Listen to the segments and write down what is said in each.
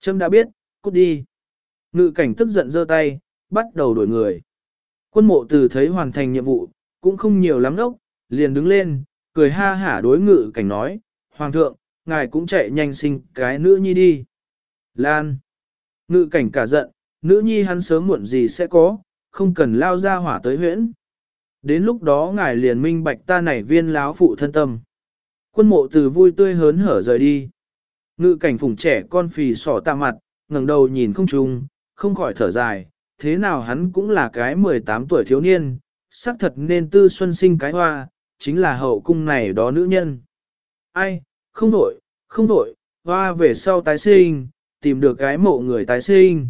Trâm đã biết, cút đi. Ngự cảnh tức giận giơ tay, bắt đầu đổi người. Quân mộ từ thấy hoàn thành nhiệm vụ, cũng không nhiều lắm đốc, liền đứng lên, cười ha hả đối ngự cảnh nói, Hoàng thượng, ngài cũng chạy nhanh sinh cái nữ nhi đi. Lan. Ngự cảnh cả giận, nữ nhi hắn sớm muộn gì sẽ có, không cần lao ra hỏa tới huyễn. Đến lúc đó ngài liền minh bạch ta nảy viên láo phụ thân tâm. Quân mộ từ vui tươi hớn hở rời đi. Ngự cảnh phùng trẻ con phì sỏ tạ mặt, ngẩng đầu nhìn không trùng, không khỏi thở dài, thế nào hắn cũng là cái 18 tuổi thiếu niên, xác thật nên tư xuân sinh cái hoa, chính là hậu cung này đó nữ nhân. Ai, không đổi, không đổi, hoa về sau tái sinh, tìm được cái mộ người tái sinh.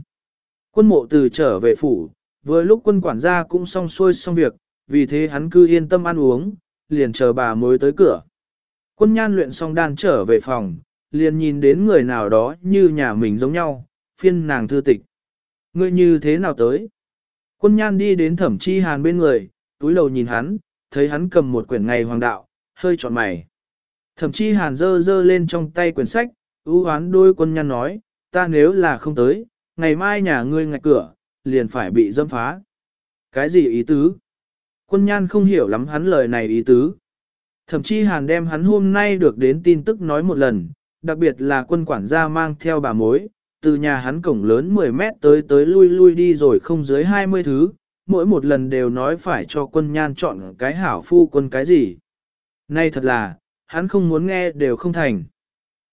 Quân mộ từ trở về phủ, vừa lúc quân quản gia cũng xong xuôi xong việc, vì thế hắn cứ yên tâm ăn uống, liền chờ bà mới tới cửa. Quân nhan luyện xong đan trở về phòng, liền nhìn đến người nào đó như nhà mình giống nhau, phiên nàng thư tịch. Ngươi như thế nào tới? Quân nhan đi đến thẩm chi hàn bên người, túi đầu nhìn hắn, thấy hắn cầm một quyển ngày hoàng đạo, hơi trọn mày. Thẩm chi hàn dơ dơ lên trong tay quyển sách, ưu hoán đôi quân nhan nói, ta nếu là không tới, ngày mai nhà ngươi ngạch cửa, liền phải bị dâm phá. Cái gì ý tứ? Quân nhan không hiểu lắm hắn lời này ý tứ. Thậm chí hàn đem hắn hôm nay được đến tin tức nói một lần, đặc biệt là quân quản gia mang theo bà mối, từ nhà hắn cổng lớn 10 mét tới tới lui lui đi rồi không dưới 20 thứ, mỗi một lần đều nói phải cho quân nhan chọn cái hảo phu quân cái gì. Nay thật là, hắn không muốn nghe đều không thành.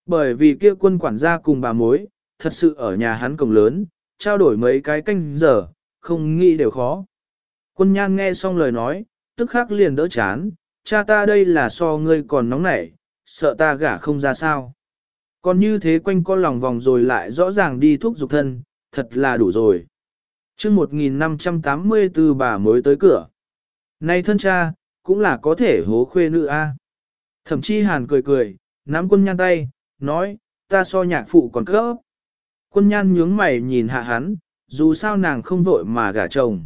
Bởi vì kia quân quản gia cùng bà mối, thật sự ở nhà hắn cổng lớn, trao đổi mấy cái canh giờ, không nghĩ đều khó. Quân nhan nghe xong lời nói, tức khắc liền đỡ chán, cha ta đây là so ngươi còn nóng nảy, sợ ta gả không ra sao. Còn như thế quanh co lòng vòng rồi lại rõ ràng đi thuốc dục thân, thật là đủ rồi. chương 1584 bà mới tới cửa. Này thân cha, cũng là có thể hố khuê nữ a. Thậm chí hàn cười cười, nắm quân nhan tay, nói, ta so nhạc phụ còn cấp. Quân nhan nhướng mày nhìn hạ hắn, dù sao nàng không vội mà gả chồng.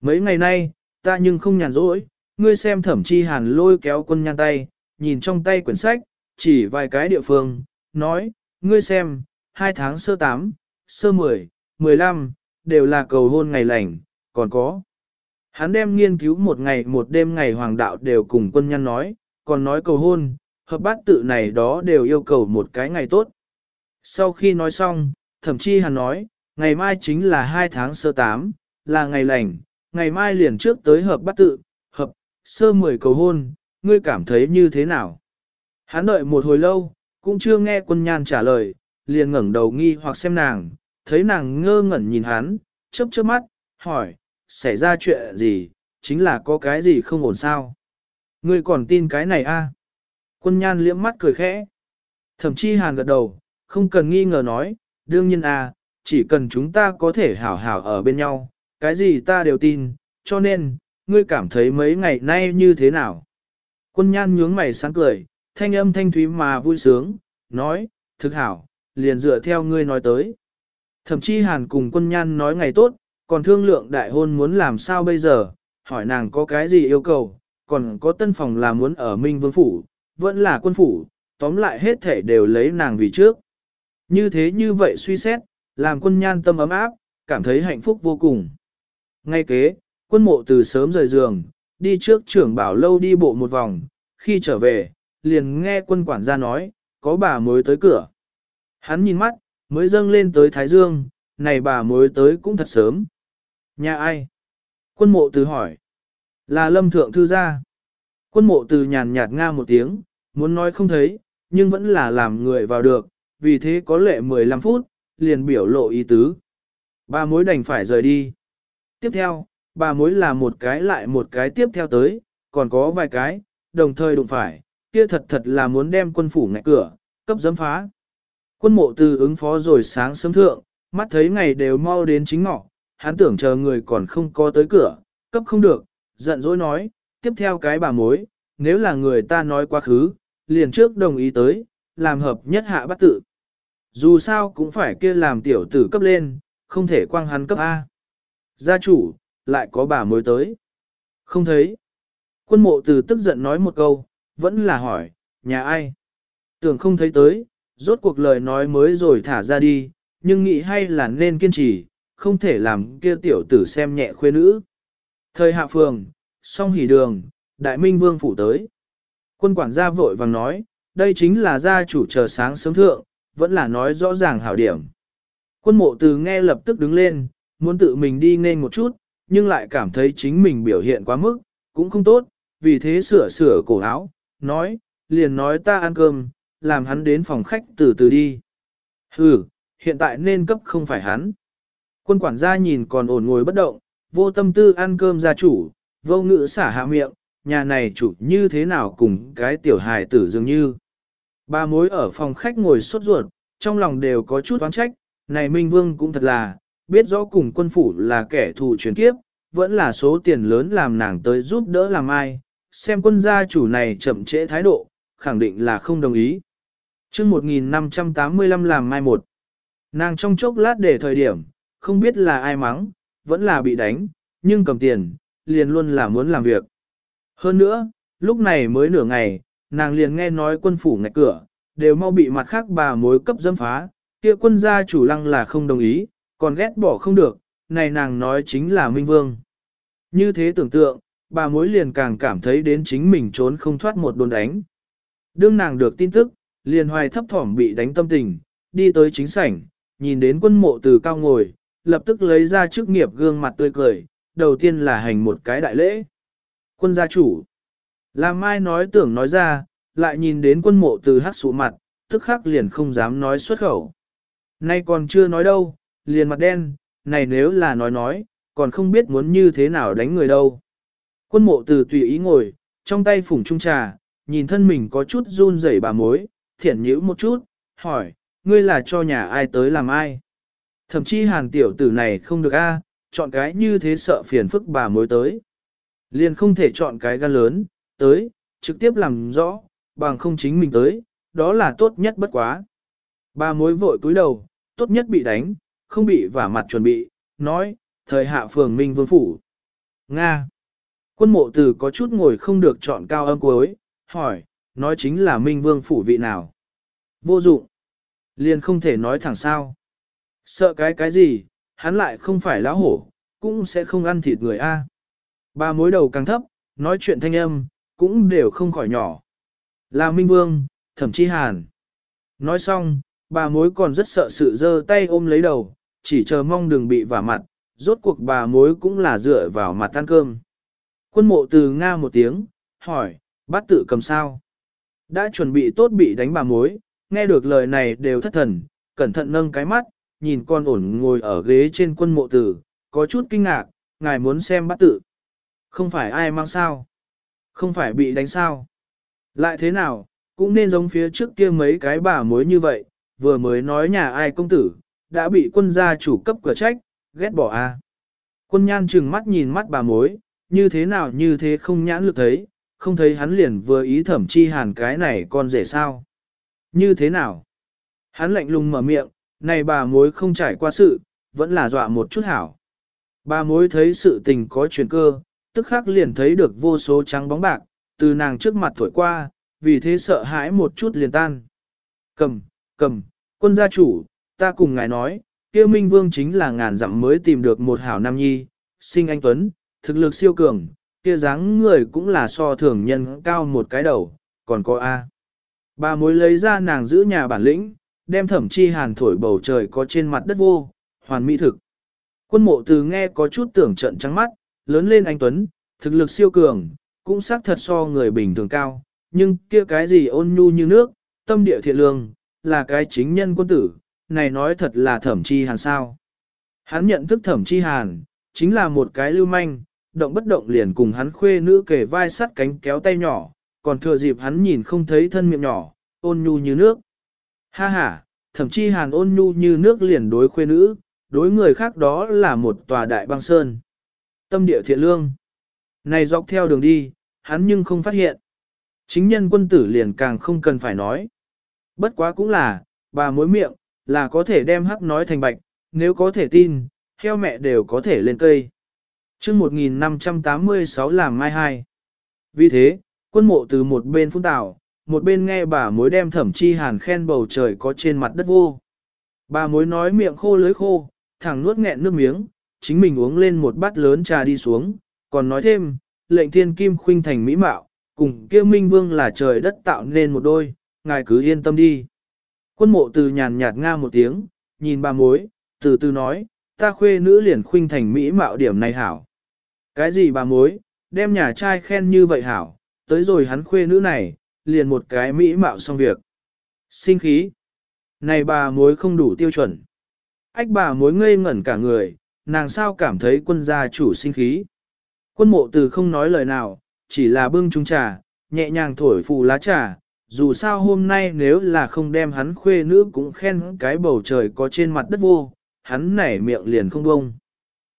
Mấy ngày nay, ta nhưng không nhàn rỗi, ngươi xem thẩm chi hàn lôi kéo quân nhan tay, nhìn trong tay quyển sách, chỉ vài cái địa phương, nói, ngươi xem, hai tháng sơ tám, sơ mười, mười lăm, đều là cầu hôn ngày lành, còn có. Hắn đem nghiên cứu một ngày một đêm ngày hoàng đạo đều cùng quân nhân nói, còn nói cầu hôn, hợp bát tự này đó đều yêu cầu một cái ngày tốt. Sau khi nói xong, thậm chí hắn nói, ngày mai chính là hai tháng sơ tám, là ngày lành, ngày mai liền trước tới hợp bát tự, hợp, sơ mười cầu hôn, ngươi cảm thấy như thế nào? Hắn đợi một hồi lâu, cũng chưa nghe quân nhan trả lời, liền ngẩng đầu nghi hoặc xem nàng, thấy nàng ngơ ngẩn nhìn hắn, chớp chớp mắt, hỏi, xảy ra chuyện gì, chính là có cái gì không ổn sao? Ngươi còn tin cái này a? À? Quân nhan liễm mắt cười khẽ. Thậm chí hàn gật đầu, không cần nghi ngờ nói, đương nhiên a, chỉ cần chúng ta có thể hảo hảo ở bên nhau, cái gì ta đều tin, cho nên, ngươi cảm thấy mấy ngày nay như thế nào? Quân nhan nhướng mày sáng cười, thanh âm thanh thúy mà vui sướng, nói, thực hảo, liền dựa theo ngươi nói tới. Thậm chí hàn cùng quân nhan nói ngày tốt, còn thương lượng đại hôn muốn làm sao bây giờ, hỏi nàng có cái gì yêu cầu, còn có tân phòng là muốn ở Minh Vương Phủ, vẫn là quân phủ, tóm lại hết thể đều lấy nàng vì trước. Như thế như vậy suy xét, làm quân nhan tâm ấm áp, cảm thấy hạnh phúc vô cùng. Ngay kế, quân mộ từ sớm rời giường, đi trước trưởng bảo lâu đi bộ một vòng, khi trở về, liền nghe quân quản gia nói, có bà mới tới cửa. Hắn nhìn mắt, mới dâng lên tới Thái Dương, này bà mới tới cũng thật sớm. Nhà ai? Quân mộ từ hỏi. Là lâm thượng thư gia. Quân mộ từ nhàn nhạt nga một tiếng, muốn nói không thấy, nhưng vẫn là làm người vào được, vì thế có lệ 15 phút, liền biểu lộ ý tứ. Bà mối đành phải rời đi. Tiếp theo, bà mối là một cái lại một cái tiếp theo tới, còn có vài cái, đồng thời đụng phải, kia thật thật là muốn đem quân phủ ngại cửa, cấp dấm phá. Quân mộ từ ứng phó rồi sáng sớm thượng, mắt thấy ngày đều mau đến chính ngọ, hắn tưởng chờ người còn không có tới cửa, cấp không được, giận dỗi nói, tiếp theo cái bà mối, nếu là người ta nói quá khứ, liền trước đồng ý tới, làm hợp nhất hạ bắt tự. Dù sao cũng phải kia làm tiểu tử cấp lên, không thể quang hắn cấp A. Gia chủ, lại có bà mối tới. Không thấy. Quân mộ từ tức giận nói một câu, vẫn là hỏi, nhà ai? Tưởng không thấy tới, rốt cuộc lời nói mới rồi thả ra đi, nhưng nghĩ hay là nên kiên trì, không thể làm kia tiểu tử xem nhẹ khuê nữ. Thời hạ phường, song hỉ đường, đại minh vương phủ tới. Quân quản gia vội vàng nói, đây chính là gia chủ chờ sáng sớm thượng, vẫn là nói rõ ràng hảo điểm. Quân mộ từ nghe lập tức đứng lên, muốn tự mình đi nên một chút, nhưng lại cảm thấy chính mình biểu hiện quá mức, cũng không tốt, vì thế sửa sửa cổ áo, nói, liền nói ta ăn cơm, làm hắn đến phòng khách từ từ đi. Hừ, hiện tại nên cấp không phải hắn. Quân quản gia nhìn còn ổn ngồi bất động, vô tâm tư ăn cơm gia chủ, vô ngữ xả hạ miệng, nhà này chủ như thế nào cùng cái tiểu hài tử dường như. Ba mối ở phòng khách ngồi sốt ruột, trong lòng đều có chút oán trách, này Minh Vương cũng thật là, biết rõ cùng quân phủ là kẻ thù truyền kiếp, vẫn là số tiền lớn làm nàng tới giúp đỡ làm ai, xem quân gia chủ này chậm trễ thái độ, khẳng định là không đồng ý. chương 1585 làm mai một, nàng trong chốc lát để thời điểm, không biết là ai mắng, vẫn là bị đánh, nhưng cầm tiền, liền luôn là muốn làm việc. Hơn nữa, lúc này mới nửa ngày, nàng liền nghe nói quân phủ ngạch cửa, đều mau bị mặt khác bà mối cấp dâm phá, kia quân gia chủ lăng là không đồng ý, còn ghét bỏ không được, này nàng nói chính là Minh Vương. Như thế tưởng tượng, bà mối liền càng cảm thấy đến chính mình trốn không thoát một đồn đánh. Đương nàng được tin tức, liền hoài thấp thỏm bị đánh tâm tình, đi tới chính sảnh, nhìn đến quân mộ từ cao ngồi, lập tức lấy ra chức nghiệp gương mặt tươi cười, đầu tiên là hành một cái đại lễ. Quân gia chủ. Làm mai nói tưởng nói ra, lại nhìn đến quân mộ từ hát sụ mặt, tức khắc liền không dám nói xuất khẩu. Nay còn chưa nói đâu, liền mặt đen, này nếu là nói nói, còn không biết muốn như thế nào đánh người đâu. Quân mộ từ tùy ý ngồi, trong tay phủng trung trà, nhìn thân mình có chút run rẩy bà mối, thiện nhữ một chút, hỏi, ngươi là cho nhà ai tới làm ai? Thậm chí hàn tiểu tử này không được a, chọn cái như thế sợ phiền phức bà mối tới. Liền không thể chọn cái gan lớn, tới, trực tiếp làm rõ, bằng không chính mình tới, đó là tốt nhất bất quá. Bà mối vội cúi đầu, tốt nhất bị đánh, không bị vả mặt chuẩn bị, nói, thời hạ phường Minh Vương Phủ. Nga. Quân mộ từ có chút ngồi không được chọn cao âm cuối, hỏi, nói chính là Minh Vương Phủ vị nào. Vô dụng. Liền không thể nói thẳng sao. Sợ cái cái gì, hắn lại không phải lão hổ, cũng sẽ không ăn thịt người A. Ba mối đầu càng thấp, nói chuyện thanh âm, cũng đều không khỏi nhỏ. Là Minh Vương, thậm chí hàn. Nói xong, bà mối còn rất sợ sự dơ tay ôm lấy đầu, chỉ chờ mong đừng bị vả mặt, rốt cuộc bà mối cũng là dựa vào mặt ăn cơm. Quân mộ từ Nga một tiếng, hỏi, bắt tự cầm sao? Đã chuẩn bị tốt bị đánh bà mối, nghe được lời này đều thất thần, cẩn thận nâng cái mắt, nhìn con ổn ngồi ở ghế trên quân mộ tử, có chút kinh ngạc, ngài muốn xem bắt tự. Không phải ai mang sao? Không phải bị đánh sao? Lại thế nào, cũng nên giống phía trước kia mấy cái bà mối như vậy, vừa mới nói nhà ai công tử, đã bị quân gia chủ cấp cửa trách, ghét bỏ a. À. Quân nhan chừng mắt nhìn mắt bà mối, như thế nào như thế không nhãn lực thấy, không thấy hắn liền vừa ý thẩm chi hàn cái này con rể sao. Như thế nào? Hắn lạnh lùng mở miệng, này bà mối không trải qua sự, vẫn là dọa một chút hảo. Bà mối thấy sự tình có chuyển cơ, tức khắc liền thấy được vô số trắng bóng bạc, từ nàng trước mặt thổi qua, vì thế sợ hãi một chút liền tan. Cầm, cầm, quân gia chủ, ta cùng ngài nói, kia Minh Vương chính là ngàn dặm mới tìm được một hảo nam nhi, sinh anh Tuấn, thực lực siêu cường, kia dáng người cũng là so thường nhân cao một cái đầu, còn có A. Bà mối lấy ra nàng giữ nhà bản lĩnh, đem thẩm chi hàn thổi bầu trời có trên mặt đất vô, hoàn mỹ thực. Quân mộ từ nghe có chút tưởng trận trắng mắt, lớn lên anh Tuấn, thực lực siêu cường, cũng xác thật so người bình thường cao, nhưng kia cái gì ôn nhu như nước, tâm địa thiện lương, là cái chính nhân quân tử, này nói thật là thẩm chi hàn sao. Hắn nhận thức thẩm chi hàn, chính là một cái lưu manh, động bất động liền cùng hắn khuê nữ kề vai sắt cánh kéo tay nhỏ, còn thừa dịp hắn nhìn không thấy thân miệng nhỏ, ôn nhu như nước. Ha ha, thậm chí hàn ôn nhu như nước liền đối khuê nữ, đối người khác đó là một tòa đại băng sơn. Tâm địa thiện lương. Này dọc theo đường đi, hắn nhưng không phát hiện. Chính nhân quân tử liền càng không cần phải nói. Bất quá cũng là, bà mối miệng, là có thể đem hắc nói thành bạch, nếu có thể tin, heo mẹ đều có thể lên cây chương 1586 làm mai hai. Vì thế, quân mộ từ một bên phun tảo, một bên nghe bà mối đem thẩm chi hàn khen bầu trời có trên mặt đất vô. Bà mối nói miệng khô lưới khô, thẳng nuốt nghẹn nước miếng, chính mình uống lên một bát lớn trà đi xuống, còn nói thêm, lệnh thiên kim khuynh thành mỹ mạo, cùng kia minh vương là trời đất tạo nên một đôi, ngài cứ yên tâm đi. Quân mộ từ nhàn nhạt nga một tiếng, nhìn bà mối, từ từ nói, ta khuê nữ liền khuynh thành mỹ mạo điểm này hảo. Cái gì bà mối, đem nhà trai khen như vậy hảo, tới rồi hắn khuê nữ này, liền một cái mỹ mạo xong việc. Sinh khí. Này bà mối không đủ tiêu chuẩn. Ách bà mối ngây ngẩn cả người, nàng sao cảm thấy quân gia chủ sinh khí. Quân mộ từ không nói lời nào, chỉ là bưng chung trà, nhẹ nhàng thổi phù lá trà. Dù sao hôm nay nếu là không đem hắn khuê nữ cũng khen cái bầu trời có trên mặt đất vô, hắn nảy miệng liền không bông.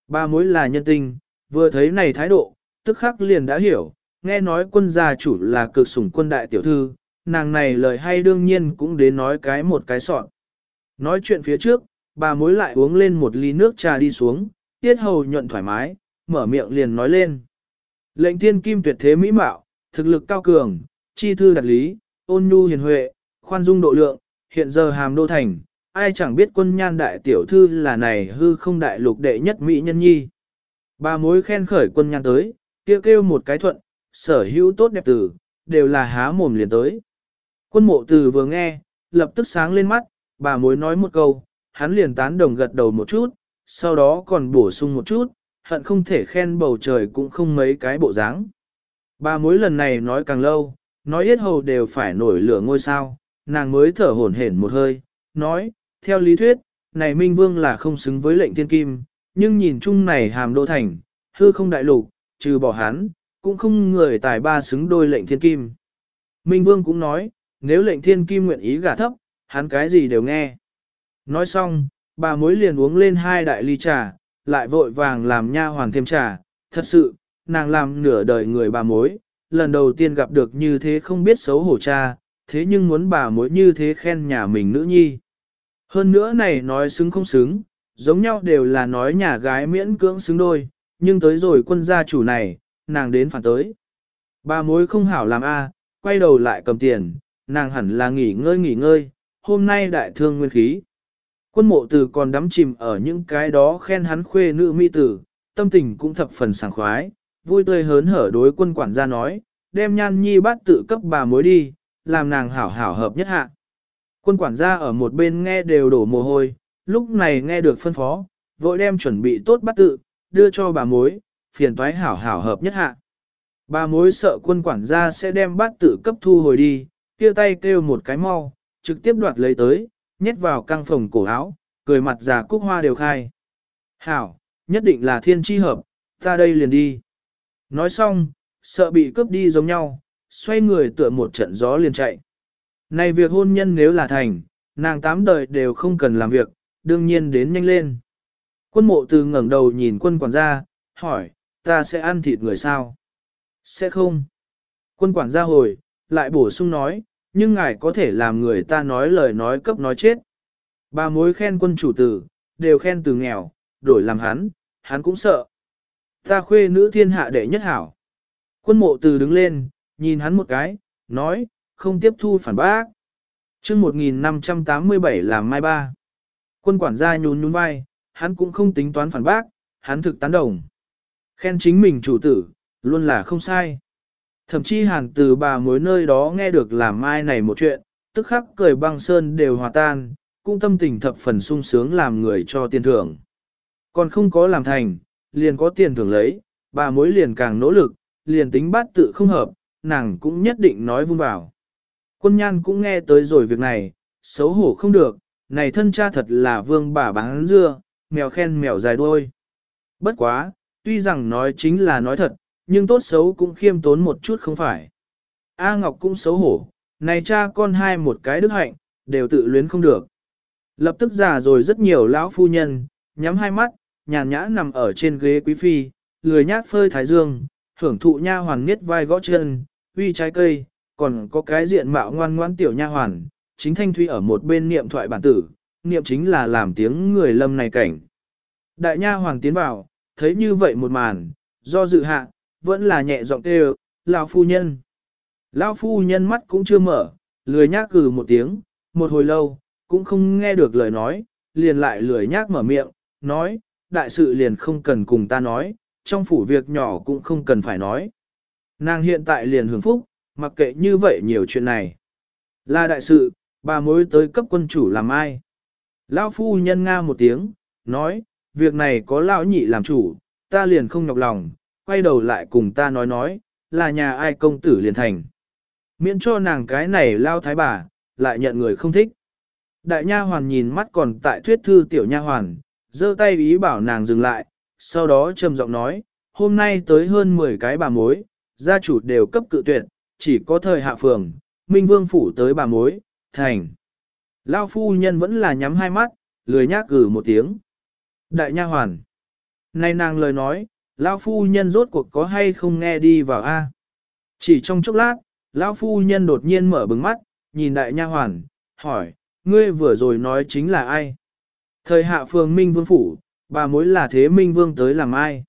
Ba mối là nhân tinh, vừa thấy này thái độ, tức khắc liền đã hiểu, nghe nói quân gia chủ là cực sủng quân đại tiểu thư, nàng này lời hay đương nhiên cũng đến nói cái một cái sọn. Nói chuyện phía trước, bà mối lại uống lên một ly nước trà đi xuống, tiết hầu nhuận thoải mái, mở miệng liền nói lên. Lệnh thiên kim tuyệt thế mỹ mạo, thực lực cao cường, chi thư đặt lý, ôn nhu hiền huệ, khoan dung độ lượng, hiện giờ hàm đô thành, ai chẳng biết quân nhan đại tiểu thư là này hư không đại lục đệ nhất mỹ nhân nhi. Bà mối khen khởi quân nhan tới, kêu kêu một cái thuận, sở hữu tốt đẹp tử, đều là há mồm liền tới. Quân mộ từ vừa nghe, lập tức sáng lên mắt, bà mối nói một câu, hắn liền tán đồng gật đầu một chút, sau đó còn bổ sung một chút, hận không thể khen bầu trời cũng không mấy cái bộ dáng. Bà mối lần này nói càng lâu, nói yết hầu đều phải nổi lửa ngôi sao, nàng mới thở hổn hển một hơi, nói, theo lý thuyết, này Minh Vương là không xứng với lệnh thiên kim, nhưng nhìn chung này hàm đô thành, hư không đại lục, trừ bỏ hắn, cũng không người tài ba xứng đôi lệnh thiên kim. Minh Vương cũng nói, nếu lệnh thiên kim nguyện ý gả thấp, hắn cái gì đều nghe. Nói xong, bà mối liền uống lên hai đại ly trà, lại vội vàng làm nha hoàn thêm trà, thật sự, nàng làm nửa đời người bà mối, lần đầu tiên gặp được như thế không biết xấu hổ cha, thế nhưng muốn bà mối như thế khen nhà mình nữ nhi. Hơn nữa này nói xứng không xứng, giống nhau đều là nói nhà gái miễn cưỡng xứng đôi, nhưng tới rồi quân gia chủ này, nàng đến phản tới. Bà mối không hảo làm a, quay đầu lại cầm tiền, nàng hẳn là nghỉ ngơi nghỉ ngơi, hôm nay đại thương nguyên khí. Quân mộ tử còn đắm chìm ở những cái đó khen hắn khuê nữ mỹ tử, tâm tình cũng thập phần sảng khoái, vui tươi hớn hở đối quân quản gia nói, đem nhan nhi bát tự cấp bà mối đi, làm nàng hảo hảo hợp nhất hạ. Quân quản gia ở một bên nghe đều đổ mồ hôi, lúc này nghe được phân phó, vội đem chuẩn bị tốt bát tự, đưa cho bà mối, phiền toái hảo hảo hợp nhất hạ. Bà mối sợ quân quản gia sẽ đem bát tự cấp thu hồi đi, kia tay kêu một cái mau, trực tiếp đoạt lấy tới, nhét vào căng phòng cổ áo, cười mặt già cúc hoa đều khai. Hảo, nhất định là thiên tri hợp, ta đây liền đi. Nói xong, sợ bị cướp đi giống nhau, xoay người tựa một trận gió liền chạy. Này việc hôn nhân nếu là thành, nàng tám đời đều không cần làm việc, đương nhiên đến nhanh lên. Quân mộ từ ngẩng đầu nhìn quân quản gia, hỏi, ta sẽ ăn thịt người sao? Sẽ không. Quân quản gia hồi, lại bổ sung nói, nhưng ngài có thể làm người ta nói lời nói cấp nói chết. Ba mối khen quân chủ tử, đều khen từ nghèo, đổi làm hắn, hắn cũng sợ. Ta khuê nữ thiên hạ đệ nhất hảo. Quân mộ từ đứng lên, nhìn hắn một cái, nói, không tiếp thu phản bác. chương 1587 làm mai ba. Quân quản gia nhún nhún vai, hắn cũng không tính toán phản bác, hắn thực tán đồng. Khen chính mình chủ tử, luôn là không sai. Thậm chí hàn từ bà mối nơi đó nghe được làm mai này một chuyện, tức khắc cười băng sơn đều hòa tan, cũng tâm tình thập phần sung sướng làm người cho tiền thưởng. Còn không có làm thành, liền có tiền thưởng lấy, bà mối liền càng nỗ lực, liền tính bát tự không hợp, nàng cũng nhất định nói vung vào. Quân nhan cũng nghe tới rồi việc này, xấu hổ không được, này thân cha thật là vương bà bán dưa, mèo khen mèo dài đuôi. Bất quá, tuy rằng nói chính là nói thật, nhưng tốt xấu cũng khiêm tốn một chút không phải. A Ngọc cũng xấu hổ, này cha con hai một cái đức hạnh, đều tự luyến không được. Lập tức già rồi rất nhiều lão phu nhân, nhắm hai mắt, nhàn nhã nằm ở trên ghế quý phi, lười nhác phơi thái dương, hưởng thụ nha hoàn niết vai gõ chân, uy trái cây, còn có cái diện mạo ngoan ngoan tiểu nha hoàn, chính thanh thuy ở một bên niệm thoại bản tử, niệm chính là làm tiếng người lâm này cảnh. Đại nha hoàng tiến vào, thấy như vậy một màn, do dự hạ, vẫn là nhẹ giọng kêu, lão phu nhân. Lão phu nhân mắt cũng chưa mở, lười nhác cử một tiếng, một hồi lâu, cũng không nghe được lời nói, liền lại lười nhác mở miệng, nói, đại sự liền không cần cùng ta nói, trong phủ việc nhỏ cũng không cần phải nói. Nàng hiện tại liền hưởng phúc, mặc kệ như vậy nhiều chuyện này. Là đại sự, bà mối tới cấp quân chủ làm ai? Lão phu nhân nga một tiếng, nói, việc này có lão nhị làm chủ, ta liền không nhọc lòng, quay đầu lại cùng ta nói nói, là nhà ai công tử liền thành. Miễn cho nàng cái này lao thái bà, lại nhận người không thích. Đại nha hoàn nhìn mắt còn tại thuyết thư tiểu nha hoàn, giơ tay ý bảo nàng dừng lại, sau đó trầm giọng nói, hôm nay tới hơn 10 cái bà mối, gia chủ đều cấp cự tuyệt, chỉ có thời hạ phường, Minh Vương phủ tới bà mối, thành. Lao phu nhân vẫn là nhắm hai mắt, lười nhác gử một tiếng. Đại nha hoàn. Này nàng lời nói, Lao phu nhân rốt cuộc có hay không nghe đi vào A. Chỉ trong chốc lát, Lão phu nhân đột nhiên mở bừng mắt, nhìn đại nha hoàn, hỏi, ngươi vừa rồi nói chính là ai? Thời hạ phường Minh Vương Phủ, bà mối là thế Minh Vương tới làm ai?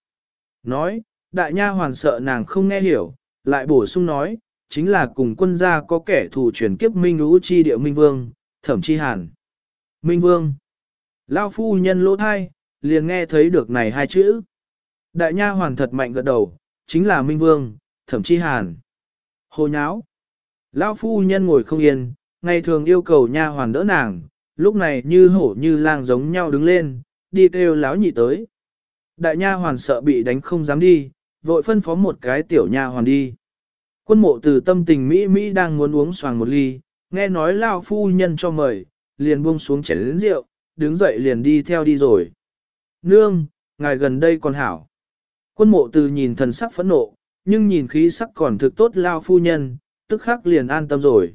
Nói, đại nha hoàn sợ nàng không nghe hiểu, lại bổ sung nói, chính là cùng quân gia có kẻ thù truyền kiếp Minh Lũ Chi địa Minh Vương, thẩm chi hàn. Minh Vương. Lao phu nhân lỗ thai, liền nghe thấy được này hai chữ. Đại nha hoàn thật mạnh gật đầu, chính là Minh Vương, thẩm chi hàn. Hồ nháo. Lão phu nhân ngồi không yên, ngày thường yêu cầu nha hoàn đỡ nàng, lúc này như hổ như lang giống nhau đứng lên, đi kêu lão nhị tới. Đại nha hoàn sợ bị đánh không dám đi, vội phân phó một cái tiểu nha hoàn đi. Quân mộ từ tâm tình Mỹ Mỹ đang muốn uống xoàng một ly, nghe nói lao phu nhân cho mời, liền buông xuống chén lĩnh rượu, đứng dậy liền đi theo đi rồi. Nương, ngài gần đây còn hảo. Quân mộ từ nhìn thần sắc phẫn nộ, nhưng nhìn khí sắc còn thực tốt lao phu nhân, tức khắc liền an tâm rồi.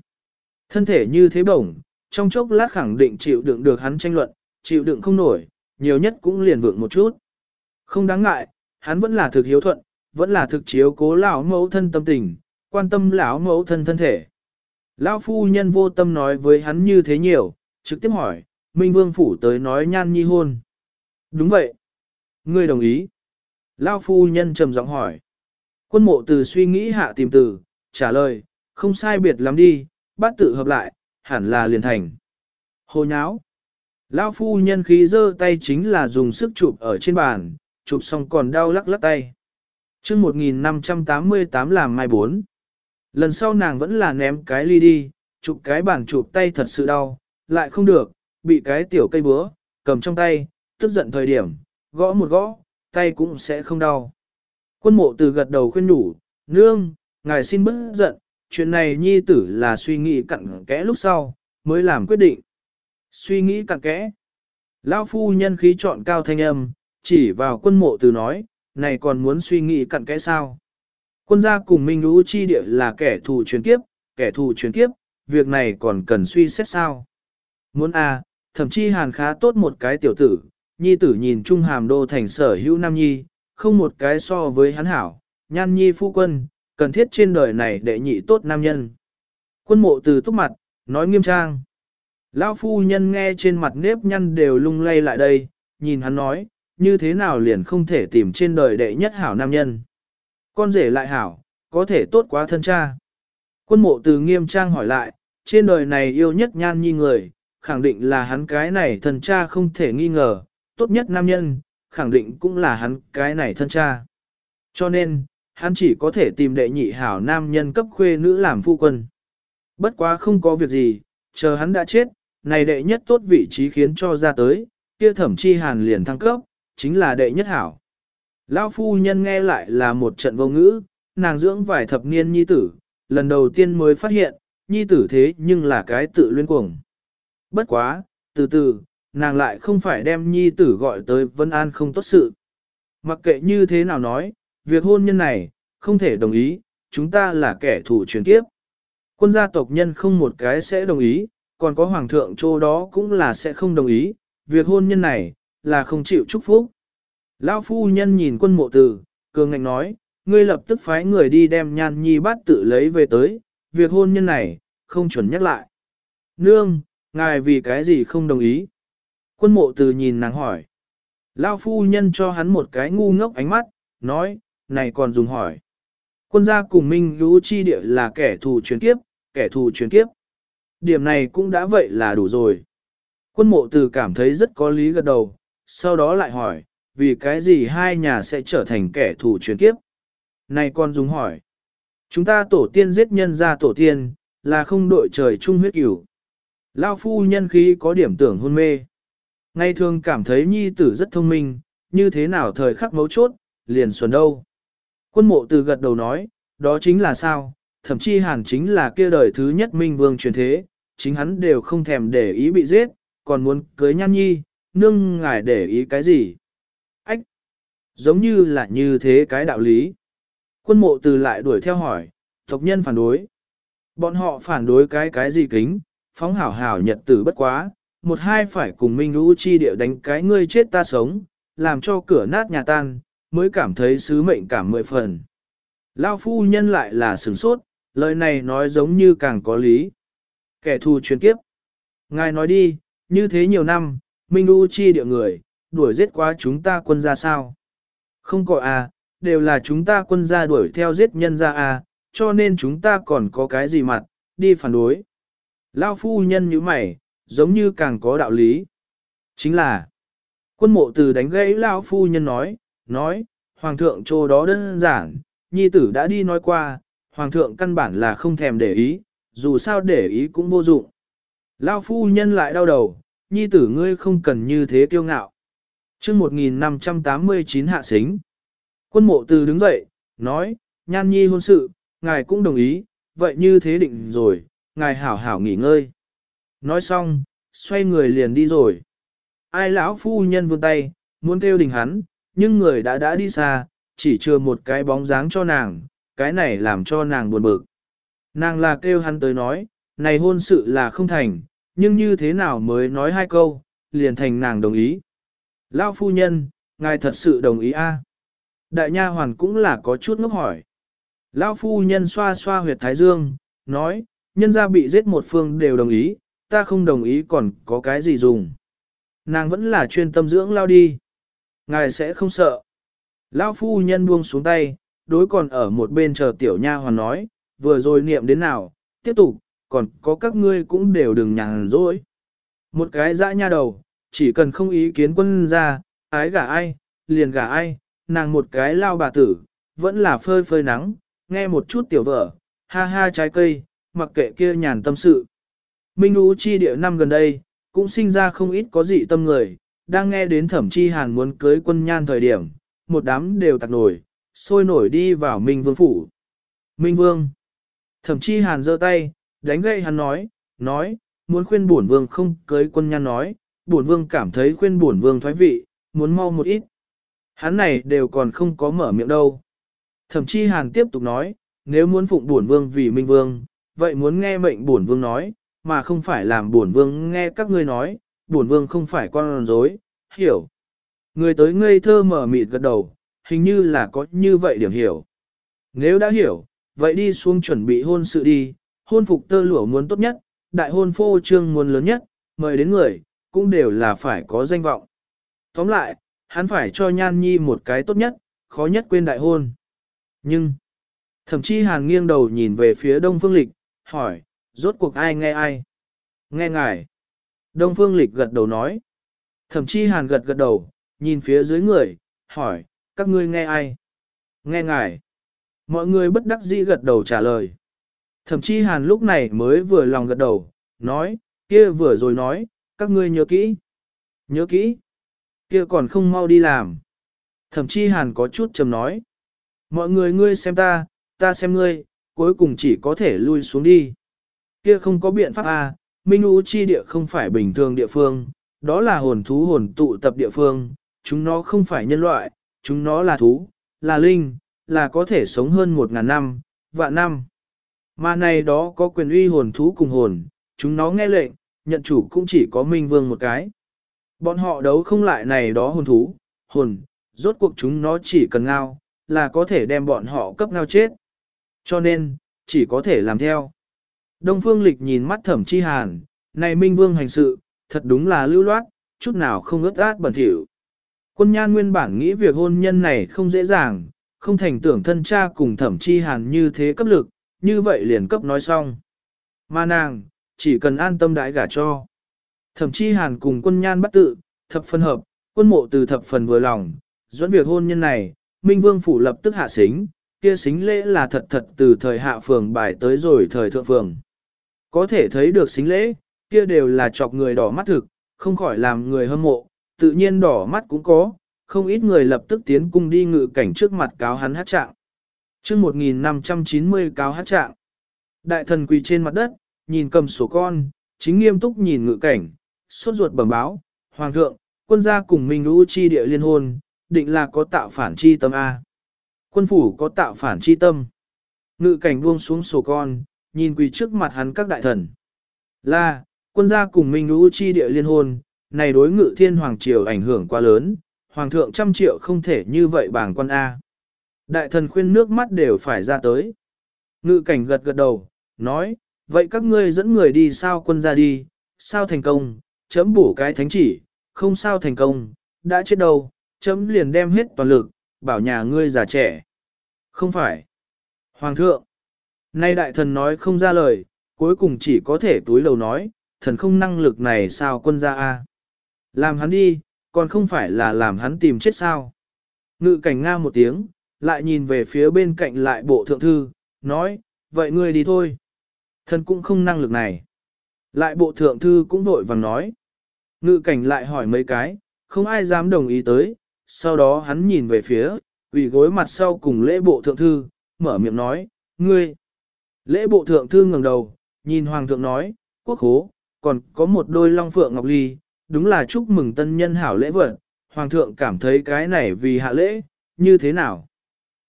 Thân thể như thế bổng, trong chốc lát khẳng định chịu đựng được hắn tranh luận, chịu đựng không nổi, nhiều nhất cũng liền vượng một chút. Không đáng ngại, hắn vẫn là thực hiếu thuận, vẫn là thực chiếu cố lão mẫu thân tâm tình, quan tâm lão mẫu thân thân thể. Lão phu nhân vô tâm nói với hắn như thế nhiều, trực tiếp hỏi, Minh Vương phủ tới nói nhan nhi hôn. Đúng vậy. Ngươi đồng ý. Lão phu nhân trầm giọng hỏi. Quân mộ từ suy nghĩ hạ tìm từ, trả lời, không sai biệt lắm đi, bắt tự hợp lại, hẳn là liền thành. Hồ nháo. Lão phu nhân khí giơ tay chính là dùng sức chụp ở trên bàn, chụp xong còn đau lắc lắc tay. chương 1588 làm mai bốn. Lần sau nàng vẫn là ném cái ly đi, chụp cái bàn chụp tay thật sự đau, lại không được, bị cái tiểu cây búa, cầm trong tay, tức giận thời điểm, gõ một gõ, tay cũng sẽ không đau. Quân mộ từ gật đầu khuyên nhủ, nương, ngài xin bớt giận, chuyện này nhi tử là suy nghĩ cặn kẽ lúc sau, mới làm quyết định. Suy nghĩ cặn kẽ. Lão phu nhân khí chọn cao thanh âm, chỉ vào quân mộ từ nói, này còn muốn suy nghĩ cặn kẽ sao? Quân gia cùng Minh Lũ Chi Địa là kẻ thù truyền kiếp, kẻ thù truyền kiếp, việc này còn cần suy xét sao? Muốn à, thậm chí hàn khá tốt một cái tiểu tử, nhi tử nhìn trung hàm đô thành sở hữu nam nhi, không một cái so với hắn hảo, nhan nhi phu quân, cần thiết trên đời này để nhị tốt nam nhân. Quân mộ từ túc mặt, nói nghiêm trang. Lão phu nhân nghe trên mặt nếp nhăn đều lung lay lại đây, nhìn hắn nói, như thế nào liền không thể tìm trên đời đệ nhất hảo nam nhân. Con rể lại hảo, có thể tốt quá thân cha. Quân mộ từ nghiêm trang hỏi lại, trên đời này yêu nhất nhan nhi người, khẳng định là hắn cái này thân cha không thể nghi ngờ, tốt nhất nam nhân, khẳng định cũng là hắn cái này thân cha. Cho nên, hắn chỉ có thể tìm đệ nhị hảo nam nhân cấp khuê nữ làm phu quân. Bất quá không có việc gì, chờ hắn đã chết, này đệ nhất tốt vị trí khiến cho ra tới, kia thẩm chi hàn liền thăng cấp, chính là đệ nhất hảo. Lão phu nhân nghe lại là một trận vô ngữ, nàng dưỡng vài thập niên nhi tử, lần đầu tiên mới phát hiện, nhi tử thế nhưng là cái tự luyên cuồng. Bất quá, từ từ, nàng lại không phải đem nhi tử gọi tới Vân An không tốt sự. Mặc kệ như thế nào nói, việc hôn nhân này, không thể đồng ý, chúng ta là kẻ thù truyền kiếp. Quân gia tộc nhân không một cái sẽ đồng ý, còn có hoàng thượng chỗ đó cũng là sẽ không đồng ý, việc hôn nhân này, là không chịu chúc phúc. Lão phu nhân nhìn quân mộ tử, cường ngạnh nói, ngươi lập tức phái người đi đem nhan nhi bát tự lấy về tới, việc hôn nhân này, không chuẩn nhắc lại. Nương, ngài vì cái gì không đồng ý? Quân mộ tử nhìn nàng hỏi. Lao phu nhân cho hắn một cái ngu ngốc ánh mắt, nói, này còn dùng hỏi. Quân gia cùng Minh Lũ Chi Địa là kẻ thù truyền kiếp, kẻ thù truyền kiếp. Điểm này cũng đã vậy là đủ rồi. Quân mộ tử cảm thấy rất có lý gật đầu, sau đó lại hỏi, vì cái gì hai nhà sẽ trở thành kẻ thù chuyển kiếp? Này con dùng hỏi, chúng ta tổ tiên giết nhân ra tổ tiên, là không đội trời chung huyết cửu. Lao phu nhân khí có điểm tưởng hôn mê. Ngày thường cảm thấy nhi tử rất thông minh, như thế nào thời khắc mấu chốt, liền xuân đâu. Quân mộ từ gật đầu nói, đó chính là sao, thậm chí hàn chính là kia đời thứ nhất minh vương truyền thế, chính hắn đều không thèm để ý bị giết, còn muốn cưới nhan nhi, nương ngài để ý cái gì. Giống như là như thế cái đạo lý. Quân mộ từ lại đuổi theo hỏi, tộc nhân phản đối. Bọn họ phản đối cái cái gì kính, phóng hảo hảo nhật tử bất quá, một hai phải cùng Minh Lũ chi địa đánh cái ngươi chết ta sống, làm cho cửa nát nhà tan, mới cảm thấy sứ mệnh cảm mười phần. Lao phu nhân lại là sửng sốt, lời này nói giống như càng có lý. Kẻ thù chuyên kiếp. Ngài nói đi, như thế nhiều năm, Minh U chi địa người, đuổi giết quá chúng ta quân ra sao? Không có à, đều là chúng ta quân ra đuổi theo giết nhân gia à, cho nên chúng ta còn có cái gì mặt, đi phản đối. Lao phu nhân như mày, giống như càng có đạo lý. Chính là, quân mộ từ đánh gãy Lao phu nhân nói, nói, Hoàng thượng chỗ đó đơn giản, nhi tử đã đi nói qua, Hoàng thượng căn bản là không thèm để ý, dù sao để ý cũng vô dụng. Lao phu nhân lại đau đầu, nhi tử ngươi không cần như thế kiêu ngạo chương 1589 hạ xính. Quân mộ từ đứng dậy, nói, nhan nhi hôn sự, ngài cũng đồng ý, vậy như thế định rồi, ngài hảo hảo nghỉ ngơi. Nói xong, xoay người liền đi rồi. Ai lão phu nhân vươn tay, muốn kêu đình hắn, nhưng người đã đã đi xa, chỉ chưa một cái bóng dáng cho nàng, cái này làm cho nàng buồn bực. Nàng là kêu hắn tới nói, này hôn sự là không thành, nhưng như thế nào mới nói hai câu, liền thành nàng đồng ý. Lão phu nhân, ngài thật sự đồng ý a? Đại nha hoàn cũng là có chút ngốc hỏi. Lão phu nhân xoa xoa huyệt thái dương, nói, nhân gia bị giết một phương đều đồng ý, ta không đồng ý còn có cái gì dùng. Nàng vẫn là chuyên tâm dưỡng lao đi. Ngài sẽ không sợ. Lão phu nhân buông xuống tay, đối còn ở một bên chờ tiểu nha hoàn nói, vừa rồi niệm đến nào, tiếp tục, còn có các ngươi cũng đều đừng nhàn rỗi. Một cái dã nha đầu, chỉ cần không ý kiến quân ra, ái gả ai, liền gả ai, nàng một cái lao bà tử, vẫn là phơi phơi nắng, nghe một chút tiểu vợ, ha ha trái cây, mặc kệ kia nhàn tâm sự. Minh Ú chi địa năm gần đây, cũng sinh ra không ít có dị tâm người, đang nghe đến thẩm chi hàn muốn cưới quân nhan thời điểm, một đám đều tặc nổi, sôi nổi đi vào Minh Vương phủ. Minh Vương. Thẩm chi hàn giơ tay, đánh gậy hắn nói, nói, muốn khuyên bổn vương không cưới quân nhan nói, bổn vương cảm thấy khuyên bổn vương thoái vị, muốn mau một ít. Hắn này đều còn không có mở miệng đâu. Thẩm chi hàn tiếp tục nói, nếu muốn phụng bổn vương vì minh vương, vậy muốn nghe mệnh bổn vương nói, mà không phải làm bổn vương nghe các ngươi nói, bổn vương không phải con rối, hiểu. Người tới ngây thơ mở mịt gật đầu, hình như là có như vậy điểm hiểu. Nếu đã hiểu, vậy đi xuống chuẩn bị hôn sự đi, hôn phục tơ lụa muốn tốt nhất, đại hôn phô trương muốn lớn nhất, mời đến người, cũng đều là phải có danh vọng. Tóm lại, hắn phải cho Nhan Nhi một cái tốt nhất, khó nhất quên đại hôn. Nhưng, thậm chí hàn nghiêng đầu nhìn về phía Đông Phương Lịch, hỏi, rốt cuộc ai nghe ai? Nghe ngài. Đông Phương Lịch gật đầu nói. Thậm chí hàn gật gật đầu, nhìn phía dưới người, hỏi, các ngươi nghe ai? Nghe ngài. Mọi người bất đắc dĩ gật đầu trả lời. Thậm chí hàn lúc này mới vừa lòng gật đầu, nói, kia vừa rồi nói, các ngươi nhớ kỹ. Nhớ kỹ. Kia còn không mau đi làm. Thậm chí hàn có chút trầm nói. Mọi người ngươi xem ta, ta xem ngươi, cuối cùng chỉ có thể lui xuống đi. Kia không có biện pháp à, Minh U chi địa không phải bình thường địa phương, đó là hồn thú hồn tụ tập địa phương, chúng nó không phải nhân loại, chúng nó là thú, là linh, là có thể sống hơn một ngàn năm, vạn năm. Mà này đó có quyền uy hồn thú cùng hồn, chúng nó nghe lệnh, nhận chủ cũng chỉ có Minh Vương một cái. Bọn họ đấu không lại này đó hồn thú, hồn, rốt cuộc chúng nó chỉ cần ngao, là có thể đem bọn họ cấp ngao chết. Cho nên, chỉ có thể làm theo. Đông Phương Lịch nhìn mắt thẩm chi hàn, này Minh Vương hành sự, thật đúng là lưu loát, chút nào không ướt át bẩn thỉu. Quân nhan nguyên bản nghĩ việc hôn nhân này không dễ dàng, không thành tưởng thân cha cùng thẩm chi hàn như thế cấp lực, như vậy liền cấp nói xong. Mà nàng, chỉ cần an tâm đãi gả cho. Thậm chí hàn cùng quân nhan bắt tự, thập phân hợp, quân mộ từ thập phần vừa lòng, dẫn việc hôn nhân này, Minh Vương Phủ lập tức hạ xính, kia xính lễ là thật thật từ thời hạ phường bài tới rồi thời thượng phường. Có thể thấy được xính lễ, kia đều là chọc người đỏ mắt thực, không khỏi làm người hâm mộ, tự nhiên đỏ mắt cũng có, không ít người lập tức tiến cung đi ngự cảnh trước mặt cáo hắn hát trạng. chương 1590 cáo hát trạng. Đại thần quỳ trên mặt đất, nhìn cầm sổ con, chính nghiêm túc nhìn ngự cảnh, suốt ruột bẩm báo, Hoàng thượng, quân gia cùng Minh Lũ chi địa liên hôn, định là có tạo phản chi tâm A. Quân phủ có tạo phản chi tâm. Ngự cảnh buông xuống sổ con, nhìn quỳ trước mặt hắn các đại thần. Là, quân gia cùng Minh Lũ chi địa liên hôn, này đối ngự thiên hoàng triều ảnh hưởng quá lớn, hoàng thượng trăm triệu không thể như vậy bảng quân A. Đại thần khuyên nước mắt đều phải ra tới. Ngự cảnh gật gật đầu, nói, vậy các ngươi dẫn người đi sao quân ra đi, sao thành công, chấm bổ cái thánh chỉ, không sao thành công, đã chết đâu, chấm liền đem hết toàn lực, bảo nhà ngươi già trẻ. Không phải. Hoàng thượng. Nay đại thần nói không ra lời, cuối cùng chỉ có thể túi lầu nói, thần không năng lực này sao quân ra a Làm hắn đi, còn không phải là làm hắn tìm chết sao. Ngự cảnh nga một tiếng, lại nhìn về phía bên cạnh lại bộ thượng thư, nói, vậy ngươi đi thôi thân cũng không năng lực này. Lại bộ thượng thư cũng vội vàng nói. Ngự cảnh lại hỏi mấy cái, không ai dám đồng ý tới, sau đó hắn nhìn về phía, quỳ gối mặt sau cùng lễ bộ thượng thư, mở miệng nói, ngươi. Lễ bộ thượng thư ngẩng đầu, nhìn hoàng thượng nói, quốc hố, còn có một đôi long phượng ngọc ly, đúng là chúc mừng tân nhân hảo lễ vật, hoàng thượng cảm thấy cái này vì hạ lễ, như thế nào?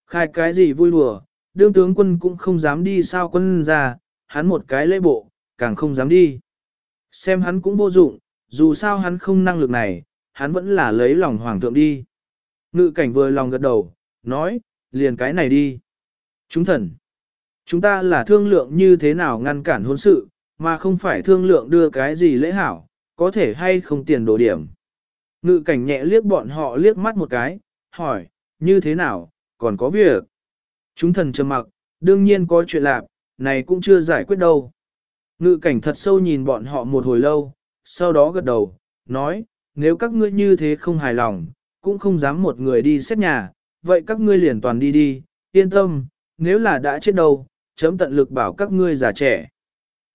Khai cái gì vui đùa, đương tướng quân cũng không dám đi sao quân ra, hắn một cái lễ bộ, càng không dám đi. Xem hắn cũng vô dụng, dù sao hắn không năng lực này, hắn vẫn là lấy lòng hoàng thượng đi. Ngự cảnh vừa lòng gật đầu, nói, liền cái này đi. Chúng thần, chúng ta là thương lượng như thế nào ngăn cản hôn sự, mà không phải thương lượng đưa cái gì lễ hảo, có thể hay không tiền đồ điểm. Ngự cảnh nhẹ liếc bọn họ liếc mắt một cái, hỏi, như thế nào, còn có việc. Chúng thần trầm mặc, đương nhiên có chuyện lạc, này cũng chưa giải quyết đâu. Ngự cảnh thật sâu nhìn bọn họ một hồi lâu, sau đó gật đầu, nói, nếu các ngươi như thế không hài lòng, cũng không dám một người đi xét nhà, vậy các ngươi liền toàn đi đi, yên tâm, nếu là đã chết đâu, chấm tận lực bảo các ngươi già trẻ.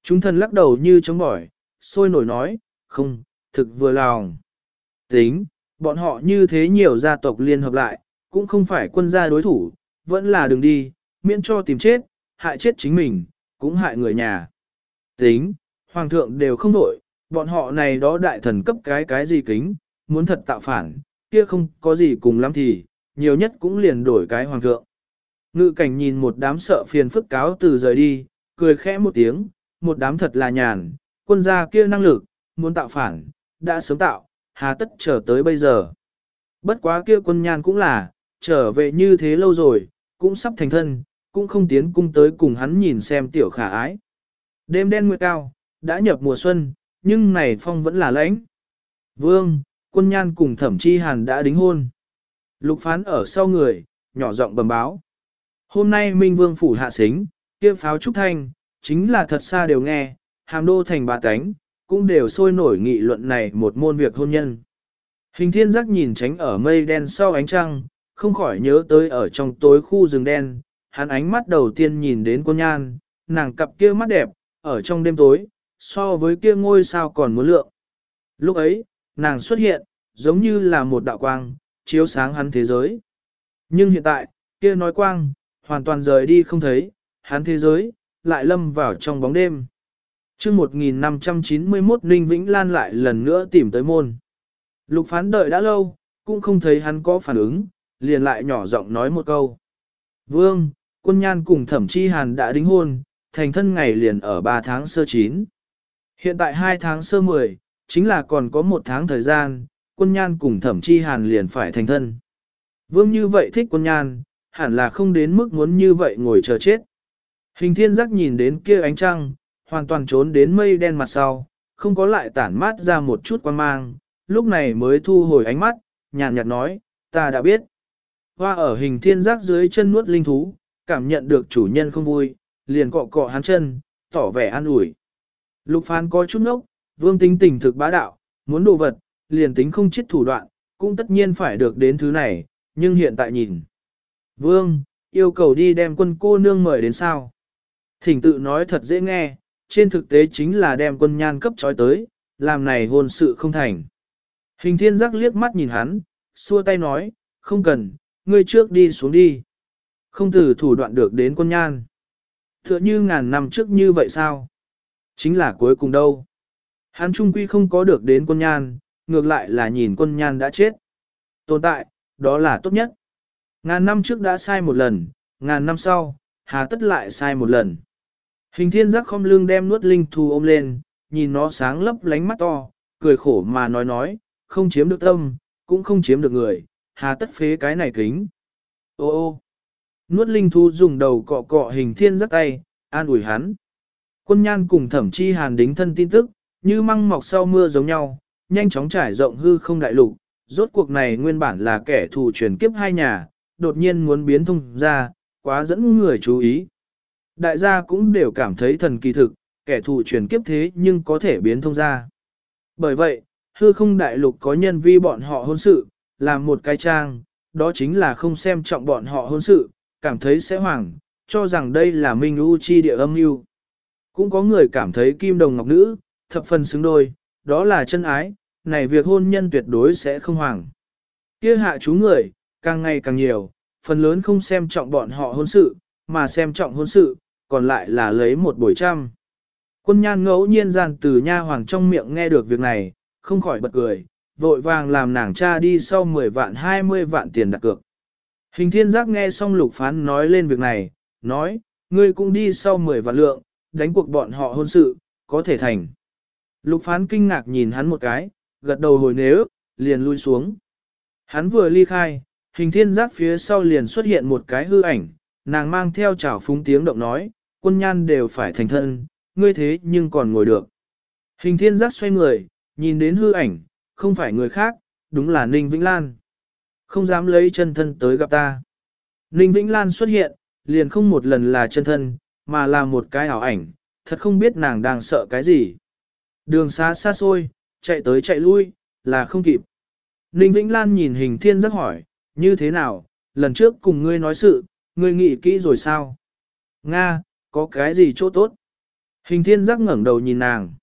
Chúng thần lắc đầu như chống bỏi, sôi nổi nói, không, thực vừa lòng. Tính, bọn họ như thế nhiều gia tộc liên hợp lại, cũng không phải quân gia đối thủ, vẫn là đừng đi, miễn cho tìm chết, hại chết chính mình, cũng hại người nhà. Tính, hoàng thượng đều không đổi, bọn họ này đó đại thần cấp cái cái gì kính, muốn thật tạo phản, kia không có gì cùng lắm thì, nhiều nhất cũng liền đổi cái hoàng thượng. Ngự cảnh nhìn một đám sợ phiền phức cáo từ rời đi, cười khẽ một tiếng, một đám thật là nhàn, quân gia kia năng lực, muốn tạo phản, đã sớm tạo, hà tất trở tới bây giờ. Bất quá kia quân nhàn cũng là, trở về như thế lâu rồi, cũng sắp thành thân, cũng không tiến cung tới cùng hắn nhìn xem tiểu khả ái. Đêm đen nguyệt cao, đã nhập mùa xuân, nhưng này phong vẫn là lãnh. Vương, quân nhan cùng thẩm chi hàn đã đính hôn. Lục phán ở sau người, nhỏ giọng bầm báo. Hôm nay Minh Vương phủ hạ xính, kia pháo trúc thanh, chính là thật xa đều nghe, hàm đô thành bà tánh, cũng đều sôi nổi nghị luận này một môn việc hôn nhân. Hình thiên giác nhìn tránh ở mây đen sau ánh trăng, không khỏi nhớ tới ở trong tối khu rừng đen, hắn ánh mắt đầu tiên nhìn đến cô nhan, nàng cặp kia mắt đẹp, ở trong đêm tối, so với kia ngôi sao còn muốn lượng. Lúc ấy, nàng xuất hiện, giống như là một đạo quang, chiếu sáng hắn thế giới. Nhưng hiện tại, kia nói quang, hoàn toàn rời đi không thấy, hắn thế giới, lại lâm vào trong bóng đêm. chương 1591 Ninh Vĩnh Lan lại lần nữa tìm tới môn. Lục phán đợi đã lâu, cũng không thấy hắn có phản ứng, liền lại nhỏ giọng nói một câu. Vương, quân nhan cùng thẩm chi hàn đã đính hôn, thành thân ngày liền ở 3 tháng sơ 9. Hiện tại 2 tháng sơ 10, chính là còn có một tháng thời gian, quân nhan cùng thẩm chi hàn liền phải thành thân. Vương như vậy thích quân nhan, hẳn là không đến mức muốn như vậy ngồi chờ chết. Hình thiên giác nhìn đến kia ánh trăng, hoàn toàn trốn đến mây đen mặt sau, không có lại tản mát ra một chút quan mang, lúc này mới thu hồi ánh mắt, nhàn nhạt nói, ta đã biết. Hoa ở hình thiên giác dưới chân nuốt linh thú, cảm nhận được chủ nhân không vui, liền cọ cọ hắn chân, tỏ vẻ an ủi. Lục phán có chút nốc, Vương tính tình thực bá đạo, muốn đồ vật, liền tính không chết thủ đoạn, cũng tất nhiên phải được đến thứ này, nhưng hiện tại nhìn. Vương, yêu cầu đi đem quân cô nương mời đến sao? Thỉnh tự nói thật dễ nghe, trên thực tế chính là đem quân nhan cấp trói tới, làm này hôn sự không thành. Hình thiên giác liếc mắt nhìn hắn, xua tay nói, không cần, ngươi trước đi xuống đi. Không từ thủ đoạn được đến quân nhan. Tựa như ngàn năm trước như vậy sao? Chính là cuối cùng đâu. Hắn trung quy không có được đến quân nhan, ngược lại là nhìn quân nhan đã chết. Tồn tại, đó là tốt nhất. Ngàn năm trước đã sai một lần, ngàn năm sau, hà tất lại sai một lần. Hình thiên giác không lưng đem nuốt linh thú ôm lên, nhìn nó sáng lấp lánh mắt to, cười khổ mà nói nói, không chiếm được tâm, cũng không chiếm được người, hà tất phế cái này kính. Ô ô, nuốt linh thú dùng đầu cọ cọ hình thiên giác tay, an ủi hắn. Quân nhan cùng thẩm chi hàn đính thân tin tức, như măng mọc sau mưa giống nhau, nhanh chóng trải rộng hư không đại lục. Rốt cuộc này nguyên bản là kẻ thù truyền kiếp hai nhà, đột nhiên muốn biến thông ra, quá dẫn người chú ý. Đại gia cũng đều cảm thấy thần kỳ thực, kẻ thù truyền kiếp thế nhưng có thể biến thông ra. Bởi vậy, hư không đại lục có nhân vi bọn họ hôn sự, làm một cái trang, đó chính là không xem trọng bọn họ hôn sự, cảm thấy sẽ hoảng, cho rằng đây là minh u chi địa âm mưu. Cũng có người cảm thấy kim đồng ngọc nữ, thập phần xứng đôi, đó là chân ái, này việc hôn nhân tuyệt đối sẽ không hoảng. Kia hạ chú người, càng ngày càng nhiều, phần lớn không xem trọng bọn họ hôn sự, mà xem trọng hôn sự, còn lại là lấy một buổi trăm. Quân nhan ngẫu nhiên gian từ nha hoàng trong miệng nghe được việc này, không khỏi bật cười, vội vàng làm nàng cha đi sau 10 vạn 20 vạn tiền đặt cược. Hình thiên giác nghe xong lục phán nói lên việc này, nói, ngươi cũng đi sau 10 vạn lượng, đánh cuộc bọn họ hôn sự, có thể thành. Lục phán kinh ngạc nhìn hắn một cái, gật đầu hồi nếu, liền lui xuống. Hắn vừa ly khai, hình thiên giác phía sau liền xuất hiện một cái hư ảnh, nàng mang theo chảo phúng tiếng động nói, quân nhan đều phải thành thân, ngươi thế nhưng còn ngồi được. Hình thiên giác xoay người, nhìn đến hư ảnh, không phải người khác, đúng là Ninh Vĩnh Lan. Không dám lấy chân thân tới gặp ta. Ninh Vĩnh Lan xuất hiện, liền không một lần là chân thân, mà là một cái ảo ảnh, thật không biết nàng đang sợ cái gì. Đường xa xa xôi, chạy tới chạy lui, là không kịp. Ninh Vĩnh Lan nhìn hình thiên giác hỏi, như thế nào, lần trước cùng ngươi nói sự, ngươi nghĩ kỹ rồi sao? Nga, có cái gì chỗ tốt? Hình thiên giác ngẩng đầu nhìn nàng.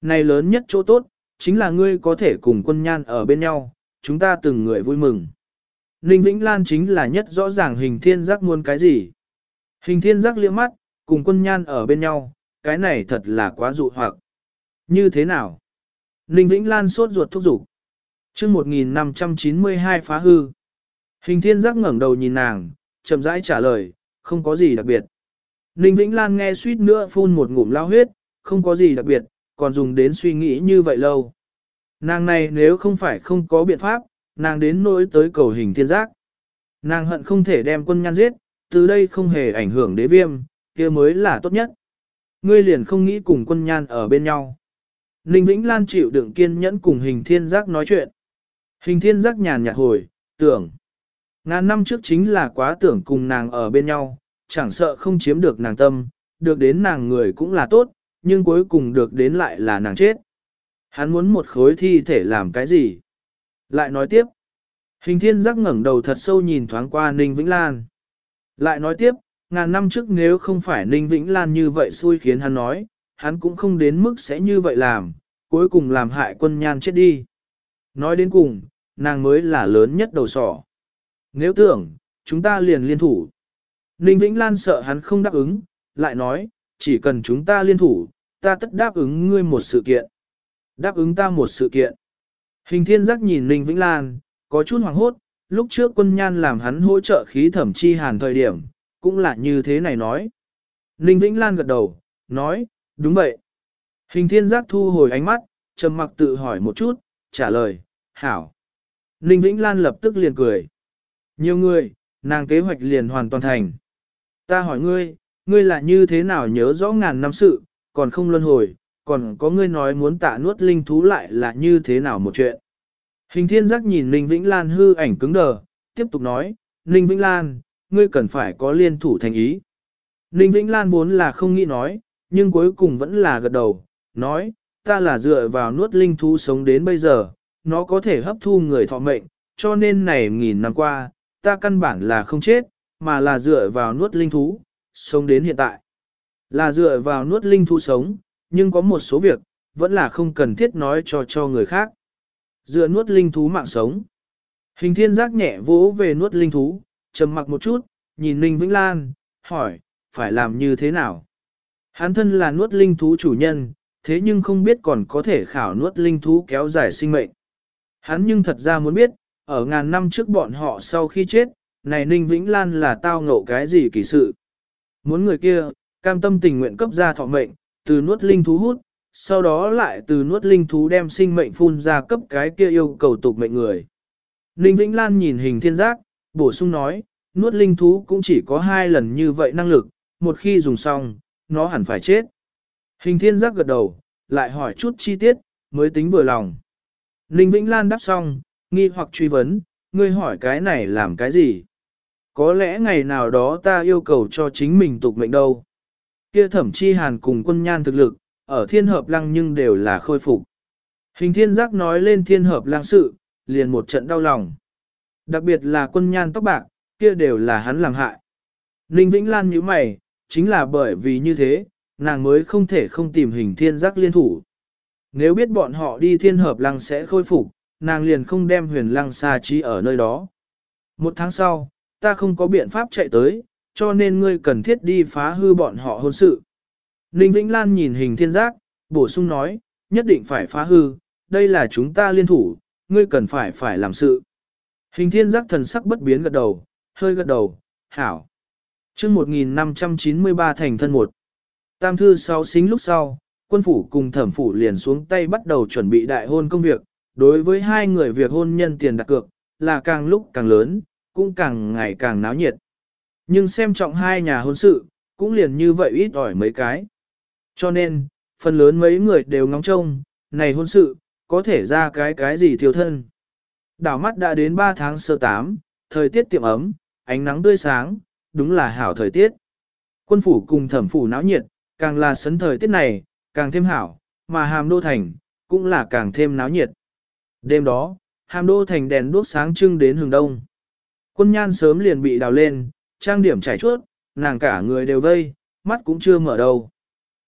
Này lớn nhất chỗ tốt, chính là ngươi có thể cùng quân nhan ở bên nhau, chúng ta từng người vui mừng. Ninh Vĩnh Lan chính là nhất rõ ràng hình thiên giác muốn cái gì. Hình thiên giác liếc mắt, cùng quân nhan ở bên nhau, cái này thật là quá dụ hoặc. Như thế nào? Ninh Vĩnh Lan sốt ruột thúc giục. chương 1592 phá hư. Hình thiên giác ngẩng đầu nhìn nàng, chậm rãi trả lời, không có gì đặc biệt. Ninh Vĩnh Lan nghe suýt nữa phun một ngụm lao huyết, không có gì đặc biệt, còn dùng đến suy nghĩ như vậy lâu. Nàng này nếu không phải không có biện pháp, nàng đến nỗi tới cầu hình thiên giác. Nàng hận không thể đem quân nhan giết, từ đây không hề ảnh hưởng đế viêm, kia mới là tốt nhất. Ngươi liền không nghĩ cùng quân nhan ở bên nhau. Ninh Vĩnh Lan chịu đựng kiên nhẫn cùng hình thiên giác nói chuyện. Hình thiên giác nhàn nhạt hồi, tưởng. Ngàn năm trước chính là quá tưởng cùng nàng ở bên nhau, chẳng sợ không chiếm được nàng tâm, được đến nàng người cũng là tốt, nhưng cuối cùng được đến lại là nàng chết. Hắn muốn một khối thi thể làm cái gì? Lại nói tiếp. Hình thiên giác ngẩng đầu thật sâu nhìn thoáng qua Ninh Vĩnh Lan. Lại nói tiếp, ngàn năm trước nếu không phải Ninh Vĩnh Lan như vậy xui khiến hắn nói, hắn cũng không đến mức sẽ như vậy làm, cuối cùng làm hại quân nhan chết đi. Nói đến cùng, nàng mới là lớn nhất đầu sỏ. Nếu tưởng, chúng ta liền liên thủ. Ninh Vĩnh Lan sợ hắn không đáp ứng, lại nói, chỉ cần chúng ta liên thủ, ta tất đáp ứng ngươi một sự kiện. Đáp ứng ta một sự kiện. Hình thiên giác nhìn Ninh Vĩnh Lan, có chút hoàng hốt, lúc trước quân nhan làm hắn hỗ trợ khí thẩm chi hàn thời điểm, cũng là như thế này nói. Ninh Vĩnh Lan gật đầu, nói, đúng vậy. Hình thiên giác thu hồi ánh mắt, trầm mặc tự hỏi một chút, trả lời, hảo. Ninh Vĩnh Lan lập tức liền cười. Nhiều người, nàng kế hoạch liền hoàn toàn thành. Ta hỏi ngươi, ngươi là như thế nào nhớ rõ ngàn năm sự, còn không luân hồi, còn có ngươi nói muốn tạ nuốt linh thú lại là như thế nào một chuyện. Hình thiên giác nhìn Ninh Vĩnh Lan hư ảnh cứng đờ, tiếp tục nói, Ninh Vĩnh Lan, ngươi cần phải có liên thủ thành ý. Ninh Vĩnh Lan vốn là không nghĩ nói, nhưng cuối cùng vẫn là gật đầu, nói, ta là dựa vào nuốt linh thú sống đến bây giờ, nó có thể hấp thu người thọ mệnh, cho nên này nghìn năm qua, ta căn bản là không chết, mà là dựa vào nuốt linh thú, sống đến hiện tại. Là dựa vào nuốt linh thú sống, nhưng có một số việc, vẫn là không cần thiết nói cho cho người khác. Dựa nuốt linh thú mạng sống. Hình thiên giác nhẹ vỗ về nuốt linh thú, trầm mặc một chút, nhìn Ninh Vĩnh Lan, hỏi, phải làm như thế nào? Hắn thân là nuốt linh thú chủ nhân, thế nhưng không biết còn có thể khảo nuốt linh thú kéo dài sinh mệnh. Hắn nhưng thật ra muốn biết, ở ngàn năm trước bọn họ sau khi chết, này Ninh Vĩnh Lan là tao ngộ cái gì kỳ sự. Muốn người kia, cam tâm tình nguyện cấp ra thọ mệnh, từ nuốt linh thú hút, sau đó lại từ nuốt linh thú đem sinh mệnh phun ra cấp cái kia yêu cầu tục mệnh người. Ninh Vĩnh Lan nhìn hình thiên giác, bổ sung nói, nuốt linh thú cũng chỉ có hai lần như vậy năng lực, một khi dùng xong, nó hẳn phải chết. Hình thiên giác gật đầu, lại hỏi chút chi tiết, mới tính vừa lòng. Ninh Vĩnh Lan đáp xong, nghi hoặc truy vấn, ngươi hỏi cái này làm cái gì? Có lẽ ngày nào đó ta yêu cầu cho chính mình tục mệnh đâu. Kia thẩm chi hàn cùng quân nhan thực lực, ở thiên hợp lăng nhưng đều là khôi phục. Hình thiên giác nói lên thiên hợp lăng sự, liền một trận đau lòng. Đặc biệt là quân nhan tóc bạc, kia đều là hắn làm hại. Ninh Vĩnh Lan như mày, chính là bởi vì như thế, nàng mới không thể không tìm hình thiên giác liên thủ. Nếu biết bọn họ đi thiên hợp lăng sẽ khôi phục, nàng liền không đem huyền lăng xa trí ở nơi đó. Một tháng sau, ta không có biện pháp chạy tới, cho nên ngươi cần thiết đi phá hư bọn họ hôn sự. Ninh Vĩnh Lan nhìn hình thiên giác, bổ sung nói, nhất định phải phá hư, đây là chúng ta liên thủ, ngươi cần phải phải làm sự. Hình thiên giác thần sắc bất biến gật đầu, hơi gật đầu, hảo. chương 1593 thành thân một. Tam thư sau xính lúc sau, quân phủ cùng thẩm phủ liền xuống tay bắt đầu chuẩn bị đại hôn công việc. Đối với hai người việc hôn nhân tiền đặt cược, là càng lúc càng lớn, cũng càng ngày càng náo nhiệt. Nhưng xem trọng hai nhà hôn sự, cũng liền như vậy ít ỏi mấy cái. Cho nên, phần lớn mấy người đều ngóng trông, này hôn sự, có thể ra cái cái gì thiếu thân. Đảo mắt đã đến 3 tháng sơ 8, thời tiết tiệm ấm, ánh nắng tươi sáng, đúng là hảo thời tiết. Quân phủ cùng thẩm phủ náo nhiệt, càng là sấn thời tiết này, càng thêm hảo, mà hàm đô thành, cũng là càng thêm náo nhiệt. Đêm đó, hàm đô thành đèn đuốc sáng trưng đến hừng đông. Quân nhan sớm liền bị đào lên, trang điểm trải chuốt, nàng cả người đều vây, mắt cũng chưa mở đầu.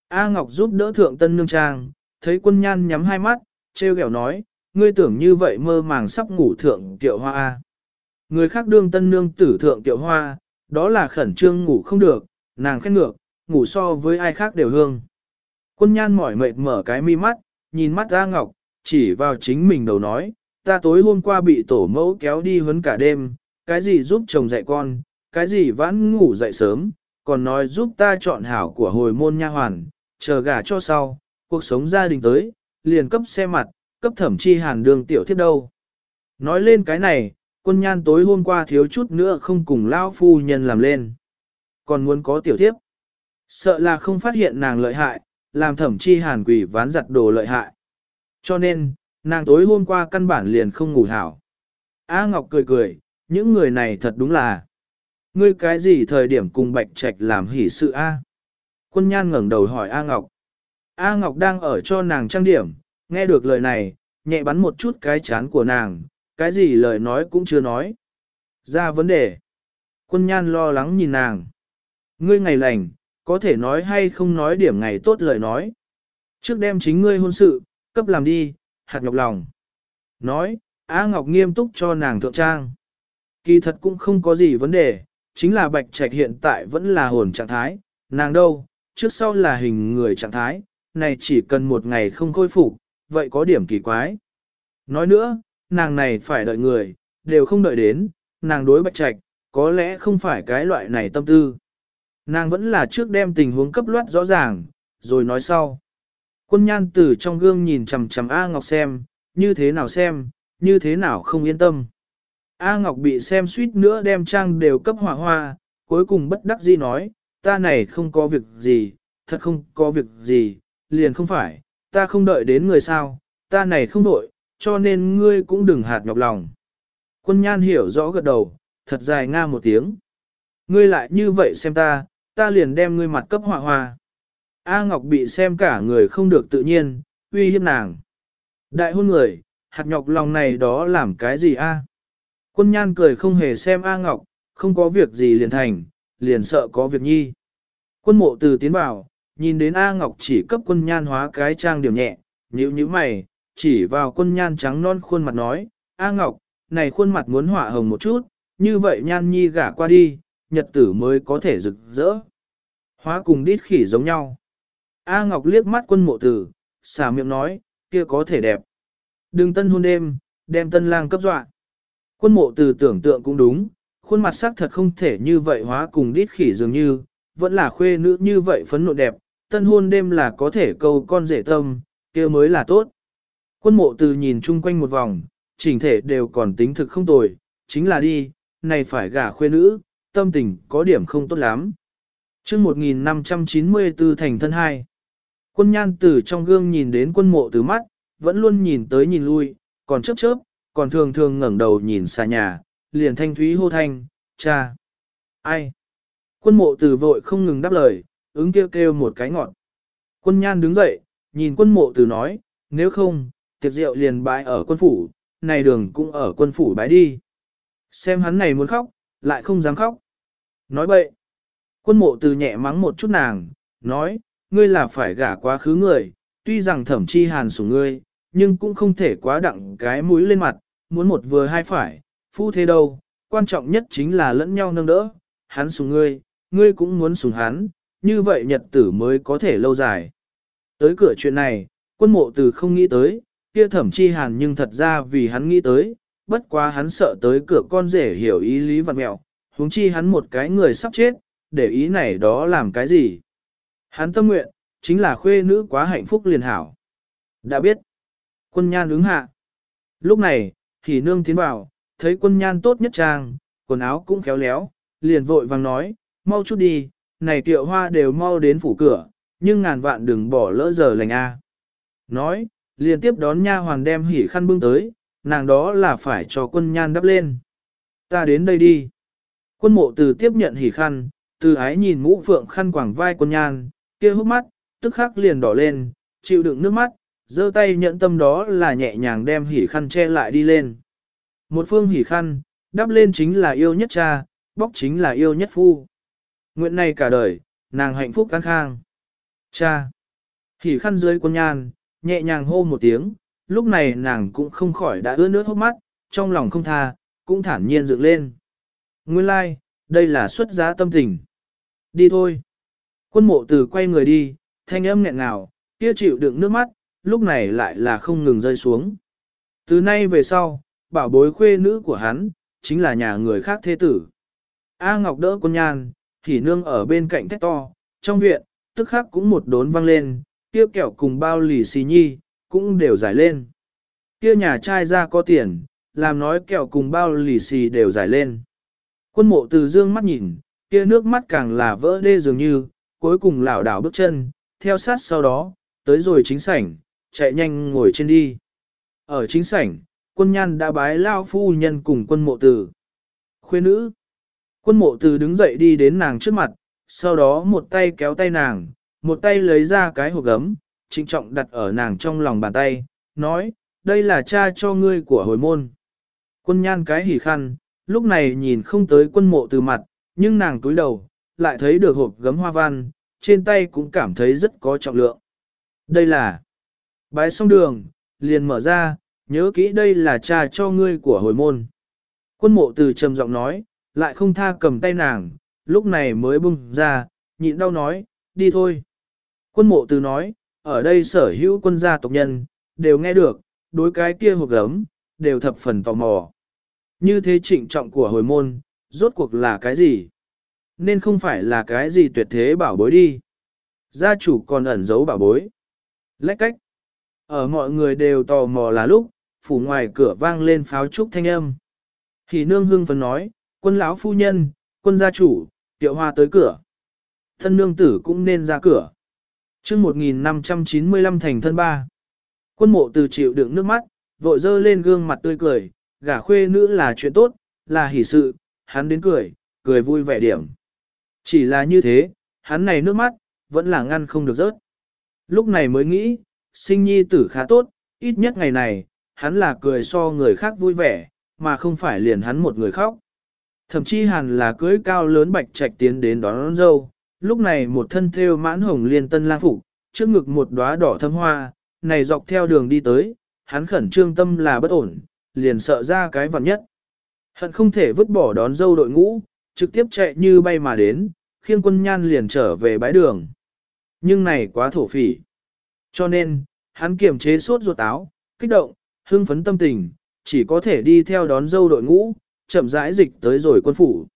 A Ngọc giúp đỡ thượng tân nương trang, thấy quân nhan nhắm hai mắt, treo ghẹo nói, ngươi tưởng như vậy mơ màng sắp ngủ thượng tiệu hoa A. Người khác đương tân nương tử thượng tiệu hoa, đó là khẩn trương ngủ không được, nàng khét ngược, ngủ so với ai khác đều hương. Quân nhan mỏi mệt mở cái mi mắt, nhìn mắt A Ngọc, chỉ vào chính mình đầu nói, ta tối hôm qua bị tổ mẫu kéo đi huấn cả đêm, cái gì giúp chồng dạy con, cái gì vãn ngủ dậy sớm, còn nói giúp ta chọn hảo của hồi môn nha hoàn, chờ gả cho sau, cuộc sống gia đình tới, liền cấp xe mặt, cấp thẩm chi hàn đường tiểu thiết đâu. Nói lên cái này, quân nhan tối hôm qua thiếu chút nữa không cùng lao phu nhân làm lên. Còn muốn có tiểu thiếp. Sợ là không phát hiện nàng lợi hại, làm thẩm chi hàn quỷ ván giặt đồ lợi hại. Cho nên, nàng tối hôm qua căn bản liền không ngủ hảo. A Ngọc cười cười, những người này thật đúng là. Ngươi cái gì thời điểm cùng Bạch Trạch làm hỷ sự A? Quân nhan ngẩng đầu hỏi A Ngọc. A Ngọc đang ở cho nàng trang điểm, nghe được lời này, nhẹ bắn một chút cái chán của nàng, cái gì lời nói cũng chưa nói. Ra vấn đề. Quân nhan lo lắng nhìn nàng. Ngươi ngày lành, có thể nói hay không nói điểm ngày tốt lời nói. Trước đem chính ngươi hôn sự, cấp làm đi, hạt nhọc lòng. Nói, A Ngọc nghiêm túc cho nàng thượng trang. Kỳ thật cũng không có gì vấn đề, chính là bạch trạch hiện tại vẫn là hồn trạng thái, nàng đâu, trước sau là hình người trạng thái, này chỉ cần một ngày không khôi phục, vậy có điểm kỳ quái. Nói nữa, nàng này phải đợi người, đều không đợi đến, nàng đối bạch trạch, có lẽ không phải cái loại này tâm tư. Nàng vẫn là trước đem tình huống cấp loát rõ ràng, rồi nói sau. Quân nhan từ trong gương nhìn chằm chằm A Ngọc xem, như thế nào xem, như thế nào không yên tâm. A Ngọc bị xem suýt nữa đem trang đều cấp hỏa hoa, cuối cùng bất đắc dĩ nói, ta này không có việc gì, thật không có việc gì, liền không phải, ta không đợi đến người sao, ta này không đội, cho nên ngươi cũng đừng hạt nhọc lòng. Quân nhan hiểu rõ gật đầu, thật dài nga một tiếng. Ngươi lại như vậy xem ta, ta liền đem ngươi mặt cấp hỏa hoa. A Ngọc bị xem cả người không được tự nhiên, uy hiếp nàng. Đại hôn người, hạt nhọc lòng này đó làm cái gì a? Quân nhan cười không hề xem A Ngọc, không có việc gì liền thành, liền sợ có việc nhi. Quân mộ từ tiến vào, nhìn đến A Ngọc chỉ cấp quân nhan hóa cái trang điểm nhẹ, nhíu nhíu mày, chỉ vào quân nhan trắng non khuôn mặt nói, A Ngọc, này khuôn mặt muốn hỏa hồng một chút, như vậy nhan nhi gả qua đi, nhật tử mới có thể rực rỡ. Hóa cùng đít khỉ giống nhau. A Ngọc liếc mắt quân mộ tử, xả miệng nói, kia có thể đẹp. Đừng tân hôn đêm, đem tân lang cấp dọa. Quân mộ Từ tưởng tượng cũng đúng, khuôn mặt sắc thật không thể như vậy hóa cùng đít khỉ dường như, vẫn là khuê nữ như vậy phấn nộ đẹp, tân hôn đêm là có thể câu con rể tâm, kia mới là tốt. Quân mộ từ nhìn chung quanh một vòng, chỉnh thể đều còn tính thực không tồi, chính là đi, này phải gả khuê nữ, tâm tình có điểm không tốt lắm. chương 1594 thành thân hai. Quân nhan từ trong gương nhìn đến quân mộ từ mắt, vẫn luôn nhìn tới nhìn lui, còn chớp chớp, còn thường thường ngẩng đầu nhìn xa nhà, liền thanh thúy hô thanh, cha. Ai? Quân mộ từ vội không ngừng đáp lời, ứng kêu kêu một cái ngọn. Quân nhan đứng dậy, nhìn quân mộ từ nói, nếu không, tiệc rượu liền bãi ở quân phủ, này đường cũng ở quân phủ bãi đi. Xem hắn này muốn khóc, lại không dám khóc. Nói bậy. Quân mộ từ nhẹ mắng một chút nàng, nói, ngươi là phải gả quá khứ người, tuy rằng thẩm chi hàn sủng ngươi, nhưng cũng không thể quá đặng cái mũi lên mặt, muốn một vừa hai phải, phu thế đâu, quan trọng nhất chính là lẫn nhau nâng đỡ, hắn sủng ngươi, ngươi cũng muốn sủng hắn, như vậy nhật tử mới có thể lâu dài. Tới cửa chuyện này, quân mộ từ không nghĩ tới, kia thẩm chi hàn nhưng thật ra vì hắn nghĩ tới, bất quá hắn sợ tới cửa con rể hiểu ý lý vật mẹo, huống chi hắn một cái người sắp chết, để ý này đó làm cái gì. Hắn tâm nguyện, chính là khuê nữ quá hạnh phúc liền hảo. Đã biết, quân nhan ứng hạ. Lúc này, thì nương tiến vào, thấy quân nhan tốt nhất trang, quần áo cũng khéo léo, liền vội vàng nói, mau chút đi, này tiệu hoa đều mau đến phủ cửa, nhưng ngàn vạn đừng bỏ lỡ giờ lành a. Nói, liền tiếp đón nha hoàn đem hỉ khăn bưng tới, nàng đó là phải cho quân nhan đắp lên. Ta đến đây đi. Quân mộ từ tiếp nhận hỉ khăn, từ ái nhìn mũ phượng khăn quảng vai quân nhan, kia hốc mắt, tức khắc liền đỏ lên, chịu đựng nước mắt, giơ tay nhận tâm đó là nhẹ nhàng đem hỉ khăn che lại đi lên. Một phương hỉ khăn, đắp lên chính là yêu nhất cha, bóc chính là yêu nhất phu. Nguyện này cả đời, nàng hạnh phúc căng khang. Cha! Hỉ khăn dưới quân nhan, nhẹ nhàng hô một tiếng, lúc này nàng cũng không khỏi đã ướt nước hốc mắt, trong lòng không tha, cũng thản nhiên dựng lên. Nguyên lai, like, đây là xuất giá tâm tình. Đi thôi. Quân mộ từ quay người đi, thanh âm nghẹn ngào, kia chịu đựng nước mắt, lúc này lại là không ngừng rơi xuống. Từ nay về sau, bảo bối khuê nữ của hắn, chính là nhà người khác thế tử. A Ngọc đỡ con nhan, thì nương ở bên cạnh thét to, trong viện, tức khắc cũng một đốn vang lên, kia kẹo cùng bao lì xì nhi, cũng đều giải lên. Kia nhà trai ra có tiền, làm nói kẹo cùng bao lì xì đều giải lên. Quân mộ từ dương mắt nhìn, kia nước mắt càng là vỡ đê dường như, cuối cùng lảo đảo bước chân, theo sát sau đó, tới rồi chính sảnh, chạy nhanh ngồi trên đi. Ở chính sảnh, quân nhan đã bái lao phu nhân cùng quân mộ tử Khuê nữ. Quân mộ tử đứng dậy đi đến nàng trước mặt, sau đó một tay kéo tay nàng, một tay lấy ra cái hộp gấm, trịnh trọng đặt ở nàng trong lòng bàn tay, nói, đây là cha cho ngươi của hồi môn. Quân nhan cái hỉ khăn, lúc này nhìn không tới quân mộ từ mặt, nhưng nàng túi đầu, lại thấy được hộp gấm hoa văn, trên tay cũng cảm thấy rất có trọng lượng. Đây là bái xong đường, liền mở ra, nhớ kỹ đây là cha cho ngươi của hồi môn. Quân mộ từ trầm giọng nói, lại không tha cầm tay nàng, lúc này mới bung ra, nhịn đau nói, đi thôi. Quân mộ từ nói, ở đây sở hữu quân gia tộc nhân, đều nghe được, đối cái kia hộp gấm, đều thập phần tò mò. Như thế trịnh trọng của hồi môn, rốt cuộc là cái gì? Nên không phải là cái gì tuyệt thế bảo bối đi. Gia chủ còn ẩn giấu bảo bối. Lách cách. Ở mọi người đều tò mò là lúc, phủ ngoài cửa vang lên pháo trúc thanh âm. Thì nương hương phấn nói, quân lão phu nhân, quân gia chủ, tiệu hoa tới cửa. Thân nương tử cũng nên ra cửa chương 1595 thành thân ba. Quân mộ từ chịu đựng nước mắt, vội dơ lên gương mặt tươi cười, gả khuê nữ là chuyện tốt, là hỷ sự, hắn đến cười, cười vui vẻ điểm. Chỉ là như thế, hắn này nước mắt, vẫn là ngăn không được rớt. Lúc này mới nghĩ, sinh nhi tử khá tốt, ít nhất ngày này, hắn là cười so người khác vui vẻ, mà không phải liền hắn một người khóc. Thậm chí hàn là cưới cao lớn bạch trạch tiến đến đón, đón dâu, lúc này một thân thêu mãn hồng liên tân lang phục, trước ngực một đóa đỏ thâm hoa, này dọc theo đường đi tới, hắn khẩn trương tâm là bất ổn, liền sợ ra cái vặn nhất. Hận không thể vứt bỏ đón dâu đội ngũ, trực tiếp chạy như bay mà đến, khiêng quân nhan liền trở về bãi đường. Nhưng này quá thổ phỉ. Cho nên, hắn kiềm chế suốt ruột áo, kích động, hưng phấn tâm tình, chỉ có thể đi theo đón dâu đội ngũ, chậm rãi dịch tới rồi quân phủ.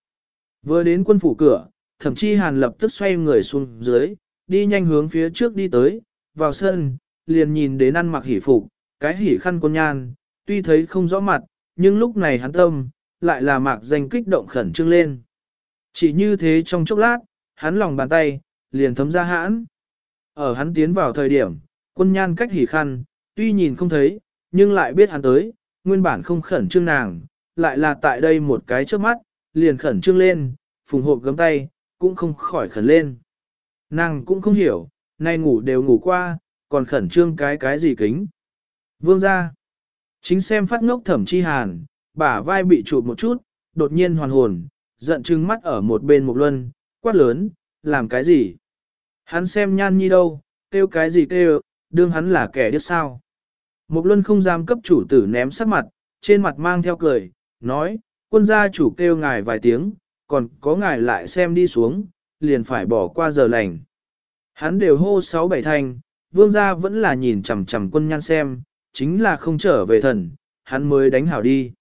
Vừa đến quân phủ cửa, thậm chí hàn lập tức xoay người xuống dưới, đi nhanh hướng phía trước đi tới, vào sân, liền nhìn đến ăn mặc hỉ phục, cái hỉ khăn quân nhan, tuy thấy không rõ mặt, nhưng lúc này hắn tâm, lại là mạc danh kích động khẩn trương lên. Chỉ như thế trong chốc lát, hắn lòng bàn tay, liền thấm ra hãn. Ở hắn tiến vào thời điểm, quân nhan cách hỉ khăn, tuy nhìn không thấy, nhưng lại biết hắn tới, nguyên bản không khẩn trương nàng, lại là tại đây một cái trước mắt, liền khẩn trương lên, phùng hộp gấm tay, cũng không khỏi khẩn lên. Nàng cũng không hiểu, nay ngủ đều ngủ qua, còn khẩn trương cái cái gì kính. Vương ra, chính xem phát ngốc thẩm chi hàn, bả vai bị chụp một chút, đột nhiên hoàn hồn, giận trừng mắt ở một bên một luân, quát lớn, làm cái gì? Hắn xem nhan nhi đâu, kêu cái gì kêu, đương hắn là kẻ điếc sao. Mục luân không dám cấp chủ tử ném sắc mặt, trên mặt mang theo cười, nói, quân gia chủ kêu ngài vài tiếng, còn có ngài lại xem đi xuống, liền phải bỏ qua giờ lành. Hắn đều hô sáu bảy thanh, vương gia vẫn là nhìn chằm chằm quân nhan xem, chính là không trở về thần, hắn mới đánh hảo đi.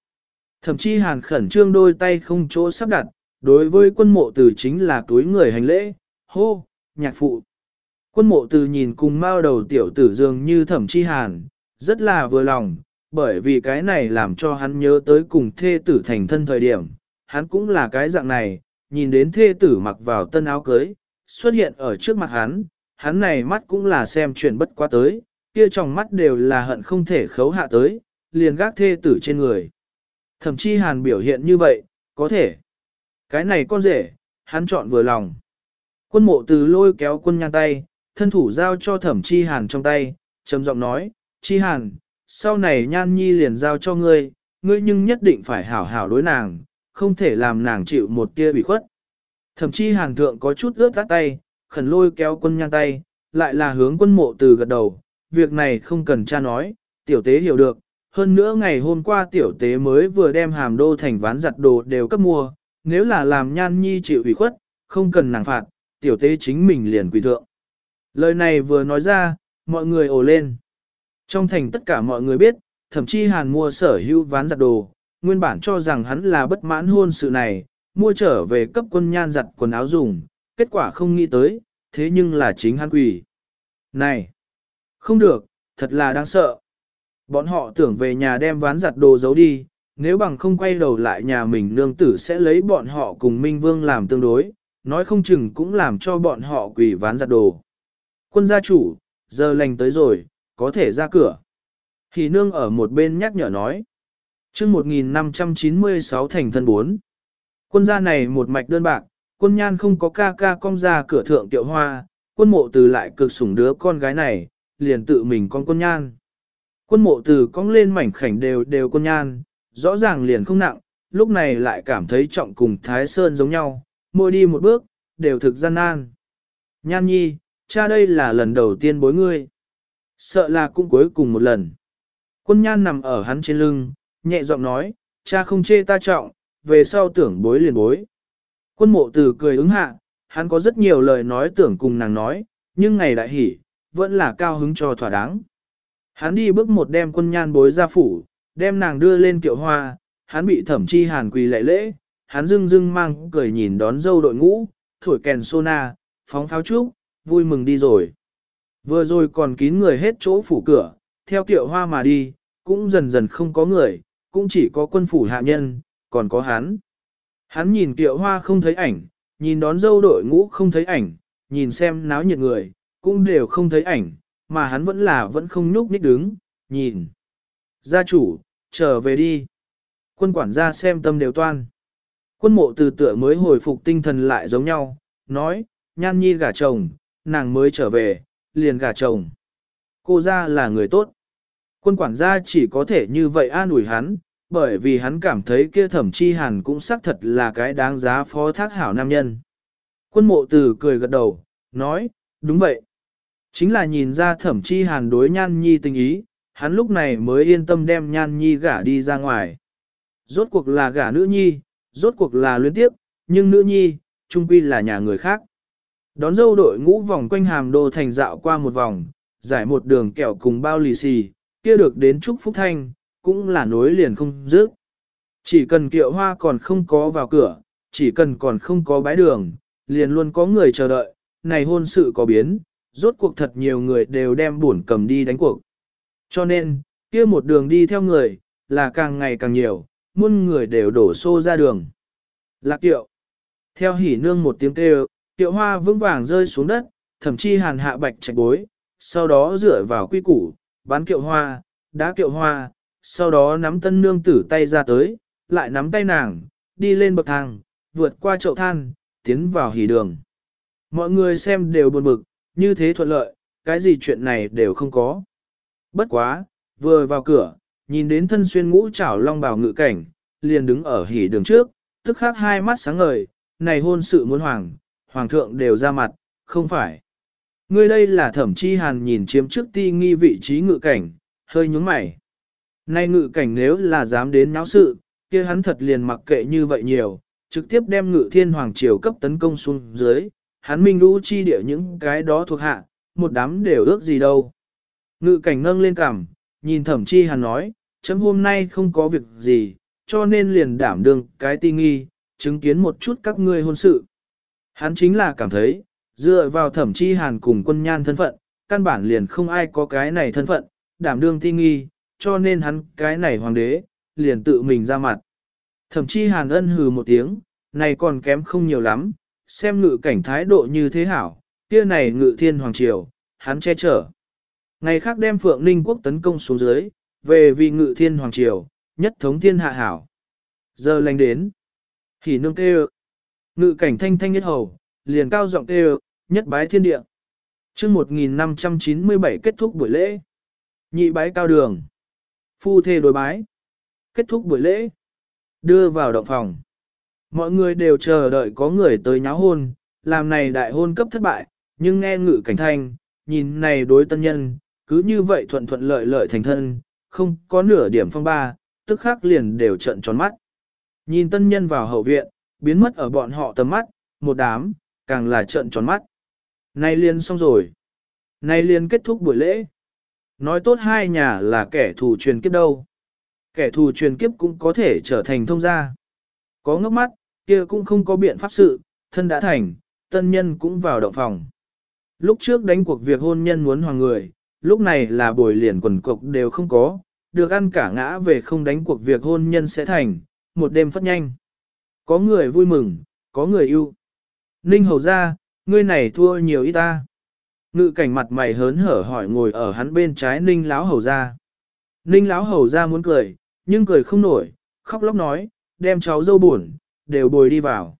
Thậm chí hàn khẩn trương đôi tay không chỗ sắp đặt, đối với quân mộ từ chính là túi người hành lễ, hô, nhạc phụ. Quân mộ từ nhìn cùng mao đầu tiểu tử dường như thẩm chi hàn, rất là vừa lòng, bởi vì cái này làm cho hắn nhớ tới cùng thê tử thành thân thời điểm, hắn cũng là cái dạng này, nhìn đến thê tử mặc vào tân áo cưới, xuất hiện ở trước mặt hắn, hắn này mắt cũng là xem chuyện bất quá tới, kia trong mắt đều là hận không thể khấu hạ tới, liền gác thê tử trên người. Thậm chí hàn biểu hiện như vậy, có thể. Cái này con rể, hắn chọn vừa lòng. Quân mộ từ lôi kéo quân nhan tay, thân thủ giao cho thẩm chi hàn trong tay, trầm giọng nói, chi hàn, sau này nhan nhi liền giao cho ngươi, ngươi nhưng nhất định phải hảo hảo đối nàng, không thể làm nàng chịu một tia bị khuất. thẩm chi hàn thượng có chút ướt tắt tay, khẩn lôi kéo quân nhan tay, lại là hướng quân mộ từ gật đầu, việc này không cần cha nói, tiểu tế hiểu được, hơn nữa ngày hôm qua tiểu tế mới vừa đem hàm đô thành ván giặt đồ đều cấp mua, nếu là làm nhan nhi chịu ủy khuất, không cần nàng phạt, tiểu tế chính mình liền quỳ thượng. Lời này vừa nói ra, mọi người ồ lên. Trong thành tất cả mọi người biết, thậm chí hàn mua sở hữu ván giặt đồ, nguyên bản cho rằng hắn là bất mãn hôn sự này, mua trở về cấp quân nhan giặt quần áo dùng, kết quả không nghĩ tới, thế nhưng là chính hắn quỷ. Này! Không được, thật là đáng sợ. Bọn họ tưởng về nhà đem ván giặt đồ giấu đi, nếu bằng không quay đầu lại nhà mình nương tử sẽ lấy bọn họ cùng Minh Vương làm tương đối, nói không chừng cũng làm cho bọn họ quỷ ván giặt đồ. Quân gia chủ, giờ lành tới rồi, có thể ra cửa. Hỷ nương ở một bên nhắc nhở nói. chương 1596 thành thân 4. Quân gia này một mạch đơn bạc, quân nhan không có ca ca cong ra cửa thượng tiệu hoa, quân mộ từ lại cực sủng đứa con gái này, liền tự mình con quân nhan. Quân mộ từ cong lên mảnh khảnh đều đều quân nhan, rõ ràng liền không nặng, lúc này lại cảm thấy trọng cùng Thái Sơn giống nhau, môi đi một bước, đều thực gian nan. Nhan nhi, cha đây là lần đầu tiên bối ngươi. Sợ là cũng cuối cùng một lần. Quân nhan nằm ở hắn trên lưng, nhẹ giọng nói, cha không chê ta trọng, về sau tưởng bối liền bối. Quân mộ từ cười ứng hạ, hắn có rất nhiều lời nói tưởng cùng nàng nói, nhưng ngày đại hỉ, vẫn là cao hứng cho thỏa đáng. Hắn đi bước một đem quân nhan bối ra phủ, đem nàng đưa lên kiệu hoa, hắn bị thẩm chi hàn quỳ lệ lễ, hắn dưng dưng mang cười nhìn đón dâu đội ngũ, thổi kèn sona, phóng pháo trúc, vui mừng đi rồi. Vừa rồi còn kín người hết chỗ phủ cửa, theo kiệu hoa mà đi, cũng dần dần không có người, cũng chỉ có quân phủ hạ nhân, còn có hắn. Hắn nhìn kiệu hoa không thấy ảnh, nhìn đón dâu đội ngũ không thấy ảnh, nhìn xem náo nhiệt người, cũng đều không thấy ảnh, mà hắn vẫn là vẫn không nhúc nhích đứng, nhìn. Gia chủ, trở về đi. Quân quản gia xem tâm đều toan. Quân mộ từ tựa mới hồi phục tinh thần lại giống nhau, nói, nhan nhi gả chồng, nàng mới trở về, liền gả chồng. Cô ra là người tốt. Quân quản gia chỉ có thể như vậy an ủi hắn, bởi vì hắn cảm thấy kia thẩm chi hàn cũng xác thật là cái đáng giá phó thác hảo nam nhân. Quân mộ từ cười gật đầu, nói, đúng vậy. Chính là nhìn ra thẩm chi hàn đối nhan nhi tình ý, hắn lúc này mới yên tâm đem nhan nhi gả đi ra ngoài. Rốt cuộc là gả nữ nhi, rốt cuộc là luyến tiếp, nhưng nữ nhi, trung quy là nhà người khác. Đón dâu đội ngũ vòng quanh hàm đô thành dạo qua một vòng, giải một đường kẹo cùng bao lì xì, kia được đến Trúc Phúc Thanh, cũng là nối liền không dứt. Chỉ cần kiệu hoa còn không có vào cửa, chỉ cần còn không có bái đường, liền luôn có người chờ đợi, này hôn sự có biến, rốt cuộc thật nhiều người đều đem buồn cầm đi đánh cuộc. Cho nên, kia một đường đi theo người, là càng ngày càng nhiều, muôn người đều đổ xô ra đường. Lạc kiệu. Theo hỉ nương một tiếng kêu, Tiệu hoa vững vàng rơi xuống đất, thậm chí hàn hạ bạch trạch bối, sau đó dựa vào quy củ, bán kiệu hoa, đá kiệu hoa, sau đó nắm tân nương tử tay ra tới, lại nắm tay nàng, đi lên bậc thang, vượt qua chậu than, tiến vào hỉ đường. Mọi người xem đều buồn bực, như thế thuận lợi, cái gì chuyện này đều không có. Bất quá, vừa vào cửa, nhìn đến thân xuyên ngũ trảo long bào ngự cảnh, liền đứng ở hỉ đường trước, tức khắc hai mắt sáng ngời, này hôn sự muốn hoàng, hoàng thượng đều ra mặt, không phải. Ngươi đây là thẩm chi hàn nhìn chiếm trước ti nghi vị trí ngự cảnh, hơi nhúng mày. Nay ngự cảnh nếu là dám đến náo sự, kia hắn thật liền mặc kệ như vậy nhiều, trực tiếp đem ngự thiên hoàng triều cấp tấn công xuống dưới, hắn minh lũ chi địa những cái đó thuộc hạ, một đám đều ước gì đâu. Ngự cảnh nâng lên cằm, nhìn thẩm chi hàn nói, chấm hôm nay không có việc gì, cho nên liền đảm đương cái ti nghi, chứng kiến một chút các ngươi hôn sự. Hắn chính là cảm thấy, dựa vào thẩm chi hàn cùng quân nhan thân phận, căn bản liền không ai có cái này thân phận, đảm đương thi nghi, cho nên hắn cái này hoàng đế, liền tự mình ra mặt. Thẩm chi hàn ân hừ một tiếng, này còn kém không nhiều lắm, xem ngự cảnh thái độ như thế hảo, kia này ngự thiên hoàng triều, hắn che chở. Ngày khác đem Phượng Ninh quốc tấn công xuống dưới, về vì ngự thiên hoàng triều, nhất thống thiên hạ hảo. Giờ lành đến, hỉ nương kêu, ngự cảnh thanh thanh nhất hầu, liền cao giọng kêu, nhất bái thiên địa. chương 1597 kết thúc buổi lễ. Nhị bái cao đường. Phu thê đối bái. Kết thúc buổi lễ. Đưa vào động phòng. Mọi người đều chờ đợi có người tới nháo hôn, làm này đại hôn cấp thất bại, nhưng nghe ngự cảnh thanh, nhìn này đối tân nhân, cứ như vậy thuận thuận lợi lợi thành thân, không có nửa điểm phong ba, tức khắc liền đều trận tròn mắt. Nhìn tân nhân vào hậu viện, biến mất ở bọn họ tầm mắt, một đám, càng là trợn tròn mắt. Nay liền xong rồi. Nay liền kết thúc buổi lễ. Nói tốt hai nhà là kẻ thù truyền kiếp đâu. Kẻ thù truyền kiếp cũng có thể trở thành thông gia. Có ngốc mắt, kia cũng không có biện pháp sự, thân đã thành, tân nhân cũng vào động phòng. Lúc trước đánh cuộc việc hôn nhân muốn hoàng người, lúc này là buổi liền quần cục đều không có, được ăn cả ngã về không đánh cuộc việc hôn nhân sẽ thành, một đêm phát nhanh. Có người vui mừng, có người yêu. Ninh hầu ra, ngươi này thua nhiều ít ta. Ngự cảnh mặt mày hớn hở hỏi ngồi ở hắn bên trái ninh láo hầu ra. Ninh láo hầu ra muốn cười, nhưng cười không nổi, khóc lóc nói, đem cháu dâu buồn, đều bồi đi vào.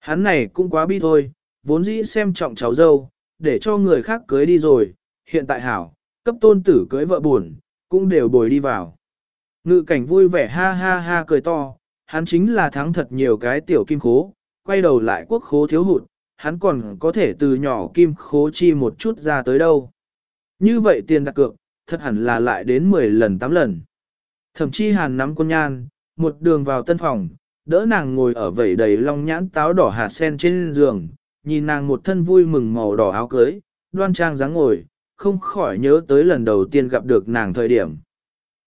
Hắn này cũng quá bi thôi, vốn dĩ xem trọng cháu dâu, để cho người khác cưới đi rồi, hiện tại hảo, cấp tôn tử cưới vợ buồn, cũng đều bồi đi vào. Ngự cảnh vui vẻ ha ha ha cười to, hắn chính là thắng thật nhiều cái tiểu kim khố, quay đầu lại quốc khố thiếu hụt, hắn còn có thể từ nhỏ kim khố chi một chút ra tới đâu. Như vậy tiền đặt cược, thật hẳn là lại đến 10 lần 8 lần. Thậm chí hàn nắm con nhan, một đường vào tân phòng, đỡ nàng ngồi ở vẩy đầy long nhãn táo đỏ hạt sen trên giường, nhìn nàng một thân vui mừng màu đỏ áo cưới, đoan trang dáng ngồi, không khỏi nhớ tới lần đầu tiên gặp được nàng thời điểm.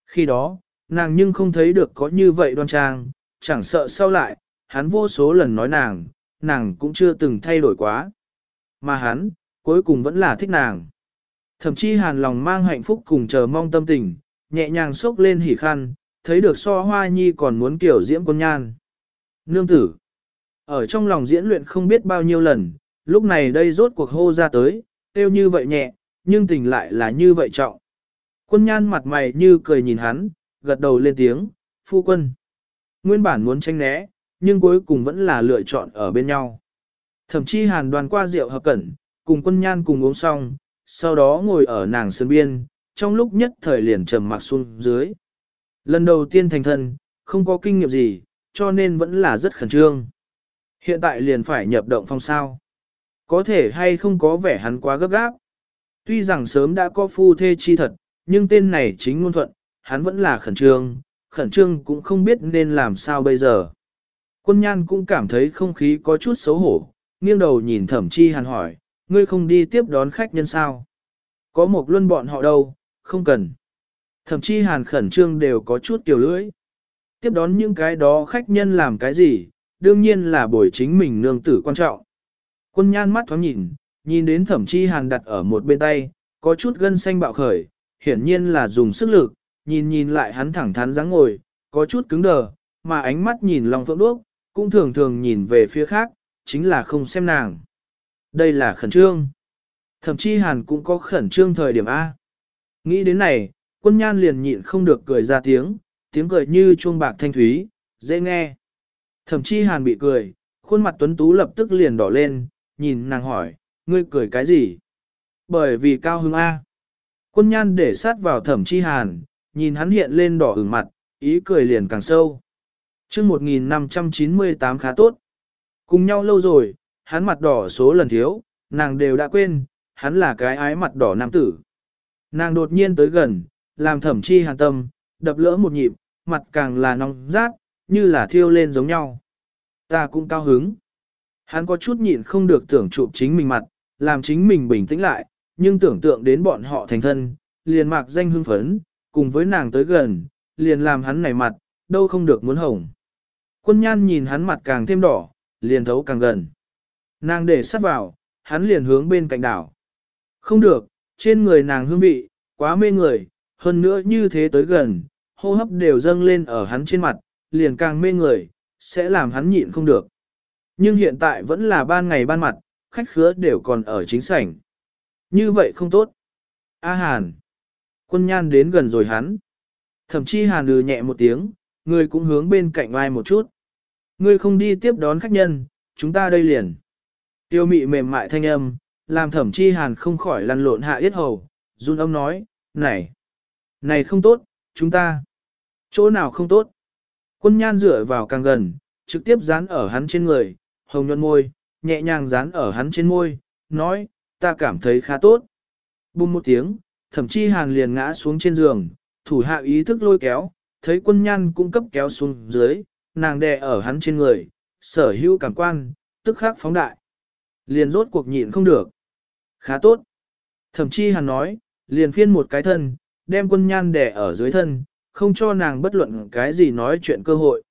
Khi đó, nàng nhưng không thấy được có như vậy đoan trang, chẳng sợ sau lại, hắn vô số lần nói nàng, nàng cũng chưa từng thay đổi quá. Mà hắn, cuối cùng vẫn là thích nàng. Thậm chí hàn lòng mang hạnh phúc cùng chờ mong tâm tình, nhẹ nhàng xốc lên hỉ khăn, thấy được so hoa nhi còn muốn kiểu diễm con nhan. Nương tử, ở trong lòng diễn luyện không biết bao nhiêu lần, lúc này đây rốt cuộc hô ra tới, tiêu như vậy nhẹ, nhưng tình lại là như vậy trọng. Quân nhan mặt mày như cười nhìn hắn, gật đầu lên tiếng, phu quân. Nguyên bản muốn tranh né, nhưng cuối cùng vẫn là lựa chọn ở bên nhau. Thậm chí hàn đoàn qua rượu hợp cẩn, cùng quân nhan cùng uống xong, sau đó ngồi ở nàng sân biên, trong lúc nhất thời liền trầm mặc xuống dưới. Lần đầu tiên thành thân, không có kinh nghiệm gì, cho nên vẫn là rất khẩn trương. Hiện tại liền phải nhập động phong sao. Có thể hay không có vẻ hắn quá gấp gáp. Tuy rằng sớm đã có phu thê chi thật, nhưng tên này chính ngôn thuận, hắn vẫn là khẩn trương, khẩn trương cũng không biết nên làm sao bây giờ. Quân nhan cũng cảm thấy không khí có chút xấu hổ, nghiêng đầu nhìn thẩm chi hàn hỏi, ngươi không đi tiếp đón khách nhân sao? Có một luân bọn họ đâu, không cần. Thẩm chi hàn khẩn trương đều có chút tiểu lưỡi. Tiếp đón những cái đó khách nhân làm cái gì, đương nhiên là buổi chính mình nương tử quan trọng. Quân nhan mắt thoáng nhìn, nhìn đến thẩm chi hàn đặt ở một bên tay, có chút gân xanh bạo khởi, hiển nhiên là dùng sức lực, nhìn nhìn lại hắn thẳng thắn dáng ngồi, có chút cứng đờ, mà ánh mắt nhìn long phượng đuốc, cũng thường thường nhìn về phía khác, chính là không xem nàng. Đây là khẩn trương. Thậm chí hàn cũng có khẩn trương thời điểm A. Nghĩ đến này, quân nhan liền nhịn không được cười ra tiếng, tiếng cười như chuông bạc thanh thúy, dễ nghe. Thậm chí hàn bị cười, khuôn mặt tuấn tú lập tức liền đỏ lên, nhìn nàng hỏi, ngươi cười cái gì? Bởi vì cao hứng A. Quân nhan để sát vào thẩm chi hàn, nhìn hắn hiện lên đỏ ửng mặt, ý cười liền càng sâu. Trước 1598 khá tốt. Cùng nhau lâu rồi, hắn mặt đỏ số lần thiếu, nàng đều đã quên, hắn là cái ái mặt đỏ nam tử. Nàng đột nhiên tới gần, làm thẩm chi hàn tâm, đập lỡ một nhịp, mặt càng là nóng rát, như là thiêu lên giống nhau. Ta cũng cao hứng. Hắn có chút nhịn không được tưởng chụp chính mình mặt, làm chính mình bình tĩnh lại, nhưng tưởng tượng đến bọn họ thành thân, liền mạc danh hưng phấn, cùng với nàng tới gần, liền làm hắn nảy mặt, đâu không được muốn hồng. Quân nhan nhìn hắn mặt càng thêm đỏ, liền thấu càng gần. Nàng để sát vào, hắn liền hướng bên cạnh đảo. Không được, trên người nàng hương vị, quá mê người, hơn nữa như thế tới gần, hô hấp đều dâng lên ở hắn trên mặt, liền càng mê người, sẽ làm hắn nhịn không được. Nhưng hiện tại vẫn là ban ngày ban mặt, khách khứa đều còn ở chính sảnh. Như vậy không tốt. A Hàn. Quân nhan đến gần rồi hắn. Thậm chí Hàn lừ nhẹ một tiếng, người cũng hướng bên cạnh ai một chút. Ngươi không đi tiếp đón khách nhân, chúng ta đây liền. Tiêu mị mềm mại thanh âm, làm thẩm chi hàn không khỏi lăn lộn hạ yết hầu, run ông nói, này, này không tốt, chúng ta, chỗ nào không tốt. Quân nhan dựa vào càng gần, trực tiếp dán ở hắn trên người, hồng nhuận môi, nhẹ nhàng dán ở hắn trên môi, nói, ta cảm thấy khá tốt. Bùm một tiếng, thậm chí hàn liền ngã xuống trên giường, thủ hạ ý thức lôi kéo, thấy quân nhan cung cấp kéo xuống dưới, nàng đè ở hắn trên người, sở hữu cảm quan, tức khắc phóng đại. Liền rốt cuộc nhịn không được. Khá tốt. Thậm chi hàn nói, liền phiên một cái thân, đem quân nhan đè ở dưới thân, không cho nàng bất luận cái gì nói chuyện cơ hội.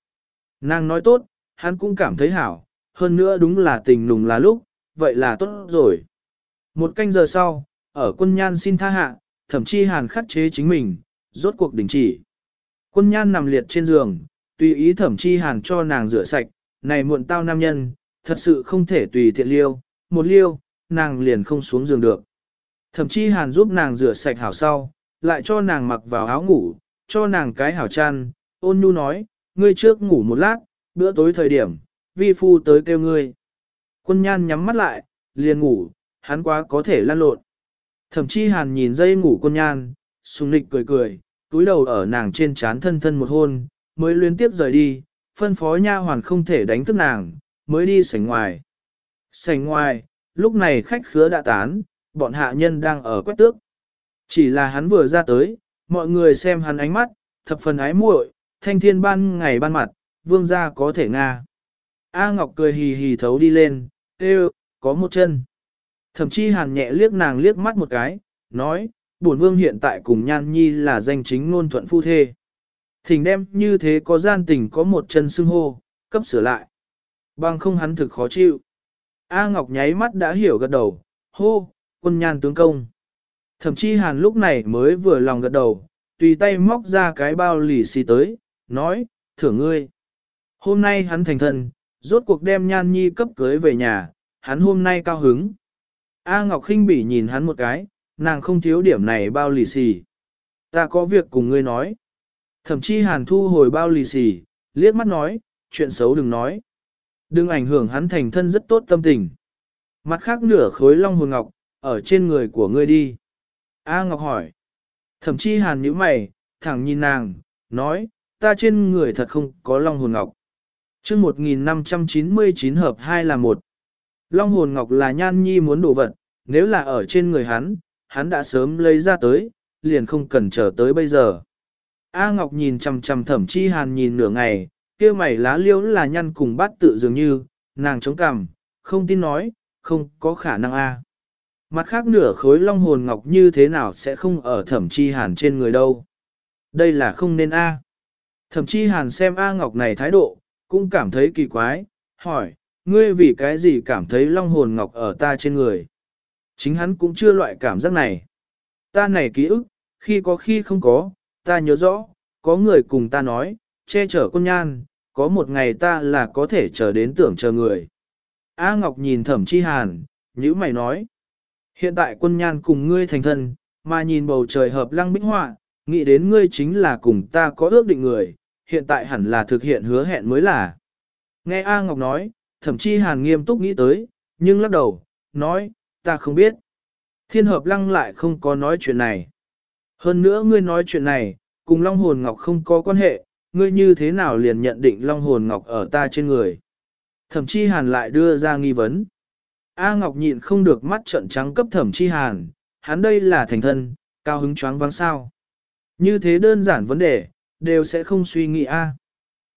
Nàng nói tốt, hắn cũng cảm thấy hảo, hơn nữa đúng là tình nùng là lúc, vậy là tốt rồi. Một canh giờ sau, ở quân nhan xin tha hạ, thậm chi hàn khắc chế chính mình, rốt cuộc đình chỉ. Quân nhan nằm liệt trên giường, tùy ý thẩm chi hàn cho nàng rửa sạch, này muộn tao nam nhân, thật sự không thể tùy tiện liêu, một liêu, nàng liền không xuống giường được. Thẩm chi hàn giúp nàng rửa sạch hảo sau, lại cho nàng mặc vào áo ngủ, cho nàng cái hảo chăn, ôn nhu nói, ngươi trước ngủ một lát, bữa tối thời điểm, vi phu tới kêu ngươi. Quân nhan nhắm mắt lại, liền ngủ, hắn quá có thể lăn lộn. Thẩm chi hàn nhìn dây ngủ con nhan, sùng nịch cười cười, túi đầu ở nàng trên trán thân thân một hôn, mới liên tiếp rời đi, phân phó nha hoàn không thể đánh thức nàng, mới đi sảnh ngoài. Sảnh ngoài, lúc này khách khứa đã tán, bọn hạ nhân đang ở quét tước. Chỉ là hắn vừa ra tới, mọi người xem hắn ánh mắt, thập phần ái muội, thanh thiên ban ngày ban mặt, vương gia có thể nga. A Ngọc cười hì hì thấu đi lên, kêu, có một chân. Thậm chí hàn nhẹ liếc nàng liếc mắt một cái, nói, bổn vương hiện tại cùng nhan nhi là danh chính ngôn thuận phu thê. Thỉnh đem như thế có gian tình có một chân xưng hô, cấp sửa lại. Bằng không hắn thực khó chịu. A Ngọc nháy mắt đã hiểu gật đầu, hô, quân nhan tướng công. Thậm chí hàn lúc này mới vừa lòng gật đầu, tùy tay móc ra cái bao lì xì tới, nói, thưởng ngươi. Hôm nay hắn thành thân, rốt cuộc đem nhan nhi cấp cưới về nhà, hắn hôm nay cao hứng. A Ngọc khinh bỉ nhìn hắn một cái, nàng không thiếu điểm này bao lì xì. Ta có việc cùng ngươi nói. Thậm chí hàn thu hồi bao lì xì, liếc mắt nói, chuyện xấu đừng nói. Đừng ảnh hưởng hắn thành thân rất tốt tâm tình. Mặt khác nửa khối long hồn ngọc, ở trên người của ngươi đi. A Ngọc hỏi. Thẩm chi hàn nhíu mày, thẳng nhìn nàng, nói, ta trên người thật không có long hồn ngọc. chương 1599 hợp 2 là một. Long hồn ngọc là nhan nhi muốn đổ vật, nếu là ở trên người hắn, hắn đã sớm lấy ra tới, liền không cần chờ tới bây giờ. A Ngọc nhìn chằm chằm thẩm chi hàn nhìn nửa ngày, kia mày lá liễu là nhăn cùng bát tự dường như, nàng chống cằm, không tin nói, không có khả năng A. Mặt khác nửa khối long hồn ngọc như thế nào sẽ không ở thẩm chi hàn trên người đâu. Đây là không nên A. Thẩm chi hàn xem A Ngọc này thái độ, cũng cảm thấy kỳ quái, hỏi, ngươi vì cái gì cảm thấy long hồn ngọc ở ta trên người? Chính hắn cũng chưa loại cảm giác này. Ta này ký ức, khi có khi không có, ta nhớ rõ, có người cùng ta nói, che chở con nhan, có một ngày ta là có thể chờ đến tưởng chờ người. A Ngọc nhìn thẩm chi hàn, nhữ mày nói. Hiện tại quân nhan cùng ngươi thành thân, mà nhìn bầu trời hợp lăng bích họa, nghĩ đến ngươi chính là cùng ta có ước định người, hiện tại hẳn là thực hiện hứa hẹn mới là. Nghe A Ngọc nói, thẩm chi hàn nghiêm túc nghĩ tới, nhưng lắc đầu, nói, ta không biết. Thiên hợp lăng lại không có nói chuyện này. Hơn nữa ngươi nói chuyện này, cùng Long Hồn Ngọc không có quan hệ, ngươi như thế nào liền nhận định Long Hồn Ngọc ở ta trên người. Thẩm chi hàn lại đưa ra nghi vấn. A Ngọc nhịn không được mắt trợn trắng cấp thẩm chi hàn, hắn đây là thành thân, cao hứng choáng váng sao. Như thế đơn giản vấn đề, đều sẽ không suy nghĩ A.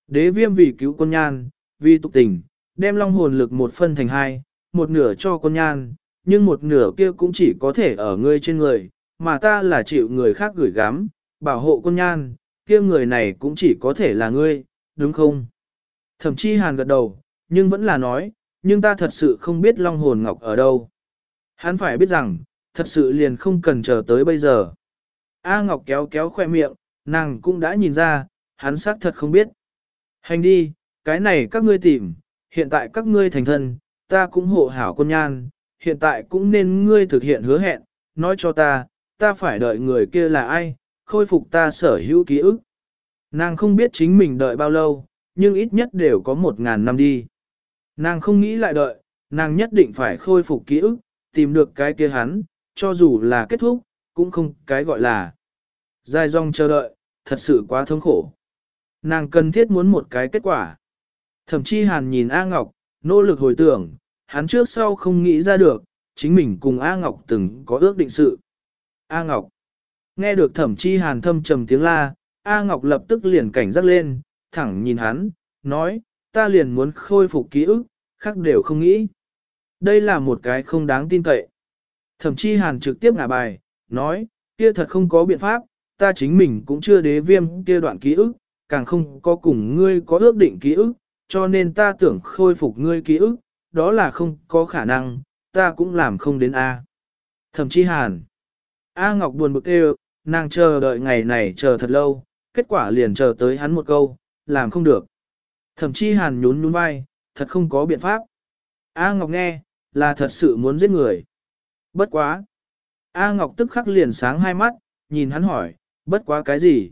Đế viêm vì cứu con nhan, vì tục tình, đem long hồn lực một phân thành hai, một nửa cho con nhan, nhưng một nửa kia cũng chỉ có thể ở ngươi trên người, mà ta là chịu người khác gửi gắm, bảo hộ con nhan, kia người này cũng chỉ có thể là ngươi, đúng không? Thậm chí hàn gật đầu, nhưng vẫn là nói, nhưng ta thật sự không biết long hồn ngọc ở đâu. Hắn phải biết rằng, thật sự liền không cần chờ tới bây giờ. A Ngọc kéo kéo khoe miệng, nàng cũng đã nhìn ra, hắn xác thật không biết. Hành đi, cái này các ngươi tìm, hiện tại các ngươi thành thân, ta cũng hộ hảo con nhan, hiện tại cũng nên ngươi thực hiện hứa hẹn, nói cho ta, ta phải đợi người kia là ai, khôi phục ta sở hữu ký ức. Nàng không biết chính mình đợi bao lâu, nhưng ít nhất đều có một ngàn năm đi. Nàng không nghĩ lại đợi, nàng nhất định phải khôi phục ký ức, tìm được cái kia hắn, cho dù là kết thúc, cũng không cái gọi là. Dài dòng chờ đợi, thật sự quá thống khổ. Nàng cần thiết muốn một cái kết quả. Thậm chí hàn nhìn A Ngọc, nỗ lực hồi tưởng, hắn trước sau không nghĩ ra được, chính mình cùng A Ngọc từng có ước định sự. A Ngọc. Nghe được thẩm chi hàn thâm trầm tiếng la, A Ngọc lập tức liền cảnh giác lên, thẳng nhìn hắn, nói, ta liền muốn khôi phục ký ức, khác đều không nghĩ. Đây là một cái không đáng tin cậy. Thẩm chi hàn trực tiếp ngả bài, nói, kia thật không có biện pháp, ta chính mình cũng chưa đế viêm kia đoạn ký ức, càng không có cùng ngươi có ước định ký ức, cho nên ta tưởng khôi phục ngươi ký ức, đó là không có khả năng, ta cũng làm không đến A. Thẩm chi hàn. A Ngọc buồn bực kêu, nàng chờ đợi ngày này chờ thật lâu, kết quả liền chờ tới hắn một câu, làm không được. Thẩm chi hàn nhún nhún vai, thật không có biện pháp. A Ngọc nghe, là thật sự muốn giết người. Bất quá. A Ngọc tức khắc liền sáng hai mắt, nhìn hắn hỏi, bất quá cái gì?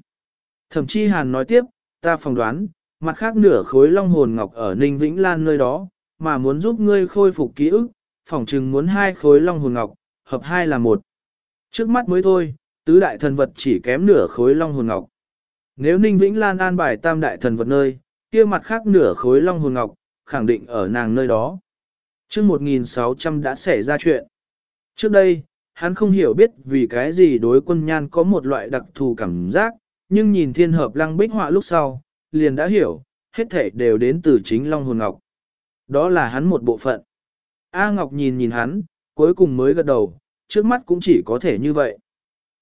Thẩm chi hàn nói tiếp, ta phỏng đoán, mặt khác nửa khối long hồn ngọc ở Ninh Vĩnh Lan nơi đó, mà muốn giúp ngươi khôi phục ký ức, phỏng chừng muốn hai khối long hồn ngọc, hợp hai là một. Trước mắt mới thôi, tứ đại thần vật chỉ kém nửa khối long hồn ngọc. Nếu Ninh Vĩnh Lan an bài tam đại thần vật nơi, kia mặt khác nửa khối long hồn ngọc, khẳng định ở nàng nơi đó. Trước 1600 đã xảy ra chuyện. Trước đây, hắn không hiểu biết vì cái gì đối quân nhan có một loại đặc thù cảm giác, nhưng nhìn thiên hợp lăng bích họa lúc sau, liền đã hiểu, hết thể đều đến từ chính Long Hồn Ngọc. Đó là hắn một bộ phận. A Ngọc nhìn nhìn hắn, cuối cùng mới gật đầu, trước mắt cũng chỉ có thể như vậy.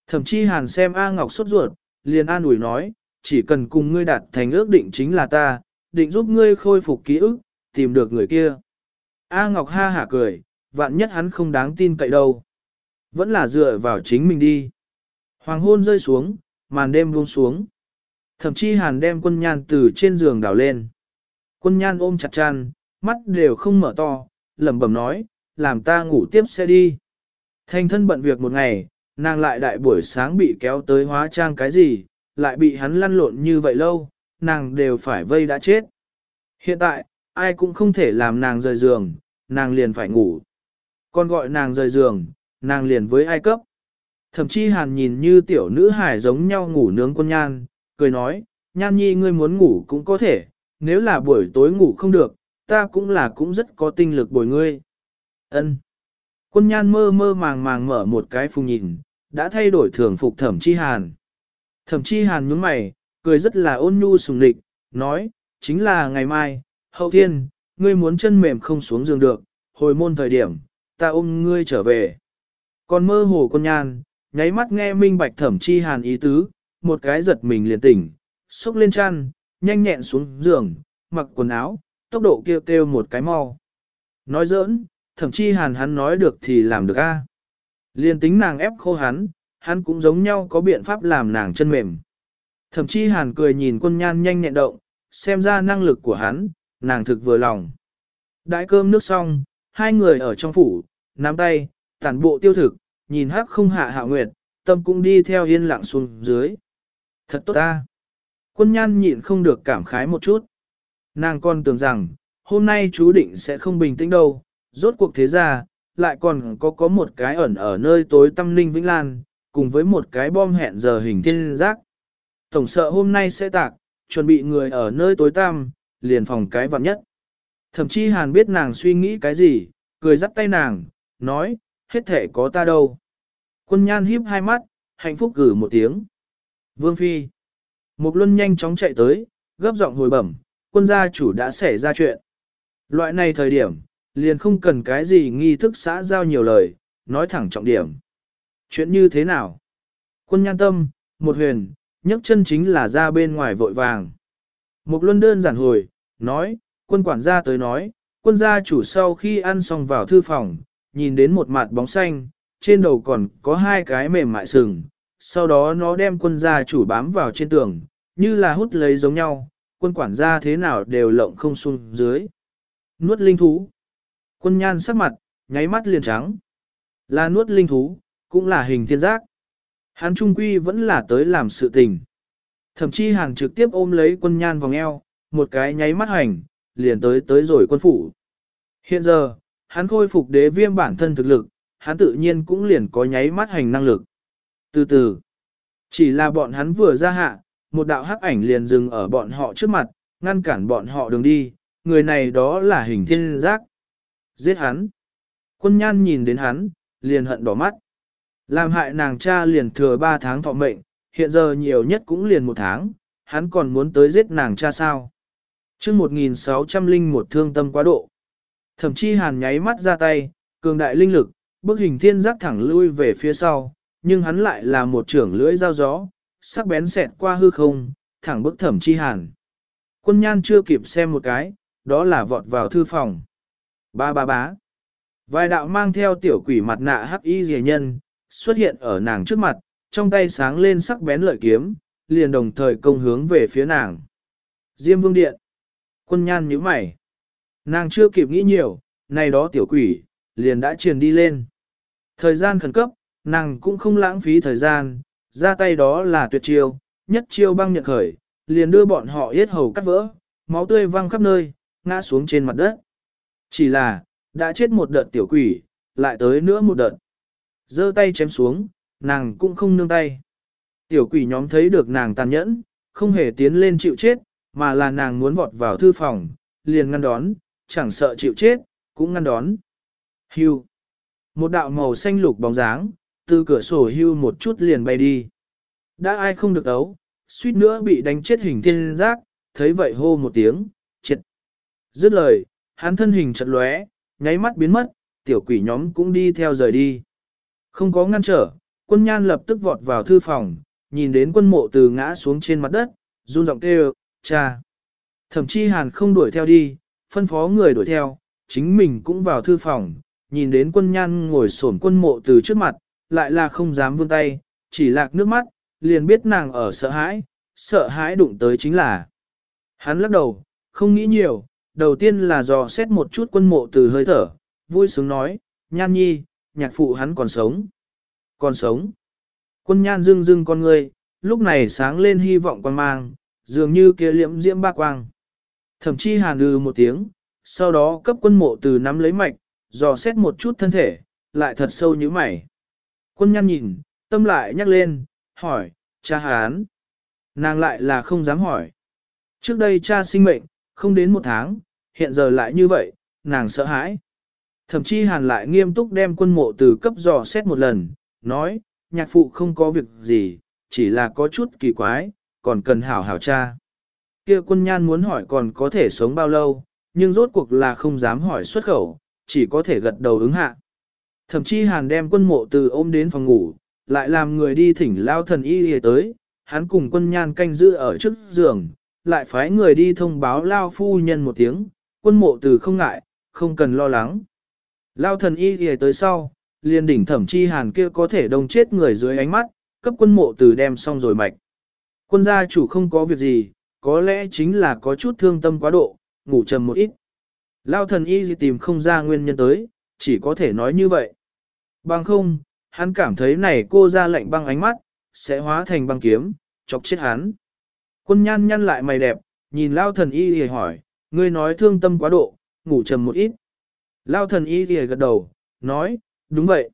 Thậm chí hàn xem A Ngọc sốt ruột, liền an ủi nói, chỉ cần cùng ngươi đạt thành ước định chính là ta, định giúp ngươi khôi phục ký ức, tìm được người kia. A Ngọc ha hả cười, vạn nhất hắn không đáng tin cậy đâu. Vẫn là dựa vào chính mình đi. Hoàng hôn rơi xuống, màn đêm buông xuống. Thậm chí hàn đem quân nhan từ trên giường đảo lên. Quân nhan ôm chặt chăn, mắt đều không mở to, lẩm bẩm nói, làm ta ngủ tiếp sẽ đi. Thanh thân bận việc một ngày, nàng lại đại buổi sáng bị kéo tới hóa trang cái gì, lại bị hắn lăn lộn như vậy lâu, nàng đều phải vây đã chết. Hiện tại, ai cũng không thể làm nàng rời giường, nàng liền phải ngủ. Còn gọi nàng rời giường, nàng liền với ai cấp. Thậm chí hàn nhìn như tiểu nữ hải giống nhau ngủ nướng quân nhan, cười nói, nhan nhi ngươi muốn ngủ cũng có thể, nếu là buổi tối ngủ không được, ta cũng là cũng rất có tinh lực bồi ngươi. Ân. Quân nhan mơ mơ màng màng mở một cái phùng nhìn, đã thay đổi thường phục thẩm chi hàn. Thẩm chi hàn nhướng mày, cười rất là ôn nhu sùng lịch, nói, chính là ngày mai, hậu thiên, ngươi muốn chân mềm không xuống giường được, hồi môn thời điểm, ta ôm ngươi trở về. Còn mơ hồ quân nhan, nháy mắt nghe minh bạch thẩm chi hàn ý tứ, một cái giật mình liền tỉnh, xúc lên chăn, nhanh nhẹn xuống giường, mặc quần áo, tốc độ kêu kêu một cái mau. Nói giỡn, thậm chí hàn hắn nói được thì làm được a. Liên tính nàng ép khô hắn, hắn cũng giống nhau có biện pháp làm nàng chân mềm. Thậm chí hàn cười nhìn quân nhan nhanh nhẹn động, xem ra năng lực của hắn, nàng thực vừa lòng. Đãi cơm nước xong, hai người ở trong phủ, nắm tay, tản bộ tiêu thực, nhìn hắc không hạ hạ nguyệt, tâm cũng đi theo yên lặng xuống dưới. Thật tốt ta. Quân nhan nhịn không được cảm khái một chút. Nàng còn tưởng rằng, hôm nay chú định sẽ không bình tĩnh đâu, rốt cuộc thế ra, lại còn có có một cái ẩn ở nơi tối tâm linh vĩnh lan, cùng với một cái bom hẹn giờ hình thiên giác. Tổng sợ hôm nay sẽ tạc, chuẩn bị người ở nơi tối tăm, liền phòng cái vặn nhất. Thậm chí hàn biết nàng suy nghĩ cái gì, cười dắt tay nàng, nói, hết thể có ta đâu. Quân nhan híp hai mắt, hạnh phúc gửi một tiếng. Vương Phi. Mục luân nhanh chóng chạy tới, gấp giọng hồi bẩm, quân gia chủ đã xảy ra chuyện. Loại này thời điểm, liền không cần cái gì nghi thức xã giao nhiều lời, nói thẳng trọng điểm. Chuyện như thế nào? Quân nhan tâm, một huyền, nhấc chân chính là ra bên ngoài vội vàng. Mục luân đơn giản hồi, nói, quân quản gia tới nói, quân gia chủ sau khi ăn xong vào thư phòng, nhìn đến một mặt bóng xanh, trên đầu còn có hai cái mềm mại sừng, sau đó nó đem quân gia chủ bám vào trên tường, như là hút lấy giống nhau, quân quản gia thế nào đều lộng không xuống dưới. Nuốt linh thú. Quân nhan sắc mặt, nháy mắt liền trắng. Là nuốt linh thú, cũng là hình thiên giác. Hắn trung quy vẫn là tới làm sự tình. Thậm chí hàng trực tiếp ôm lấy quân nhan vòng eo, một cái nháy mắt hành, liền tới tới rồi quân phủ. Hiện giờ, hắn khôi phục đế viêm bản thân thực lực, hắn tự nhiên cũng liền có nháy mắt hành năng lực. Từ từ, chỉ là bọn hắn vừa ra hạ, một đạo hắc ảnh liền dừng ở bọn họ trước mặt, ngăn cản bọn họ đường đi, người này đó là hình thiên giác. Giết hắn. Quân nhan nhìn đến hắn, liền hận đỏ mắt. Làm hại nàng cha liền thừa ba tháng thọ mệnh, hiện giờ nhiều nhất cũng liền một tháng, hắn còn muốn tới giết nàng cha sao. chương 1601 thương tâm quá độ. Thậm chí hàn nháy mắt ra tay, cường đại linh lực, bức hình thiên giác thẳng lui về phía sau, nhưng hắn lại là một trưởng lưỡi dao gió, sắc bén xẹt qua hư không, thẳng bức thẩm chi hàn. Quân nhan chưa kịp xem một cái, đó là vọt vào thư phòng. Ba ba bá. Vài đạo mang theo tiểu quỷ mặt nạ hắc y rìa nhân, xuất hiện ở nàng trước mặt, trong tay sáng lên sắc bén lợi kiếm, liền đồng thời công hướng về phía nàng. Diêm vương điện. Quân nhan nhíu mày. Nàng chưa kịp nghĩ nhiều, nay đó tiểu quỷ, liền đã truyền đi lên. Thời gian khẩn cấp, nàng cũng không lãng phí thời gian, ra tay đó là tuyệt chiêu, nhất chiêu băng nhận khởi, liền đưa bọn họ yết hầu cắt vỡ, máu tươi văng khắp nơi, ngã xuống trên mặt đất. Chỉ là, đã chết một đợt tiểu quỷ, lại tới nữa một đợt. giơ tay chém xuống, nàng cũng không nương tay. Tiểu quỷ nhóm thấy được nàng tàn nhẫn, không hề tiến lên chịu chết, mà là nàng muốn vọt vào thư phòng, liền ngăn đón, chẳng sợ chịu chết, cũng ngăn đón. Hưu. Một đạo màu xanh lục bóng dáng, từ cửa sổ hưu một chút liền bay đi. Đã ai không được ấu, suýt nữa bị đánh chết hình thiên giác, thấy vậy hô một tiếng, triệt. Dứt lời, hắn thân hình chật lóe, nháy mắt biến mất, tiểu quỷ nhóm cũng đi theo rời đi. Không có ngăn trở, quân nhan lập tức vọt vào thư phòng, nhìn đến quân mộ từ ngã xuống trên mặt đất, run giọng kêu, cha. Thậm chí hàn không đuổi theo đi, phân phó người đuổi theo, chính mình cũng vào thư phòng, nhìn đến quân nhan ngồi xổm quân mộ từ trước mặt, lại là không dám vươn tay, chỉ lạc nước mắt, liền biết nàng ở sợ hãi, sợ hãi đụng tới chính là. Hắn lắc đầu, không nghĩ nhiều, đầu tiên là dò xét một chút quân mộ từ hơi thở, vui sướng nói, nhan nhi, nhạc phụ hắn còn sống. Còn sống. Quân nhan dưng dưng con người, lúc này sáng lên hy vọng quan mang, dường như kia liễm diễm ba quang. Thậm chí hàn ư một tiếng, sau đó cấp quân mộ từ nắm lấy mạch, dò xét một chút thân thể, lại thật sâu như mày. Quân nhan nhìn, tâm lại nhắc lên, hỏi, cha hán. Nàng lại là không dám hỏi. Trước đây cha sinh mệnh, không đến một tháng, hiện giờ lại như vậy, nàng sợ hãi. Thậm chí hàn lại nghiêm túc đem quân mộ từ cấp dò xét một lần, nói, nhạc phụ không có việc gì, chỉ là có chút kỳ quái, còn cần hảo hảo cha. Kia quân nhan muốn hỏi còn có thể sống bao lâu, nhưng rốt cuộc là không dám hỏi xuất khẩu, chỉ có thể gật đầu ứng hạ. Thậm chí hàn đem quân mộ từ ôm đến phòng ngủ, lại làm người đi thỉnh lao thần y y tới, hắn cùng quân nhan canh giữ ở trước giường, lại phái người đi thông báo lao phu nhân một tiếng, quân mộ từ không ngại, không cần lo lắng. Lao thần y y tới sau, liền đỉnh thẩm chi hàn kia có thể đông chết người dưới ánh mắt, cấp quân mộ từ đem xong rồi mạch. Quân gia chủ không có việc gì, có lẽ chính là có chút thương tâm quá độ, ngủ trầm một ít. Lao thần y gì tìm không ra nguyên nhân tới, chỉ có thể nói như vậy. Bằng không, hắn cảm thấy này cô ra lệnh băng ánh mắt, sẽ hóa thành băng kiếm, chọc chết hắn. Quân nhan nhăn lại mày đẹp, nhìn Lao thần y thì hỏi, ngươi nói thương tâm quá độ, ngủ trầm một ít. Lao thần y thì gật đầu, nói, đúng vậy.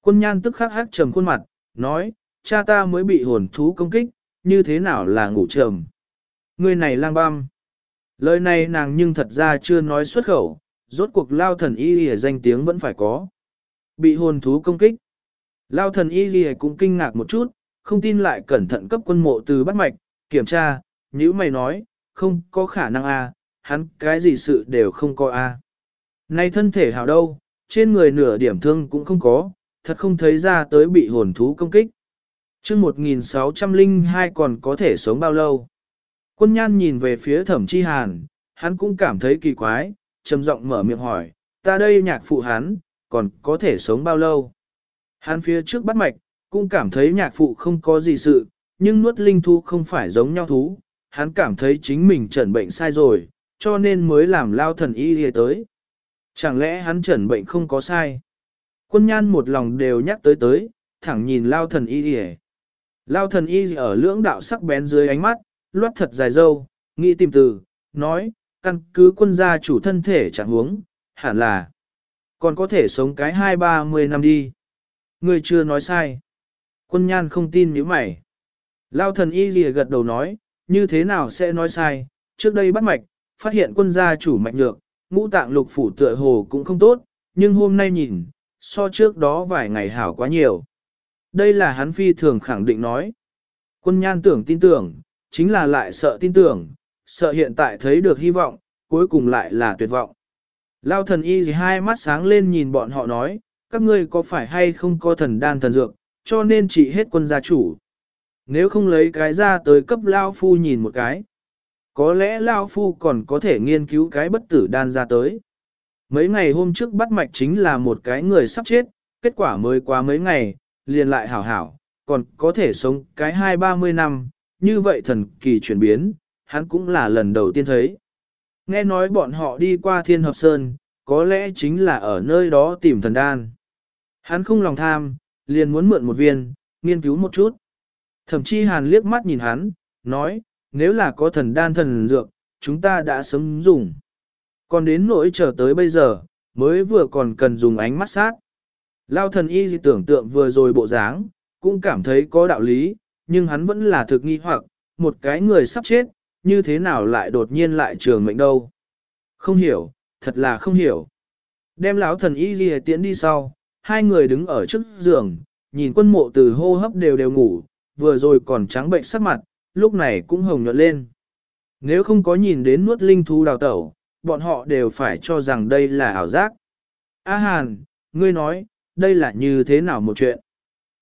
Quân nhan tức khắc hắc trầm khuôn mặt, nói, cha ta mới bị hồn thú công kích, như thế nào là ngủ trầm. Ngươi này lang băm. Lời này nàng nhưng thật ra chưa nói xuất khẩu, rốt cuộc lao thần y lìa danh tiếng vẫn phải có. Bị hồn thú công kích. Lao thần y gì cũng kinh ngạc một chút, không tin lại cẩn thận cấp quân mộ từ bắt mạch, kiểm tra, nếu mày nói, không có khả năng a, hắn cái gì sự đều không có à. a. Này thân thể hảo đâu, trên người nửa điểm thương cũng không có, thật không thấy ra tới bị hồn thú công kích. chương 1602 còn có thể sống bao lâu? Quân nhan nhìn về phía thẩm chi hàn, hắn cũng cảm thấy kỳ quái, trầm giọng mở miệng hỏi, ta đây nhạc phụ hắn, còn có thể sống bao lâu? Hắn phía trước bắt mạch, cũng cảm thấy nhạc phụ không có gì sự, nhưng nuốt linh thú không phải giống nhau thú, hắn cảm thấy chính mình trần bệnh sai rồi, cho nên mới làm lao thần y lìa tới. Chẳng lẽ hắn trần bệnh không có sai? Quân nhan một lòng đều nhắc tới tới, thẳng nhìn lao thần y lìa. Lao thần y ở lưỡng đạo sắc bén dưới ánh mắt, loát thật dài dâu, nghĩ tìm từ, nói, căn cứ quân gia chủ thân thể chẳng huống, hẳn là, còn có thể sống cái hai ba mươi năm đi. Người chưa nói sai. Quân nhan không tin nếu mày. Lao thần y lìa gật đầu nói, như thế nào sẽ nói sai, trước đây bắt mạch, phát hiện quân gia chủ mạch nhược, ngũ tạng lục phủ tựa hồ cũng không tốt, nhưng hôm nay nhìn, so trước đó vài ngày hảo quá nhiều. Đây là hắn phi thường khẳng định nói. Quân nhan tưởng tin tưởng, chính là lại sợ tin tưởng, sợ hiện tại thấy được hy vọng, cuối cùng lại là tuyệt vọng. Lao thần y gì hai mắt sáng lên nhìn bọn họ nói, các ngươi có phải hay không có thần đan thần dược, cho nên chỉ hết quân gia chủ. Nếu không lấy cái ra tới cấp Lao Phu nhìn một cái, có lẽ Lao Phu còn có thể nghiên cứu cái bất tử đan ra tới. Mấy ngày hôm trước bắt mạch chính là một cái người sắp chết, kết quả mới qua mấy ngày, liền lại hảo hảo, còn có thể sống cái hai ba mươi năm, như vậy thần kỳ chuyển biến, hắn cũng là lần đầu tiên thấy. Nghe nói bọn họ đi qua thiên hợp sơn, có lẽ chính là ở nơi đó tìm thần đan. Hắn không lòng tham, liền muốn mượn một viên, nghiên cứu một chút. Thậm chí hàn liếc mắt nhìn hắn, nói, nếu là có thần đan thần dược, chúng ta đã sớm dùng. Còn đến nỗi chờ tới bây giờ, mới vừa còn cần dùng ánh mắt sát. Lao thần y tưởng tượng vừa rồi bộ dáng, cũng cảm thấy có đạo lý, nhưng hắn vẫn là thực nghi hoặc, một cái người sắp chết, như thế nào lại đột nhiên lại trường mệnh đâu. Không hiểu, thật là không hiểu. Đem lão thần y ghi tiễn đi sau, hai người đứng ở trước giường, nhìn quân mộ từ hô hấp đều đều ngủ, vừa rồi còn trắng bệnh sắc mặt, lúc này cũng hồng nhuận lên. Nếu không có nhìn đến nuốt linh thú đào tẩu, bọn họ đều phải cho rằng đây là ảo giác. A Hàn, ngươi nói, đây là như thế nào một chuyện?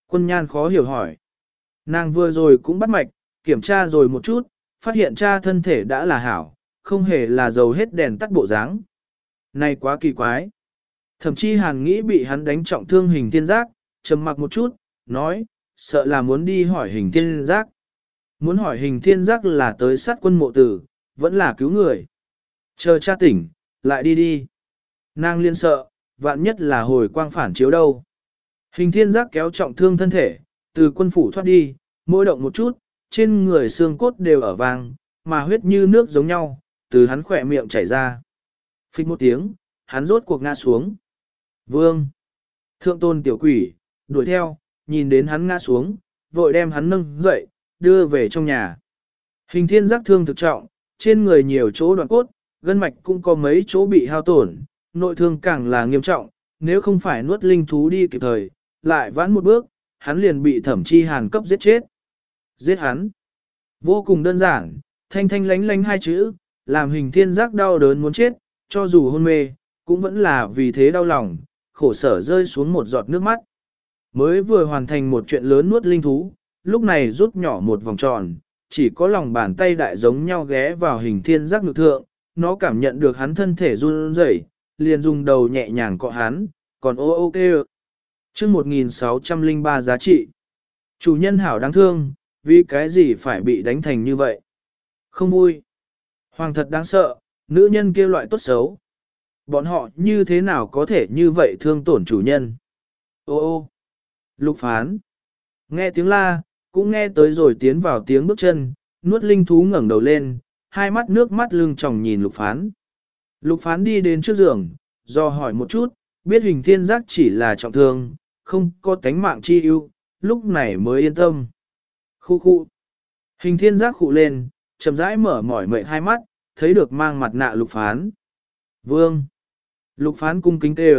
Quân nhan khó hiểu hỏi. Nàng vừa rồi cũng bắt mạch, kiểm tra rồi một chút, phát hiện cha thân thể đã là hảo, không hề là dầu hết đèn tắt bộ dáng. Này quá kỳ quái. Thậm chí hàn nghĩ bị hắn đánh trọng thương hình thiên giác, trầm mặc một chút, nói, sợ là muốn đi hỏi hình thiên giác. Muốn hỏi hình thiên giác là tới sát quân mộ tử, vẫn là cứu người. Chờ cha tỉnh, lại đi đi. Nàng liên sợ, vạn nhất là hồi quang phản chiếu đâu. Hình thiên giác kéo trọng thương thân thể, từ quân phủ thoát đi, mỗi động một chút, trên người xương cốt đều ở vàng, mà huyết như nước giống nhau, từ hắn khỏe miệng chảy ra. Phích một tiếng, hắn rốt cuộc ngã xuống. Vương! Thượng tôn tiểu quỷ, đuổi theo, nhìn đến hắn ngã xuống, vội đem hắn nâng dậy, đưa về trong nhà. Hình thiên giác thương thực trọng, trên người nhiều chỗ đoạn cốt, gân mạch cũng có mấy chỗ bị hao tổn, nội thương càng là nghiêm trọng, nếu không phải nuốt linh thú đi kịp thời, lại vãn một bước, hắn liền bị thẩm chi hàn cấp giết chết. Giết hắn. Vô cùng đơn giản, thanh thanh lánh lánh hai chữ, làm hình thiên giác đau đớn muốn chết, cho dù hôn mê, cũng vẫn là vì thế đau lòng, khổ sở rơi xuống một giọt nước mắt. Mới vừa hoàn thành một chuyện lớn nuốt linh thú, lúc này rút nhỏ một vòng tròn, chỉ có lòng bàn tay đại giống nhau ghé vào hình thiên giác ngực thượng, nó cảm nhận được hắn thân thể run rẩy, liền dùng đầu nhẹ nhàng cọ hắn, còn ô ô kêu. trước 1603 giá trị. Chủ nhân hảo đáng thương, vì cái gì phải bị đánh thành như vậy? Không vui. Hoàng thật đáng sợ, nữ nhân kia loại tốt xấu. Bọn họ như thế nào có thể như vậy thương tổn chủ nhân? Ô ô. Lục phán. Nghe tiếng la, cũng nghe tới rồi tiến vào tiếng bước chân, nuốt linh thú ngẩng đầu lên, hai mắt nước mắt lưng tròng nhìn lục phán. Lục phán đi đến trước giường, do hỏi một chút, biết hình thiên giác chỉ là trọng thương, không có tánh mạng chi ưu, lúc này mới yên tâm. Khu khu. Hình thiên giác khụ lên, chậm rãi mở mỏi mệt hai mắt, thấy được mang mặt nạ lục phán. Vương. Lục phán cung kính tê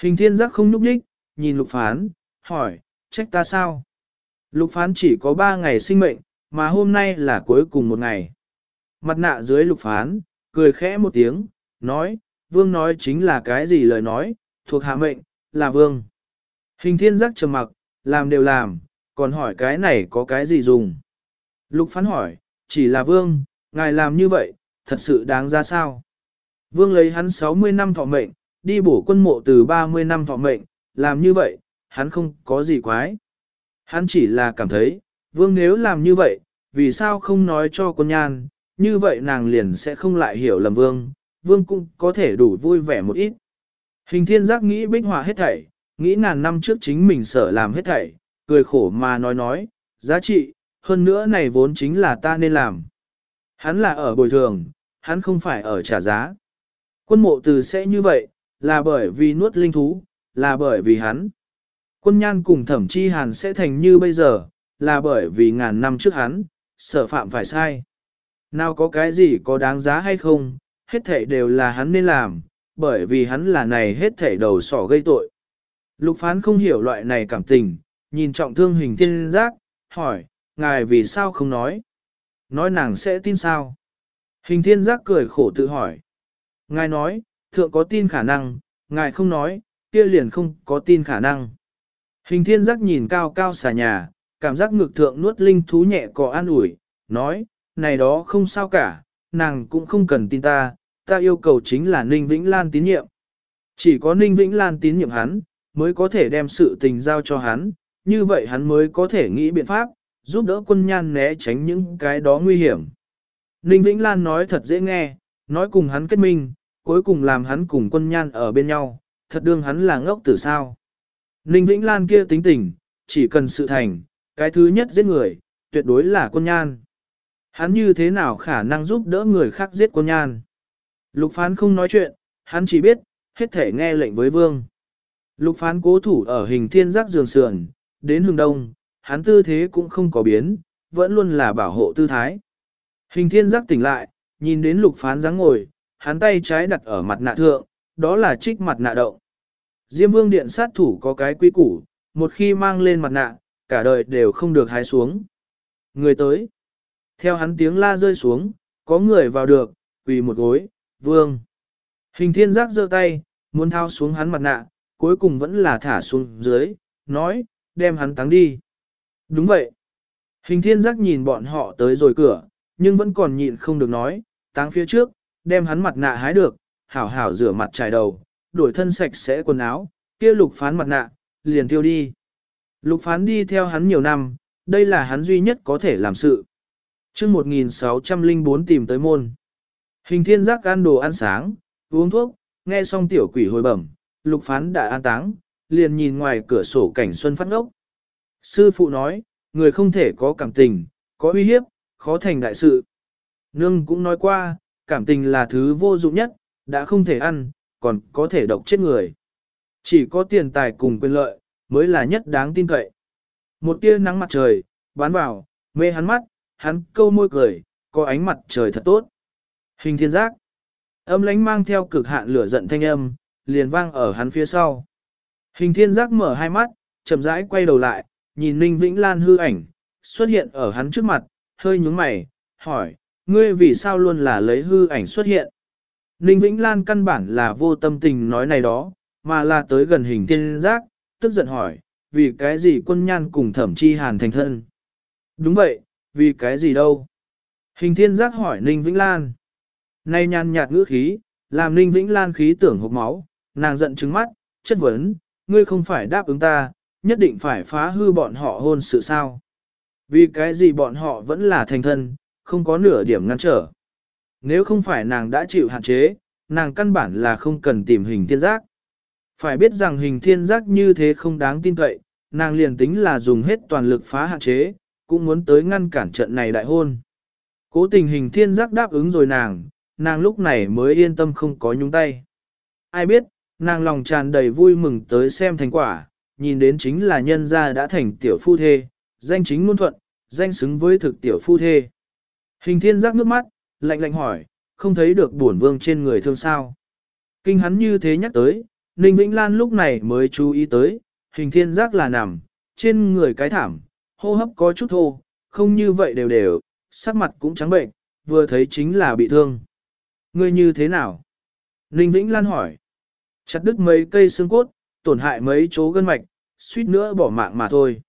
Hình thiên giác không nhúc nhích, nhìn lục phán, hỏi, trách ta sao? Lục phán chỉ có ba ngày sinh mệnh, mà hôm nay là cuối cùng một ngày. Mặt nạ dưới lục phán, cười khẽ một tiếng, nói, vương nói chính là cái gì lời nói, thuộc hạ mệnh, là vương. Hình thiên giác trầm mặc, làm đều làm, còn hỏi cái này có cái gì dùng. Lục phán hỏi, chỉ là vương, ngài làm như vậy, thật sự đáng ra sao? Vương lấy hắn 60 năm thọ mệnh, đi bổ quân mộ từ 30 năm thọ mệnh, làm như vậy, hắn không có gì quái. Hắn chỉ là cảm thấy, vương nếu làm như vậy, vì sao không nói cho quân nhan, như vậy nàng liền sẽ không lại hiểu lầm vương, vương cũng có thể đủ vui vẻ một ít. Hình thiên giác nghĩ bích họa hết thảy, nghĩ ngàn năm trước chính mình sở làm hết thảy, cười khổ mà nói nói, giá trị, hơn nữa này vốn chính là ta nên làm. Hắn là ở bồi thường, hắn không phải ở trả giá. Quân mộ từ sẽ như vậy, là bởi vì nuốt linh thú, là bởi vì hắn. Quân nhan cùng thẩm chi hàn sẽ thành như bây giờ, là bởi vì ngàn năm trước hắn, sợ phạm phải sai. Nào có cái gì có đáng giá hay không, hết thảy đều là hắn nên làm, bởi vì hắn là này hết thảy đầu sỏ gây tội. Lục phán không hiểu loại này cảm tình, nhìn trọng thương hình thiên giác, hỏi, ngài vì sao không nói? Nói nàng sẽ tin sao? Hình thiên giác cười khổ tự hỏi. Ngài nói, thượng có tin khả năng, ngài không nói, kia liền không có tin khả năng. Hình thiên giác nhìn cao cao xà nhà, cảm giác ngực thượng nuốt linh thú nhẹ có an ủi, nói, này đó không sao cả, nàng cũng không cần tin ta, ta yêu cầu chính là Ninh Vĩnh Lan tín nhiệm. Chỉ có Ninh Vĩnh Lan tín nhiệm hắn, mới có thể đem sự tình giao cho hắn, như vậy hắn mới có thể nghĩ biện pháp, giúp đỡ quân nhan né tránh những cái đó nguy hiểm. Ninh Vĩnh Lan nói thật dễ nghe, nói cùng hắn kết minh, cuối cùng làm hắn cùng quân nhan ở bên nhau, thật đương hắn là ngốc tử sao. Ninh Vĩnh Lan kia tính tình, chỉ cần sự thành, cái thứ nhất giết người, tuyệt đối là quân nhan. Hắn như thế nào khả năng giúp đỡ người khác giết quân nhan? Lục phán không nói chuyện, hắn chỉ biết, hết thể nghe lệnh với vương. Lục phán cố thủ ở hình thiên giác giường sườn, đến hừng đông, hắn tư thế cũng không có biến, vẫn luôn là bảo hộ tư thái. Hình thiên giác tỉnh lại, nhìn đến lục phán dáng ngồi, hắn tay trái đặt ở mặt nạ thượng, đó là trích mặt nạ động. Diêm vương điện sát thủ có cái quý củ, một khi mang lên mặt nạ, cả đời đều không được hái xuống. Người tới. Theo hắn tiếng la rơi xuống, có người vào được, quỳ một gối, vương. Hình thiên giác giơ tay, muốn thao xuống hắn mặt nạ, cuối cùng vẫn là thả xuống dưới, nói, đem hắn táng đi. Đúng vậy. Hình thiên giác nhìn bọn họ tới rồi cửa, nhưng vẫn còn nhịn không được nói, táng phía trước, đem hắn mặt nạ hái được, hảo hảo rửa mặt trải đầu, đổi thân sạch sẽ quần áo, kia lục phán mặt nạ, liền tiêu đi. Lục phán đi theo hắn nhiều năm, đây là hắn duy nhất có thể làm sự. chương 1604 tìm tới môn. Hình thiên giác ăn đồ ăn sáng, uống thuốc, nghe xong tiểu quỷ hồi bẩm, lục phán đã an táng, liền nhìn ngoài cửa sổ cảnh xuân phát ngốc. Sư phụ nói, người không thể có cảm tình, có uy hiếp, khó thành đại sự. Nương cũng nói qua, cảm tình là thứ vô dụng nhất, đã không thể ăn, còn có thể độc chết người. Chỉ có tiền tài cùng quyền lợi, mới là nhất đáng tin cậy. Một tia nắng mặt trời, bán vào, mê hắn mắt, hắn câu môi cười, có ánh mặt trời thật tốt. Hình thiên giác. Âm lánh mang theo cực hạn lửa giận thanh âm, liền vang ở hắn phía sau. Hình thiên giác mở hai mắt, chậm rãi quay đầu lại, nhìn Ninh Vĩnh Lan hư ảnh, xuất hiện ở hắn trước mặt, hơi nhúng mày, hỏi, ngươi vì sao luôn là lấy hư ảnh xuất hiện? Ninh Vĩnh Lan căn bản là vô tâm tình nói này đó, mà là tới gần hình thiên giác, tức giận hỏi, vì cái gì quân nhan cùng thẩm chi hàn thành thân? Đúng vậy, vì cái gì đâu? Hình thiên giác hỏi Ninh Vĩnh Lan. Nay nhàn nhạt ngữ khí, làm Ninh Vĩnh Lan khí tưởng hộp máu, nàng giận trứng mắt, chất vấn, ngươi không phải đáp ứng ta, nhất định phải phá hư bọn họ hôn sự sao. Vì cái gì bọn họ vẫn là thành thân, không có nửa điểm ngăn trở. Nếu không phải nàng đã chịu hạn chế, nàng căn bản là không cần tìm hình thiên giác. Phải biết rằng hình thiên giác như thế không đáng tin cậy, nàng liền tính là dùng hết toàn lực phá hạn chế, cũng muốn tới ngăn cản trận này đại hôn. Cố tình hình thiên giác đáp ứng rồi nàng, nàng lúc này mới yên tâm không có nhúng tay. Ai biết, nàng lòng tràn đầy vui mừng tới xem thành quả, nhìn đến chính là nhân gia đã thành tiểu phu thê, danh chính ngôn thuận, danh xứng với thực tiểu phu thê. Hình thiên giác nước mắt, lạnh lạnh hỏi, không thấy được bổn vương trên người thương sao. Kinh hắn như thế nhắc tới, Ninh Vĩnh Lan lúc này mới chú ý tới, hình thiên giác là nằm, trên người cái thảm, hô hấp có chút thô, không như vậy đều đều, sắc mặt cũng trắng bệnh, vừa thấy chính là bị thương. Ngươi như thế nào? Ninh Vĩnh Lan hỏi. Chặt đứt mấy cây xương cốt, tổn hại mấy chỗ gân mạch, suýt nữa bỏ mạng mà thôi.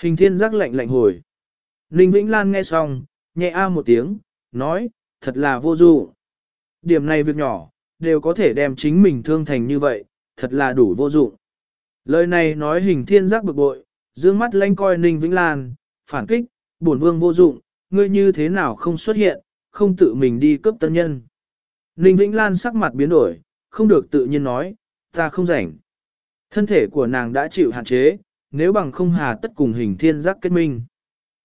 Hình thiên giác lạnh lạnh hồi. Ninh Vĩnh Lan nghe xong, nhẹ a một tiếng, nói, thật là vô dụ. Điểm này việc nhỏ, đều có thể đem chính mình thương thành như vậy, thật là đủ vô dụng. Lời này nói hình thiên giác bực bội, dương mắt lanh coi Ninh Vĩnh Lan, phản kích, bổn vương vô dụng, ngươi như thế nào không xuất hiện, không tự mình đi cướp tân nhân. Ninh Vĩnh Lan sắc mặt biến đổi, không được tự nhiên nói, ta không rảnh. Thân thể của nàng đã chịu hạn chế, nếu bằng không hà tất cùng hình thiên giác kết minh.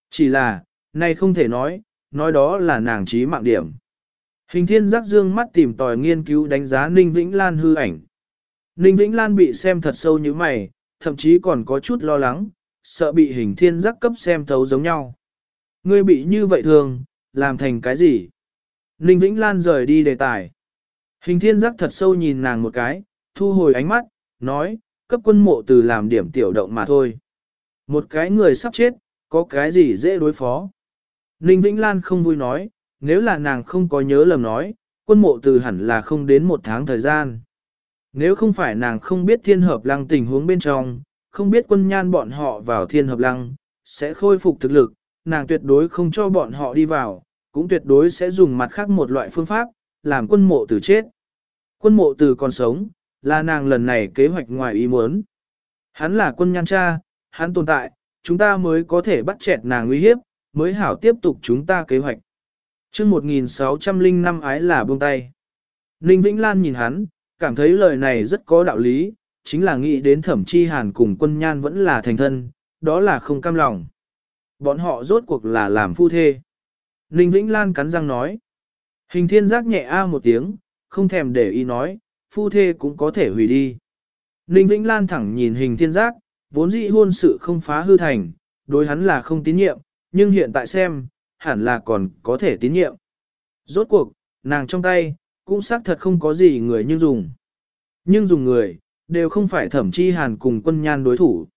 Chỉ là, nay không thể nói, nói đó là nàng trí mạng điểm. Hình thiên giác dương mắt tìm tòi nghiên cứu đánh giá Ninh Vĩnh Lan hư ảnh. Ninh Vĩnh Lan bị xem thật sâu như mày, thậm chí còn có chút lo lắng, sợ bị hình thiên giác cấp xem thấu giống nhau. Ngươi bị như vậy thường, làm thành cái gì? Ninh Vĩnh Lan rời đi đề tài. Hình thiên giác thật sâu nhìn nàng một cái, thu hồi ánh mắt, nói, cấp quân mộ từ làm điểm tiểu động mà thôi. Một cái người sắp chết, có cái gì dễ đối phó. Ninh Vĩnh Lan không vui nói, nếu là nàng không có nhớ lầm nói, quân mộ từ hẳn là không đến một tháng thời gian. Nếu không phải nàng không biết thiên hợp lăng tình huống bên trong, không biết quân nhan bọn họ vào thiên hợp lăng, sẽ khôi phục thực lực, nàng tuyệt đối không cho bọn họ đi vào, cũng tuyệt đối sẽ dùng mặt khác một loại phương pháp, làm quân mộ từ chết. Quân mộ từ còn sống, là nàng lần này kế hoạch ngoài ý muốn. Hắn là quân nhan cha, hắn tồn tại, chúng ta mới có thể bắt chẹt nàng uy hiếp, mới hảo tiếp tục chúng ta kế hoạch. chương 1605 ái là buông tay. Ninh Vĩnh Lan nhìn hắn, cảm thấy lời này rất có đạo lý, chính là nghĩ đến thẩm chi hàn cùng quân nhan vẫn là thành thân, đó là không cam lòng. Bọn họ rốt cuộc là làm phu thê. Ninh Vĩnh Lan cắn răng nói. Hình thiên giác nhẹ a một tiếng, không thèm để ý nói, phu thê cũng có thể hủy đi. Ninh Vĩnh Lan thẳng nhìn hình thiên giác, vốn dĩ hôn sự không phá hư thành, đối hắn là không tín nhiệm, nhưng hiện tại xem, hẳn là còn có thể tín nhiệm. Rốt cuộc, nàng trong tay, cũng xác thật không có gì người như dùng. Nhưng dùng người, đều không phải thẩm chi hàn cùng quân nhan đối thủ.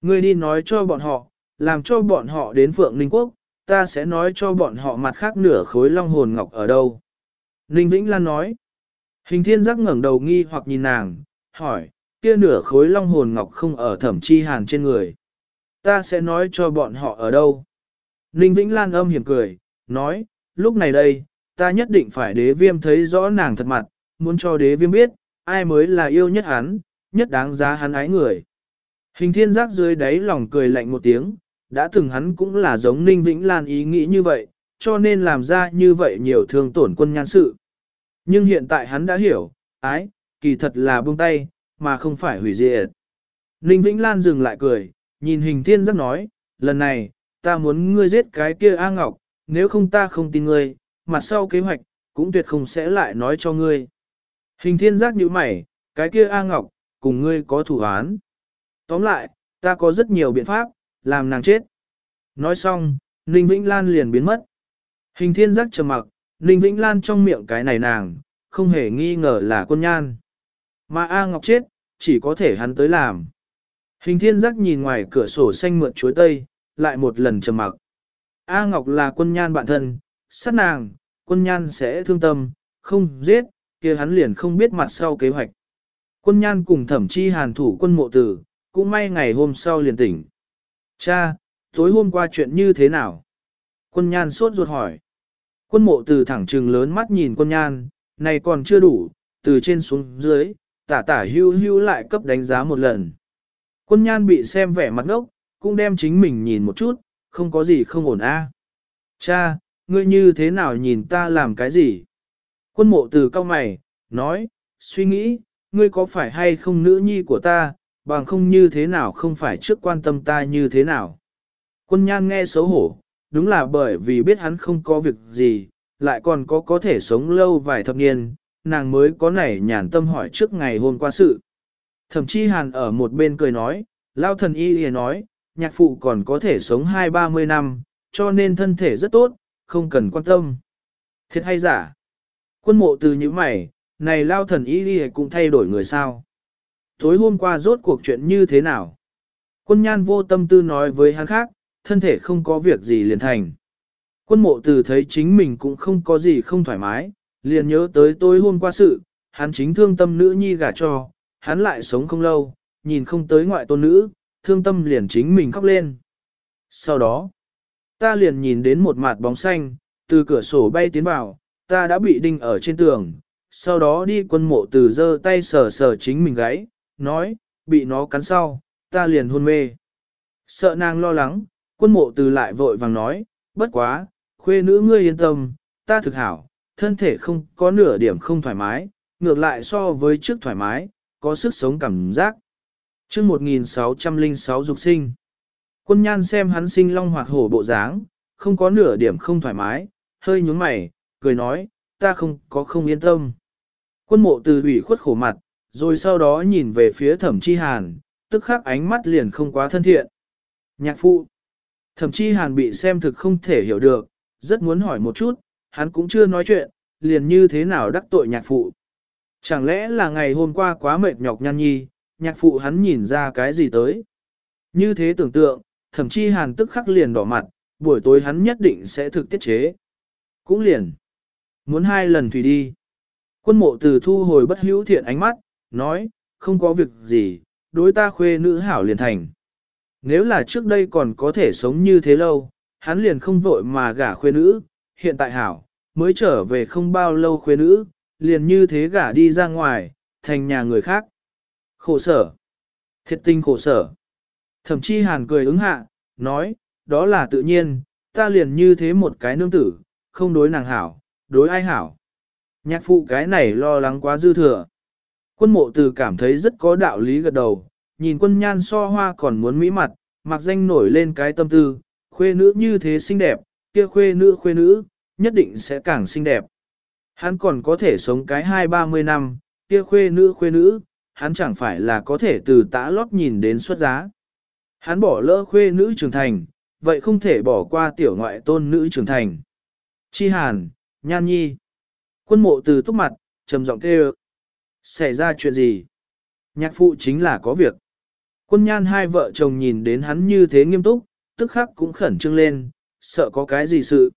Người đi nói cho bọn họ, làm cho bọn họ đến Phượng Ninh Quốc, ta sẽ nói cho bọn họ mặt khác nửa khối long hồn ngọc ở đâu. Ninh Vĩnh Lan nói, hình thiên giác ngẩng đầu nghi hoặc nhìn nàng, hỏi, kia nửa khối long hồn ngọc không ở thẩm chi hàn trên người. Ta sẽ nói cho bọn họ ở đâu. Ninh Vĩnh Lan âm hiểm cười, nói, lúc này đây, ta nhất định phải đế viêm thấy rõ nàng thật mặt, muốn cho đế viêm biết, ai mới là yêu nhất hắn, nhất đáng giá hắn ái người. Hình thiên giác dưới đáy lòng cười lạnh một tiếng, đã từng hắn cũng là giống Ninh Vĩnh Lan ý nghĩ như vậy, cho nên làm ra như vậy nhiều thương tổn quân nhan sự. Nhưng hiện tại hắn đã hiểu, ái, kỳ thật là buông tay, mà không phải hủy diệt. Ninh Vĩnh Lan dừng lại cười, nhìn hình thiên giác nói, lần này, ta muốn ngươi giết cái kia A Ngọc, nếu không ta không tin ngươi, mặt sau kế hoạch, cũng tuyệt không sẽ lại nói cho ngươi. Hình thiên giác như mày, cái kia A Ngọc, cùng ngươi có thủ án. Tóm lại, ta có rất nhiều biện pháp, làm nàng chết. Nói xong, Ninh Vĩnh Lan liền biến mất. Hình thiên giác trầm mặc, Ninh Vĩnh Lan trong miệng cái này nàng, không hề nghi ngờ là quân nhan. Mà A Ngọc chết, chỉ có thể hắn tới làm. Hình thiên giác nhìn ngoài cửa sổ xanh mượn chuối tây, lại một lần trầm mặc. A Ngọc là quân nhan bạn thân, sát nàng, quân nhan sẽ thương tâm, không giết, kia hắn liền không biết mặt sau kế hoạch. Quân nhan cùng thẩm chi hàn thủ quân mộ tử, cũng may ngày hôm sau liền tỉnh. Cha, tối hôm qua chuyện như thế nào? Quân nhan sốt ruột hỏi. Quân mộ từ thẳng trừng lớn mắt nhìn quân nhan, này còn chưa đủ, từ trên xuống dưới, tả tả hưu hưu lại cấp đánh giá một lần. Quân nhan bị xem vẻ mặt ngốc, cũng đem chính mình nhìn một chút, không có gì không ổn a. Cha, ngươi như thế nào nhìn ta làm cái gì? Quân mộ từ cao mày, nói, suy nghĩ, ngươi có phải hay không nữ nhi của ta, bằng không như thế nào không phải trước quan tâm ta như thế nào. Quân nhan nghe xấu hổ, đúng là bởi vì biết hắn không có việc gì, lại còn có có thể sống lâu vài thập niên, nàng mới có nảy nhàn tâm hỏi trước ngày hôm qua sự. Thậm chí hàn ở một bên cười nói, lao thần y y nói, nhạc phụ còn có thể sống hai ba mươi năm, cho nên thân thể rất tốt, không cần quan tâm. Thiệt hay giả? Quân mộ từ những mày, này lao thần y y cũng thay đổi người sao? Tối hôm qua rốt cuộc chuyện như thế nào? Quân nhan vô tâm tư nói với hắn khác, thân thể không có việc gì liền thành. Quân mộ từ thấy chính mình cũng không có gì không thoải mái, liền nhớ tới tối hôm qua sự, hắn chính thương tâm nữ nhi gả cho, hắn lại sống không lâu, nhìn không tới ngoại tôn nữ, thương tâm liền chính mình khóc lên. Sau đó, ta liền nhìn đến một mặt bóng xanh, từ cửa sổ bay tiến vào, ta đã bị đinh ở trên tường, sau đó đi quân mộ từ giơ tay sờ sờ chính mình gáy, nói, bị nó cắn sau, ta liền hôn mê. Sợ nàng lo lắng, quân mộ từ lại vội vàng nói, bất quá, khuê nữ ngươi yên tâm, ta thực hảo, thân thể không có nửa điểm không thoải mái, ngược lại so với trước thoải mái, có sức sống cảm giác. chương 1606 dục sinh, quân nhan xem hắn sinh long hoạt hổ bộ dáng, không có nửa điểm không thoải mái, hơi nhúng mày, cười nói, ta không có không yên tâm. Quân mộ từ ủy khuất khổ mặt, rồi sau đó nhìn về phía thẩm chi hàn, tức khắc ánh mắt liền không quá thân thiện. Nhạc phụ, thẩm chi hàn bị xem thực không thể hiểu được, rất muốn hỏi một chút, hắn cũng chưa nói chuyện, liền như thế nào đắc tội nhạc phụ. Chẳng lẽ là ngày hôm qua quá mệt nhọc nhan nhi, nhạc phụ hắn nhìn ra cái gì tới. Như thế tưởng tượng, thậm chí hàn tức khắc liền đỏ mặt, buổi tối hắn nhất định sẽ thực tiết chế. Cũng liền. Muốn hai lần thủy đi. Quân mộ từ thu hồi bất hữu thiện ánh mắt, nói, không có việc gì, đối ta khuê nữ hảo liền thành. Nếu là trước đây còn có thể sống như thế lâu, hắn liền không vội mà gả khuê nữ, hiện tại hảo, mới trở về không bao lâu khuê nữ, liền như thế gả đi ra ngoài, thành nhà người khác. Khổ sở. Thiệt tinh khổ sở. Thậm chí hàn cười ứng hạ, nói, đó là tự nhiên, ta liền như thế một cái nương tử, không đối nàng hảo, đối ai hảo. Nhạc phụ cái này lo lắng quá dư thừa. Quân mộ từ cảm thấy rất có đạo lý gật đầu, nhìn quân nhan so hoa còn muốn mỹ mặt, mặc danh nổi lên cái tâm tư, khuê nữ như thế xinh đẹp, kia khuê nữ khuê nữ, nhất định sẽ càng xinh đẹp. Hắn còn có thể sống cái hai ba mươi năm, kia khuê nữ khuê nữ, hắn chẳng phải là có thể từ tã lót nhìn đến xuất giá. Hắn bỏ lỡ khuê nữ trưởng thành, vậy không thể bỏ qua tiểu ngoại tôn nữ trưởng thành. Chi hàn, nhan nhi. Quân mộ từ túc mặt, trầm giọng kêu. Xảy ra chuyện gì? Nhạc phụ chính là có việc. Quân nhan hai vợ chồng nhìn đến hắn như thế nghiêm túc, tức khắc cũng khẩn trương lên, sợ có cái gì sự.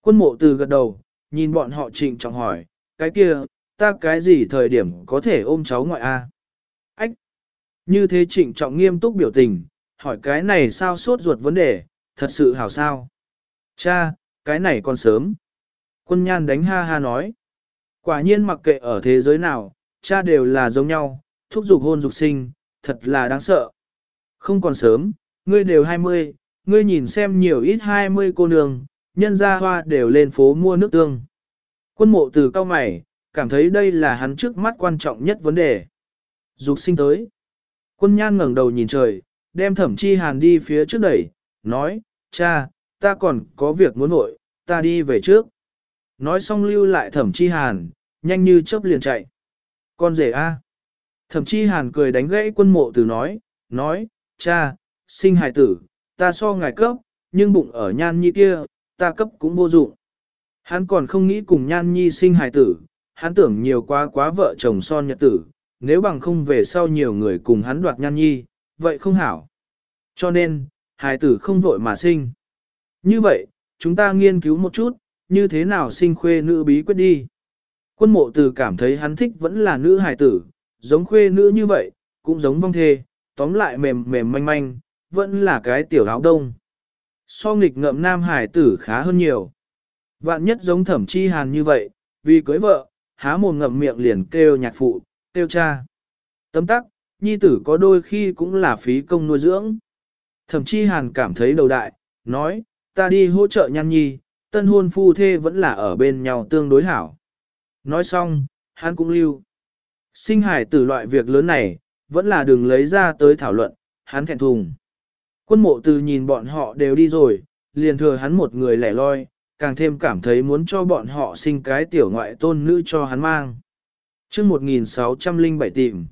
Quân mộ từ gật đầu, nhìn bọn họ trịnh trọng hỏi, cái kia, ta cái gì thời điểm có thể ôm cháu ngoại A? Ách! Như thế trịnh trọng nghiêm túc biểu tình, hỏi cái này sao suốt ruột vấn đề, thật sự hảo sao? Cha, cái này còn sớm. Quân nhan đánh ha ha nói. Quả nhiên mặc kệ ở thế giới nào, cha đều là giống nhau, thúc giục hôn dục sinh, thật là đáng sợ. Không còn sớm, ngươi đều 20, ngươi nhìn xem nhiều ít 20 cô nương, nhân gia hoa đều lên phố mua nước tương. Quân mộ từ cao mày, cảm thấy đây là hắn trước mắt quan trọng nhất vấn đề. Dục sinh tới. Quân nhan ngẩng đầu nhìn trời, đem thẩm chi hàn đi phía trước đẩy, nói, cha, ta còn có việc muốn vội, ta đi về trước. Nói xong lưu lại thẩm chi hàn, nhanh như chớp liền chạy. Con rể a. Thẩm chi hàn cười đánh gãy quân mộ từ nói, nói, cha, sinh hài tử, ta so ngài cấp, nhưng bụng ở nhan nhi kia, ta cấp cũng vô dụng. Hắn còn không nghĩ cùng nhan nhi sinh hài tử, hắn tưởng nhiều quá quá vợ chồng son nhật tử, nếu bằng không về sau nhiều người cùng hắn đoạt nhan nhi, vậy không hảo. Cho nên, hài tử không vội mà sinh. Như vậy, chúng ta nghiên cứu một chút, như thế nào sinh khuê nữ bí quyết đi. Quân mộ từ cảm thấy hắn thích vẫn là nữ hài tử, giống khuê nữ như vậy, cũng giống vong thê, tóm lại mềm mềm manh manh, vẫn là cái tiểu áo đông. So nghịch ngợm nam hải tử khá hơn nhiều. Vạn nhất giống thẩm chi hàn như vậy, vì cưới vợ, há mồm ngậm miệng liền kêu nhạc phụ, kêu cha. Tấm tắc, nhi tử có đôi khi cũng là phí công nuôi dưỡng. Thẩm chi hàn cảm thấy đầu đại, nói, ta đi hỗ trợ nhan nhi, tân hôn phu thê vẫn là ở bên nhau tương đối hảo. Nói xong, hắn cũng lưu. Sinh hải tử loại việc lớn này, vẫn là đừng lấy ra tới thảo luận, hắn thẹn thùng. Quân mộ từ nhìn bọn họ đều đi rồi, liền thừa hắn một người lẻ loi, càng thêm cảm thấy muốn cho bọn họ sinh cái tiểu ngoại tôn nữ cho hắn mang. chương 1607 tìm.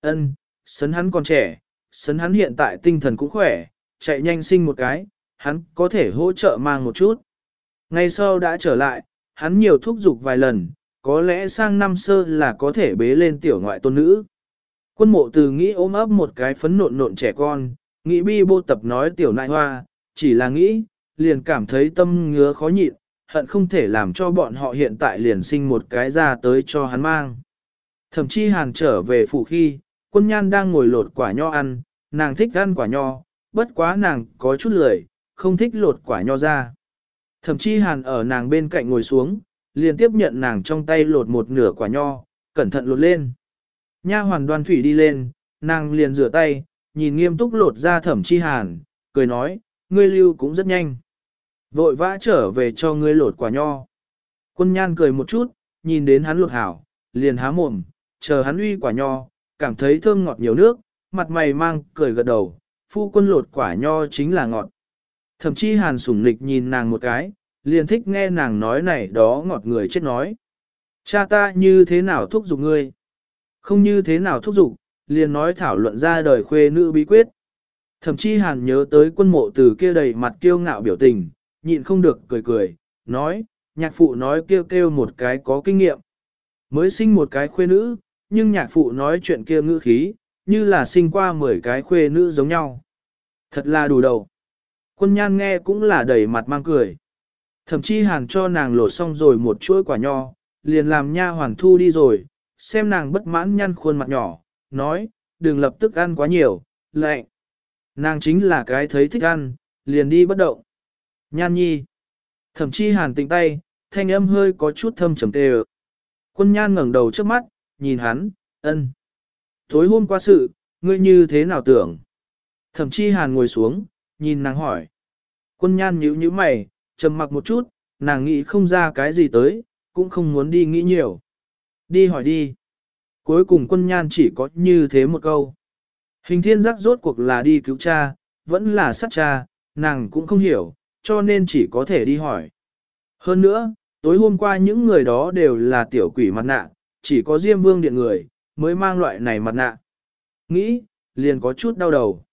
ân sấn hắn còn trẻ, sấn hắn hiện tại tinh thần cũng khỏe, chạy nhanh sinh một cái, hắn có thể hỗ trợ mang một chút. Ngay sau đã trở lại, hắn nhiều thúc giục vài lần, có lẽ sang năm sơ là có thể bế lên tiểu ngoại tôn nữ. Quân mộ từ nghĩ ôm ấp một cái phấn nộn nộn trẻ con, nghĩ bi bô tập nói tiểu nại hoa, chỉ là nghĩ, liền cảm thấy tâm ngứa khó nhịn, hận không thể làm cho bọn họ hiện tại liền sinh một cái ra tới cho hắn mang. Thậm chí hàn trở về phủ khi, quân nhan đang ngồi lột quả nho ăn, nàng thích ăn quả nho, bất quá nàng có chút lười, không thích lột quả nho ra. Thậm chí hàn ở nàng bên cạnh ngồi xuống, liền tiếp nhận nàng trong tay lột một nửa quả nho, cẩn thận lột lên. Nha hoàn đoan thủy đi lên, nàng liền rửa tay, nhìn nghiêm túc lột ra thẩm chi hàn, cười nói, ngươi lưu cũng rất nhanh. Vội vã trở về cho ngươi lột quả nho. Quân nhan cười một chút, nhìn đến hắn lột hảo, liền há mồm, chờ hắn uy quả nho, cảm thấy thơm ngọt nhiều nước, mặt mày mang cười gật đầu, phu quân lột quả nho chính là ngọt. Thậm chí hàn sủng lịch nhìn nàng một cái, liền thích nghe nàng nói này đó ngọt người chết nói. Cha ta như thế nào thúc giục ngươi? Không như thế nào thúc giục, liền nói thảo luận ra đời khuê nữ bí quyết. Thậm chí hàn nhớ tới quân mộ từ kia đầy mặt kiêu ngạo biểu tình, nhịn không được cười cười, nói, nhạc phụ nói kêu kêu một cái có kinh nghiệm. Mới sinh một cái khuê nữ, nhưng nhạc phụ nói chuyện kia ngữ khí, như là sinh qua 10 cái khuê nữ giống nhau. Thật là đủ đầu. Quân nhan nghe cũng là đầy mặt mang cười. Thậm chí hàn cho nàng lột xong rồi một chuỗi quả nho, liền làm nha hoàn thu đi rồi, xem nàng bất mãn nhăn khuôn mặt nhỏ, nói, đừng lập tức ăn quá nhiều, lạnh. Nàng chính là cái thấy thích ăn, liền đi bất động. Nhan nhi. Thậm chí hàn tỉnh tay, thanh âm hơi có chút thâm trầm tê Quân nhan ngẩng đầu trước mắt, nhìn hắn, ân. Tối hôm qua sự, ngươi như thế nào tưởng? Thậm chí hàn ngồi xuống, nhìn nàng hỏi. Quân nhan nhíu nhíu mày, trầm mặc một chút, nàng nghĩ không ra cái gì tới, cũng không muốn đi nghĩ nhiều. Đi hỏi đi. Cuối cùng quân nhan chỉ có như thế một câu. Hình thiên giác rốt cuộc là đi cứu cha, vẫn là sát cha, nàng cũng không hiểu, cho nên chỉ có thể đi hỏi. Hơn nữa, tối hôm qua những người đó đều là tiểu quỷ mặt nạ, chỉ có Diêm Vương Điện người, mới mang loại này mặt nạ. Nghĩ, liền có chút đau đầu.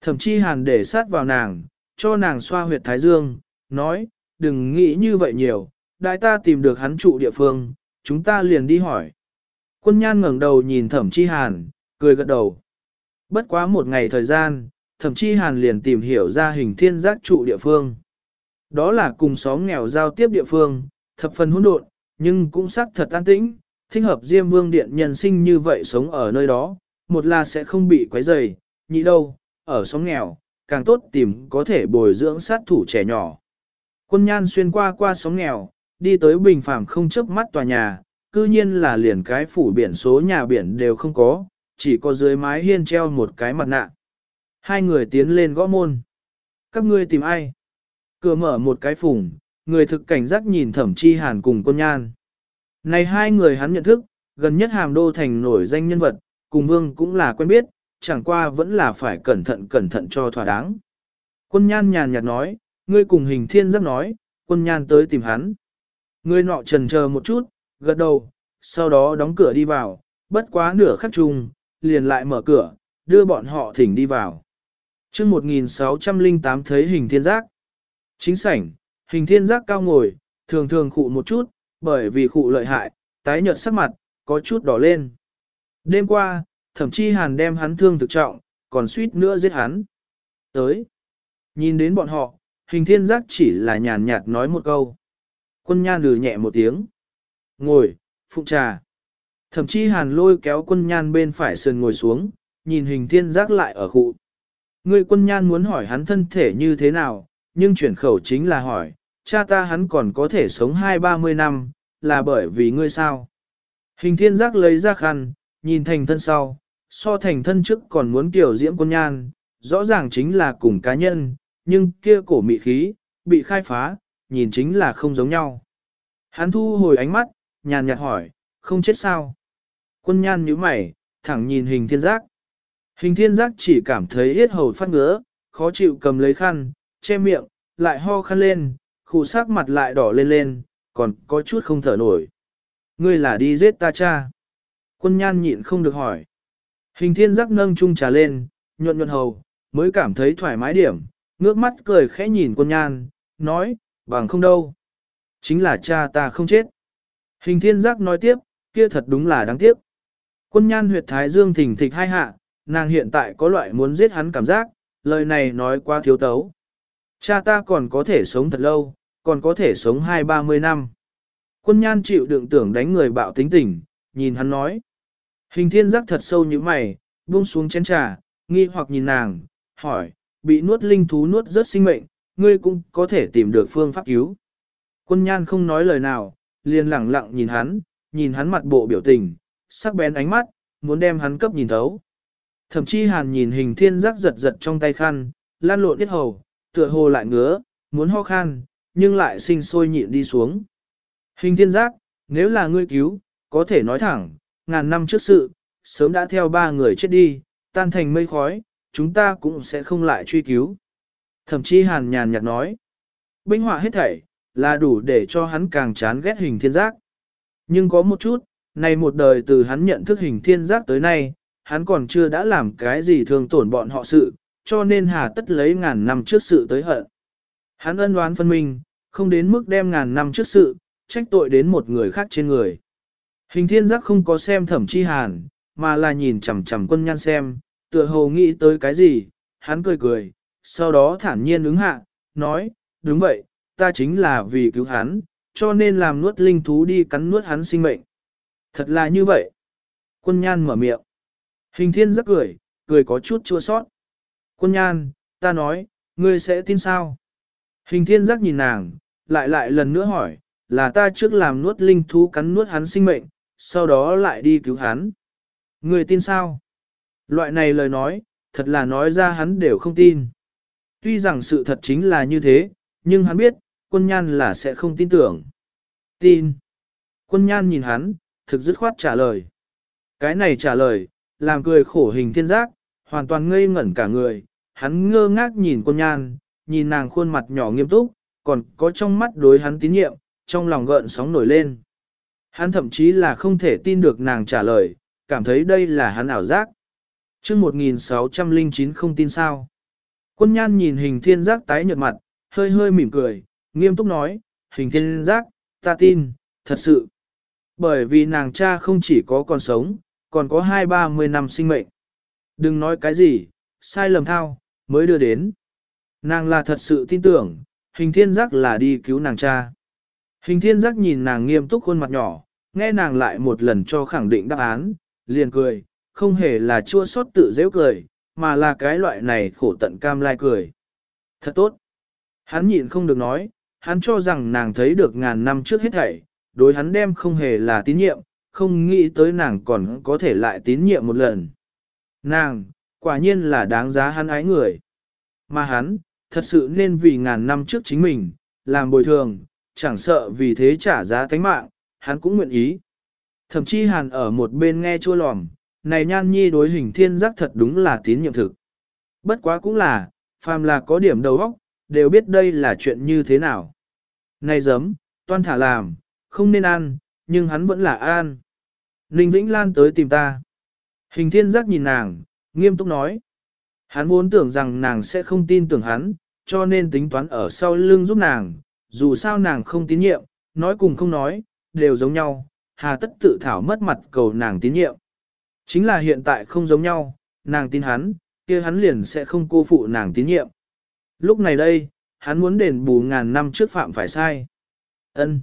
Thậm chí hàn để sát vào nàng, cho nàng xoa huyệt thái dương, nói, đừng nghĩ như vậy nhiều, đại ta tìm được hắn trụ địa phương, chúng ta liền đi hỏi. Quân nhan ngẩng đầu nhìn thẩm chi hàn, cười gật đầu. Bất quá một ngày thời gian, thẩm chi hàn liền tìm hiểu ra hình thiên giác trụ địa phương. Đó là cùng xóm nghèo giao tiếp địa phương, thập phần hỗn độn, nhưng cũng xác thật an tĩnh, thích hợp Diêm Vương Điện nhân sinh như vậy sống ở nơi đó, một là sẽ không bị quấy rầy, nhị đâu, ở xóm nghèo, càng tốt tìm có thể bồi dưỡng sát thủ trẻ nhỏ. Quân nhan xuyên qua qua sóng nghèo, đi tới bình phàm không chấp mắt tòa nhà, cư nhiên là liền cái phủ biển số nhà biển đều không có, chỉ có dưới mái hiên treo một cái mặt nạ. Hai người tiến lên gõ môn. Các ngươi tìm ai? Cửa mở một cái phủng, người thực cảnh giác nhìn thẩm chi hàn cùng quân nhan. Này hai người hắn nhận thức, gần nhất hàm đô thành nổi danh nhân vật, cùng vương cũng là quen biết, chẳng qua vẫn là phải cẩn thận cẩn thận cho thỏa đáng. Quân nhan nhàn nhạt nói, ngươi cùng hình thiên giác nói, quân nhan tới tìm hắn. Ngươi nọ trần chờ một chút, gật đầu, sau đó đóng cửa đi vào, bất quá nửa khắc chung, liền lại mở cửa, đưa bọn họ thỉnh đi vào. chương 1608 thấy hình thiên giác. Chính sảnh, hình thiên giác cao ngồi, thường thường khụ một chút, bởi vì khụ lợi hại, tái nhợt sắc mặt, có chút đỏ lên. Đêm qua, thậm chí hàn đem hắn thương thực trọng, còn suýt nữa giết hắn. Tới, nhìn đến bọn họ, hình thiên giác chỉ là nhàn nhạt nói một câu. Quân nhan lừ nhẹ một tiếng. Ngồi, phụng trà. Thậm chí hàn lôi kéo quân nhan bên phải sườn ngồi xuống, nhìn hình thiên giác lại ở khu. Người quân nhan muốn hỏi hắn thân thể như thế nào, nhưng chuyển khẩu chính là hỏi, cha ta hắn còn có thể sống hai ba mươi năm, là bởi vì ngươi sao? Hình thiên giác lấy ra khăn, nhìn thành thân sau, so thành thân trước còn muốn kiểu diễm quân nhan, rõ ràng chính là cùng cá nhân, nhưng kia cổ mị khí, bị khai phá, nhìn chính là không giống nhau. Hắn thu hồi ánh mắt, nhàn nhạt hỏi, không chết sao? Quân nhan nhíu mày, thẳng nhìn hình thiên giác. Hình thiên giác chỉ cảm thấy yết hầu phát ngứa, khó chịu cầm lấy khăn, che miệng, lại ho khăn lên, khu sắc mặt lại đỏ lên lên, còn có chút không thở nổi. Ngươi là đi giết ta cha. Quân nhan nhịn không được hỏi. Hình thiên giác nâng chung trà lên, nhuận nhuận hầu, mới cảm thấy thoải mái điểm, ngước mắt cười khẽ nhìn quân nhan, nói, bằng không đâu. Chính là cha ta không chết. Hình thiên giác nói tiếp, kia thật đúng là đáng tiếc. Quân nhan huyệt thái dương thỉnh thịch hai hạ, nàng hiện tại có loại muốn giết hắn cảm giác, lời này nói quá thiếu tấu. Cha ta còn có thể sống thật lâu, còn có thể sống hai ba mươi năm. Quân nhan chịu đựng tưởng đánh người bạo tính tình, nhìn hắn nói. Hình thiên giác thật sâu như mày, buông xuống chén trà, nghi hoặc nhìn nàng, hỏi, bị nuốt linh thú nuốt rất sinh mệnh, ngươi cũng có thể tìm được phương pháp cứu. Quân nhan không nói lời nào, liền lặng lặng nhìn hắn, nhìn hắn mặt bộ biểu tình, sắc bén ánh mắt, muốn đem hắn cấp nhìn thấu. Thậm chí hàn nhìn hình thiên giác giật giật trong tay khăn, lan lộn tiết hầu, tựa hồ lại ngứa, muốn ho khan, nhưng lại sinh sôi nhịn đi xuống. Hình thiên giác, nếu là ngươi cứu, có thể nói thẳng, ngàn năm trước sự, sớm đã theo ba người chết đi, tan thành mây khói, chúng ta cũng sẽ không lại truy cứu. Thậm chí hàn nhàn nhạt nói, binh họa hết thảy, là đủ để cho hắn càng chán ghét hình thiên giác. Nhưng có một chút, này một đời từ hắn nhận thức hình thiên giác tới nay, hắn còn chưa đã làm cái gì thương tổn bọn họ sự, cho nên hà tất lấy ngàn năm trước sự tới hận. Hắn ân đoán phân minh, không đến mức đem ngàn năm trước sự, trách tội đến một người khác trên người. Hình thiên giác không có xem thẩm chi hàn, mà là nhìn chằm chằm quân nhan xem, tựa hồ nghĩ tới cái gì, hắn cười cười, sau đó thản nhiên ứng hạ, nói, đúng vậy, ta chính là vì cứu hắn, cho nên làm nuốt linh thú đi cắn nuốt hắn sinh mệnh. Thật là như vậy. Quân nhan mở miệng. Hình thiên rất cười, cười có chút chua sót. Quân nhan, ta nói, ngươi sẽ tin sao? Hình thiên giác nhìn nàng, lại lại lần nữa hỏi, là ta trước làm nuốt linh thú cắn nuốt hắn sinh mệnh, sau đó lại đi cứu hắn. Ngươi tin sao? Loại này lời nói, thật là nói ra hắn đều không tin. Tuy rằng sự thật chính là như thế, nhưng hắn biết, quân nhan là sẽ không tin tưởng. Tin. Quân nhan nhìn hắn, thực dứt khoát trả lời. Cái này trả lời, làm cười khổ hình thiên giác, hoàn toàn ngây ngẩn cả người, hắn ngơ ngác nhìn quân nhan, nhìn nàng khuôn mặt nhỏ nghiêm túc, còn có trong mắt đối hắn tín nhiệm, trong lòng gợn sóng nổi lên. Hắn thậm chí là không thể tin được nàng trả lời, cảm thấy đây là hắn ảo giác chương 1609 không tin sao. Quân nhan nhìn hình thiên giác tái nhợt mặt, hơi hơi mỉm cười, nghiêm túc nói, hình thiên giác, ta tin, thật sự. Bởi vì nàng cha không chỉ có còn sống, còn có hai ba mươi năm sinh mệnh. Đừng nói cái gì, sai lầm thao, mới đưa đến. Nàng là thật sự tin tưởng, hình thiên giác là đi cứu nàng cha. Hình thiên giác nhìn nàng nghiêm túc khuôn mặt nhỏ, nghe nàng lại một lần cho khẳng định đáp án, liền cười, không hề là chua xót tự dễ cười, mà là cái loại này khổ tận cam lai cười. Thật tốt. Hắn nhịn không được nói, hắn cho rằng nàng thấy được ngàn năm trước hết thảy, đối hắn đem không hề là tín nhiệm, không nghĩ tới nàng còn có thể lại tín nhiệm một lần. Nàng, quả nhiên là đáng giá hắn ái người. Mà hắn, thật sự nên vì ngàn năm trước chính mình, làm bồi thường, chẳng sợ vì thế trả giá thánh mạng, hắn cũng nguyện ý. Thậm chí hàn ở một bên nghe chua lòm, này nhan nhi đối hình thiên giác thật đúng là tín nhiệm thực. Bất quá cũng là, phàm là có điểm đầu óc, đều biết đây là chuyện như thế nào. Này giấm, toan thả làm, không nên ăn, nhưng hắn vẫn là an. Ninh Vĩnh Lan tới tìm ta. Hình thiên giác nhìn nàng, nghiêm túc nói. Hắn vốn tưởng rằng nàng sẽ không tin tưởng hắn, cho nên tính toán ở sau lưng giúp nàng, dù sao nàng không tín nhiệm, nói cùng không nói, đều giống nhau, hà tất tự thảo mất mặt cầu nàng tín nhiệm. Chính là hiện tại không giống nhau, nàng tin hắn, kia hắn liền sẽ không cô phụ nàng tín nhiệm. Lúc này đây, hắn muốn đền bù ngàn năm trước phạm phải sai. ân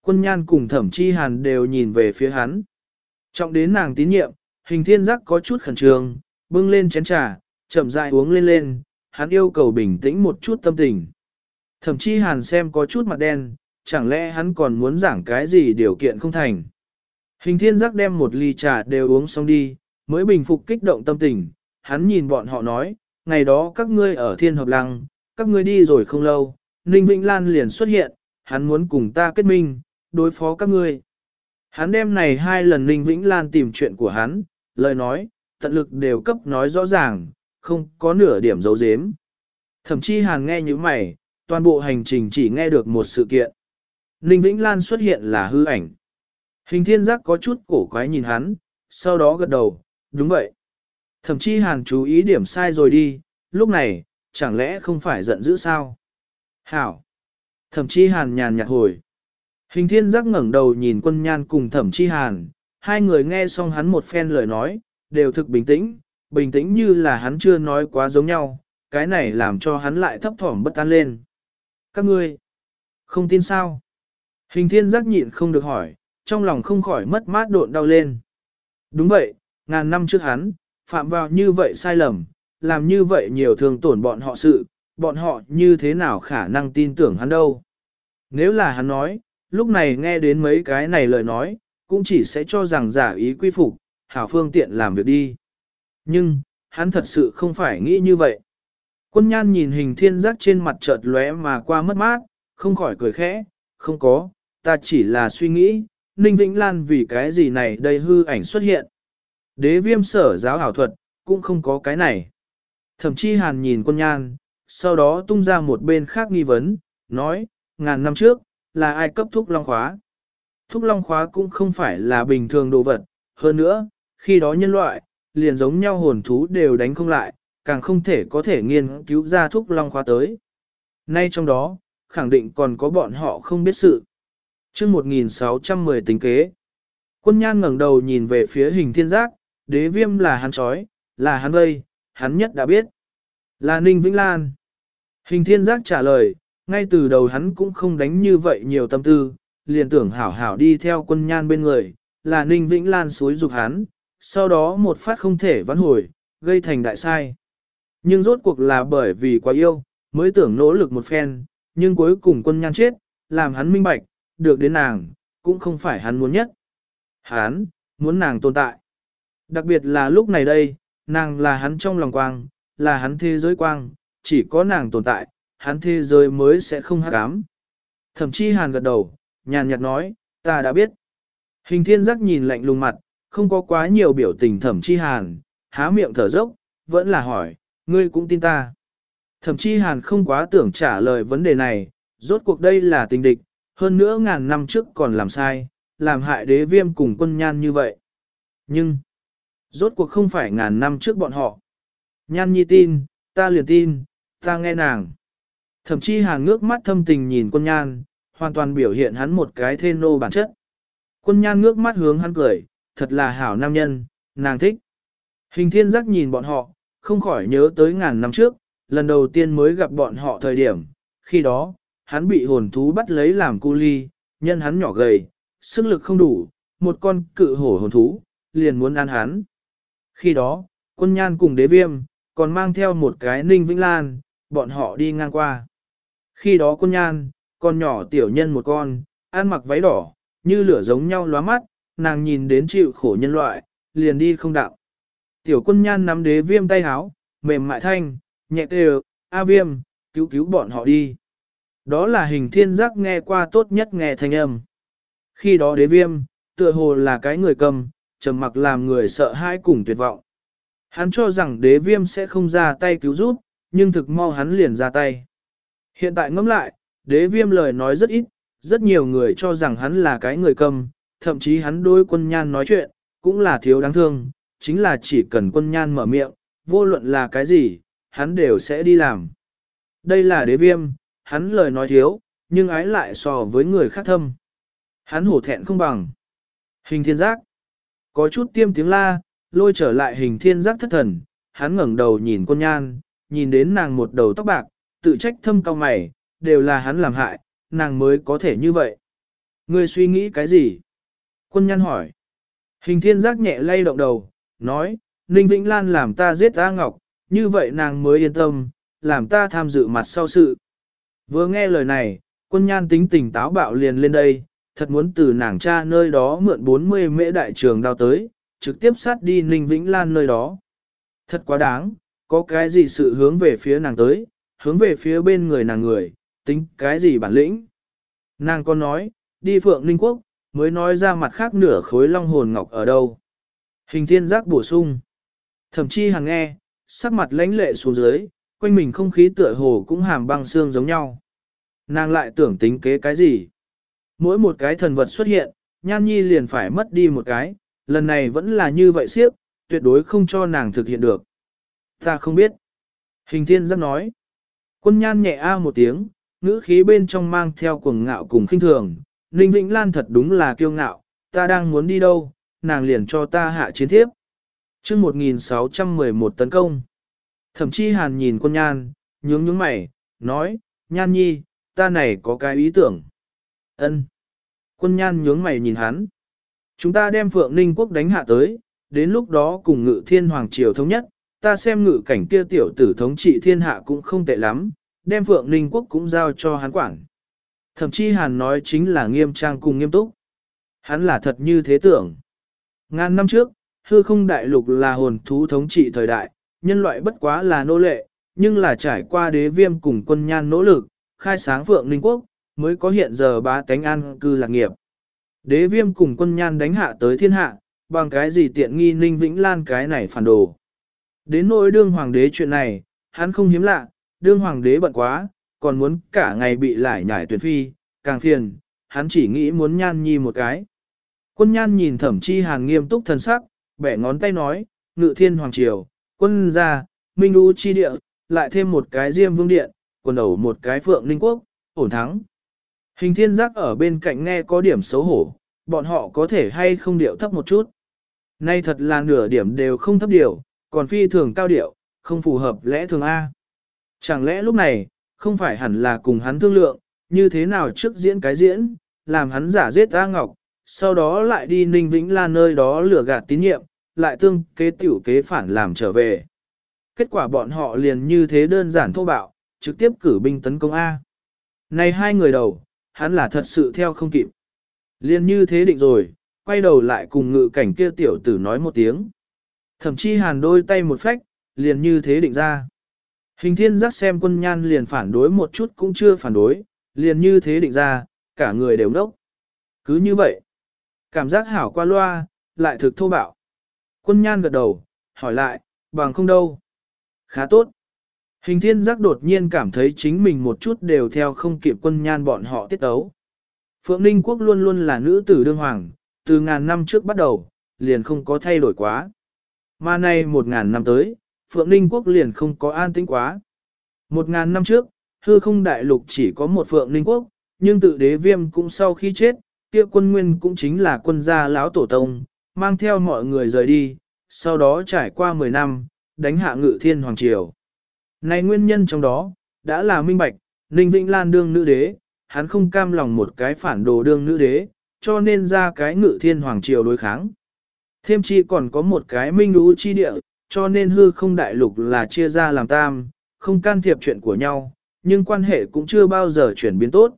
Quân nhan cùng thẩm chi hàn đều nhìn về phía hắn. Trọng đến nàng tín nhiệm, hình thiên giác có chút khẩn trương, bưng lên chén trà, chậm rãi uống lên lên, hắn yêu cầu bình tĩnh một chút tâm tình. Thẩm chi hàn xem có chút mặt đen, chẳng lẽ hắn còn muốn giảng cái gì điều kiện không thành. Hình thiên giác đem một ly trà đều uống xong đi, mới bình phục kích động tâm tình, hắn nhìn bọn họ nói, ngày đó các ngươi ở thiên hợp lăng, các ngươi đi rồi không lâu, Ninh Vĩnh Lan liền xuất hiện, hắn muốn cùng ta kết minh, đối phó các ngươi. Hắn đem này hai lần Ninh Vĩnh Lan tìm chuyện của hắn, lời nói, tận lực đều cấp nói rõ ràng, không có nửa điểm dấu dếm. Thậm chí hàn nghe như mày, toàn bộ hành trình chỉ nghe được một sự kiện. Ninh Vĩnh Lan xuất hiện là hư ảnh. Hình thiên giác có chút cổ quái nhìn hắn, sau đó gật đầu, đúng vậy. Thậm chí hàn chú ý điểm sai rồi đi, lúc này, chẳng lẽ không phải giận dữ sao? Hảo! Thẩm chi hàn nhàn nhạt hồi. Hình thiên giác ngẩng đầu nhìn quân nhan cùng thẩm chi hàn, hai người nghe xong hắn một phen lời nói, đều thực bình tĩnh, bình tĩnh như là hắn chưa nói quá giống nhau, cái này làm cho hắn lại thấp thỏm bất an lên. Các ngươi, không tin sao? Hình thiên giác nhịn không được hỏi, trong lòng không khỏi mất mát độn đau lên. Đúng vậy, ngàn năm trước hắn, phạm vào như vậy sai lầm, làm như vậy nhiều thường tổn bọn họ sự, bọn họ như thế nào khả năng tin tưởng hắn đâu. Nếu là hắn nói, lúc này nghe đến mấy cái này lời nói, cũng chỉ sẽ cho rằng giả ý quy phục, hảo phương tiện làm việc đi. Nhưng, hắn thật sự không phải nghĩ như vậy. Quân nhan nhìn hình thiên giác trên mặt chợt lóe mà qua mất mát, không khỏi cười khẽ, không có, ta chỉ là suy nghĩ, Ninh Vĩnh Lan vì cái gì này đây hư ảnh xuất hiện. Đế viêm sở giáo hảo thuật, cũng không có cái này. Thậm chí hàn nhìn quân nhan, sau đó tung ra một bên khác nghi vấn, nói, ngàn năm trước, là ai cấp thúc long khóa. Thúc long khóa cũng không phải là bình thường đồ vật, hơn nữa, khi đó nhân loại, liền giống nhau hồn thú đều đánh không lại, càng không thể có thể nghiên cứu ra thúc long khóa tới. Nay trong đó, khẳng định còn có bọn họ không biết sự chương 1610 tính kế, quân nhan ngẩng đầu nhìn về phía hình thiên giác, đế viêm là hắn trói, là hắn vây, hắn nhất đã biết. Là Ninh Vĩnh Lan. Hình thiên giác trả lời, ngay từ đầu hắn cũng không đánh như vậy nhiều tâm tư, liền tưởng hảo hảo đi theo quân nhan bên người, là Ninh Vĩnh Lan suối dục hắn, sau đó một phát không thể vãn hồi, gây thành đại sai. Nhưng rốt cuộc là bởi vì quá yêu, mới tưởng nỗ lực một phen, nhưng cuối cùng quân nhan chết, làm hắn minh bạch, được đến nàng, cũng không phải hắn muốn nhất. Hắn, muốn nàng tồn tại. Đặc biệt là lúc này đây, nàng là hắn trong lòng quang, là hắn thế giới quang, chỉ có nàng tồn tại, hắn thế giới mới sẽ không hát cám. Thậm chí hàn gật đầu, nhàn nhạt nói, ta đã biết. Hình thiên giác nhìn lạnh lùng mặt, không có quá nhiều biểu tình thẩm chi hàn, há miệng thở dốc, vẫn là hỏi, ngươi cũng tin ta. Thẩm chi hàn không quá tưởng trả lời vấn đề này, rốt cuộc đây là tình địch, hơn nữa ngàn năm trước còn làm sai, làm hại đế viêm cùng quân nhan như vậy. Nhưng, rốt cuộc không phải ngàn năm trước bọn họ. Nhan nhi tin, ta liền tin, ta nghe nàng. Thậm chí hàn ngước mắt thâm tình nhìn quân nhan, hoàn toàn biểu hiện hắn một cái thê nô bản chất. Quân nhan ngước mắt hướng hắn cười, thật là hảo nam nhân, nàng thích. Hình thiên giác nhìn bọn họ, không khỏi nhớ tới ngàn năm trước, lần đầu tiên mới gặp bọn họ thời điểm, khi đó, hắn bị hồn thú bắt lấy làm cu ly, nhân hắn nhỏ gầy, sức lực không đủ, một con cự hổ hồn thú, liền muốn ăn hắn. Khi đó, quân nhan cùng đế viêm, còn mang theo một cái ninh vĩnh lan, bọn họ đi ngang qua. Khi đó quân nhan, con nhỏ tiểu nhân một con, ăn mặc váy đỏ, như lửa giống nhau lóa mắt, nàng nhìn đến chịu khổ nhân loại, liền đi không đạo. Tiểu quân nhan nắm đế viêm tay háo, mềm mại thanh, nhẹ đều, A viêm, cứu cứu bọn họ đi. Đó là hình thiên giác nghe qua tốt nhất nghe thanh âm. Khi đó đế viêm, tựa hồ là cái người cầm, trầm mặc làm người sợ hãi cùng tuyệt vọng. Hắn cho rằng đế viêm sẽ không ra tay cứu giúp, nhưng thực mau hắn liền ra tay. Hiện tại ngẫm lại, đế viêm lời nói rất ít, rất nhiều người cho rằng hắn là cái người cầm, thậm chí hắn đôi quân nhan nói chuyện, cũng là thiếu đáng thương, chính là chỉ cần quân nhan mở miệng, vô luận là cái gì, hắn đều sẽ đi làm. Đây là đế viêm, hắn lời nói thiếu, nhưng ái lại so với người khác thâm. Hắn hổ thẹn không bằng. Hình thiên giác. Có chút tiêm tiếng la, lôi trở lại hình thiên giác thất thần, hắn ngẩng đầu nhìn con nhan, nhìn đến nàng một đầu tóc bạc, tự trách thâm cao mày, đều là hắn làm hại, nàng mới có thể như vậy. Ngươi suy nghĩ cái gì? Quân nhan hỏi. Hình thiên giác nhẹ lay động đầu, nói, Ninh Vĩnh Lan làm ta giết A Ngọc, như vậy nàng mới yên tâm, làm ta tham dự mặt sau sự. Vừa nghe lời này, quân nhan tính tình táo bạo liền lên đây, thật muốn từ nàng cha nơi đó mượn 40 mễ đại trường đao tới, trực tiếp sát đi Ninh Vĩnh Lan nơi đó. Thật quá đáng, có cái gì sự hướng về phía nàng tới, hướng về phía bên người nàng người, tính cái gì bản lĩnh. Nàng còn nói, đi Phượng Ninh Quốc, mới nói ra mặt khác nửa khối long hồn ngọc ở đâu. Hình thiên giác bổ sung. Thậm chí hàng nghe, sắc mặt lãnh lệ xuống dưới, quanh mình không khí tựa hồ cũng hàm băng xương giống nhau. Nàng lại tưởng tính kế cái gì? Mỗi một cái thần vật xuất hiện, nhan nhi liền phải mất đi một cái, lần này vẫn là như vậy siếp, tuyệt đối không cho nàng thực hiện được. Ta không biết. Hình thiên giác nói. Quân nhan nhẹ a một tiếng, ngữ khí bên trong mang theo cuồng ngạo cùng khinh thường. Ninh Vĩnh Lan thật đúng là kiêu ngạo, ta đang muốn đi đâu, nàng liền cho ta hạ chiến thiếp. chương 1611 tấn công. Thậm chí hàn nhìn quân nhan, nhướng nhướng mày, nói, nhan nhi, ta này có cái ý tưởng. ân Quân nhan nhướng mày nhìn hắn. Chúng ta đem Phượng Ninh quốc đánh hạ tới, đến lúc đó cùng ngự thiên hoàng triều thống nhất, ta xem ngự cảnh kia tiểu tử thống trị thiên hạ cũng không tệ lắm, đem Phượng Ninh quốc cũng giao cho hắn quản. Thậm chí hàn nói chính là nghiêm trang cùng nghiêm túc. Hắn là thật như thế tưởng. Ngàn năm trước, hư không đại lục là hồn thú thống trị thời đại, nhân loại bất quá là nô lệ, nhưng là trải qua đế viêm cùng quân nhan nỗ lực, khai sáng Phượng Ninh quốc, mới có hiện giờ bá tánh an cư lạc nghiệp. Đế viêm cùng quân nhan đánh hạ tới thiên hạ, bằng cái gì tiện nghi ninh vĩnh lan cái này phản đồ. Đến nỗi đương hoàng đế chuyện này, hắn không hiếm lạ, đương hoàng đế bận quá, còn muốn cả ngày bị lại nhải tuyển phi, càng phiền, hắn chỉ nghĩ muốn nhan nhi một cái. Quân nhan nhìn thẩm chi hàn nghiêm túc thần sắc, bẻ ngón tay nói, ngự thiên hoàng triều, quân gia, minh u chi địa, lại thêm một cái diêm vương điện, quần đầu một cái phượng ninh quốc, ổn thắng. Hình thiên giác ở bên cạnh nghe có điểm xấu hổ, bọn họ có thể hay không điệu thấp một chút. Nay thật là nửa điểm đều không thấp điệu, còn phi thường cao điệu, không phù hợp lẽ thường A. Chẳng lẽ lúc này, không phải hẳn là cùng hắn thương lượng, như thế nào trước diễn cái diễn, làm hắn giả giết A Ngọc, sau đó lại đi Ninh Vĩnh Lan nơi đó lừa gạt tín nhiệm, lại tương kế tiểu kế phản làm trở về. Kết quả bọn họ liền như thế đơn giản thô bạo, trực tiếp cử binh tấn công A. Này hai người đầu, hắn là thật sự theo không kịp. Liền như thế định rồi, quay đầu lại cùng ngự cảnh kia tiểu tử nói một tiếng. Thậm chí hàn đôi tay một phách, liền như thế định ra. Hình thiên giác xem quân nhan liền phản đối một chút cũng chưa phản đối, liền như thế định ra, cả người đều nốc. Cứ như vậy, cảm giác hảo qua loa, lại thực thô bạo. Quân nhan gật đầu, hỏi lại, bằng không đâu. Khá tốt. Hình thiên giác đột nhiên cảm thấy chính mình một chút đều theo không kịp quân nhan bọn họ tiết ấu. Phượng Ninh Quốc luôn luôn là nữ tử đương hoàng, từ ngàn năm trước bắt đầu, liền không có thay đổi quá. Mà nay một ngàn năm tới, Phượng Ninh Quốc liền không có an tĩnh quá. Một ngàn năm trước, hư không đại lục chỉ có một Phượng Ninh Quốc, nhưng tự đế viêm cũng sau khi chết, kia quân nguyên cũng chính là quân gia lão tổ tông, mang theo mọi người rời đi, sau đó trải qua 10 năm, đánh hạ ngự thiên hoàng triều. Này nguyên nhân trong đó, đã là minh bạch, Ninh Vĩnh Lan đương nữ đế, hắn không cam lòng một cái phản đồ đương nữ đế, cho nên ra cái ngự thiên hoàng triều đối kháng. Thêm chi còn có một cái minh lũ chi địa, cho nên hư không đại lục là chia ra làm tam, không can thiệp chuyện của nhau, nhưng quan hệ cũng chưa bao giờ chuyển biến tốt.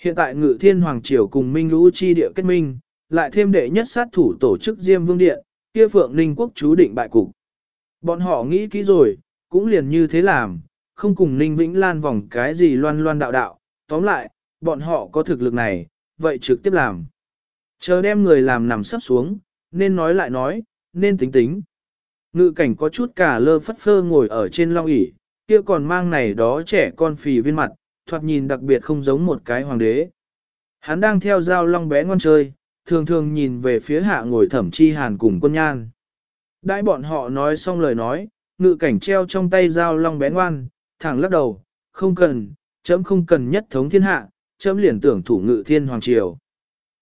Hiện tại ngự thiên hoàng triều cùng minh lũ chi địa kết minh, lại thêm đệ nhất sát thủ tổ chức Diêm Vương Điện, kia Phượng Ninh Quốc chú định bại cục. Bọn họ nghĩ kỹ rồi, cũng liền như thế làm, không cùng Ninh Vĩnh Lan vòng cái gì loan loan đạo đạo, tóm lại, bọn họ có thực lực này, vậy trực tiếp làm. Chờ đem người làm nằm sắp xuống, nên nói lại nói, nên tính tính. Ngự cảnh có chút cả lơ phất phơ ngồi ở trên long ỷ kia còn mang này đó trẻ con phì viên mặt, thoạt nhìn đặc biệt không giống một cái hoàng đế. Hắn đang theo dao long bé ngon chơi, thường thường nhìn về phía hạ ngồi thẩm chi hàn cùng quân nhan. Đãi bọn họ nói xong lời nói, ngự cảnh treo trong tay dao long bé ngoan, thẳng lắc đầu, không cần, chấm không cần nhất thống thiên hạ, chấm liền tưởng thủ ngự thiên hoàng triều.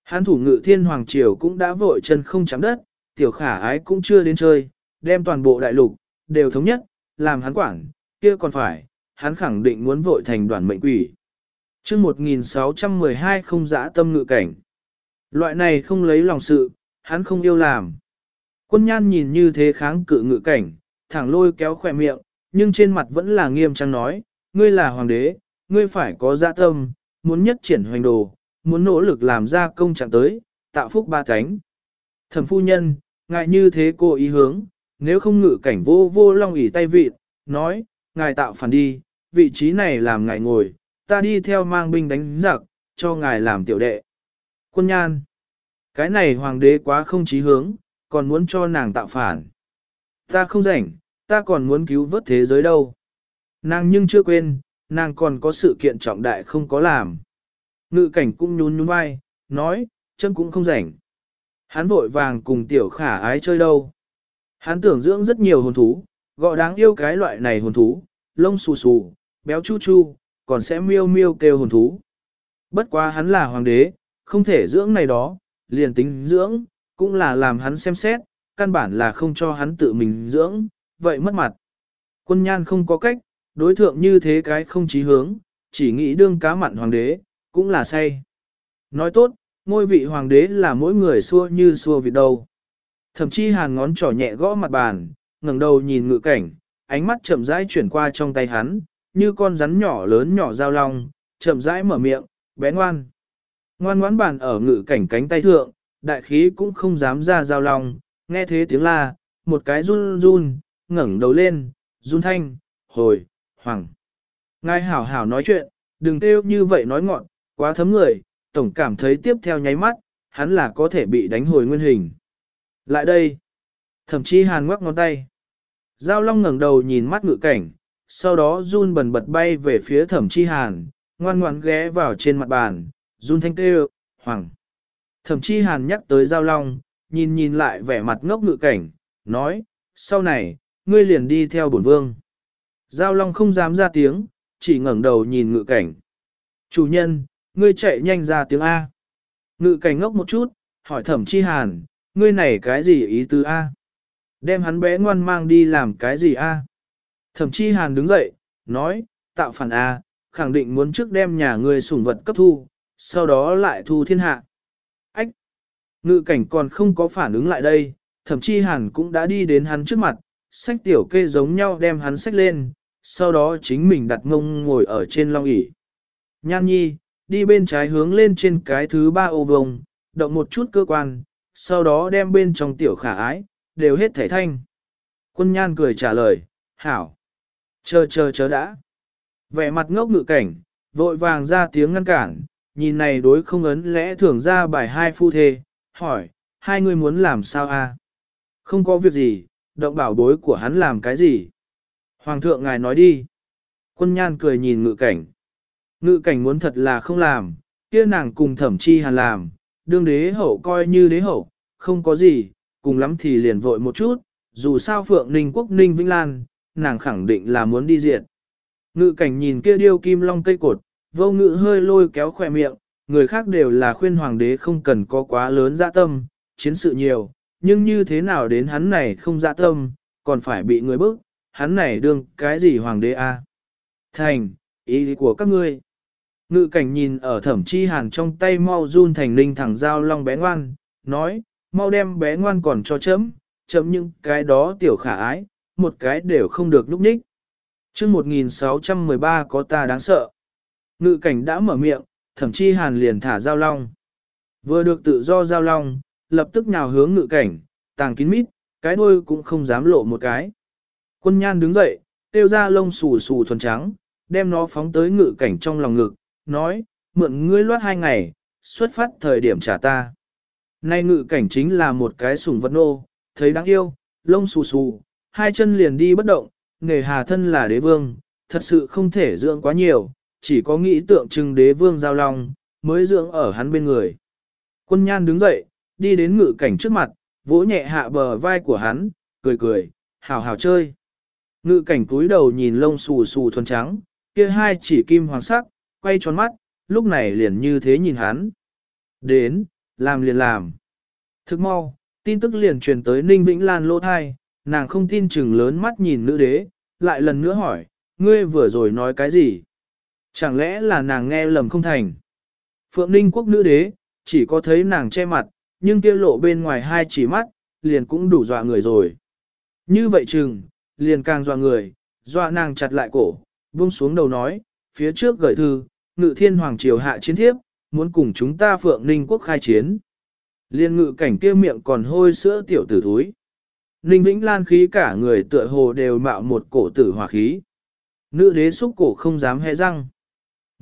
Hắn thủ ngự thiên hoàng triều cũng đã vội chân không chạm đất, tiểu khả ái cũng chưa đến chơi, đem toàn bộ đại lục, đều thống nhất, làm hắn quản, kia còn phải, hắn khẳng định muốn vội thành đoàn mệnh quỷ. chương 1612 không dã tâm ngự cảnh. Loại này không lấy lòng sự, hắn không yêu làm. Quân nhan nhìn như thế kháng cự ngự cảnh, thẳng lôi kéo khỏe miệng, nhưng trên mặt vẫn là nghiêm trang nói, ngươi là hoàng đế, ngươi phải có dạ tâm, muốn nhất triển hoành đồ, muốn nỗ lực làm ra công trạng tới, tạo phúc ba cánh. Thẩm phu nhân, ngại như thế cô ý hướng, nếu không ngự cảnh vô vô long ỉ tay vịt, nói, ngài tạo phản đi, vị trí này làm ngài ngồi, ta đi theo mang binh đánh giặc, cho ngài làm tiểu đệ. Quân nhan, cái này hoàng đế quá không chí hướng, còn muốn cho nàng tạo phản. Ta không rảnh, ta còn muốn cứu vớt thế giới đâu. Nàng nhưng chưa quên, nàng còn có sự kiện trọng đại không có làm. Ngự cảnh cũng nhún nhún vai, nói, chân cũng không rảnh. Hắn vội vàng cùng tiểu khả ái chơi đâu. Hắn tưởng dưỡng rất nhiều hồn thú, gọi đáng yêu cái loại này hồn thú, lông xù xù, béo chu chu, còn sẽ miêu miêu kêu hồn thú. Bất quá hắn là hoàng đế, không thể dưỡng này đó, liền tính dưỡng, cũng là làm hắn xem xét, căn bản là không cho hắn tự mình dưỡng, vậy mất mặt. Quân nhan không có cách, đối thượng như thế cái không chí hướng, chỉ nghĩ đương cá mặn hoàng đế, cũng là say. Nói tốt, ngôi vị hoàng đế là mỗi người xua như xua vịt đầu. Thậm chí hàn ngón trỏ nhẹ gõ mặt bàn, ngẩng đầu nhìn ngự cảnh, ánh mắt chậm rãi chuyển qua trong tay hắn, như con rắn nhỏ lớn nhỏ dao long, chậm rãi mở miệng, bé ngoan. Ngoan ngoãn bàn ở ngự cảnh cánh tay thượng, đại khí cũng không dám ra giao long, nghe thế tiếng la, một cái run run, ngẩng đầu lên, run thanh, hồi, hoàng. Ngài hảo hảo nói chuyện, đừng kêu như vậy nói ngọn, quá thấm người, tổng cảm thấy tiếp theo nháy mắt, hắn là có thể bị đánh hồi nguyên hình. Lại đây, thậm chí hàn ngoắc ngón tay. Giao Long ngẩng đầu nhìn mắt ngự cảnh, sau đó run bần bật bay về phía thẩm chi hàn, ngoan ngoãn ghé vào trên mặt bàn, run thanh kêu, hoàng. Thẩm chi hàn nhắc tới Giao Long, nhìn nhìn lại vẻ mặt ngốc ngự cảnh, nói, sau này, ngươi liền đi theo bổn vương. Giao Long không dám ra tiếng, chỉ ngẩng đầu nhìn ngự cảnh. Chủ nhân, ngươi chạy nhanh ra tiếng A. Ngự cảnh ngốc một chút, hỏi thẩm chi hàn, ngươi này cái gì ý tứ A? Đem hắn bé ngoan mang đi làm cái gì A? Thẩm chi hàn đứng dậy, nói, tạo phản A, khẳng định muốn trước đem nhà ngươi sủng vật cấp thu, sau đó lại thu thiên hạ. Ách! Ngự cảnh còn không có phản ứng lại đây, thậm chí hẳn cũng đã đi đến hắn trước mặt, sách tiểu kê giống nhau đem hắn sách lên, sau đó chính mình đặt ngông ngồi ở trên long ỷ. Nhan nhi, đi bên trái hướng lên trên cái thứ ba ô vông, động một chút cơ quan, sau đó đem bên trong tiểu khả ái, đều hết thể thanh. Quân nhan cười trả lời, hảo. Chờ chờ chờ đã. Vẻ mặt ngốc ngự cảnh, vội vàng ra tiếng ngăn cản, nhìn này đối không ấn lẽ thường ra bài hai phu thê, hỏi, hai người muốn làm sao a? Không có việc gì, động bảo bối của hắn làm cái gì? Hoàng thượng ngài nói đi. Quân nhan cười nhìn ngự cảnh. Ngự cảnh muốn thật là không làm, kia nàng cùng thẩm chi hàn làm, đương đế hậu coi như đế hậu, không có gì, cùng lắm thì liền vội một chút, dù sao Phượng Ninh Quốc Ninh Vĩnh Lan, nàng khẳng định là muốn đi diện. Ngự cảnh nhìn kia điêu kim long cây cột, vô ngự hơi lôi kéo khỏe miệng, người khác đều là khuyên hoàng đế không cần có quá lớn dạ tâm, chiến sự nhiều, nhưng như thế nào đến hắn này không dạ tâm, còn phải bị người bức, hắn này đương cái gì hoàng đế a? Thành, ý của các ngươi. Ngự cảnh nhìn ở thẩm chi hàn trong tay mau run thành ninh thẳng dao long bé ngoan, nói, mau đem bé ngoan còn cho chấm, chấm những cái đó tiểu khả ái, một cái đều không được núp ních. Trước 1613 có ta đáng sợ. Ngự cảnh đã mở miệng, thẩm chi hàn liền thả giao long. Vừa được tự do giao long, lập tức nhào hướng ngự cảnh, tàng kín mít, cái đuôi cũng không dám lộ một cái. Quân nhan đứng dậy, tiêu ra lông xù xù thuần trắng, đem nó phóng tới ngự cảnh trong lòng ngực, nói, mượn ngươi loát hai ngày, xuất phát thời điểm trả ta. Nay ngự cảnh chính là một cái sủng vật nô, thấy đáng yêu, lông xù xù, hai chân liền đi bất động, nghề hà thân là đế vương, thật sự không thể dưỡng quá nhiều, chỉ có nghĩ tượng trưng đế vương giao long, mới dưỡng ở hắn bên người. Quân nhan đứng dậy, đi đến ngự cảnh trước mặt, vỗ nhẹ hạ bờ vai của hắn, cười cười, hào hào chơi. Ngự cảnh cúi đầu nhìn lông xù xù thuần trắng, kia hai chỉ kim hoàng sắc, quay tròn mắt, lúc này liền như thế nhìn hắn. Đến, làm liền làm. Thức mau, tin tức liền truyền tới Ninh Vĩnh Lan lô thai, nàng không tin chừng lớn mắt nhìn nữ đế, lại lần nữa hỏi, ngươi vừa rồi nói cái gì? Chẳng lẽ là nàng nghe lầm không thành? Phượng Ninh quốc nữ đế, chỉ có thấy nàng che mặt, nhưng kia lộ bên ngoài hai chỉ mắt, liền cũng đủ dọa người rồi. Như vậy chừng, liền càng dọa người, dọa nàng chặt lại cổ, buông xuống đầu nói, phía trước gửi thư, ngự thiên hoàng triều hạ chiến thiếp, muốn cùng chúng ta Phượng Ninh quốc khai chiến. Liên ngự cảnh kia miệng còn hôi sữa tiểu tử thúi. Ninh Vĩnh Lan khí cả người tựa hồ đều mạo một cổ tử hỏa khí. Nữ đế xúc cổ không dám hé răng.